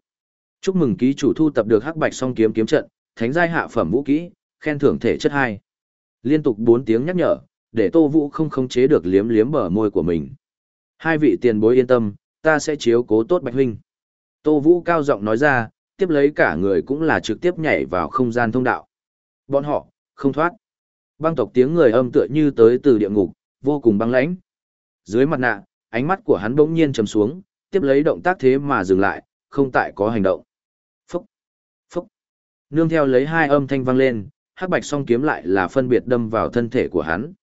Chúc mừng ký chủ thu tập được hắc bạch song kiếm kiếm trận, thánh giai hạ phẩm vũ kỹ, khen thưởng thể chất hai. Liên tục bốn tiếng nhắc nhở, để Tô Vũ không khống chế được liếm liếm bờ môi của mình. Hai vị tiền bối yên tâm, ta sẽ chiếu cố tốt Bạch huynh. Tô Vũ cao giọng nói ra, tiếp lấy cả người cũng là trực tiếp nhảy vào không gian thông đạo. Bọn họ, không thoát. Băng tộc tiếng người âm tựa như tới từ địa ngục, vô cùng băng lãnh. Dưới mặt nạ, ánh mắt của hắn bỗng nhiên trầm xuống, tiếp lấy động tác thế mà dừng lại, không tại có hành động. Phúc, phúc. Nương theo lấy hai âm thanh vang lên, hắc bạch song kiếm lại là phân biệt đâm vào thân thể của hắn.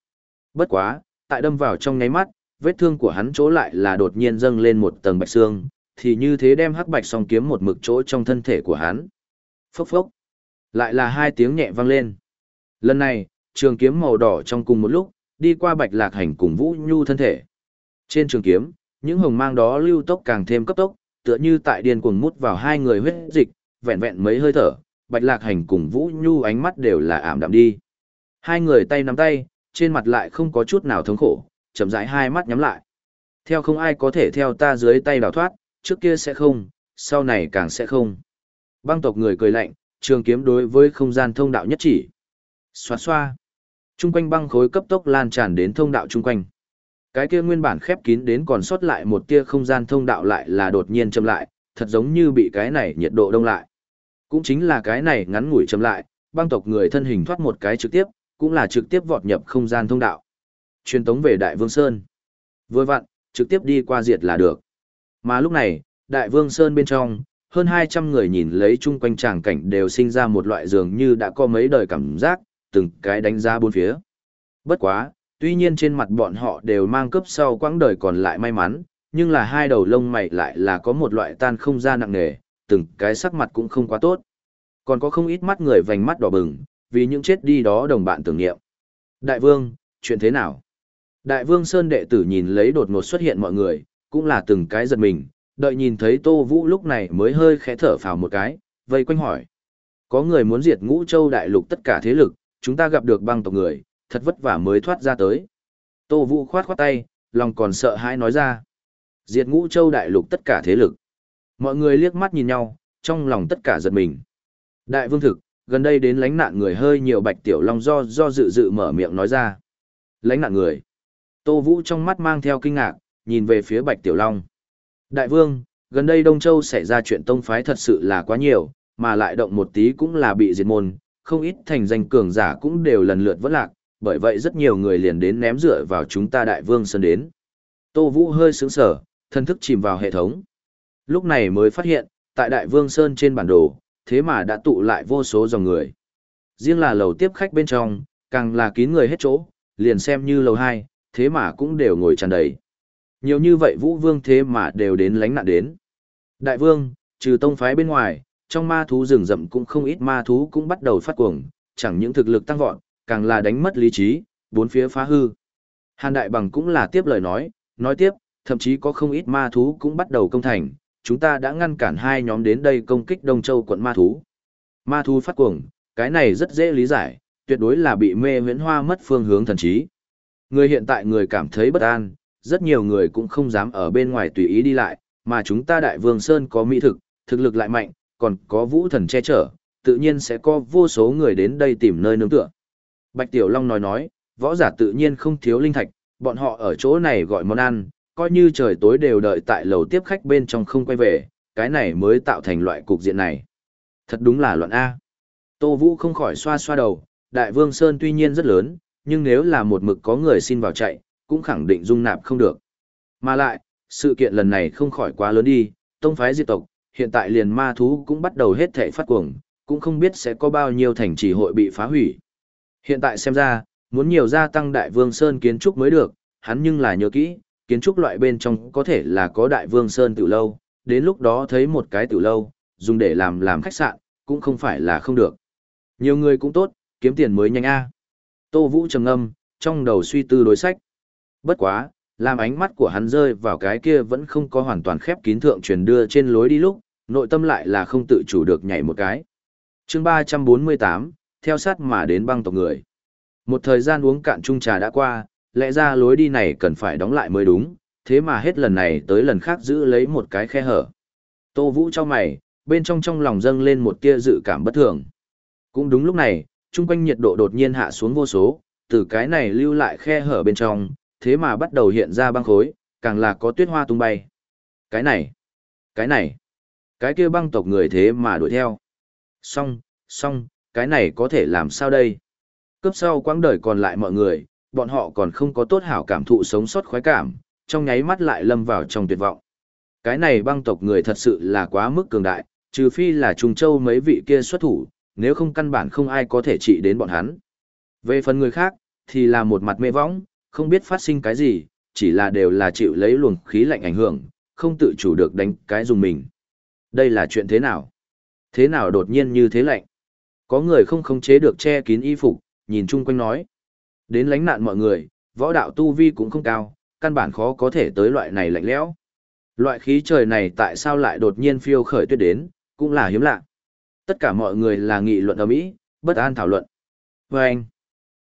Bất quá, tại đâm vào trong nháy mắt, vết thương của hắn chỗ lại là đột nhiên dâng lên một tầng bạch xương, thì như thế đem hắc bạch song kiếm một mực chỗ trong thân thể của hắn. Phốc phốc. Lại là hai tiếng nhẹ vang lên. Lần này, trường kiếm màu đỏ trong cùng một lúc, đi qua bạch lạc hành cùng Vũ Nhu thân thể. Trên trường kiếm, những hồng mang đó lưu tốc càng thêm cấp tốc, tựa như tại điên cuồng mút vào hai người huyết dịch, vẹn vẹn mấy hơi thở, bạch lạc hành cùng Vũ Nhu ánh mắt đều là ảm đạm đi. Hai người tay nắm tay, trên mặt lại không có chút nào thống khổ, chậm rãi hai mắt nhắm lại. Theo không ai có thể theo ta dưới tay đào thoát, trước kia sẽ không, sau này càng sẽ không. Băng tộc người cười lạnh, trường kiếm đối với không gian thông đạo nhất chỉ. Xoa xoa. Trung quanh băng khối cấp tốc lan tràn đến thông đạo trung quanh. Cái kia nguyên bản khép kín đến còn sót lại một tia không gian thông đạo lại là đột nhiên chậm lại, thật giống như bị cái này nhiệt độ đông lại. Cũng chính là cái này ngắn ngủi chậm lại, băng tộc người thân hình thoát một cái trực tiếp, cũng là trực tiếp vọt nhập không gian thông đạo. Truyền tống về Đại Vương Sơn. Vừa vặn, trực tiếp đi qua diệt là được. Mà lúc này, Đại Vương Sơn bên trong, hơn 200 người nhìn lấy chung quanh tràng cảnh đều sinh ra một loại dường như đã có mấy đời cảm giác, từng cái đánh giá bốn phía. Bất quá, tuy nhiên trên mặt bọn họ đều mang cấp sau quãng đời còn lại may mắn, nhưng là hai đầu lông mày lại là có một loại tan không ra nặng nề, từng cái sắc mặt cũng không quá tốt. Còn có không ít mắt người vành mắt đỏ bừng, vì những chết đi đó đồng bạn tưởng niệm. Đại vương, chuyện thế nào? Đại vương Sơn đệ tử nhìn lấy đột ngột xuất hiện mọi người, cũng là từng cái giật mình, đợi nhìn thấy Tô Vũ lúc này mới hơi khẽ thở phào một cái, vây quanh hỏi. Có người muốn diệt ngũ châu đại lục tất cả thế lực, chúng ta gặp được băng tộc người, thật vất vả mới thoát ra tới. Tô Vũ khoát khoát tay, lòng còn sợ hãi nói ra. Diệt ngũ châu đại lục tất cả thế lực. Mọi người liếc mắt nhìn nhau, trong lòng tất cả giật mình. Đại vương thực, gần đây đến lánh nạn người hơi nhiều bạch tiểu long do do dự dự mở miệng nói ra. Lánh nạn người. Tô Vũ trong mắt mang theo kinh ngạc, nhìn về phía bạch tiểu long. Đại vương, gần đây Đông Châu xảy ra chuyện tông phái thật sự là quá nhiều, mà lại động một tí cũng là bị diệt môn, không ít thành danh cường giả cũng đều lần lượt vỡ lạc, bởi vậy rất nhiều người liền đến ném dựa vào chúng ta đại vương sơn đến. Tô Vũ hơi sướng sở, thân thức chìm vào hệ thống. Lúc này mới phát hiện, tại đại vương sơn trên bản đồ, thế mà đã tụ lại vô số dòng người. Riêng là lầu tiếp khách bên trong, càng là kín người hết chỗ, liền xem như lầu 2, thế mà cũng đều ngồi tràn đầy. Nhiều như vậy vũ vương thế mà đều đến lánh nạn đến. Đại vương, trừ tông phái bên ngoài, trong ma thú rừng rậm cũng không ít ma thú cũng bắt đầu phát cuồng, chẳng những thực lực tăng vọt, càng là đánh mất lý trí, bốn phía phá hư. Hàn Đại Bằng cũng là tiếp lời nói, nói tiếp, thậm chí có không ít ma thú cũng bắt đầu công thành, chúng ta đã ngăn cản hai nhóm đến đây công kích Đông Châu quận ma thú. Ma thú phát cuồng, cái này rất dễ lý giải, tuyệt đối là bị mê huyễn hoa mất phương hướng thần trí. Người hiện tại người cảm thấy bất an, rất nhiều người cũng không dám ở bên ngoài tùy ý đi lại, mà chúng ta Đại Vương Sơn có mỹ thực, thực lực lại mạnh, còn có vũ thần che chở, tự nhiên sẽ có vô số người đến đây tìm nơi nương tựa. Bạch Tiểu Long nói nói, võ giả tự nhiên không thiếu linh thạch, bọn họ ở chỗ này gọi món ăn, coi như trời tối đều đợi tại lầu tiếp khách bên trong không quay về, cái này mới tạo thành loại cục diện này. Thật đúng là loạn A. Tô Vũ không khỏi xoa xoa đầu, Đại Vương Sơn tuy nhiên rất lớn, nhưng nếu là một mực có người xin vào chạy, cũng khẳng định dung nạp không được. Mà lại, sự kiện lần này không khỏi quá lớn đi, tông phái diệt tộc, hiện tại liền ma thú cũng bắt đầu hết thể phát cuồng, cũng không biết sẽ có bao nhiêu thành trì hội bị phá hủy. Hiện tại xem ra, muốn nhiều gia tăng Đại Vương Sơn kiến trúc mới được, hắn nhưng là nhớ kỹ, kiến trúc loại bên trong có thể là có Đại Vương Sơn tiểu lâu, đến lúc đó thấy một cái tiểu lâu, dùng để làm làm khách sạn, cũng không phải là không được. Nhiều người cũng tốt, kiếm tiền mới nhanh a. Tô Vũ trầm ngâm, trong đầu suy tư đối sách. Bất quá, làm ánh mắt của hắn rơi vào cái kia vẫn không có hoàn toàn khép kín thượng truyền đưa trên lối đi lúc, nội tâm lại là không tự chủ được nhảy một cái. chương 348, theo sát mà đến băng tộc người. Một thời gian uống cạn chung trà đã qua, lẽ ra lối đi này cần phải đóng lại mới đúng, thế mà hết lần này tới lần khác giữ lấy một cái khe hở. Tô Vũ cho mày, bên trong trong lòng dâng lên một tia dự cảm bất thường. Cũng đúng lúc này, chung quanh nhiệt độ đột nhiên hạ xuống vô số, từ cái này lưu lại khe hở bên trong, thế mà bắt đầu hiện ra băng khối, càng là có tuyết hoa tung bay. Cái này, cái này, cái kia băng tộc người thế mà đuổi theo. Xong, xong, cái này có thể làm sao đây? Cấp sau quãng đời còn lại mọi người, bọn họ còn không có tốt hảo cảm thụ sống sót khoái cảm, trong nháy mắt lại lâm vào trong tuyệt vọng. Cái này băng tộc người thật sự là quá mức cường đại, trừ phi là Trung Châu mấy vị kia xuất thủ, nếu không căn bản không ai có thể trị đến bọn hắn. Về phần người khác, thì là một mặt mê võng, không biết phát sinh cái gì, chỉ là đều là chịu lấy luồng khí lạnh ảnh hưởng, không tự chủ được đánh cái dùng mình. Đây là chuyện thế nào? Thế nào đột nhiên như thế lạnh? Có người không khống chế được che kín y phục, nhìn chung quanh nói. Đến lánh nạn mọi người, võ đạo tu vi cũng không cao, căn bản khó có thể tới loại này lạnh lẽo. Loại khí trời này tại sao lại đột nhiên phiêu khởi tuyết đến, cũng là hiếm lạ. Tất cả mọi người là nghị luận ở Mỹ, bất an thảo luận. Và anh,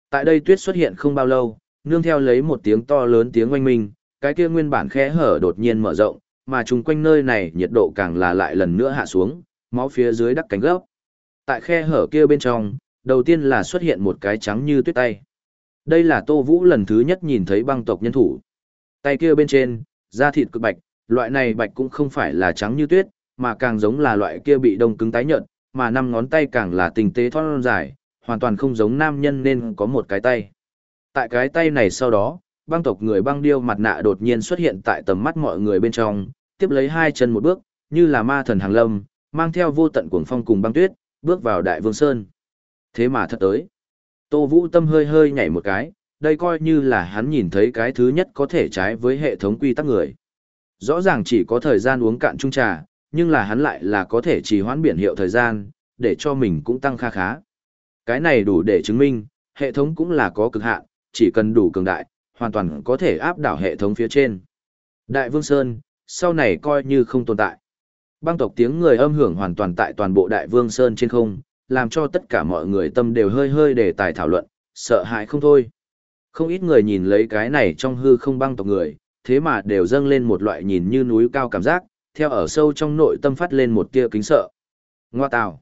tại đây tuyết xuất hiện không bao lâu, nương theo lấy một tiếng to lớn tiếng oanh minh, cái kia nguyên bản khe hở đột nhiên mở rộng, mà chung quanh nơi này nhiệt độ càng là lại lần nữa hạ xuống, máu phía dưới đắc cánh gốc. Tại khe hở kia bên trong, đầu tiên là xuất hiện một cái trắng như tuyết tay. Đây là Tô Vũ lần thứ nhất nhìn thấy băng tộc nhân thủ. Tay kia bên trên, da thịt cực bạch, loại này bạch cũng không phải là trắng như tuyết, mà càng giống là loại kia bị đông cứng tái nhợt, mà năm ngón tay càng là tình tế thon dài, hoàn toàn không giống nam nhân nên có một cái tay. Tại cái tay này sau đó, băng tộc người băng điêu mặt nạ đột nhiên xuất hiện tại tầm mắt mọi người bên trong, tiếp lấy hai chân một bước, như là ma thần hàng lâm, mang theo vô tận cuồng phong cùng băng tuyết, bước vào đại vương sơn. Thế mà thật tới. Tô Vũ tâm hơi hơi nhảy một cái, đây coi như là hắn nhìn thấy cái thứ nhất có thể trái với hệ thống quy tắc người. Rõ ràng chỉ có thời gian uống cạn chung trà, nhưng là hắn lại là có thể trì hoãn biển hiệu thời gian, để cho mình cũng tăng kha khá. Cái này đủ để chứng minh, hệ thống cũng là có cực hạn, chỉ cần đủ cường đại, hoàn toàn có thể áp đảo hệ thống phía trên. Đại Vương Sơn, sau này coi như không tồn tại. Băng tộc tiếng người âm hưởng hoàn toàn tại toàn bộ Đại Vương Sơn trên không, làm cho tất cả mọi người tâm đều hơi hơi để tài thảo luận, sợ hãi không thôi. Không ít người nhìn lấy cái này trong hư không băng tộc người, thế mà đều dâng lên một loại nhìn như núi cao cảm giác, theo ở sâu trong nội tâm phát lên một tia kính sợ. Ngoa tào.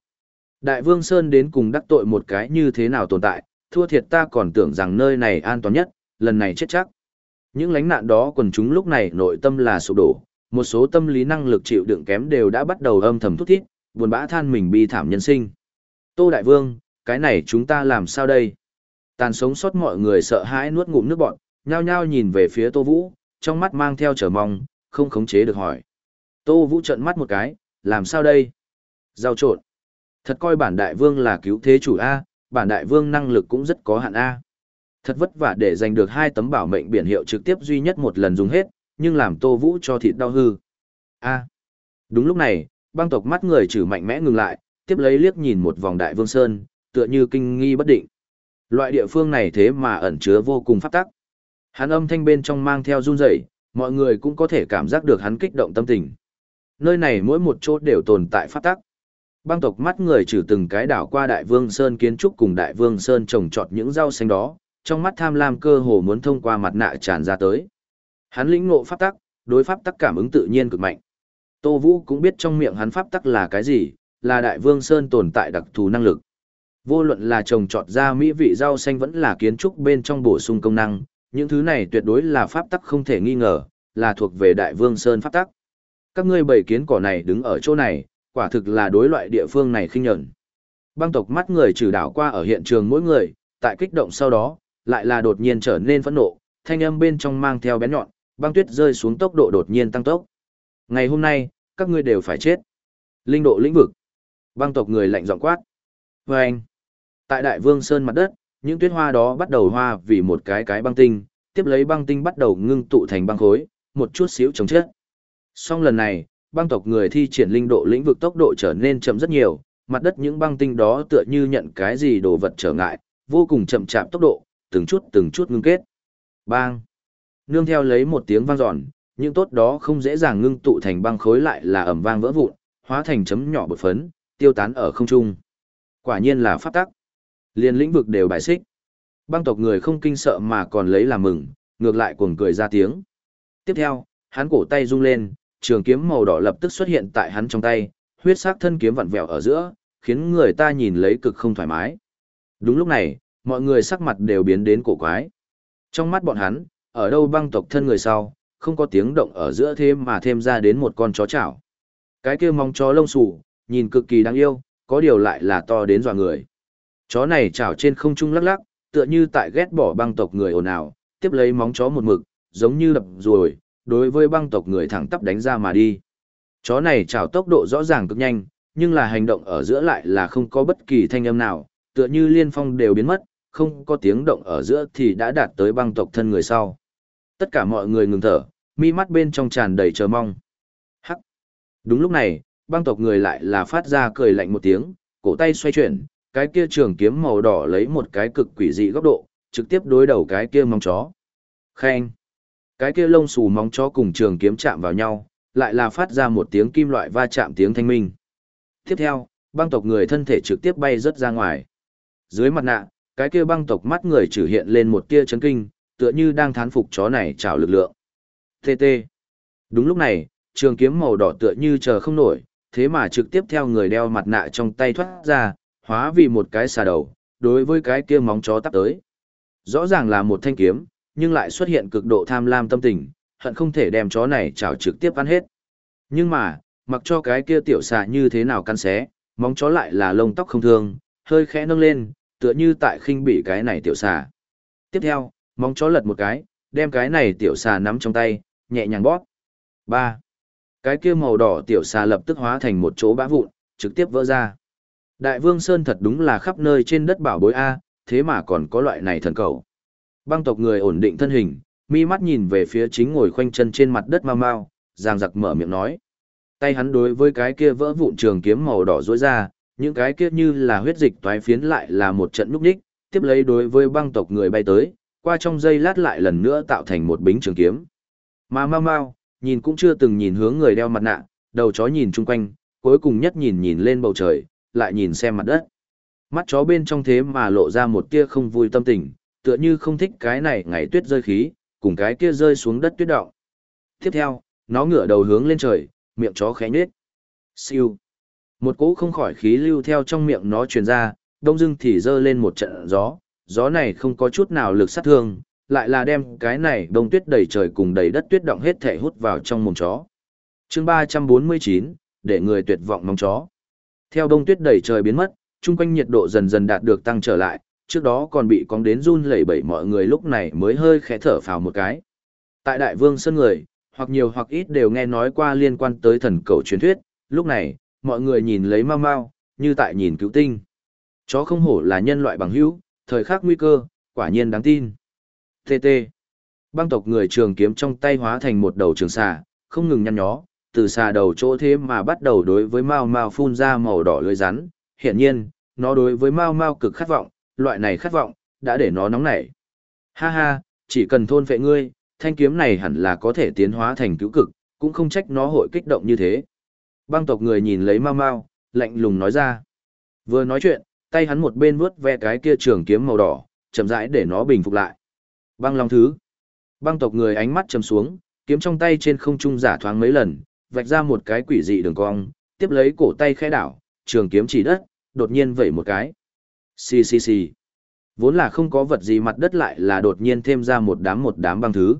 Đại Vương Sơn đến cùng đắc tội một cái như thế nào tồn tại, thua thiệt ta còn tưởng rằng nơi này an toàn nhất, lần này chết chắc. Những lánh nạn đó quần chúng lúc này nội tâm là sụp đổ, một số tâm lý năng lực chịu đựng kém đều đã bắt đầu âm thầm thút thít, buồn bã than mình bi thảm nhân sinh. Tô Đại Vương, cái này chúng ta làm sao đây? Tàn sống sót mọi người sợ hãi nuốt ngụm nước bọn, nhao nhao nhìn về phía Tô Vũ, trong mắt mang theo trở mong, không khống chế được hỏi. Tô Vũ trợn mắt một cái, làm sao đây? Giao trộn. Thật coi bản đại vương là cứu thế chủ A, bản đại vương năng lực cũng rất có hạn A. Thật vất vả để giành được hai tấm bảo mệnh biển hiệu trực tiếp duy nhất một lần dùng hết, nhưng làm Tô Vũ cho thịt đau hư. A. Đúng lúc này, băng tộc mắt người trừ mạnh mẽ ngừng lại, tiếp lấy liếc nhìn một vòng đại vương sơn, tựa như kinh nghi bất định. Loại địa phương này thế mà ẩn chứa vô cùng pháp tắc. Hắn âm thanh bên trong mang theo run rẩy, mọi người cũng có thể cảm giác được hắn kích động tâm tình. Nơi này mỗi một chỗ đều tồn tại pháp tắc. Băng tộc mắt người trừ từng cái đảo qua Đại Vương Sơn kiến trúc cùng Đại Vương Sơn trồng trọt những rau xanh đó, trong mắt tham lam cơ hồ muốn thông qua mặt nạ tràn ra tới. Hắn lĩnh ngộ pháp tắc, đối pháp tắc cảm ứng tự nhiên cực mạnh. Tô Vũ cũng biết trong miệng hắn pháp tắc là cái gì, là Đại Vương Sơn tồn tại đặc thù năng lực. Vô luận là trồng trọt ra mỹ vị rau xanh vẫn là kiến trúc bên trong bổ sung công năng, những thứ này tuyệt đối là pháp tắc không thể nghi ngờ, là thuộc về Đại Vương Sơn pháp tắc. Các ngươi bảy kiến cỏ này đứng ở chỗ này, quả thực là đối loại địa phương này khinh nhẫn. Băng tộc mắt người trừ đảo qua ở hiện trường mỗi người, tại kích động sau đó, lại là đột nhiên trở nên phẫn nộ, thanh âm bên trong mang theo bén nhọn, băng tuyết rơi xuống tốc độ đột nhiên tăng tốc. Ngày hôm nay, các ngươi đều phải chết. Linh độ lĩnh vực. Băng tộc người lạnh giọng quát. Và anh. Tại Đại Vương Sơn mặt đất, những tuyết hoa đó bắt đầu hoa vì một cái cái băng tinh, tiếp lấy băng tinh bắt đầu ngưng tụ thành băng khối, một chút xíu chống chết. Song lần này, băng tộc người thi triển linh độ lĩnh vực tốc độ trở nên chậm rất nhiều, mặt đất những băng tinh đó tựa như nhận cái gì đồ vật trở ngại, vô cùng chậm chạp tốc độ, từng chút từng chút ngưng kết. Bang! Nương theo lấy một tiếng vang giòn, những tốt đó không dễ dàng ngưng tụ thành băng khối lại là ẩm vang vỡ vụn, hóa thành chấm nhỏ bột phấn, tiêu tán ở không trung. Quả nhiên là pháp tắc. Liên lĩnh vực đều bài xích. Băng tộc người không kinh sợ mà còn lấy làm mừng, ngược lại cuồng cười ra tiếng. Tiếp theo, hắn cổ tay rung lên, trường kiếm màu đỏ lập tức xuất hiện tại hắn trong tay, huyết sắc thân kiếm vặn vẹo ở giữa, khiến người ta nhìn lấy cực không thoải mái. Đúng lúc này, mọi người sắc mặt đều biến đến cổ quái. Trong mắt bọn hắn, ở đâu băng tộc thân người sau, không có tiếng động ở giữa thêm mà thêm ra đến một con chó chảo. Cái kia mong chó lông xù, nhìn cực kỳ đáng yêu, có điều lại là to đến dọa người. Chó này chảo trên không trung lắc lắc, tựa như tại ghét bỏ băng tộc người ồn ào, tiếp lấy móng chó một mực, giống như đập ruồi, đối với băng tộc người thẳng tắp đánh ra mà đi. Chó này chảo tốc độ rõ ràng cực nhanh, nhưng là hành động ở giữa lại là không có bất kỳ thanh âm nào, tựa như liên phong đều biến mất, không có tiếng động ở giữa thì đã đạt tới băng tộc thân người sau. Tất cả mọi người ngừng thở, mi mắt bên trong tràn đầy chờ mong. Hắc. Đúng lúc này, băng tộc người lại là phát ra cười lạnh một tiếng, cổ tay xoay chuyển, cái kia trường kiếm màu đỏ lấy một cái cực quỷ dị góc độ, trực tiếp đối đầu cái kia móng chó. Khen. Cái kia lông xù móng chó cùng trường kiếm chạm vào nhau, lại là phát ra một tiếng kim loại va chạm tiếng thanh minh. Tiếp theo, băng tộc người thân thể trực tiếp bay rớt ra ngoài. Dưới mặt nạ, cái kia băng tộc mắt người trừ hiện lên một tia chấn kinh, tựa như đang thán phục chó này trào lực lượng. TT. Đúng lúc này, trường kiếm màu đỏ tựa như chờ không nổi, thế mà trực tiếp theo người đeo mặt nạ trong tay thoát ra, hóa vì một cái xà đầu, đối với cái kia móng chó tắp tới. Rõ ràng là một thanh kiếm, nhưng lại xuất hiện cực độ tham lam tâm tình, hận không thể đem chó này chảo trực tiếp ăn hết. Nhưng mà, mặc cho cái kia tiểu xà như thế nào căn xé, móng chó lại là lông tóc không thương, hơi khẽ nâng lên, tựa như tại khinh bị cái này tiểu xà. Tiếp theo, móng chó lật một cái, đem cái này tiểu xà nắm trong tay, nhẹ nhàng bóp. 3. Cái kia màu đỏ tiểu xà lập tức hóa thành một chỗ bã vụn, trực tiếp vỡ ra. Đại vương Sơn thật đúng là khắp nơi trên đất bảo bối A, thế mà còn có loại này thần cầu. Băng tộc người ổn định thân hình, mi mắt nhìn về phía chính ngồi khoanh chân trên mặt đất mau mau, giang giặc mở miệng nói. Tay hắn đối với cái kia vỡ vụn trường kiếm màu đỏ rối ra, những cái kia như là huyết dịch toái phiến lại là một trận núp đích, tiếp lấy đối với băng tộc người bay tới, qua trong giây lát lại lần nữa tạo thành một bính trường kiếm. Mà mau mau, nhìn cũng chưa từng nhìn hướng người đeo mặt nạ, đầu chó nhìn chung quanh, cuối cùng nhất nhìn nhìn lên bầu trời, lại nhìn xem mặt đất. Mắt chó bên trong thế mà lộ ra một tia không vui tâm tình, tựa như không thích cái này ngày tuyết rơi khí, cùng cái kia rơi xuống đất tuyết động. Tiếp theo, nó ngửa đầu hướng lên trời, miệng chó khẽ nhếch. Siêu. Một cỗ không khỏi khí lưu theo trong miệng nó truyền ra, đông dưng thì dơ lên một trận gió, gió này không có chút nào lực sát thương, lại là đem cái này đông tuyết đầy trời cùng đầy đất tuyết động hết thể hút vào trong mồm chó. chương 349, để người tuyệt vọng mong chó. Theo đông tuyết đầy trời biến mất, chung quanh nhiệt độ dần dần đạt được tăng trở lại, trước đó còn bị cóng đến run lẩy bẩy mọi người lúc này mới hơi khẽ thở phào một cái. Tại Đại Vương Sơn người, hoặc nhiều hoặc ít đều nghe nói qua liên quan tới thần cầu truyền thuyết, lúc này, mọi người nhìn lấy mau mau, như tại nhìn cứu tinh. Chó không hổ là nhân loại bằng hữu, thời khắc nguy cơ, quả nhiên đáng tin. TT. Băng tộc người trường kiếm trong tay hóa thành một đầu trường xà, không ngừng nhăn nhó, từ xà đầu chỗ thế mà bắt đầu đối với Mao Mao phun ra màu đỏ lưỡi rắn. Hiện nhiên, nó đối với Mao Mao cực khát vọng, loại này khát vọng, đã để nó nóng nảy. Ha ha, chỉ cần thôn phệ ngươi, thanh kiếm này hẳn là có thể tiến hóa thành cứu cực, cũng không trách nó hội kích động như thế. Băng tộc người nhìn lấy Mao Mao, lạnh lùng nói ra. Vừa nói chuyện, tay hắn một bên vuốt ve cái kia trường kiếm màu đỏ, chậm rãi để nó bình phục lại. Băng Long thứ. Băng tộc người ánh mắt chầm xuống, kiếm trong tay trên không trung giả thoáng mấy lần, vạch ra một cái quỷ dị đường cong, tiếp lấy cổ tay khẽ đảo, trường kiếm chỉ đất, đột nhiên vẩy một cái. Xì xì xì. Vốn là không có vật gì mặt đất lại là đột nhiên thêm ra một đám một đám băng thứ.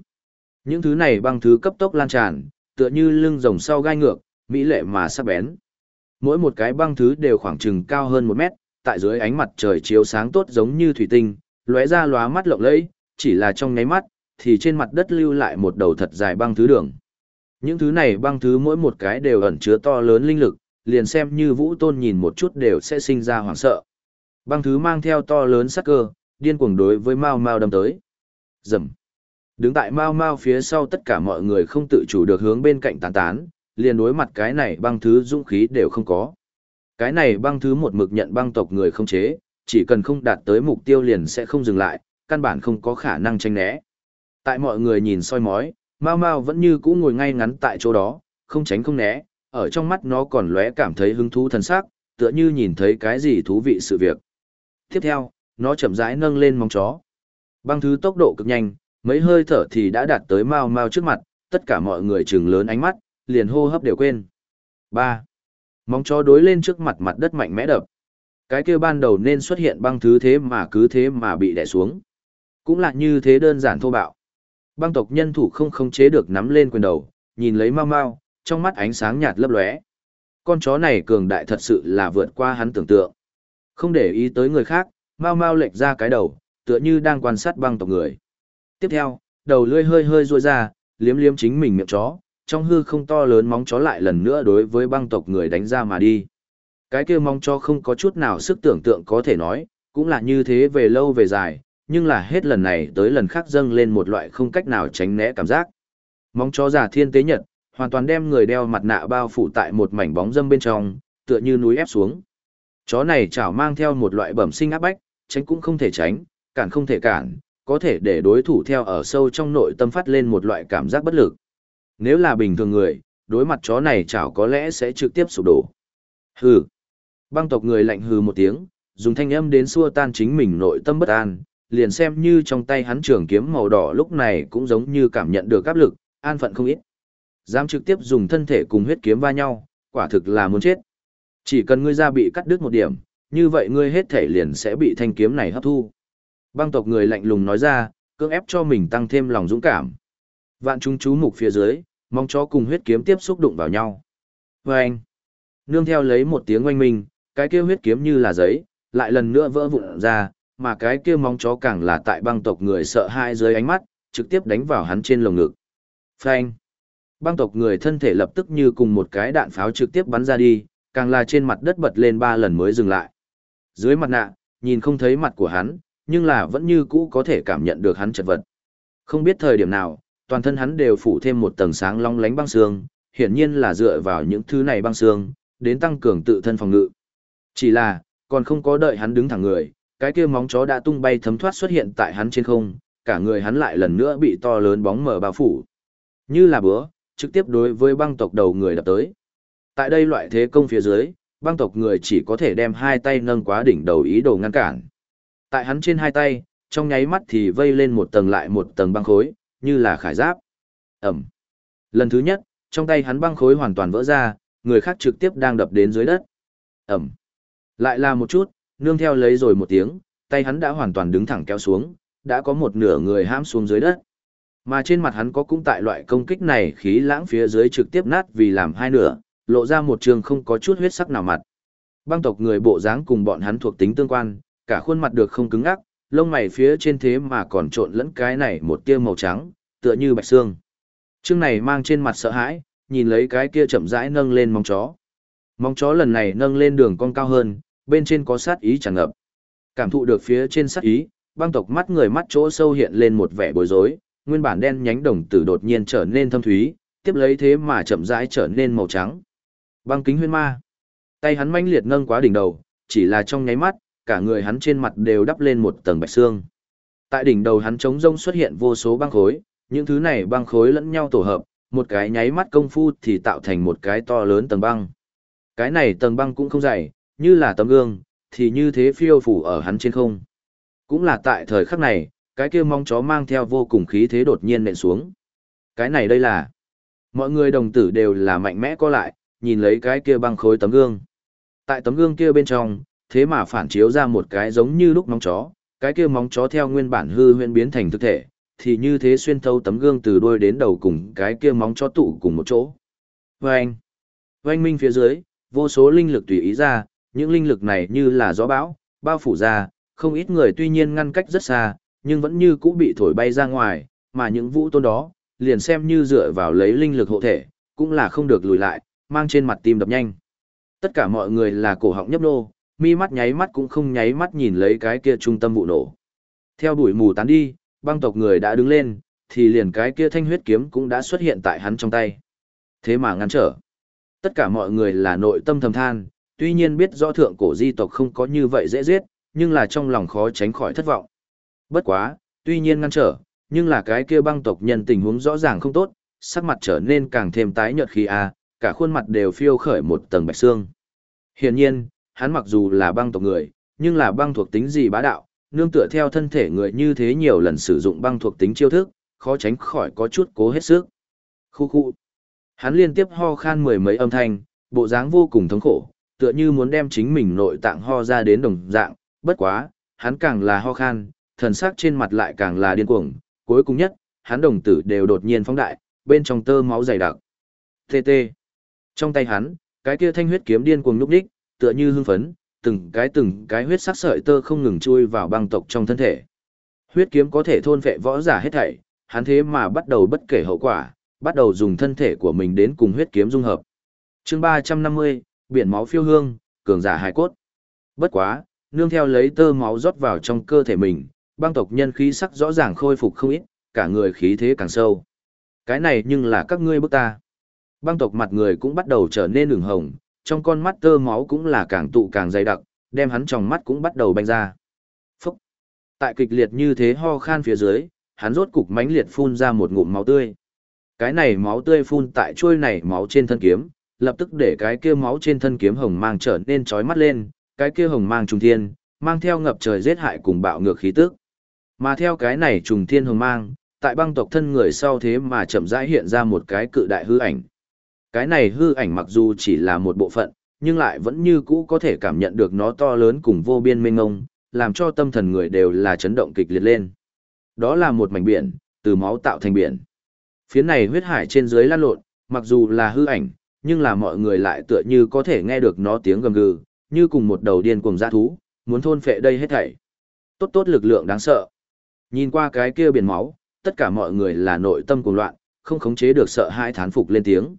Những thứ này băng thứ cấp tốc lan tràn, tựa như lưng rồng sau gai ngược, mỹ lệ mà sắc bén. Mỗi một cái băng thứ đều khoảng chừng cao hơn một mét, tại dưới ánh mặt trời chiếu sáng tốt giống như thủy tinh, lóe ra lóa mắt lộng lẫy, chỉ là trong nháy mắt, thì trên mặt đất lưu lại một đầu thật dài băng thứ đường. Những thứ này băng thứ mỗi một cái đều ẩn chứa to lớn linh lực, liền xem như vũ tôn nhìn một chút đều sẽ sinh ra hoảng sợ. Băng thứ mang theo to lớn sắc cơ, điên cuồng đối với Mao Mao đâm tới. Dầm. Đứng tại Mao Mao phía sau tất cả mọi người không tự chủ được hướng bên cạnh tán tán, liền đối mặt cái này băng thứ dũng khí đều không có. Cái này băng thứ một mực nhận băng tộc người không chế, chỉ cần không đạt tới mục tiêu liền sẽ không dừng lại, căn bản không có khả năng tranh né. Tại mọi người nhìn soi mói, Mao Mao vẫn như cũ ngồi ngay ngắn tại chỗ đó, không tránh không né, ở trong mắt nó còn lóe cảm thấy hứng thú thần sắc, tựa như nhìn thấy cái gì thú vị sự việc. Tiếp theo, nó chậm rãi nâng lên móng chó. Băng thứ tốc độ cực nhanh, mấy hơi thở thì đã đạt tới Mao Mao trước mặt, tất cả mọi người trừng lớn ánh mắt, liền hô hấp đều quên. 3. Móng chó đối lên trước mặt mặt đất mạnh mẽ đập. Cái kia ban đầu nên xuất hiện băng thứ thế mà cứ thế mà bị đè xuống. Cũng là như thế đơn giản thô bạo. Băng tộc nhân thủ không khống chế được nắm lên quyền đầu, nhìn lấy mau mau, trong mắt ánh sáng nhạt lấp lóe. Con chó này cường đại thật sự là vượt qua hắn tưởng tượng. Không để ý tới người khác, mau mau lệch ra cái đầu, tựa như đang quan sát băng tộc người. Tiếp theo, đầu lưỡi hơi hơi ruôi ra, liếm liếm chính mình miệng chó, trong hư không to lớn móng chó lại lần nữa đối với băng tộc người đánh ra mà đi. Cái kia móng chó không có chút nào sức tưởng tượng có thể nói, cũng là như thế về lâu về dài, nhưng là hết lần này tới lần khác dâng lên một loại không cách nào tránh né cảm giác. Móng chó giả thiên tế nhật, hoàn toàn đem người đeo mặt nạ bao phủ tại một mảnh bóng dâm bên trong, tựa như núi ép xuống. Chó này chảo mang theo một loại bẩm sinh áp bách, tránh cũng không thể tránh, cản không thể cản, có thể để đối thủ theo ở sâu trong nội tâm phát lên một loại cảm giác bất lực. Nếu là bình thường người, đối mặt chó này chảo có lẽ sẽ trực tiếp sụp đổ. Hừ. Băng tộc người lạnh hừ một tiếng, dùng thanh âm đến xua tan chính mình nội tâm bất an, liền xem như trong tay hắn trường kiếm màu đỏ lúc này cũng giống như cảm nhận được áp lực, an phận không ít. Dám trực tiếp dùng thân thể cùng huyết kiếm va nhau, quả thực là muốn chết. Chỉ cần ngươi ra bị cắt đứt một điểm, như vậy ngươi hết thể liền sẽ bị thanh kiếm này hấp thu. Băng tộc người lạnh lùng nói ra, cưỡng ép cho mình tăng thêm lòng dũng cảm. Vạn chúng chú mục phía dưới, mong chó cùng huyết kiếm tiếp xúc đụng vào nhau. Và anh, nương theo lấy một tiếng oanh minh, cái kia huyết kiếm như là giấy, lại lần nữa vỡ vụn ra, mà cái kia móng chó càng là tại băng tộc người sợ hãi dưới ánh mắt, trực tiếp đánh vào hắn trên lồng ngực. Phanh! Băng tộc người thân thể lập tức như cùng một cái đạn pháo trực tiếp bắn ra đi, càng là trên mặt đất bật lên ba lần mới dừng lại. Dưới mặt nạ, nhìn không thấy mặt của hắn, nhưng là vẫn như cũ có thể cảm nhận được hắn chật vật. Không biết thời điểm nào, toàn thân hắn đều phủ thêm một tầng sáng long lánh băng xương, hiển nhiên là dựa vào những thứ này băng xương, đến tăng cường tự thân phòng ngự. Chỉ là, còn không có đợi hắn đứng thẳng người, cái kia móng chó đã tung bay thấm thoát xuất hiện tại hắn trên không, cả người hắn lại lần nữa bị to lớn bóng mờ bao phủ. Như là bữa, trực tiếp đối với băng tộc đầu người đập tới. Tại đây loại thế công phía dưới, băng tộc người chỉ có thể đem hai tay nâng quá đỉnh đầu ý đồ ngăn cản. Tại hắn trên hai tay, trong nháy mắt thì vây lên một tầng lại một tầng băng khối, như là khải giáp. Ẩm. Lần thứ nhất, trong tay hắn băng khối hoàn toàn vỡ ra, người khác trực tiếp đang đập đến dưới đất. Ẩm. Lại là một chút, nương theo lấy rồi một tiếng, tay hắn đã hoàn toàn đứng thẳng kéo xuống, đã có một nửa người hãm xuống dưới đất. Mà trên mặt hắn có cũng tại loại công kích này khí lãng phía dưới trực tiếp nát vì làm hai nửa, lộ ra một trường không có chút huyết sắc nào mặt. Băng tộc người bộ dáng cùng bọn hắn thuộc tính tương quan, cả khuôn mặt được không cứng ngắc, lông mày phía trên thế mà còn trộn lẫn cái này một tia màu trắng, tựa như bạch xương. Trương này mang trên mặt sợ hãi, nhìn lấy cái kia chậm rãi nâng lên móng chó. Móng chó lần này nâng lên đường cong cao hơn, bên trên có sát ý tràn ngập. Cảm thụ được phía trên sát ý, băng tộc mắt người mắt chỗ sâu hiện lên một vẻ bối rối, nguyên bản đen nhánh đồng tử đột nhiên trở nên thâm thúy, tiếp lấy thế mà chậm rãi trở nên màu trắng. Băng kính huyên ma. Tay hắn manh liệt nâng quá đỉnh đầu, chỉ là trong nháy mắt, cả người hắn trên mặt đều đắp lên một tầng bạch xương. Tại đỉnh đầu hắn trống rông xuất hiện vô số băng khối, những thứ này băng khối lẫn nhau tổ hợp, một cái nháy mắt công phu thì tạo thành một cái to lớn tầng băng. Cái này tầng băng cũng không dày, như là tấm gương, thì như thế phiêu phủ ở hắn trên không. Cũng là tại thời khắc này, cái kia mong chó mang theo vô cùng khí thế đột nhiên nện xuống. Cái này đây là... Mọi người đồng tử đều là mạnh mẽ co lại, nhìn lấy cái kia băng khối tấm gương. Tại tấm gương kia bên trong, thế mà phản chiếu ra một cái giống như lúc móng chó, cái kia móng chó theo nguyên bản hư huyễn biến thành thực thể, thì như thế xuyên thấu tấm gương từ đuôi đến đầu cùng cái kia móng chó tụ cùng một chỗ. Vâng! Vâng minh phía dưới, vô số linh lực tùy ý ra, những linh lực này như là gió bão, bao phủ ra, không ít người tuy nhiên ngăn cách rất xa, nhưng vẫn như cũ bị thổi bay ra ngoài, mà những vũ tôn đó, liền xem như dựa vào lấy linh lực hộ thể, cũng là không được lùi lại, mang trên mặt tim đập nhanh. Tất cả mọi người là cổ họng nhấp nô, mi mắt nháy mắt cũng không nháy mắt nhìn lấy cái kia trung tâm vụ nổ. Theo đuổi mù tán đi, băng tộc người đã đứng lên, thì liền cái kia thanh huyết kiếm cũng đã xuất hiện tại hắn trong tay. Thế mà ngăn trở. Tất cả mọi người là nội tâm thầm than, tuy nhiên biết rõ thượng cổ di tộc không có như vậy dễ giết, nhưng là trong lòng khó tránh khỏi thất vọng. Bất quá, tuy nhiên ngăn trở, nhưng là cái kia băng tộc nhân tình huống rõ ràng không tốt, sắc mặt trở nên càng thêm tái nhợt khi a, cả khuôn mặt đều phiêu khởi một tầng bạch xương. Hiển nhiên, hắn mặc dù là băng tộc người, nhưng là băng thuộc tính gì bá đạo, nương tựa theo thân thể người như thế nhiều lần sử dụng băng thuộc tính chiêu thức, khó tránh khỏi có chút cố hết sức. Khu khu. Hắn liên tiếp ho khan mười mấy âm thanh, bộ dáng vô cùng thống khổ, tựa như muốn đem chính mình nội tạng ho ra đến đồng dạng, bất quá, hắn càng là ho khan, thần sắc trên mặt lại càng là điên cuồng, cuối cùng nhất, hắn đồng tử đều đột nhiên phóng đại, bên trong tơ máu dày đặc. TT. Trong tay hắn, cái kia thanh huyết kiếm điên cuồng nhúc đích, tựa như hưng phấn, từng cái từng cái huyết sắc sợi tơ không ngừng chui vào băng tộc trong thân thể. Huyết kiếm có thể thôn phệ võ giả hết thảy, hắn thế mà bắt đầu bất kể hậu quả, bắt đầu dùng thân thể của mình đến cùng huyết kiếm dung hợp. Chương 350, biển máu phiêu hương, cường giả hài cốt. Bất quá, nương theo lấy tơ máu rót vào trong cơ thể mình, băng tộc nhân khí sắc rõ ràng khôi phục không ít, cả người khí thế càng sâu. Cái này nhưng là các ngươi bức ta. Băng tộc mặt người cũng bắt đầu trở nên ửng hồng, trong con mắt tơ máu cũng là càng tụ càng dày đặc, đem hắn trong mắt cũng bắt đầu banh ra. Phúc! Tại kịch liệt như thế ho khan phía dưới, hắn rốt cục mãnh liệt phun ra một ngụm máu tươi. Cái này máu tươi phun tại chuôi này máu trên thân kiếm, lập tức để cái kia máu trên thân kiếm hồng mang trở nên chói mắt lên, cái kia hồng mang trùng thiên, mang theo ngập trời giết hại cùng bạo ngược khí tức. Mà theo cái này trùng thiên hồng mang, tại băng tộc thân người sau thế mà chậm rãi hiện ra một cái cự đại hư ảnh. Cái này hư ảnh mặc dù chỉ là một bộ phận, nhưng lại vẫn như cũ có thể cảm nhận được nó to lớn cùng vô biên mênh ngông, làm cho tâm thần người đều là chấn động kịch liệt lên. Đó là một mảnh biển, từ máu tạo thành biển. Phía này huyết hải trên dưới lan lộn, mặc dù là hư ảnh, nhưng là mọi người lại tựa như có thể nghe được nó tiếng gầm gừ, như cùng một đầu điên cuồng dã thú, muốn thôn phệ đây hết thảy. Tốt tốt lực lượng đáng sợ. Nhìn qua cái kia biển máu, tất cả mọi người là nội tâm cuồng loạn, không khống chế được sợ hãi thán phục lên tiếng.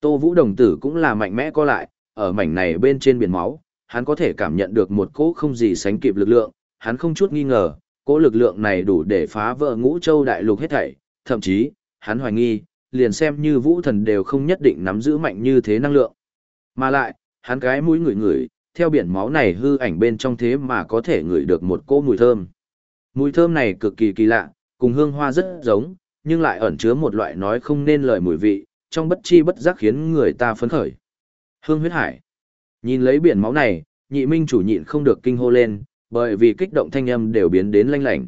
Tô Vũ đồng tử cũng là mạnh mẽ co lại, ở mảnh này bên trên biển máu, hắn có thể cảm nhận được một cỗ không gì sánh kịp lực lượng, hắn không chút nghi ngờ, cỗ lực lượng này đủ để phá vỡ ngũ châu đại lục hết thảy, thậm chí, hắn hoài nghi, liền xem như vũ thần đều không nhất định nắm giữ mạnh như thế năng lượng. Mà lại, hắn cái mũi ngửi ngửi, theo biển máu này hư ảnh bên trong thế mà có thể ngửi được một cỗ mùi thơm. Mùi thơm này cực kỳ kỳ lạ, cùng hương hoa rất giống, nhưng lại ẩn chứa một loại nói không nên lời mùi vị, trong bất chi bất giác khiến người ta phấn khởi. Hương huyết hải. Nhìn lấy biển máu này, nhị minh chủ nhịn không được kinh hô lên, bởi vì kích động thanh âm đều biến đến lanh lảnh.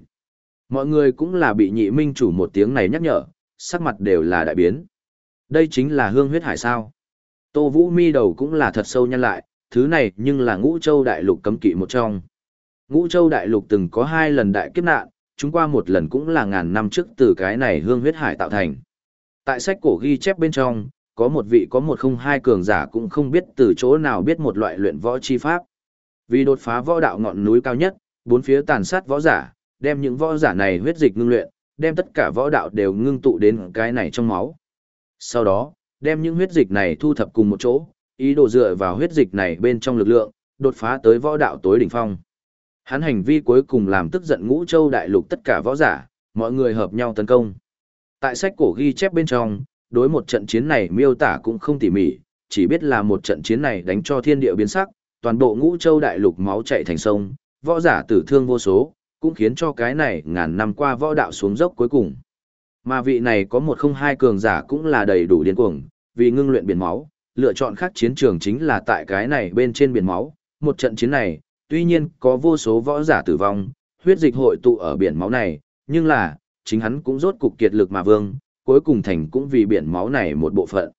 Mọi người cũng là bị nhị minh chủ một tiếng này nhắc nhở, sắc mặt đều là đại biến. Đây chính là hương huyết hải sao. Tô Vũ mi đầu cũng là thật sâu nhăn lại, thứ này nhưng là ngũ châu đại lục cấm kỵ một trong. Ngũ châu đại lục từng có hai lần đại kiếp nạn, chúng qua một lần cũng là ngàn năm trước từ cái này hương huyết hải tạo thành. Tại sách cổ ghi chép bên trong, có một vị có một không hai cường giả cũng không biết từ chỗ nào biết một loại luyện võ chi pháp. Vì đột phá võ đạo ngọn núi cao nhất, bốn phía tàn sát võ giả, đem những võ giả này huyết dịch ngưng luyện, đem tất cả võ đạo đều ngưng tụ đến cái này trong máu. Sau đó, đem những huyết dịch này thu thập cùng một chỗ, ý đồ dựa vào huyết dịch này bên trong lực lượng, đột phá tới võ đạo tối đỉnh phong. Hắn hành vi cuối cùng làm tức giận ngũ châu đại lục tất cả võ giả, mọi người hợp nhau tấn công. Tại sách cổ ghi chép bên trong, đối một trận chiến này miêu tả cũng không tỉ mỉ, chỉ biết là một trận chiến này đánh cho thiên địa biến sắc, toàn bộ ngũ châu đại lục máu chảy thành sông, võ giả tử thương vô số, cũng khiến cho cái này ngàn năm qua võ đạo xuống dốc cuối cùng. Mà vị này có một không hai cường giả cũng là đầy đủ điên cuồng, vì ngưng luyện biển máu, lựa chọn khác chiến trường chính là tại cái này bên trên biển máu. Một trận chiến này, tuy nhiên có vô số võ giả tử vong, huyết dịch hội tụ ở biển máu này, nhưng là, chính hắn cũng rốt cục kiệt lực mà vương, cuối cùng thành cũng vì biển máu này một bộ phận.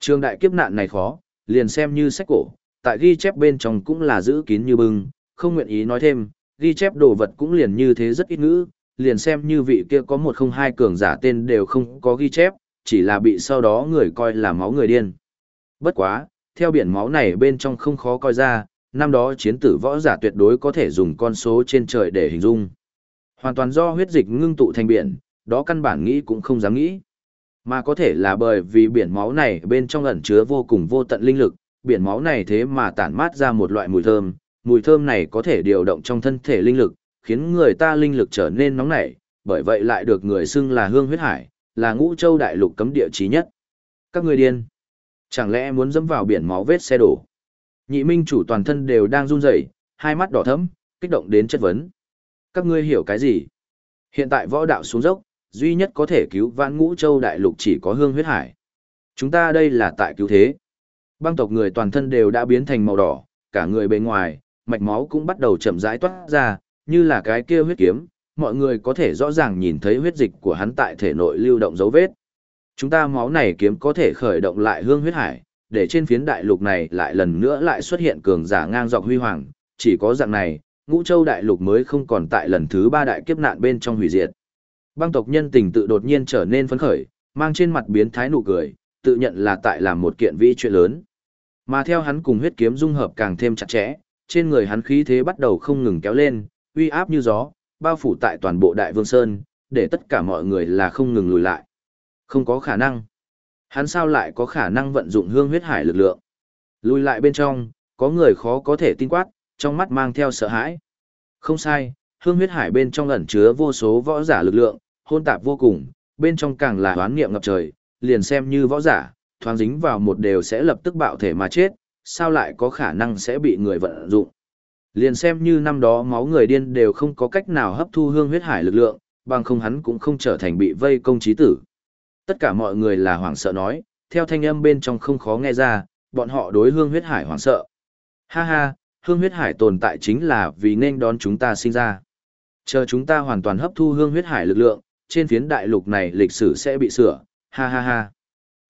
Trường đại kiếp nạn này khó, liền xem như sách cổ, tại ghi chép bên trong cũng là giữ kín như bưng, không nguyện ý nói thêm, ghi chép đồ vật cũng liền như thế rất ít ngữ, liền xem như vị kia có một không hai cường giả tên đều không có ghi chép, chỉ là bị sau đó người coi là máu người điên. Bất quá, theo biển máu này bên trong không khó coi ra, năm đó chiến tử võ giả tuyệt đối có thể dùng con số trên trời để hình dung. Hoàn toàn do huyết dịch ngưng tụ thành biển, đó căn bản nghĩ cũng không dám nghĩ. Mà có thể là bởi vì biển máu này bên trong ẩn chứa vô cùng vô tận linh lực, biển máu này thế mà tản mát ra một loại mùi thơm, mùi thơm này có thể điều động trong thân thể linh lực, khiến người ta linh lực trở nên nóng nảy, bởi vậy lại được người xưng là hương huyết hải, là ngũ châu đại lục cấm địa chí nhất. Các người điên. Chẳng lẽ muốn dẫm vào biển máu vết xe đổ? Nhị minh chủ toàn thân đều đang run rẩy, hai mắt đỏ thẫm, kích động đến chất vấn. Các ngươi hiểu cái gì? Hiện tại võ đạo xuống dốc, duy nhất có thể cứu vãn ngũ châu đại lục chỉ có hương huyết hải. Chúng ta đây là tại cứu thế. Băng tộc người toàn thân đều đã biến thành màu đỏ, cả người bên ngoài, mạch máu cũng bắt đầu chậm rãi toát ra, như là cái kia huyết kiếm, mọi người có thể rõ ràng nhìn thấy huyết dịch của hắn tại thể nội lưu động dấu vết. Chúng ta máu này kiếm có thể khởi động lại hương huyết hải, để trên phiến đại lục này lại lần nữa lại xuất hiện cường giả ngang dọc huy hoàng, chỉ có dạng này, ngũ châu đại lục mới không còn tại lần thứ ba đại kiếp nạn bên trong hủy diệt. Băng tộc nhân tình tự đột nhiên trở nên phấn khởi, mang trên mặt biến thái nụ cười, tự nhận là tại làm một kiện vĩ chuyện lớn. Mà theo hắn cùng huyết kiếm dung hợp càng thêm chặt chẽ, trên người hắn khí thế bắt đầu không ngừng kéo lên, uy áp như gió, bao phủ tại toàn bộ Đại Vương Sơn, để tất cả mọi người là không ngừng lùi lại. Không có khả năng. Hắn sao lại có khả năng vận dụng hương huyết hải lực lượng? Lùi lại bên trong, có người khó có thể tin quát, trong mắt mang theo sợ hãi. Không sai, hương huyết hải bên trong ẩn chứa vô số võ giả lực lượng, hôn tạp vô cùng, bên trong càng là hoán niệm ngập trời, liền xem như võ giả, thoáng dính vào một đều sẽ lập tức bạo thể mà chết, sao lại có khả năng sẽ bị người vận dụng. Liền xem như năm đó máu người điên đều không có cách nào hấp thu hương huyết hải lực lượng, bằng không hắn cũng không trở thành bị vây công trí tử. Tất cả mọi người là hoảng sợ nói, theo thanh âm bên trong không khó nghe ra, bọn họ đối hương huyết hải hoảng sợ. Ha ha, hương huyết hải tồn tại chính là vì nên đón chúng ta sinh ra. Chờ chúng ta hoàn toàn hấp thu hương huyết hải lực lượng, trên phiến đại lục này lịch sử sẽ bị sửa, ha ha ha.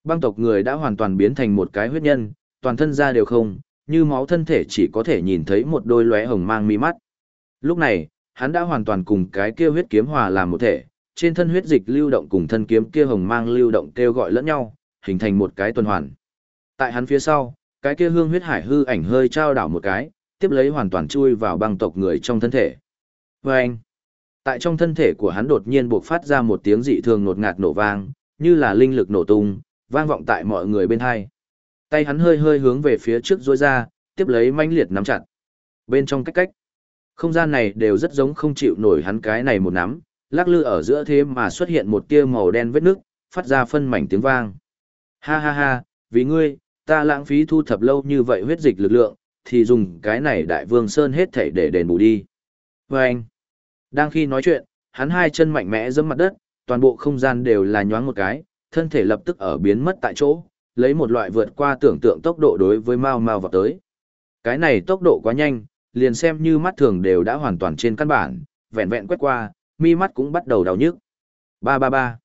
Băng tộc người đã hoàn toàn biến thành một cái huyết nhân, toàn thân ra đều không, như máu thân thể chỉ có thể nhìn thấy một đôi lóe hồng mang mi mắt. Lúc này, hắn đã hoàn toàn cùng cái kia huyết kiếm hòa làm một thể, trên thân huyết dịch lưu động cùng thân kiếm kia hồng mang lưu động kêu gọi lẫn nhau, hình thành một cái tuần hoàn. Tại hắn phía sau, cái kia hương huyết hải hư ảnh hơi trao đảo một cái, tiếp lấy hoàn toàn chui vào băng tộc người trong thân thể. Và anh, tại trong thân thể của hắn đột nhiên bộc phát ra một tiếng dị thường nột ngạt nổ vang, như là linh lực nổ tung, vang vọng tại mọi người bên hai. Tay hắn hơi hơi hướng về phía trước rối ra, tiếp lấy manh liệt nắm chặt. Bên trong cách cách, không gian này đều rất giống không chịu nổi hắn cái này một nắm, lắc lư ở giữa thế mà xuất hiện một tia màu đen vết nước, phát ra phân mảnh tiếng vang. Ha ha ha, vì ngươi, ta lãng phí thu thập lâu như vậy huyết dịch lực lượng, thì dùng cái này đại vương sơn hết thảy để đền bù đi. Và anh, đang khi nói chuyện, hắn hai chân mạnh mẽ giẫm mặt đất, toàn bộ không gian đều là nhoáng một cái, thân thể lập tức ở biến mất tại chỗ, lấy một loại vượt qua tưởng tượng tốc độ đối với Mao Mao vào tới. Cái này tốc độ quá nhanh, liền xem như mắt thường đều đã hoàn toàn trên căn bản, vẹn vẹn quét qua, mi mắt cũng bắt đầu đau nhức. Ba ba ba.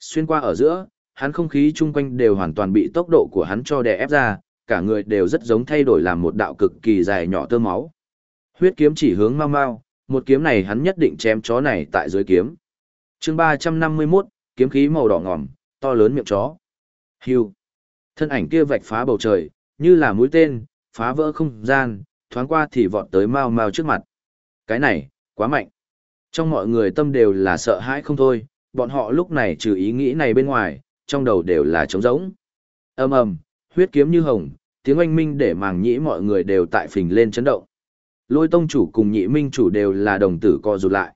Xuyên qua ở giữa, hắn không khí chung quanh đều hoàn toàn bị tốc độ của hắn cho đè ép ra, cả người đều rất giống thay đổi làm một đạo cực kỳ dài nhỏ tơ máu. Huyết kiếm chỉ hướng Mao Mao, một kiếm này hắn nhất định chém chó này tại dưới kiếm. chương 351, kiếm khí màu đỏ ngòm, to lớn miệng chó. Hưu. Thân ảnh kia vạch phá bầu trời, như là mũi tên, phá vỡ không gian, thoáng qua thì vọt tới mao mao trước mặt. Cái này, quá mạnh. Trong mọi người tâm đều là sợ hãi không thôi, bọn họ lúc này trừ ý nghĩ này bên ngoài, trong đầu đều là trống rỗng. ầm ầm, huyết kiếm như hồng, tiếng oanh minh để màng nhĩ mọi người đều tại phình lên chấn động. Lôi tông chủ cùng nhị minh chủ đều là đồng tử co rụt lại.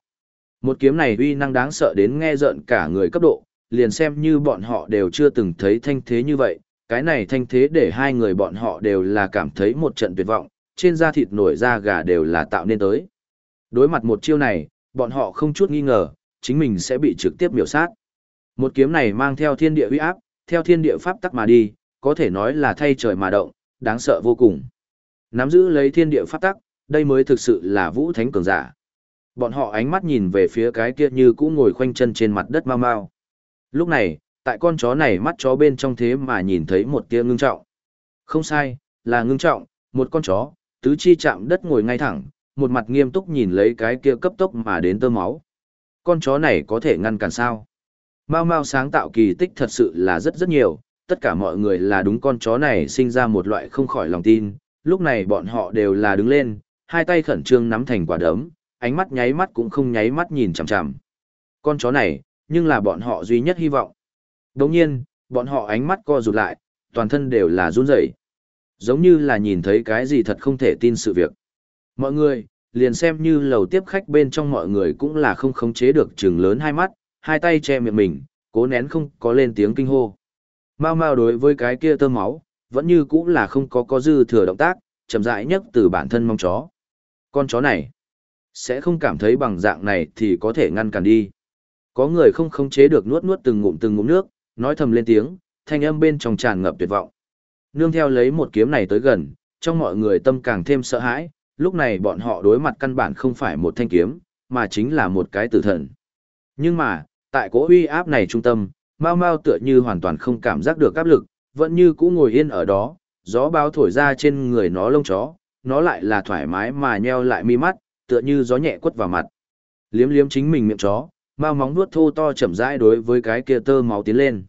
Một kiếm này uy năng đáng sợ đến nghe rợn cả người cấp độ, liền xem như bọn họ đều chưa từng thấy thanh thế như vậy, cái này thanh thế để hai người bọn họ đều là cảm thấy một trận tuyệt vọng, trên da thịt nổi da gà đều là tạo nên tới. Đối mặt một chiêu này, bọn họ không chút nghi ngờ, chính mình sẽ bị trực tiếp miểu sát. Một kiếm này mang theo thiên địa uy áp, theo thiên địa pháp tắc mà đi, có thể nói là thay trời mà động, đáng sợ vô cùng. Nắm giữ lấy thiên địa pháp tắc, đây mới thực sự là vũ thánh cường giả. Bọn họ ánh mắt nhìn về phía cái kia như cũ ngồi khoanh chân trên mặt đất mau mau. Lúc này, tại con chó này mắt chó bên trong thế mà nhìn thấy một tia ngưng trọng. Không sai, là ngưng trọng, một con chó, tứ chi chạm đất ngồi ngay thẳng, một mặt nghiêm túc nhìn lấy cái kia cấp tốc mà đến tơ máu. Con chó này có thể ngăn cản sao? Mao Mao sáng tạo kỳ tích thật sự là rất rất nhiều, tất cả mọi người là đúng con chó này sinh ra một loại không khỏi lòng tin, lúc này bọn họ đều là đứng lên, hai tay khẩn trương nắm thành quả đấm, ánh mắt nháy mắt cũng không nháy mắt nhìn chằm chằm. Con chó này, nhưng là bọn họ duy nhất hy vọng. Đồng nhiên, bọn họ ánh mắt co rụt lại, toàn thân đều là run rẩy, Giống như là nhìn thấy cái gì thật không thể tin sự việc. Mọi người, liền xem như lầu tiếp khách bên trong mọi người cũng là không khống chế được trừng lớn hai mắt, hai tay che miệng mình, cố nén không có lên tiếng kinh hô. Mao Mao đối với cái kia tơ máu, vẫn như cũng là không có có dư thừa động tác, chậm rãi nhất từ bản thân mong chó. Con chó này, sẽ không cảm thấy bằng dạng này thì có thể ngăn cản đi. Có người không khống chế được nuốt nuốt từng ngụm từng ngụm nước, nói thầm lên tiếng, thanh âm bên trong tràn ngập tuyệt vọng. Nương theo lấy một kiếm này tới gần, trong mọi người tâm càng thêm sợ hãi, lúc này bọn họ đối mặt căn bản không phải một thanh kiếm, mà chính là một cái tử thần. Nhưng mà, tại cỗ uy áp này trung tâm, Mao Mao tựa như hoàn toàn không cảm giác được áp lực, vẫn như cũ ngồi yên ở đó, gió bao thổi ra trên người nó lông chó, nó lại là thoải mái mà nheo lại mi mắt, tựa như gió nhẹ quất vào mặt. Liếm liếm chính mình miệng chó, Mao móng vuốt thô to chậm rãi đối với cái kia tơ máu tiến lên.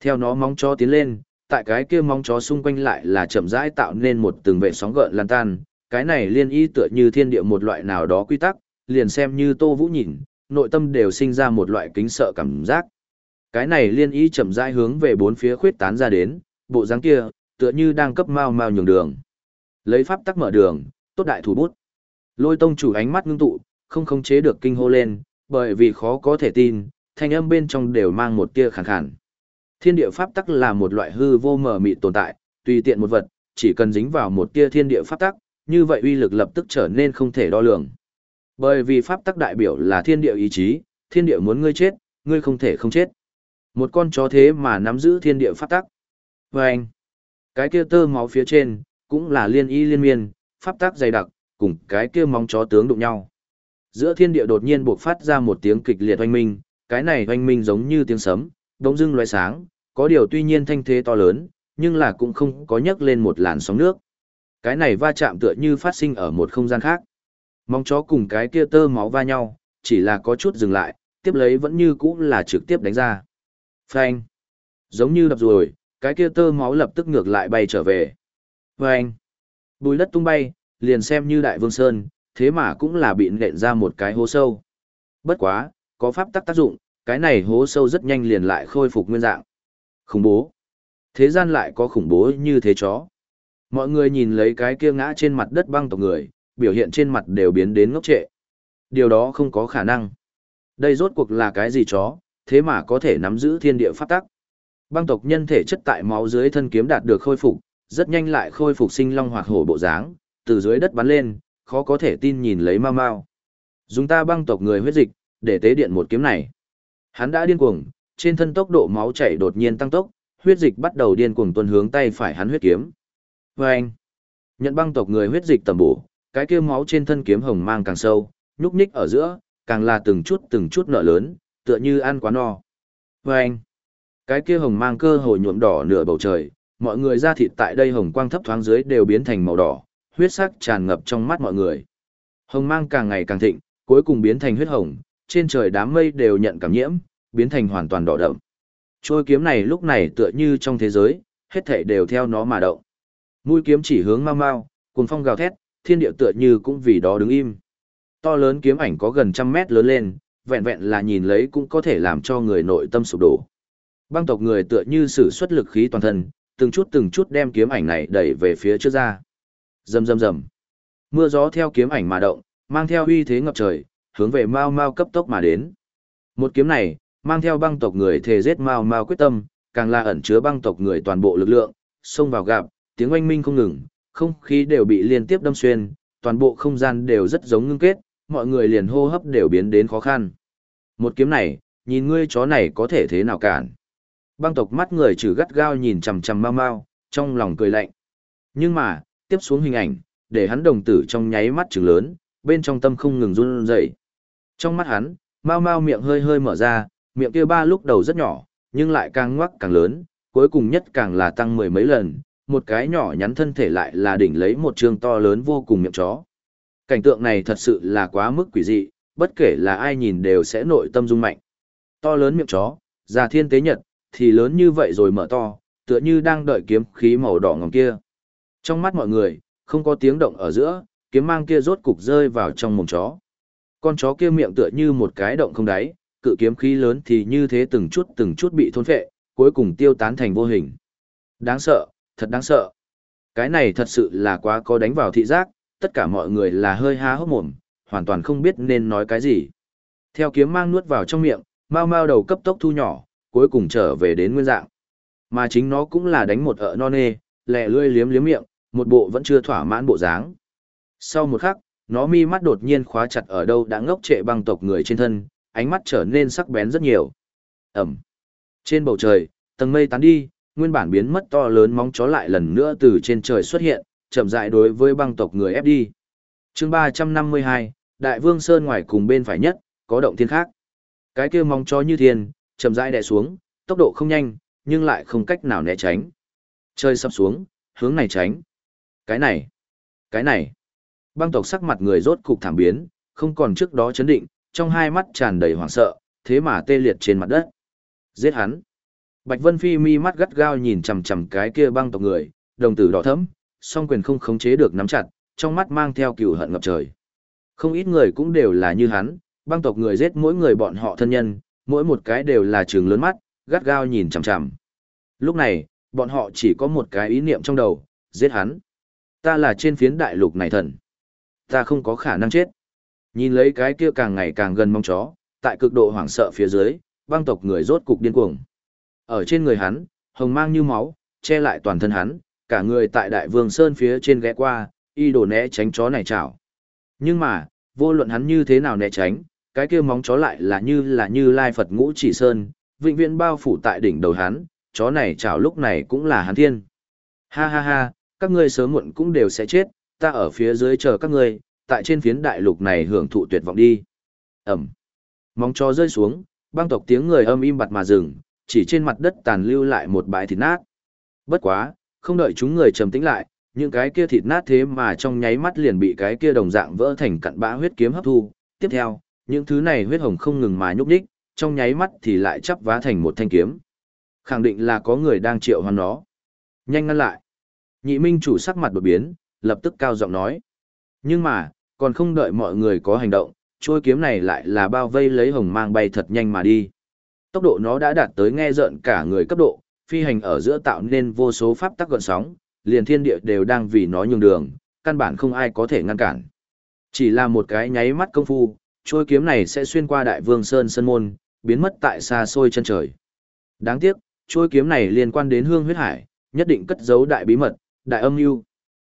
Theo nó móng chó tiến lên, tại cái kia móng chó xung quanh lại là chậm rãi tạo nên một từng vệ sóng gợn lan tan, cái này liên y tựa như thiên địa một loại nào đó quy tắc, liền xem như Tô Vũ nhìn, nội tâm đều sinh ra một loại kính sợ cảm giác. Cái này liên y chậm rãi hướng về bốn phía khuyết tán ra đến, bộ dáng kia, tựa như đang cấp mau mau nhường đường. Lấy pháp tắc mở đường, tốt đại thủ bút. Lôi tông chủ ánh mắt ngưng tụ, không khống chế được kinh hô lên, bởi vì khó có thể tin, thanh âm bên trong đều mang một tia khàn khàn. Thiên địa pháp tắc là một loại hư vô mờ mịt tồn tại, tùy tiện một vật, chỉ cần dính vào một tia thiên địa pháp tắc, như vậy uy lực lập tức trở nên không thể đo lường. Bởi vì pháp tắc đại biểu là thiên địa ý chí, thiên địa muốn ngươi chết, ngươi không thể không chết. Một con chó thế mà nắm giữ thiên địa pháp tắc. Và anh, cái kia tơ máu phía trên, cũng là liên y liên miên, pháp tắc dày đặc, cùng cái kia móng chó tướng đụng nhau. Giữa thiên địa đột nhiên buộc phát ra một tiếng kịch liệt oanh minh, cái này oanh minh giống như tiếng sấm, đống dưng loé sáng, có điều tuy nhiên thanh thế to lớn, nhưng là cũng không có nhấc lên một làn sóng nước. Cái này va chạm tựa như phát sinh ở một không gian khác. Mong chó cùng cái kia tơ máu va nhau, chỉ là có chút dừng lại, tiếp lấy vẫn như cũ là trực tiếp đánh ra. Phanh. Giống như đập rồi, cái kia tơ máu lập tức ngược lại bay trở về. Phanh. Bùi đất tung bay, liền xem như đại vương sơn, thế mà cũng là bị nện ra một cái hố sâu. Bất quá, có pháp tắc tác dụng, cái này hố sâu rất nhanh liền lại khôi phục nguyên dạng. Khủng bố. Thế gian lại có khủng bố như thế chó. Mọi người nhìn lấy cái kia ngã trên mặt đất băng tộc người, biểu hiện trên mặt đều biến đến ngốc trệ. Điều đó không có khả năng. Đây rốt cuộc là cái gì chó, thế mà có thể nắm giữ thiên địa pháp tắc. Băng tộc nhân thể chất tại máu dưới thân kiếm đạt được khôi phục, rất nhanh lại khôi phục sinh long hoặc hổ bộ dáng, từ dưới đất bắn lên, khó có thể tin nhìn lấy mau mau. Dùng ta băng tộc người huyết dịch, để tế điện một kiếm này. Hắn đã điên cuồng, trên thân tốc độ máu chảy đột nhiên tăng tốc, huyết dịch bắt đầu điên cuồng tuôn hướng tay phải hắn huyết kiếm. Và anh, nhận băng tộc người huyết dịch tầm bổ, cái kia máu trên thân kiếm hồng mang càng sâu, nhúc nhích ở giữa, càng là từng chút từng chút nợ lớn, tựa như ăn quá no. Và anh, cái kia hồng mang cơ hồ nhuộm đỏ nửa bầu trời, mọi người ra thịt tại đây hồng quang thấp thoáng dưới đều biến thành màu đỏ, huyết sắc tràn ngập trong mắt mọi người. Hồng mang càng ngày càng thịnh, cuối cùng biến thành huyết hồng, trên trời đám mây đều nhận cảm nhiễm, biến thành hoàn toàn đỏ đậm. Trôi kiếm này lúc này tựa như trong thế giới, hết thảy đều theo nó mà động. Mũi kiếm chỉ hướng mau mau, cuồng phong gào thét, thiên địa tựa như cũng vì đó đứng im. To lớn kiếm ảnh có gần trăm mét lớn lên, vẹn vẹn là nhìn lấy cũng có thể làm cho người nội tâm sụp đổ. Băng tộc người tựa như sử xuất lực khí toàn thân, từng chút từng chút đem kiếm ảnh này đẩy về phía trước ra. Rầm rầm rầm. mưa gió theo kiếm ảnh mà động, mang theo uy thế ngập trời, hướng về Mao Mao cấp tốc mà đến. Một kiếm này, mang theo băng tộc người thề giết Mao Mao quyết tâm, càng là ẩn chứa băng tộc người toàn bộ lực lượng, xông vào gặp, tiếng oanh minh không ngừng, không khí đều bị liên tiếp đâm xuyên, toàn bộ không gian đều rất giống ngưng kết, mọi người liền hô hấp đều biến đến khó khăn. Một kiếm này, nhìn ngươi chó này có thể thế nào cản. Băng tộc mắt người trừ gắt gao nhìn chằm chằm mau mau, trong lòng cười lạnh. Nhưng mà, tiếp xuống hình ảnh, để hắn đồng tử trong nháy mắt trừng lớn, bên trong tâm không ngừng run rẩy. Trong mắt hắn, mau mau miệng hơi hơi mở ra, miệng kia ba lúc đầu rất nhỏ, nhưng lại càng ngoắc càng lớn, cuối cùng nhất càng là tăng mười mấy lần, một cái nhỏ nhắn thân thể lại là đỉnh lấy một trường to lớn vô cùng miệng chó. Cảnh tượng này thật sự là quá mức quỷ dị, bất kể là ai nhìn đều sẽ nội tâm rung mạnh. To lớn miệng chó, già thiên tế nhật, thì lớn như vậy rồi mở to, tựa như đang đợi kiếm khí màu đỏ ngòm kia. Trong mắt mọi người, không có tiếng động ở giữa, kiếm mang kia rốt cục rơi vào trong mồm chó. Con chó kia miệng tựa như một cái động không đáy, cự kiếm khí lớn thì như thế từng chút từng chút bị thôn phệ, cuối cùng tiêu tán thành vô hình. Đáng sợ, thật đáng sợ. Cái này thật sự là quá có đánh vào thị giác, tất cả mọi người là hơi há hốc mồm, hoàn toàn không biết nên nói cái gì. Theo kiếm mang nuốt vào trong miệng, mau mau đầu cấp tốc thu nhỏ, cuối cùng trở về đến nguyên dạng. Mà chính nó cũng là đánh một ợ non nê, lẹ lươi liếm liếm miệng, một bộ vẫn chưa thỏa mãn bộ dáng. Sau một khắc, nó mi mắt đột nhiên khóa chặt ở đâu đã ngốc trệ băng tộc người trên thân, ánh mắt trở nên sắc bén rất nhiều. Ẩm. Trên bầu trời, tầng mây tán đi, nguyên bản biến mất to lớn móng chó lại lần nữa từ trên trời xuất hiện, chậm rãi đối với băng tộc người ép đi. chương 352, Đại Vương Sơn ngoài cùng bên phải nhất, có động thiên khác. Cái kia móng chó như thiên, chậm rãi đè xuống, tốc độ không nhanh, nhưng lại không cách nào né tránh. Chơi sắp xuống, hướng này tránh. Cái này, cái này. Băng tộc sắc mặt người rốt cục thảm biến, không còn trước đó chấn định, trong hai mắt tràn đầy hoảng sợ, thế mà tê liệt trên mặt đất. Giết hắn. Bạch Vân Phi mi mắt gắt gao nhìn chằm chằm cái kia băng tộc người, đồng tử đỏ thẫm, song quyền không khống chế được nắm chặt, trong mắt mang theo cừu hận ngập trời. Không ít người cũng đều là như hắn, băng tộc người giết mỗi người bọn họ thân nhân, mỗi một cái đều là trường lớn mắt, gắt gao nhìn chằm chằm. Lúc này, bọn họ chỉ có một cái ý niệm trong đầu, giết hắn. Ta là trên phiến đại lục này thần. Ta không có khả năng chết. Nhìn lấy cái kia càng ngày càng gần mong chó, tại cực độ hoảng sợ phía dưới, băng tộc người rốt cục điên cuồng. Ở trên người hắn, hồng mang như máu, che lại toàn thân hắn, cả người tại đại vương sơn phía trên ghé qua, y đổ né tránh chó này chảo. Nhưng mà, vô luận hắn như thế nào né tránh, cái kia móng chó lại là như là như lai Phật ngũ chỉ sơn, vĩnh viễn bao phủ tại đỉnh đầu hắn, chó này chảo lúc này cũng là hắn thiên. Ha ha ha, các ngươi sớm muộn cũng đều sẽ chết, ta ở phía dưới chờ các ngươi, tại trên phiến đại lục này hưởng thụ tuyệt vọng đi. Ẩm. Móng chó rơi xuống, băng tộc tiếng người âm im bặt mà dừng, chỉ trên mặt đất tàn lưu lại một bãi thịt nát. Bất quá, không đợi chúng người trầm tĩnh lại, những cái kia thịt nát thế mà trong nháy mắt liền bị cái kia đồng dạng vỡ thành cặn bã huyết kiếm hấp thu. Tiếp theo, những thứ này huyết hồng không ngừng mà nhúc nhích, trong nháy mắt thì lại chắp vá thành một thanh kiếm. Khẳng định là có người đang triệu hoán nó. Nhanh ngăn lại. Nhị Minh chủ sắc mặt đột biến, lập tức cao giọng nói. Nhưng mà, còn không đợi mọi người có hành động, trôi kiếm này lại là bao vây lấy hồng mang bay thật nhanh mà đi. Tốc độ nó đã đạt tới nghe rợn cả người cấp độ, phi hành ở giữa tạo nên vô số pháp tắc gợn sóng, liền thiên địa đều đang vì nó nhường đường, căn bản không ai có thể ngăn cản. Chỉ là một cái nháy mắt công phu, trôi kiếm này sẽ xuyên qua đại vương sơn sơn môn, biến mất tại xa xôi chân trời. Đáng tiếc, trôi kiếm này liên quan đến hương huyết hải, nhất định cất giấu đại bí mật, đại âm mưu.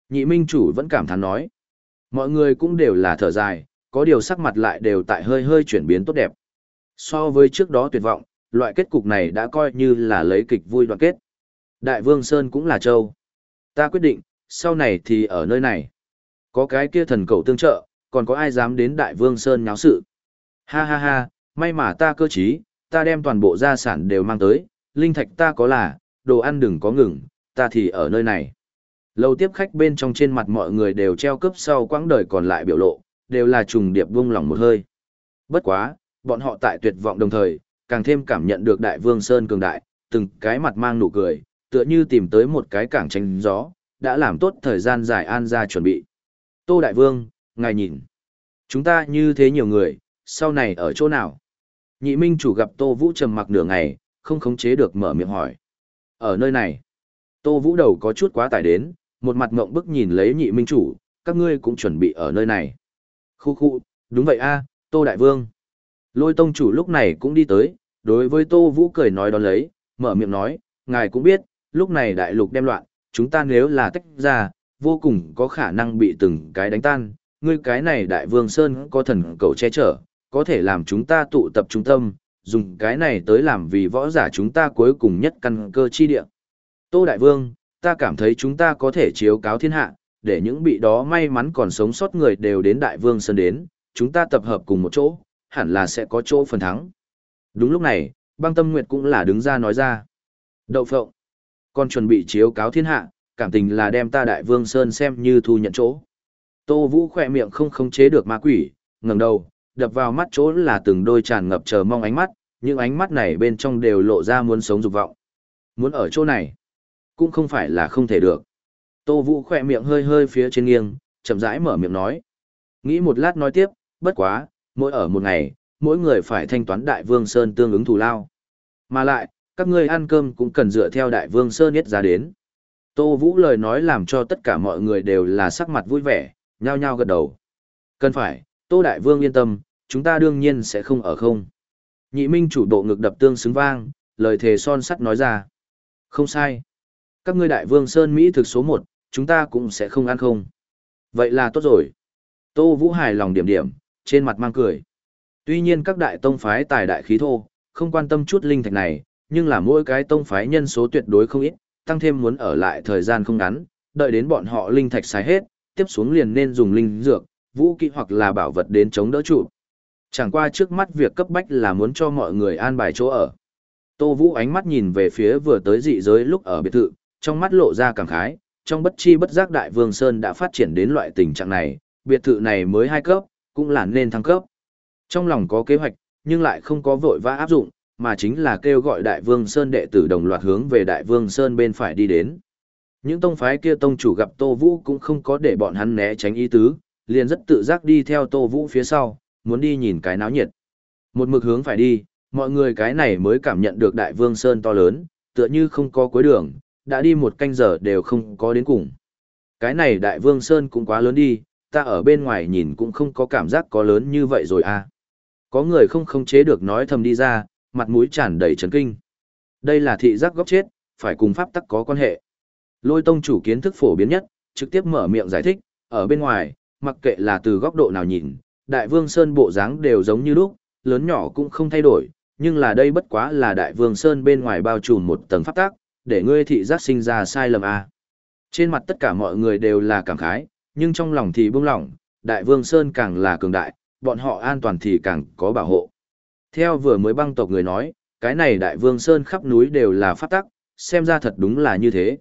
Nhị minh chủ vẫn cảm thán nói. Mọi người cũng đều là thở dài, có điều sắc mặt lại đều tại hơi hơi chuyển biến tốt đẹp. So với trước đó tuyệt vọng, loại kết cục này đã coi như là lấy kịch vui đoạn kết. Đại Vương Sơn cũng là châu. Ta quyết định, sau này thì ở nơi này. Có cái kia thần cầu tương trợ, còn có ai dám đến Đại Vương Sơn nháo sự. Ha ha ha, may mà ta cơ trí, ta đem toàn bộ gia sản đều mang tới, linh thạch ta có là, đồ ăn đừng có ngừng, ta thì ở nơi này. Lâu tiếp khách bên trong trên mặt mọi người đều treo cướp sau quãng đời còn lại biểu lộ, đều là trùng điệp vung lòng một hơi. Bất quá, bọn họ tại tuyệt vọng đồng thời, càng thêm cảm nhận được đại vương Sơn cường đại, từng cái mặt mang nụ cười, tựa như tìm tới một cái cảng tranh gió, đã làm tốt thời gian dài an ra chuẩn bị. Tô Đại Vương, ngài nhìn, chúng ta như thế nhiều người, sau này ở chỗ nào? Nhị Minh chủ gặp Tô Vũ trầm mặc nửa ngày, không khống chế được mở miệng hỏi. Ở nơi này, Tô Vũ đầu có chút quá tải đến, một mặt ngộng bức nhìn lấy nhị Minh chủ, các ngươi cũng chuẩn bị ở nơi này. Khu khu, đúng vậy a, Tô Đại Vương. Lôi tông chủ lúc này cũng đi tới, đối với Tô Vũ cười nói đón lấy, mở miệng nói, ngài cũng biết, lúc này đại lục đem loạn, chúng ta nếu là tách ra, vô cùng có khả năng bị từng cái đánh tan, ngươi cái này đại vương Sơn có thần cầu che chở, có thể làm chúng ta tụ tập trung tâm, dùng cái này tới làm vì võ giả chúng ta cuối cùng nhất căn cơ chi địa. Tô Đại Vương, ta cảm thấy chúng ta có thể chiếu cáo thiên hạ, để những bị đó may mắn còn sống sót người đều đến Đại Vương Sơn đến, chúng ta tập hợp cùng một chỗ, hẳn là sẽ có chỗ phần thắng. Đúng lúc này, băng tâm nguyệt cũng là đứng ra nói ra. Đậu phộng, con chuẩn bị chiếu cáo thiên hạ, cảm tình là đem ta Đại Vương Sơn xem như thu nhận chỗ. Tô Vũ khỏe miệng không khống chế được ma quỷ, ngẩng đầu, đập vào mắt chỗ là từng đôi tràn ngập chờ mong ánh mắt, những ánh mắt này bên trong đều lộ ra muốn sống dục vọng. Muốn ở chỗ này, cũng không phải là không thể được. Tô Vũ khỏe miệng hơi hơi phía trên nghiêng, chậm rãi mở miệng nói. Nghĩ một lát nói tiếp, bất quá, mỗi ở một ngày, mỗi người phải thanh toán Đại Vương Sơn tương ứng thù lao. Mà lại, các ngươi ăn cơm cũng cần dựa theo Đại Vương Sơn nhất ra đến. Tô Vũ lời nói làm cho tất cả mọi người đều là sắc mặt vui vẻ, nhao nhao gật đầu. Cần phải, Tô Đại Vương yên tâm, chúng ta đương nhiên sẽ không ở không. Nhị Minh chủ độ ngực đập tương xứng vang, lời thề son sắt nói ra. Không sai. Các ngươi Đại Vương Sơn Mỹ thực số một chúng ta cũng sẽ không ăn không. Vậy là tốt rồi. Tô Vũ hài lòng điểm điểm, trên mặt mang cười. Tuy nhiên các đại tông phái tài đại khí thô, không quan tâm chút linh thạch này, nhưng là mỗi cái tông phái nhân số tuyệt đối không ít, tăng thêm muốn ở lại thời gian không ngắn, đợi đến bọn họ linh thạch xài hết, tiếp xuống liền nên dùng linh dược, vũ kỹ hoặc là bảo vật đến chống đỡ trụ. Chẳng qua trước mắt việc cấp bách là muốn cho mọi người an bài chỗ ở. Tô Vũ ánh mắt nhìn về phía vừa tới dị giới lúc ở biệt thự, trong mắt lộ ra cảm khái, trong bất chi bất giác Đại Vương Sơn đã phát triển đến loại tình trạng này, biệt thự này mới hai cấp, cũng là nên thăng cấp. Trong lòng có kế hoạch, nhưng lại không có vội vã áp dụng, mà chính là kêu gọi Đại Vương Sơn đệ tử đồng loạt hướng về Đại Vương Sơn bên phải đi đến. Những tông phái kia tông chủ gặp Tô Vũ cũng không có để bọn hắn né tránh ý tứ, liền rất tự giác đi theo Tô Vũ phía sau, muốn đi nhìn cái náo nhiệt. Một mực hướng phải đi, mọi người cái này mới cảm nhận được Đại Vương Sơn to lớn, tựa như không có cuối đường, đã đi một canh giờ đều không có đến cùng. Cái này Đại Vương Sơn cũng quá lớn đi, ta ở bên ngoài nhìn cũng không có cảm giác có lớn như vậy rồi à. Có người không khống chế được nói thầm đi ra, mặt mũi tràn đầy chấn kinh. Đây là thị giác góc chết, phải cùng pháp tắc có quan hệ. Lôi tông chủ kiến thức phổ biến nhất, trực tiếp mở miệng giải thích, ở bên ngoài, mặc kệ là từ góc độ nào nhìn, đại vương sơn bộ dáng đều giống như lúc, lớn nhỏ cũng không thay đổi, nhưng là đây bất quá là đại vương sơn bên ngoài bao trùm một tầng pháp tắc, để ngươi thị giác sinh ra sai lầm à. Trên mặt tất cả mọi người đều là cảm khái, nhưng trong lòng thì buông lỏng, đại vương sơn càng là cường đại, bọn họ an toàn thì càng có bảo hộ. Theo vừa mới băng tộc người nói, cái này đại vương sơn khắp núi đều là pháp tắc, xem ra thật đúng là như thế.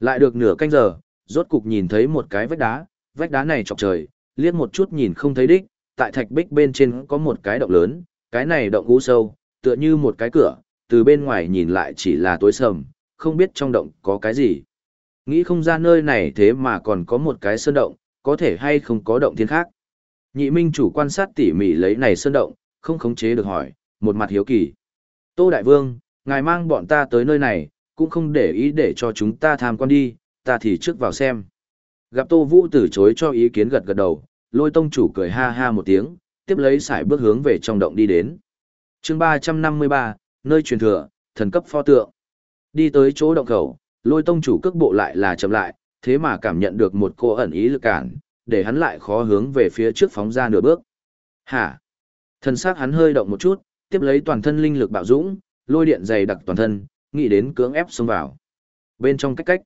Lại được nửa canh giờ, rốt cục nhìn thấy một cái vách đá, vách đá này chọc trời, liếc một chút nhìn không thấy đích, tại thạch bích bên trên có một cái động lớn, cái này động u sâu, tựa như một cái cửa, từ bên ngoài nhìn lại chỉ là tối sầm, không biết trong động có cái gì. Nghĩ không ra nơi này thế mà còn có một cái sơn động, có thể hay không có động thiên khác. Nhị minh chủ quan sát tỉ mỉ lấy này sơn động, không khống chế được hỏi, một mặt hiếu kỳ. Tô Đại Vương, ngài mang bọn ta tới nơi này, cũng không để ý để cho chúng ta tham quan đi, ta thì trước vào xem. Gặp Tô Vũ từ chối cho ý kiến gật gật đầu, lôi tông chủ cười ha ha một tiếng, tiếp lấy sải bước hướng về trong động đi đến. chương 353, nơi truyền thừa, thần cấp pho tượng. Đi tới chỗ động khẩu, lôi tông chủ cước bộ lại là chậm lại, thế mà cảm nhận được một cô ẩn ý lực cản, để hắn lại khó hướng về phía trước phóng ra nửa bước. Hả? Thân xác hắn hơi động một chút, tiếp lấy toàn thân linh lực bạo dũng, lôi điện dày đặc toàn thân, nghĩ đến cưỡng ép xông vào. Bên trong cách cách,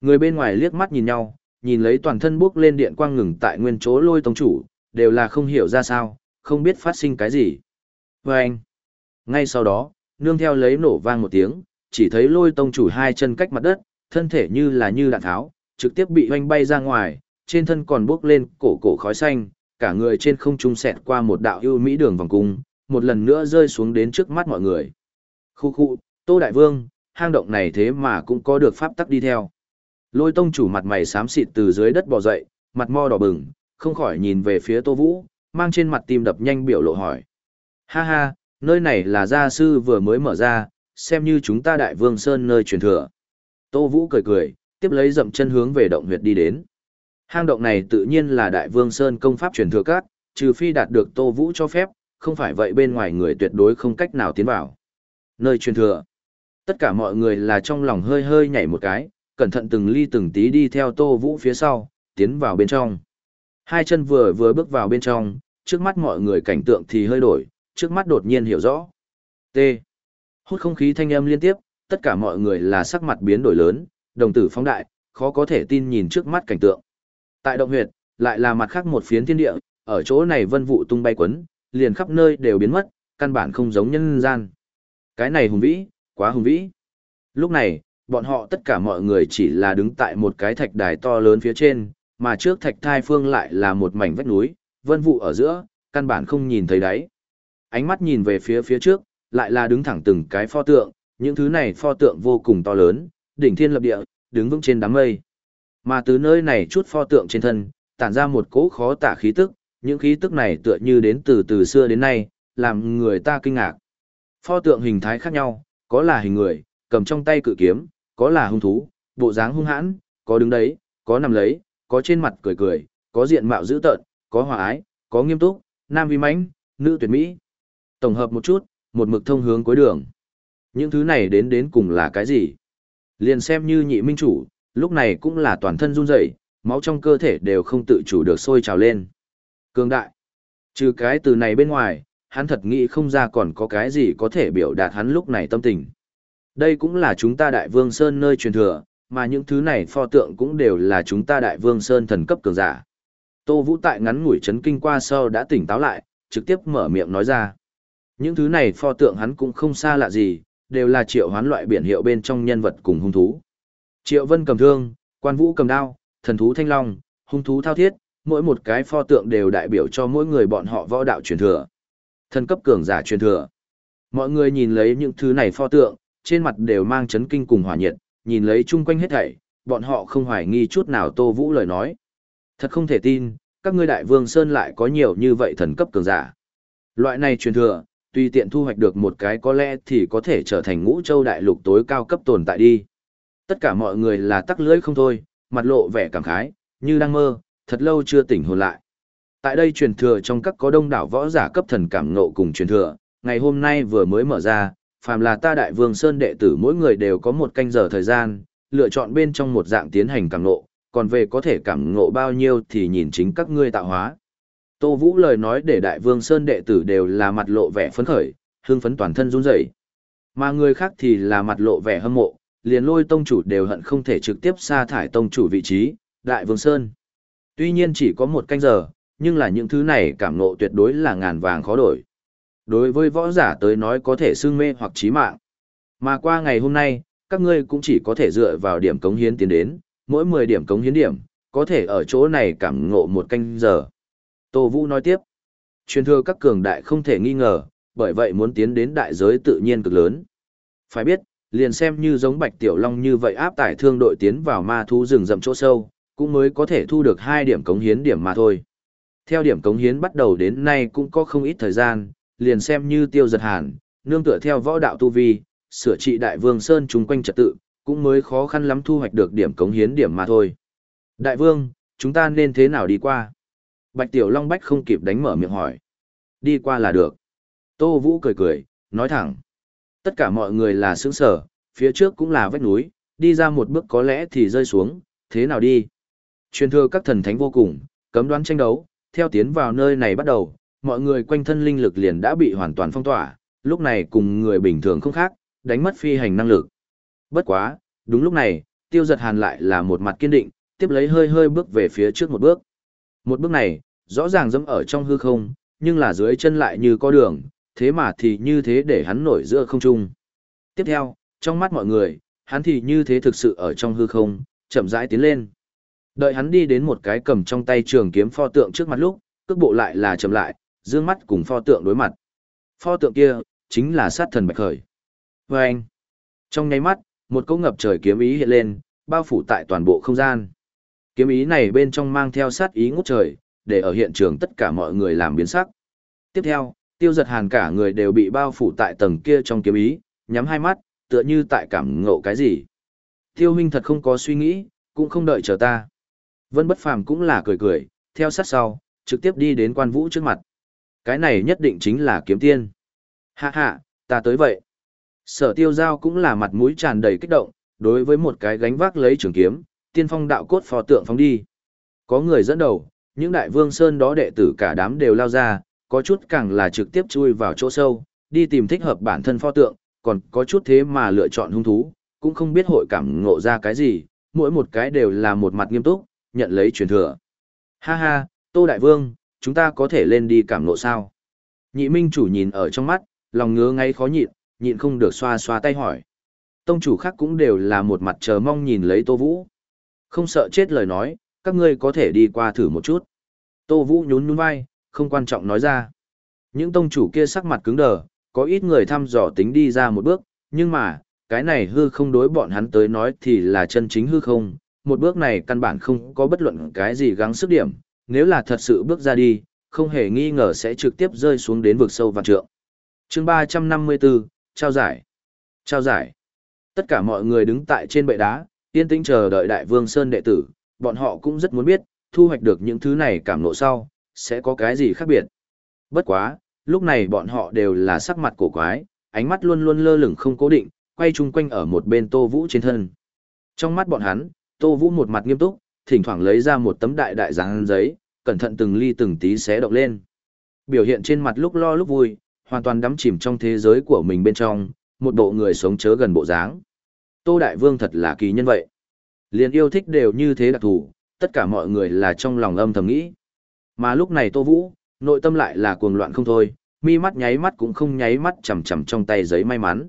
người bên ngoài liếc mắt nhìn nhau, nhìn lấy toàn thân bước lên điện quang ngừng tại nguyên chỗ lôi tông chủ, đều là không hiểu ra sao, không biết phát sinh cái gì. Và anh, ngay sau đó, nương theo lấy nổ vang một tiếng, chỉ thấy lôi tông chủ hai chân cách mặt đất, thân thể như là như đạn tháo, trực tiếp bị hoanh bay ra ngoài, trên thân còn bốc lên cổ cổ khói xanh, cả người trên không trung xẹt qua một đạo ưu mỹ đường vòng cung, một lần nữa rơi xuống đến trước mắt mọi người. Khu khu, Tô Đại Vương, hang động này thế mà cũng có được pháp tắc đi theo. Lôi tông chủ mặt mày xám xịt từ dưới đất bò dậy, mặt mo đỏ bừng, không khỏi nhìn về phía Tô Vũ, mang trên mặt tim đập nhanh biểu lộ hỏi. Ha ha, nơi này là gia sư vừa mới mở ra, xem như chúng ta đại vương sơn nơi truyền thừa. Tô Vũ cười cười, tiếp lấy dậm chân hướng về động huyệt đi đến. Hang động này tự nhiên là Đại Vương Sơn công pháp truyền thừa cát trừ phi đạt được Tô Vũ cho phép, không phải vậy bên ngoài người tuyệt đối không cách nào tiến vào. Nơi truyền thừa. Tất cả mọi người là trong lòng hơi hơi nhảy một cái, cẩn thận từng ly từng tí đi theo Tô Vũ phía sau, tiến vào bên trong. Hai chân vừa vừa bước vào bên trong, trước mắt mọi người cảnh tượng thì hơi đổi, trước mắt đột nhiên hiểu rõ. T. Hút không khí thanh âm liên tiếp, tất cả mọi người là sắc mặt biến đổi lớn, đồng tử phóng đại, khó có thể tin nhìn trước mắt cảnh tượng. Tại động huyệt, lại là mặt khác một phiến thiên địa, ở chỗ này vân vụ tung bay quấn, liền khắp nơi đều biến mất, căn bản không giống nhân gian. Cái này hùng vĩ, quá hùng vĩ. Lúc này, bọn họ tất cả mọi người chỉ là đứng tại một cái thạch đài to lớn phía trên, mà trước thạch thai phương lại là một mảnh vách núi, vân vụ ở giữa, căn bản không nhìn thấy đáy. Ánh mắt nhìn về phía phía trước, lại là đứng thẳng từng cái pho tượng, những thứ này pho tượng vô cùng to lớn, đỉnh thiên lập địa, đứng vững trên đám mây. Mà từ nơi này chút pho tượng trên thân, tản ra một cỗ khó tả khí tức, những khí tức này tựa như đến từ từ xưa đến nay, làm người ta kinh ngạc. Pho tượng hình thái khác nhau, có là hình người, cầm trong tay cự kiếm, có là hung thú, bộ dáng hung hãn, có đứng đấy, có nằm lấy, có trên mặt cười cười, có diện mạo dữ tợn, có hòa ái, có nghiêm túc, nam vi mãnh, nữ tuyệt mỹ. Tổng hợp một chút, một mực thông hướng cuối đường. Những thứ này đến đến cùng là cái gì? Liền xem như nhị minh chủ, lúc này cũng là toàn thân run rẩy, máu trong cơ thể đều không tự chủ được sôi trào lên. Cường đại. Trừ cái từ này bên ngoài, hắn thật nghĩ không ra còn có cái gì có thể biểu đạt hắn lúc này tâm tình. Đây cũng là chúng ta Đại Vương Sơn nơi truyền thừa, mà những thứ này pho tượng cũng đều là chúng ta Đại Vương Sơn thần cấp cường giả. Tô Vũ tại ngắn ngủi chấn kinh qua sau đã tỉnh táo lại, trực tiếp mở miệng nói ra. Những thứ này pho tượng hắn cũng không xa lạ gì, đều là triệu hoán loại biển hiệu bên trong nhân vật cùng hung thú. Triệu Vân cầm thương, Quan Vũ cầm đao, thần thú thanh long, hung thú thao thiết, mỗi một cái pho tượng đều đại biểu cho mỗi người bọn họ võ đạo truyền thừa. Thần cấp cường giả truyền thừa. Mọi người nhìn lấy những thứ này pho tượng, trên mặt đều mang chấn kinh cùng hỏa nhiệt, nhìn lấy chung quanh hết thảy, bọn họ không hoài nghi chút nào Tô Vũ lời nói. Thật không thể tin, các ngươi đại vương Sơn lại có nhiều như vậy thần cấp cường giả. Loại này truyền thừa, tùy tiện thu hoạch được một cái có lẽ thì có thể trở thành ngũ châu đại lục tối cao cấp tồn tại đi. Tất cả mọi người là tắc lưỡi không thôi, mặt lộ vẻ cảm khái, như đang mơ, thật lâu chưa tỉnh hồn lại. Tại đây truyền thừa trong các có đông đảo võ giả cấp thần cảm ngộ cùng truyền thừa, ngày hôm nay vừa mới mở ra, phàm là ta đại vương sơn đệ tử mỗi người đều có một canh giờ thời gian, lựa chọn bên trong một dạng tiến hành cảm ngộ, còn về có thể cảm ngộ bao nhiêu thì nhìn chính các ngươi tạo hóa. Tô Vũ lời nói để đại vương sơn đệ tử đều là mặt lộ vẻ phấn khởi, hương phấn toàn thân run rẩy. Mà người khác thì là mặt lộ vẻ hâm mộ, liền lôi tông chủ đều hận không thể trực tiếp sa thải tông chủ vị trí, đại vương sơn. Tuy nhiên chỉ có một canh giờ, nhưng là những thứ này cảm ngộ tuyệt đối là ngàn vàng khó đổi. Đối với võ giả tới nói có thể xưng mê hoặc chí mạng. Mà qua ngày hôm nay, các ngươi cũng chỉ có thể dựa vào điểm cống hiến tiến đến, mỗi 10 điểm cống hiến điểm, có thể ở chỗ này cảm ngộ một canh giờ. Tô Vũ nói tiếp, truyền thừa các cường đại không thể nghi ngờ, bởi vậy muốn tiến đến đại giới tự nhiên cực lớn. Phải biết, liền xem như giống Bạch Tiểu Long như vậy áp tải thương đội tiến vào ma thú rừng rậm chỗ sâu, cũng mới có thể thu được 2 điểm cống hiến điểm mà thôi. Theo điểm cống hiến bắt đầu đến nay cũng có không ít thời gian, liền xem như tiêu giật hàn, nương tựa theo võ đạo tu vi, sửa trị đại vương sơn chung quanh trật tự, cũng mới khó khăn lắm thu hoạch được điểm cống hiến điểm mà thôi. Đại vương, chúng ta nên thế nào đi qua? Bạch Tiểu Long Bách không kịp đánh mở miệng hỏi. Đi qua là được. Tô Vũ cười cười, nói thẳng. Tất cả mọi người là sướng sở, phía trước cũng là vách núi, đi ra một bước có lẽ thì rơi xuống, thế nào đi? Truyền thừa các thần thánh vô cùng, cấm đoán tranh đấu, theo tiến vào nơi này bắt đầu, mọi người quanh thân linh lực liền đã bị hoàn toàn phong tỏa, lúc này cùng người bình thường không khác, đánh mất phi hành năng lực. Bất quá, đúng lúc này, tiêu giật hàn lại là một mặt kiên định, tiếp lấy hơi hơi bước về phía trước một bước. Một bước này, rõ ràng dẫm ở trong hư không, nhưng là dưới chân lại như có đường, thế mà thì như thế để hắn nổi giữa không trung. Tiếp theo, trong mắt mọi người, hắn thì như thế thực sự ở trong hư không, chậm rãi tiến lên. Đợi hắn đi đến một cái cầm trong tay trường kiếm pho tượng trước mặt lúc, cước bộ lại là chậm lại, dương mắt cùng pho tượng đối mặt. Pho tượng kia, chính là sát thần bạch khởi. Và anh, trong nháy mắt, một cỗ ngập trời kiếm ý hiện lên, bao phủ tại toàn bộ không gian. Kiếm ý này bên trong mang theo sát ý ngút trời, để ở hiện trường tất cả mọi người làm biến sắc. Tiếp theo, tiêu giật hàn cả người đều bị bao phủ tại tầng kia trong kiếm ý, nhắm hai mắt, tựa như tại cảm ngộ cái gì. Tiêu huynh thật không có suy nghĩ, cũng không đợi chờ ta. Vân Bất Phàm cũng là cười cười, theo sát sau, trực tiếp đi đến quan vũ trước mặt. Cái này nhất định chính là kiếm tiên. Hạ hạ, ta tới vậy. Sở tiêu giao cũng là mặt mũi tràn đầy kích động, đối với một cái gánh vác lấy trường kiếm, tiên phong đạo cốt phò tượng phóng đi. Có người dẫn đầu, những đại vương sơn đó đệ tử cả đám đều lao ra, có chút càng là trực tiếp chui vào chỗ sâu, đi tìm thích hợp bản thân pho tượng, còn có chút thế mà lựa chọn hung thú, cũng không biết hội cảm ngộ ra cái gì, mỗi một cái đều là một mặt nghiêm túc, nhận lấy truyền thừa. Ha ha, Tô Đại Vương, chúng ta có thể lên đi cảm ngộ sao? Nhị Minh chủ nhìn ở trong mắt, lòng ngứa ngay khó nhịn, nhịn không được xoa xoa tay hỏi. Tông chủ khác cũng đều là một mặt chờ mong nhìn lấy Tô Vũ. Không sợ chết lời nói, các ngươi có thể đi qua thử một chút. Tô Vũ nhún nhún vai, không quan trọng nói ra. Những tông chủ kia sắc mặt cứng đờ, có ít người thăm dò tính đi ra một bước, nhưng mà, cái này hư không đối bọn hắn tới nói thì là chân chính hư không, một bước này căn bản không có bất luận cái gì gắng sức điểm, nếu là thật sự bước ra đi, không hề nghi ngờ sẽ trực tiếp rơi xuống đến vực sâu vạn trượng. chương 354, trao giải. Trao giải. Tất cả mọi người đứng tại trên bệ đá, yên tĩnh chờ đợi đại vương Sơn đệ tử, bọn họ cũng rất muốn biết, thu hoạch được những thứ này cảm nộ sau, sẽ có cái gì khác biệt. Bất quá, lúc này bọn họ đều là sắc mặt cổ quái, ánh mắt luôn luôn lơ lửng không cố định, quay chung quanh ở một bên Tô Vũ trên thân. Trong mắt bọn hắn, Tô Vũ một mặt nghiêm túc, thỉnh thoảng lấy ra một tấm đại đại dáng giấy, cẩn thận từng ly từng tí xé động lên. Biểu hiện trên mặt lúc lo lúc vui, hoàn toàn đắm chìm trong thế giới của mình bên trong, một bộ người sống chớ gần bộ dáng. Tô Đại Vương thật là kỳ nhân vậy. Liền yêu thích đều như thế đặc thủ, tất cả mọi người là trong lòng âm thầm nghĩ. Mà lúc này Tô Vũ, nội tâm lại là cuồng loạn không thôi, mi mắt nháy mắt cũng không nháy mắt chầm chầm trong tay giấy may mắn.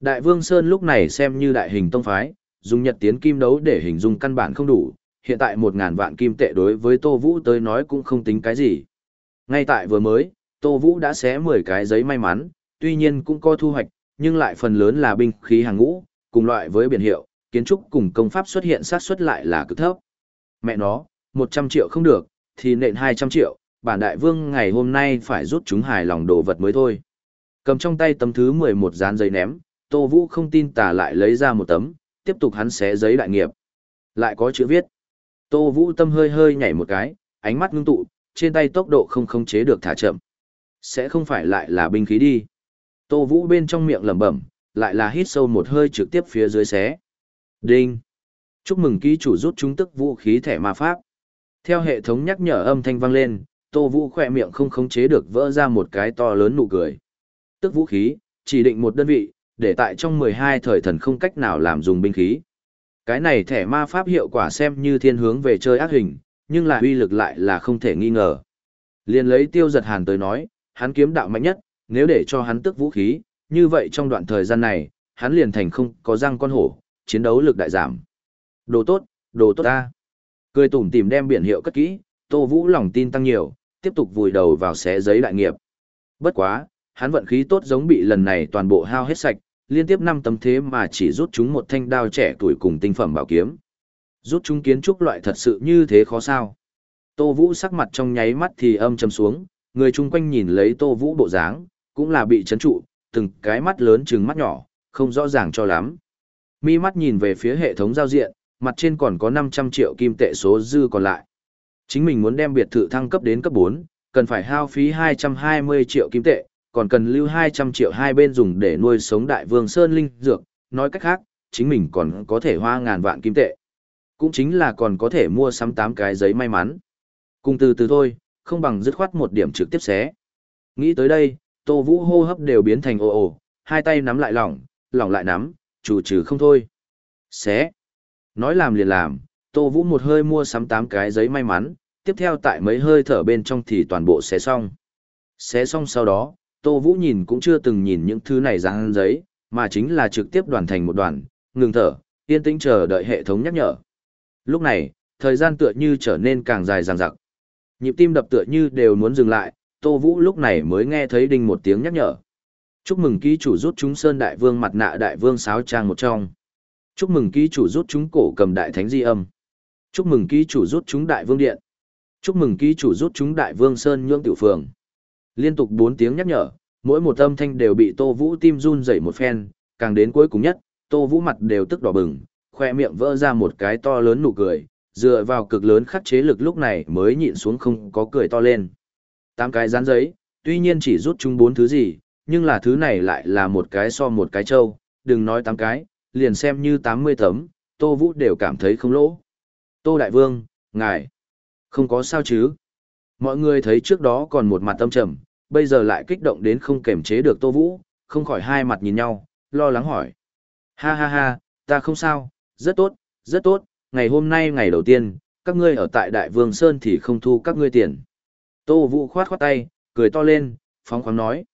Đại Vương Sơn lúc này xem như đại hình tông phái, dùng nhật tiến kim đấu để hình dung căn bản không đủ, hiện tại một ngàn vạn kim tệ đối với Tô Vũ tới nói cũng không tính cái gì. Ngay tại vừa mới, Tô Vũ đã xé 10 cái giấy may mắn, tuy nhiên cũng có thu hoạch, nhưng lại phần lớn là binh khí hàng ngũ, cùng loại với biển hiệu, kiến trúc cùng công pháp xuất hiện sát xuất lại là cực thấp. Mẹ nó, 100 triệu không được, thì nện 200 triệu, bản đại vương ngày hôm nay phải rút chúng hài lòng đồ vật mới thôi. Cầm trong tay tấm thứ 11 dán giấy ném, Tô Vũ không tin tà lại lấy ra một tấm, tiếp tục hắn xé giấy đại nghiệp. Lại có chữ viết. Tô Vũ tâm hơi hơi nhảy một cái, ánh mắt ngưng tụ, trên tay tốc độ không khống chế được thả chậm. Sẽ không phải lại là binh khí đi. Tô Vũ bên trong miệng lẩm bẩm, lại là hít sâu một hơi trực tiếp phía dưới xé. Đinh. Chúc mừng ký chủ rút chúng tức vũ khí thẻ ma pháp. Theo hệ thống nhắc nhở âm thanh vang lên, Tô Vũ khỏe miệng không khống chế được vỡ ra một cái to lớn nụ cười. Tức vũ khí, chỉ định một đơn vị, để tại trong 12 thời thần không cách nào làm dùng binh khí. Cái này thẻ ma pháp hiệu quả xem như thiên hướng về chơi ác hình, nhưng là uy lực lại là không thể nghi ngờ. Liên lấy tiêu giật hàn tới nói, hắn kiếm đạo mạnh nhất, nếu để cho hắn tức vũ khí, như vậy trong đoạn thời gian này, hắn liền thành không có răng con hổ, chiến đấu lực đại giảm. Đồ tốt, đồ tốt ta. Cười tủm tìm đem biển hiệu cất kỹ, Tô Vũ lòng tin tăng nhiều, tiếp tục vùi đầu vào xé giấy đại nghiệp. Bất quá, hắn vận khí tốt giống bị lần này toàn bộ hao hết sạch, liên tiếp năm tấm thế mà chỉ rút chúng một thanh đao trẻ tuổi cùng tinh phẩm bảo kiếm. Rút chúng kiến trúc loại thật sự như thế khó sao? Tô Vũ sắc mặt trong nháy mắt thì âm trầm xuống, người chung quanh nhìn lấy Tô Vũ bộ dáng, cũng là bị chấn trụ, từng cái mắt lớn trừng mắt nhỏ, không rõ ràng cho lắm. Mi mắt nhìn về phía hệ thống giao diện, mặt trên còn có 500 triệu kim tệ số dư còn lại. Chính mình muốn đem biệt thự thăng cấp đến cấp 4, cần phải hao phí 220 triệu kim tệ, còn cần lưu 200 triệu hai bên dùng để nuôi sống đại vương Sơn Linh Dược, nói cách khác, chính mình còn có thể hoa ngàn vạn kim tệ. Cũng chính là còn có thể mua sắm 8 cái giấy may mắn. Cùng từ từ thôi, không bằng dứt khoát một điểm trực tiếp xé. Nghĩ tới đây, Tô Vũ hô hấp đều biến thành ồ ồ, hai tay nắm lại lỏng, lỏng lại nắm, chủ trừ không thôi. Xé. Nói làm liền làm, Tô Vũ một hơi mua sắm 8 cái giấy may mắn, tiếp theo tại mấy hơi thở bên trong thì toàn bộ xé xong. Xé xong sau đó, Tô Vũ nhìn cũng chưa từng nhìn những thứ này dáng giấy, mà chính là trực tiếp đoàn thành một đoàn, ngừng thở, yên tĩnh chờ đợi hệ thống nhắc nhở. Lúc này, thời gian tựa như trở nên càng dài dằng dặc. Nhịp tim đập tựa như đều muốn dừng lại, Tô Vũ lúc này mới nghe thấy đinh một tiếng nhắc nhở. Chúc mừng ký chủ rút chúng Sơn Đại Vương mặt nạ Đại Vương sáo trang một trong. Chúc mừng ký chủ rút chúng cổ cầm Đại Thánh Di âm. Chúc mừng ký chủ rút chúng Đại Vương Điện. Chúc mừng ký chủ rút chúng Đại Vương Sơn Nhưỡng Tiểu Phường. Liên tục bốn tiếng nhắc nhở, mỗi một âm thanh đều bị Tô Vũ tim run dậy một phen, càng đến cuối cùng nhất, Tô Vũ mặt đều tức đỏ bừng, khoe miệng vỡ ra một cái to lớn nụ cười, dựa vào cực lớn khắc chế lực lúc này mới nhịn xuống không có cười to lên. Tám cái dán giấy, tuy nhiên chỉ rút chúng bốn thứ gì, nhưng là thứ này lại là một cái so một cái trâu, đừng nói tám cái, liền xem như tám mươi tấm, Tô Vũ đều cảm thấy không lỗ. Tô Đại Vương, ngài, không có sao chứ? Mọi người thấy trước đó còn một mặt tâm trầm, bây giờ lại kích động đến không kềm chế được Tô Vũ, không khỏi hai mặt nhìn nhau, lo lắng hỏi. Ha ha ha, ta không sao, rất tốt, rất tốt, ngày hôm nay ngày đầu tiên, các ngươi ở tại Đại Vương Sơn thì không thu các ngươi tiền. Tô Vũ khoát khoát tay, cười to lên, phóng khoáng nói.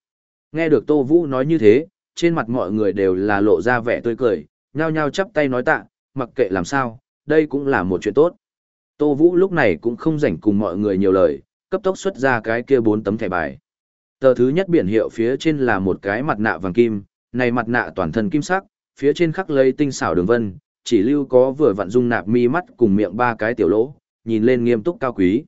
Nghe được Tô Vũ nói như thế, trên mặt mọi người đều là lộ ra vẻ tươi cười, nhao nhao chắp tay nói tạ, mặc kệ làm sao, đây cũng là một chuyện tốt. Tô Vũ lúc này cũng không rảnh cùng mọi người nhiều lời, cấp tốc xuất ra cái kia bốn tấm thẻ bài. Tờ thứ nhất biển hiệu phía trên là một cái mặt nạ vàng kim, này mặt nạ toàn thân kim sắc, phía trên khắc lấy tinh xảo đường vân, chỉ lưu có vừa vặn dung nạp mi mắt cùng miệng ba cái tiểu lỗ, nhìn lên nghiêm túc cao quý.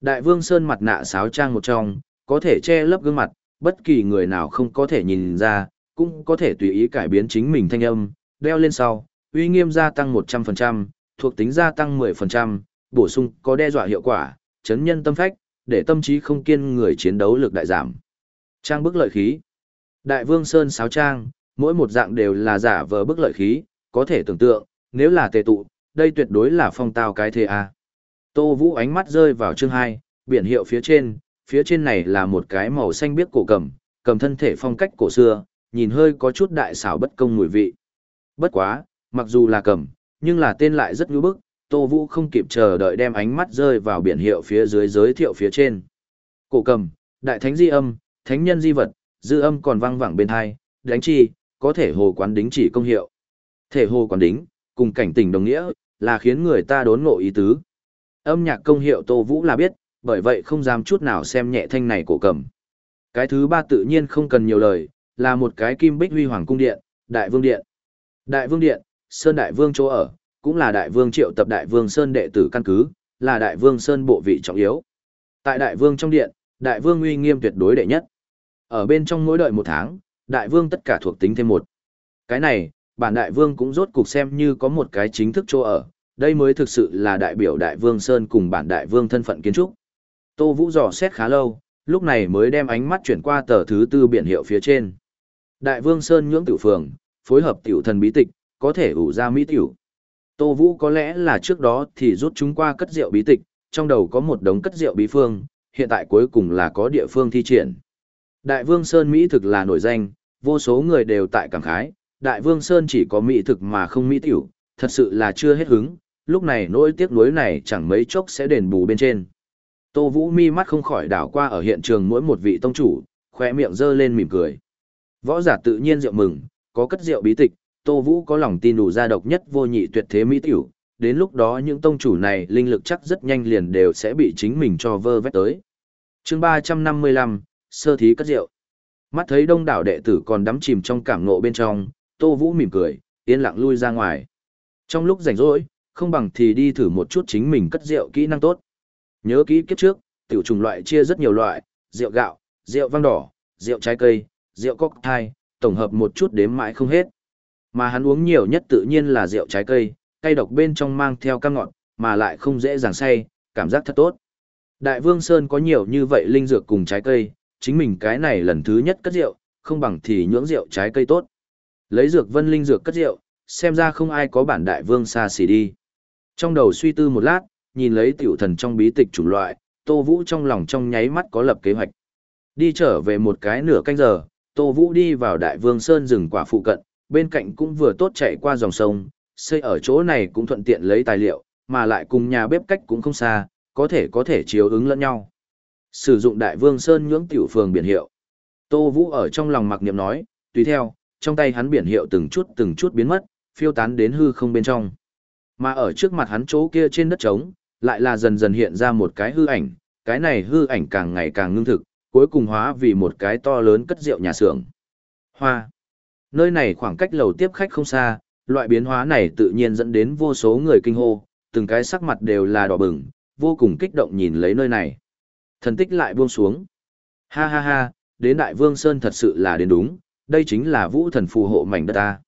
Đại Vương Sơn mặt nạ sáo trang một trong, có thể che lấp gương mặt, bất kỳ người nào không có thể nhìn ra, cũng có thể tùy ý cải biến chính mình thanh âm, đeo lên sau, uy nghiêm gia tăng 100%, thuộc tính gia tăng 10%, bổ sung có đe dọa hiệu quả, chấn nhân tâm phách, để tâm trí không kiên người chiến đấu lực đại giảm. Trang bức lợi khí. Đại Vương Sơn sáo trang, mỗi một dạng đều là giả vờ bức lợi khí, có thể tưởng tượng, nếu là tề tụ, đây tuyệt đối là phong tao cái thế a. Tô Vũ ánh mắt rơi vào chương 2, biển hiệu phía trên, phía trên này là một cái màu xanh biếc cổ cầm, cầm thân thể phong cách cổ xưa, nhìn hơi có chút đại xảo bất công mùi vị. Bất quá, mặc dù là cầm, nhưng là tên lại rất nhu bức, Tô Vũ không kịp chờ đợi đem ánh mắt rơi vào biển hiệu phía dưới giới thiệu phía trên. Cổ cầm, đại thánh di âm, thánh nhân di vật, dư âm còn vang vẳng bên hai, đánh chi, có thể hồ quán đính chỉ công hiệu. Thể hồ quán đính, cùng cảnh tình đồng nghĩa, là khiến người ta đốn ngộ ý tứ. Âm nhạc công hiệu Tô Vũ là biết, bởi vậy không dám chút nào xem nhẹ thanh này cổ cầm. Cái thứ ba tự nhiên không cần nhiều lời, là một cái kim bích huy hoàng cung điện, đại vương điện. Đại vương điện, Sơn Đại Vương chỗ ở, cũng là Đại Vương triệu tập Đại Vương Sơn đệ tử căn cứ, là Đại Vương Sơn bộ vị trọng yếu. Tại Đại Vương trong điện, Đại Vương uy nghiêm tuyệt đối đệ nhất. Ở bên trong mỗi đợi một tháng, Đại Vương tất cả thuộc tính thêm một. Cái này, bản Đại Vương cũng rốt cục xem như có một cái chính thức chỗ ở, đây mới thực sự là đại biểu Đại Vương Sơn cùng bản Đại Vương thân phận kiến trúc. Tô Vũ dò xét khá lâu, lúc này mới đem ánh mắt chuyển qua tờ thứ tư biển hiệu phía trên. Đại Vương Sơn nhưỡng tiểu phường, phối hợp tiểu thần bí tịch, có thể ủ ra mỹ tiểu. Tô Vũ có lẽ là trước đó thì rút chúng qua cất rượu bí tịch, trong đầu có một đống cất rượu bí phương, hiện tại cuối cùng là có địa phương thi triển. Đại Vương Sơn Mỹ thực là nổi danh, vô số người đều tại cảm khái, Đại Vương Sơn chỉ có mỹ thực mà không mỹ tiểu, thật sự là chưa hết hứng, lúc này nỗi tiếc nuối này chẳng mấy chốc sẽ đền bù bên trên. Tô Vũ mi mắt không khỏi đảo qua ở hiện trường mỗi một vị tông chủ, khỏe miệng dơ lên mỉm cười. Võ giả tự nhiên rượu mừng, có cất rượu bí tịch, Tô Vũ có lòng tin đủ ra độc nhất vô nhị tuyệt thế mỹ tiểu, đến lúc đó những tông chủ này linh lực chắc rất nhanh liền đều sẽ bị chính mình cho vơ vét tới. chương 355, Sơ thí cất rượu. Mắt thấy đông đảo đệ tử còn đắm chìm trong cảm ngộ bên trong, Tô Vũ mỉm cười, yên lặng lui ra ngoài. Trong lúc rảnh rỗi, không bằng thì đi thử một chút chính mình cất rượu kỹ năng tốt. Nhớ kỹ kiếp trước, tiểu trùng loại chia rất nhiều loại, rượu gạo, rượu vang đỏ, rượu trái cây, rượu cocktail, tổng hợp một chút đếm mãi không hết. Mà hắn uống nhiều nhất tự nhiên là rượu trái cây, cây độc bên trong mang theo cam ngọt, mà lại không dễ dàng say, cảm giác thật tốt. Đại Vương Sơn có nhiều như vậy linh dược cùng trái cây, chính mình cái này lần thứ nhất cất rượu, không bằng thì nhưỡng rượu trái cây tốt. Lấy dược vân linh dược cất rượu, xem ra không ai có bản đại vương xa xỉ đi. Trong đầu suy tư một lát, nhìn lấy tiểu thần trong bí tịch chủng loại, Tô Vũ trong lòng trong nháy mắt có lập kế hoạch. Đi trở về một cái nửa canh giờ, Tô Vũ đi vào Đại Vương Sơn rừng quả phụ cận, bên cạnh cũng vừa tốt chạy qua dòng sông, xây ở chỗ này cũng thuận tiện lấy tài liệu, mà lại cùng nhà bếp cách cũng không xa, có thể có thể chiếu ứng lẫn nhau. Sử dụng Đại Vương Sơn nhưỡng tiểu phường biển hiệu. Tô Vũ ở trong lòng mặc niệm nói, tùy theo, trong tay hắn biển hiệu từng chút từng chút biến mất, phiêu tán đến hư không bên trong. Mà ở trước mặt hắn chỗ kia trên đất trống, lại là dần dần hiện ra một cái hư ảnh, cái này hư ảnh càng ngày càng ngưng thực, cuối cùng hóa vì một cái to lớn cất rượu nhà xưởng. Hoa. Nơi này khoảng cách lầu tiếp khách không xa, loại biến hóa này tự nhiên dẫn đến vô số người kinh hô, từng cái sắc mặt đều là đỏ bừng, vô cùng kích động nhìn lấy nơi này. Thần tích lại buông xuống. Ha ha ha, đến Đại Vương Sơn thật sự là đến đúng, đây chính là vũ thần phù hộ mảnh đất ta.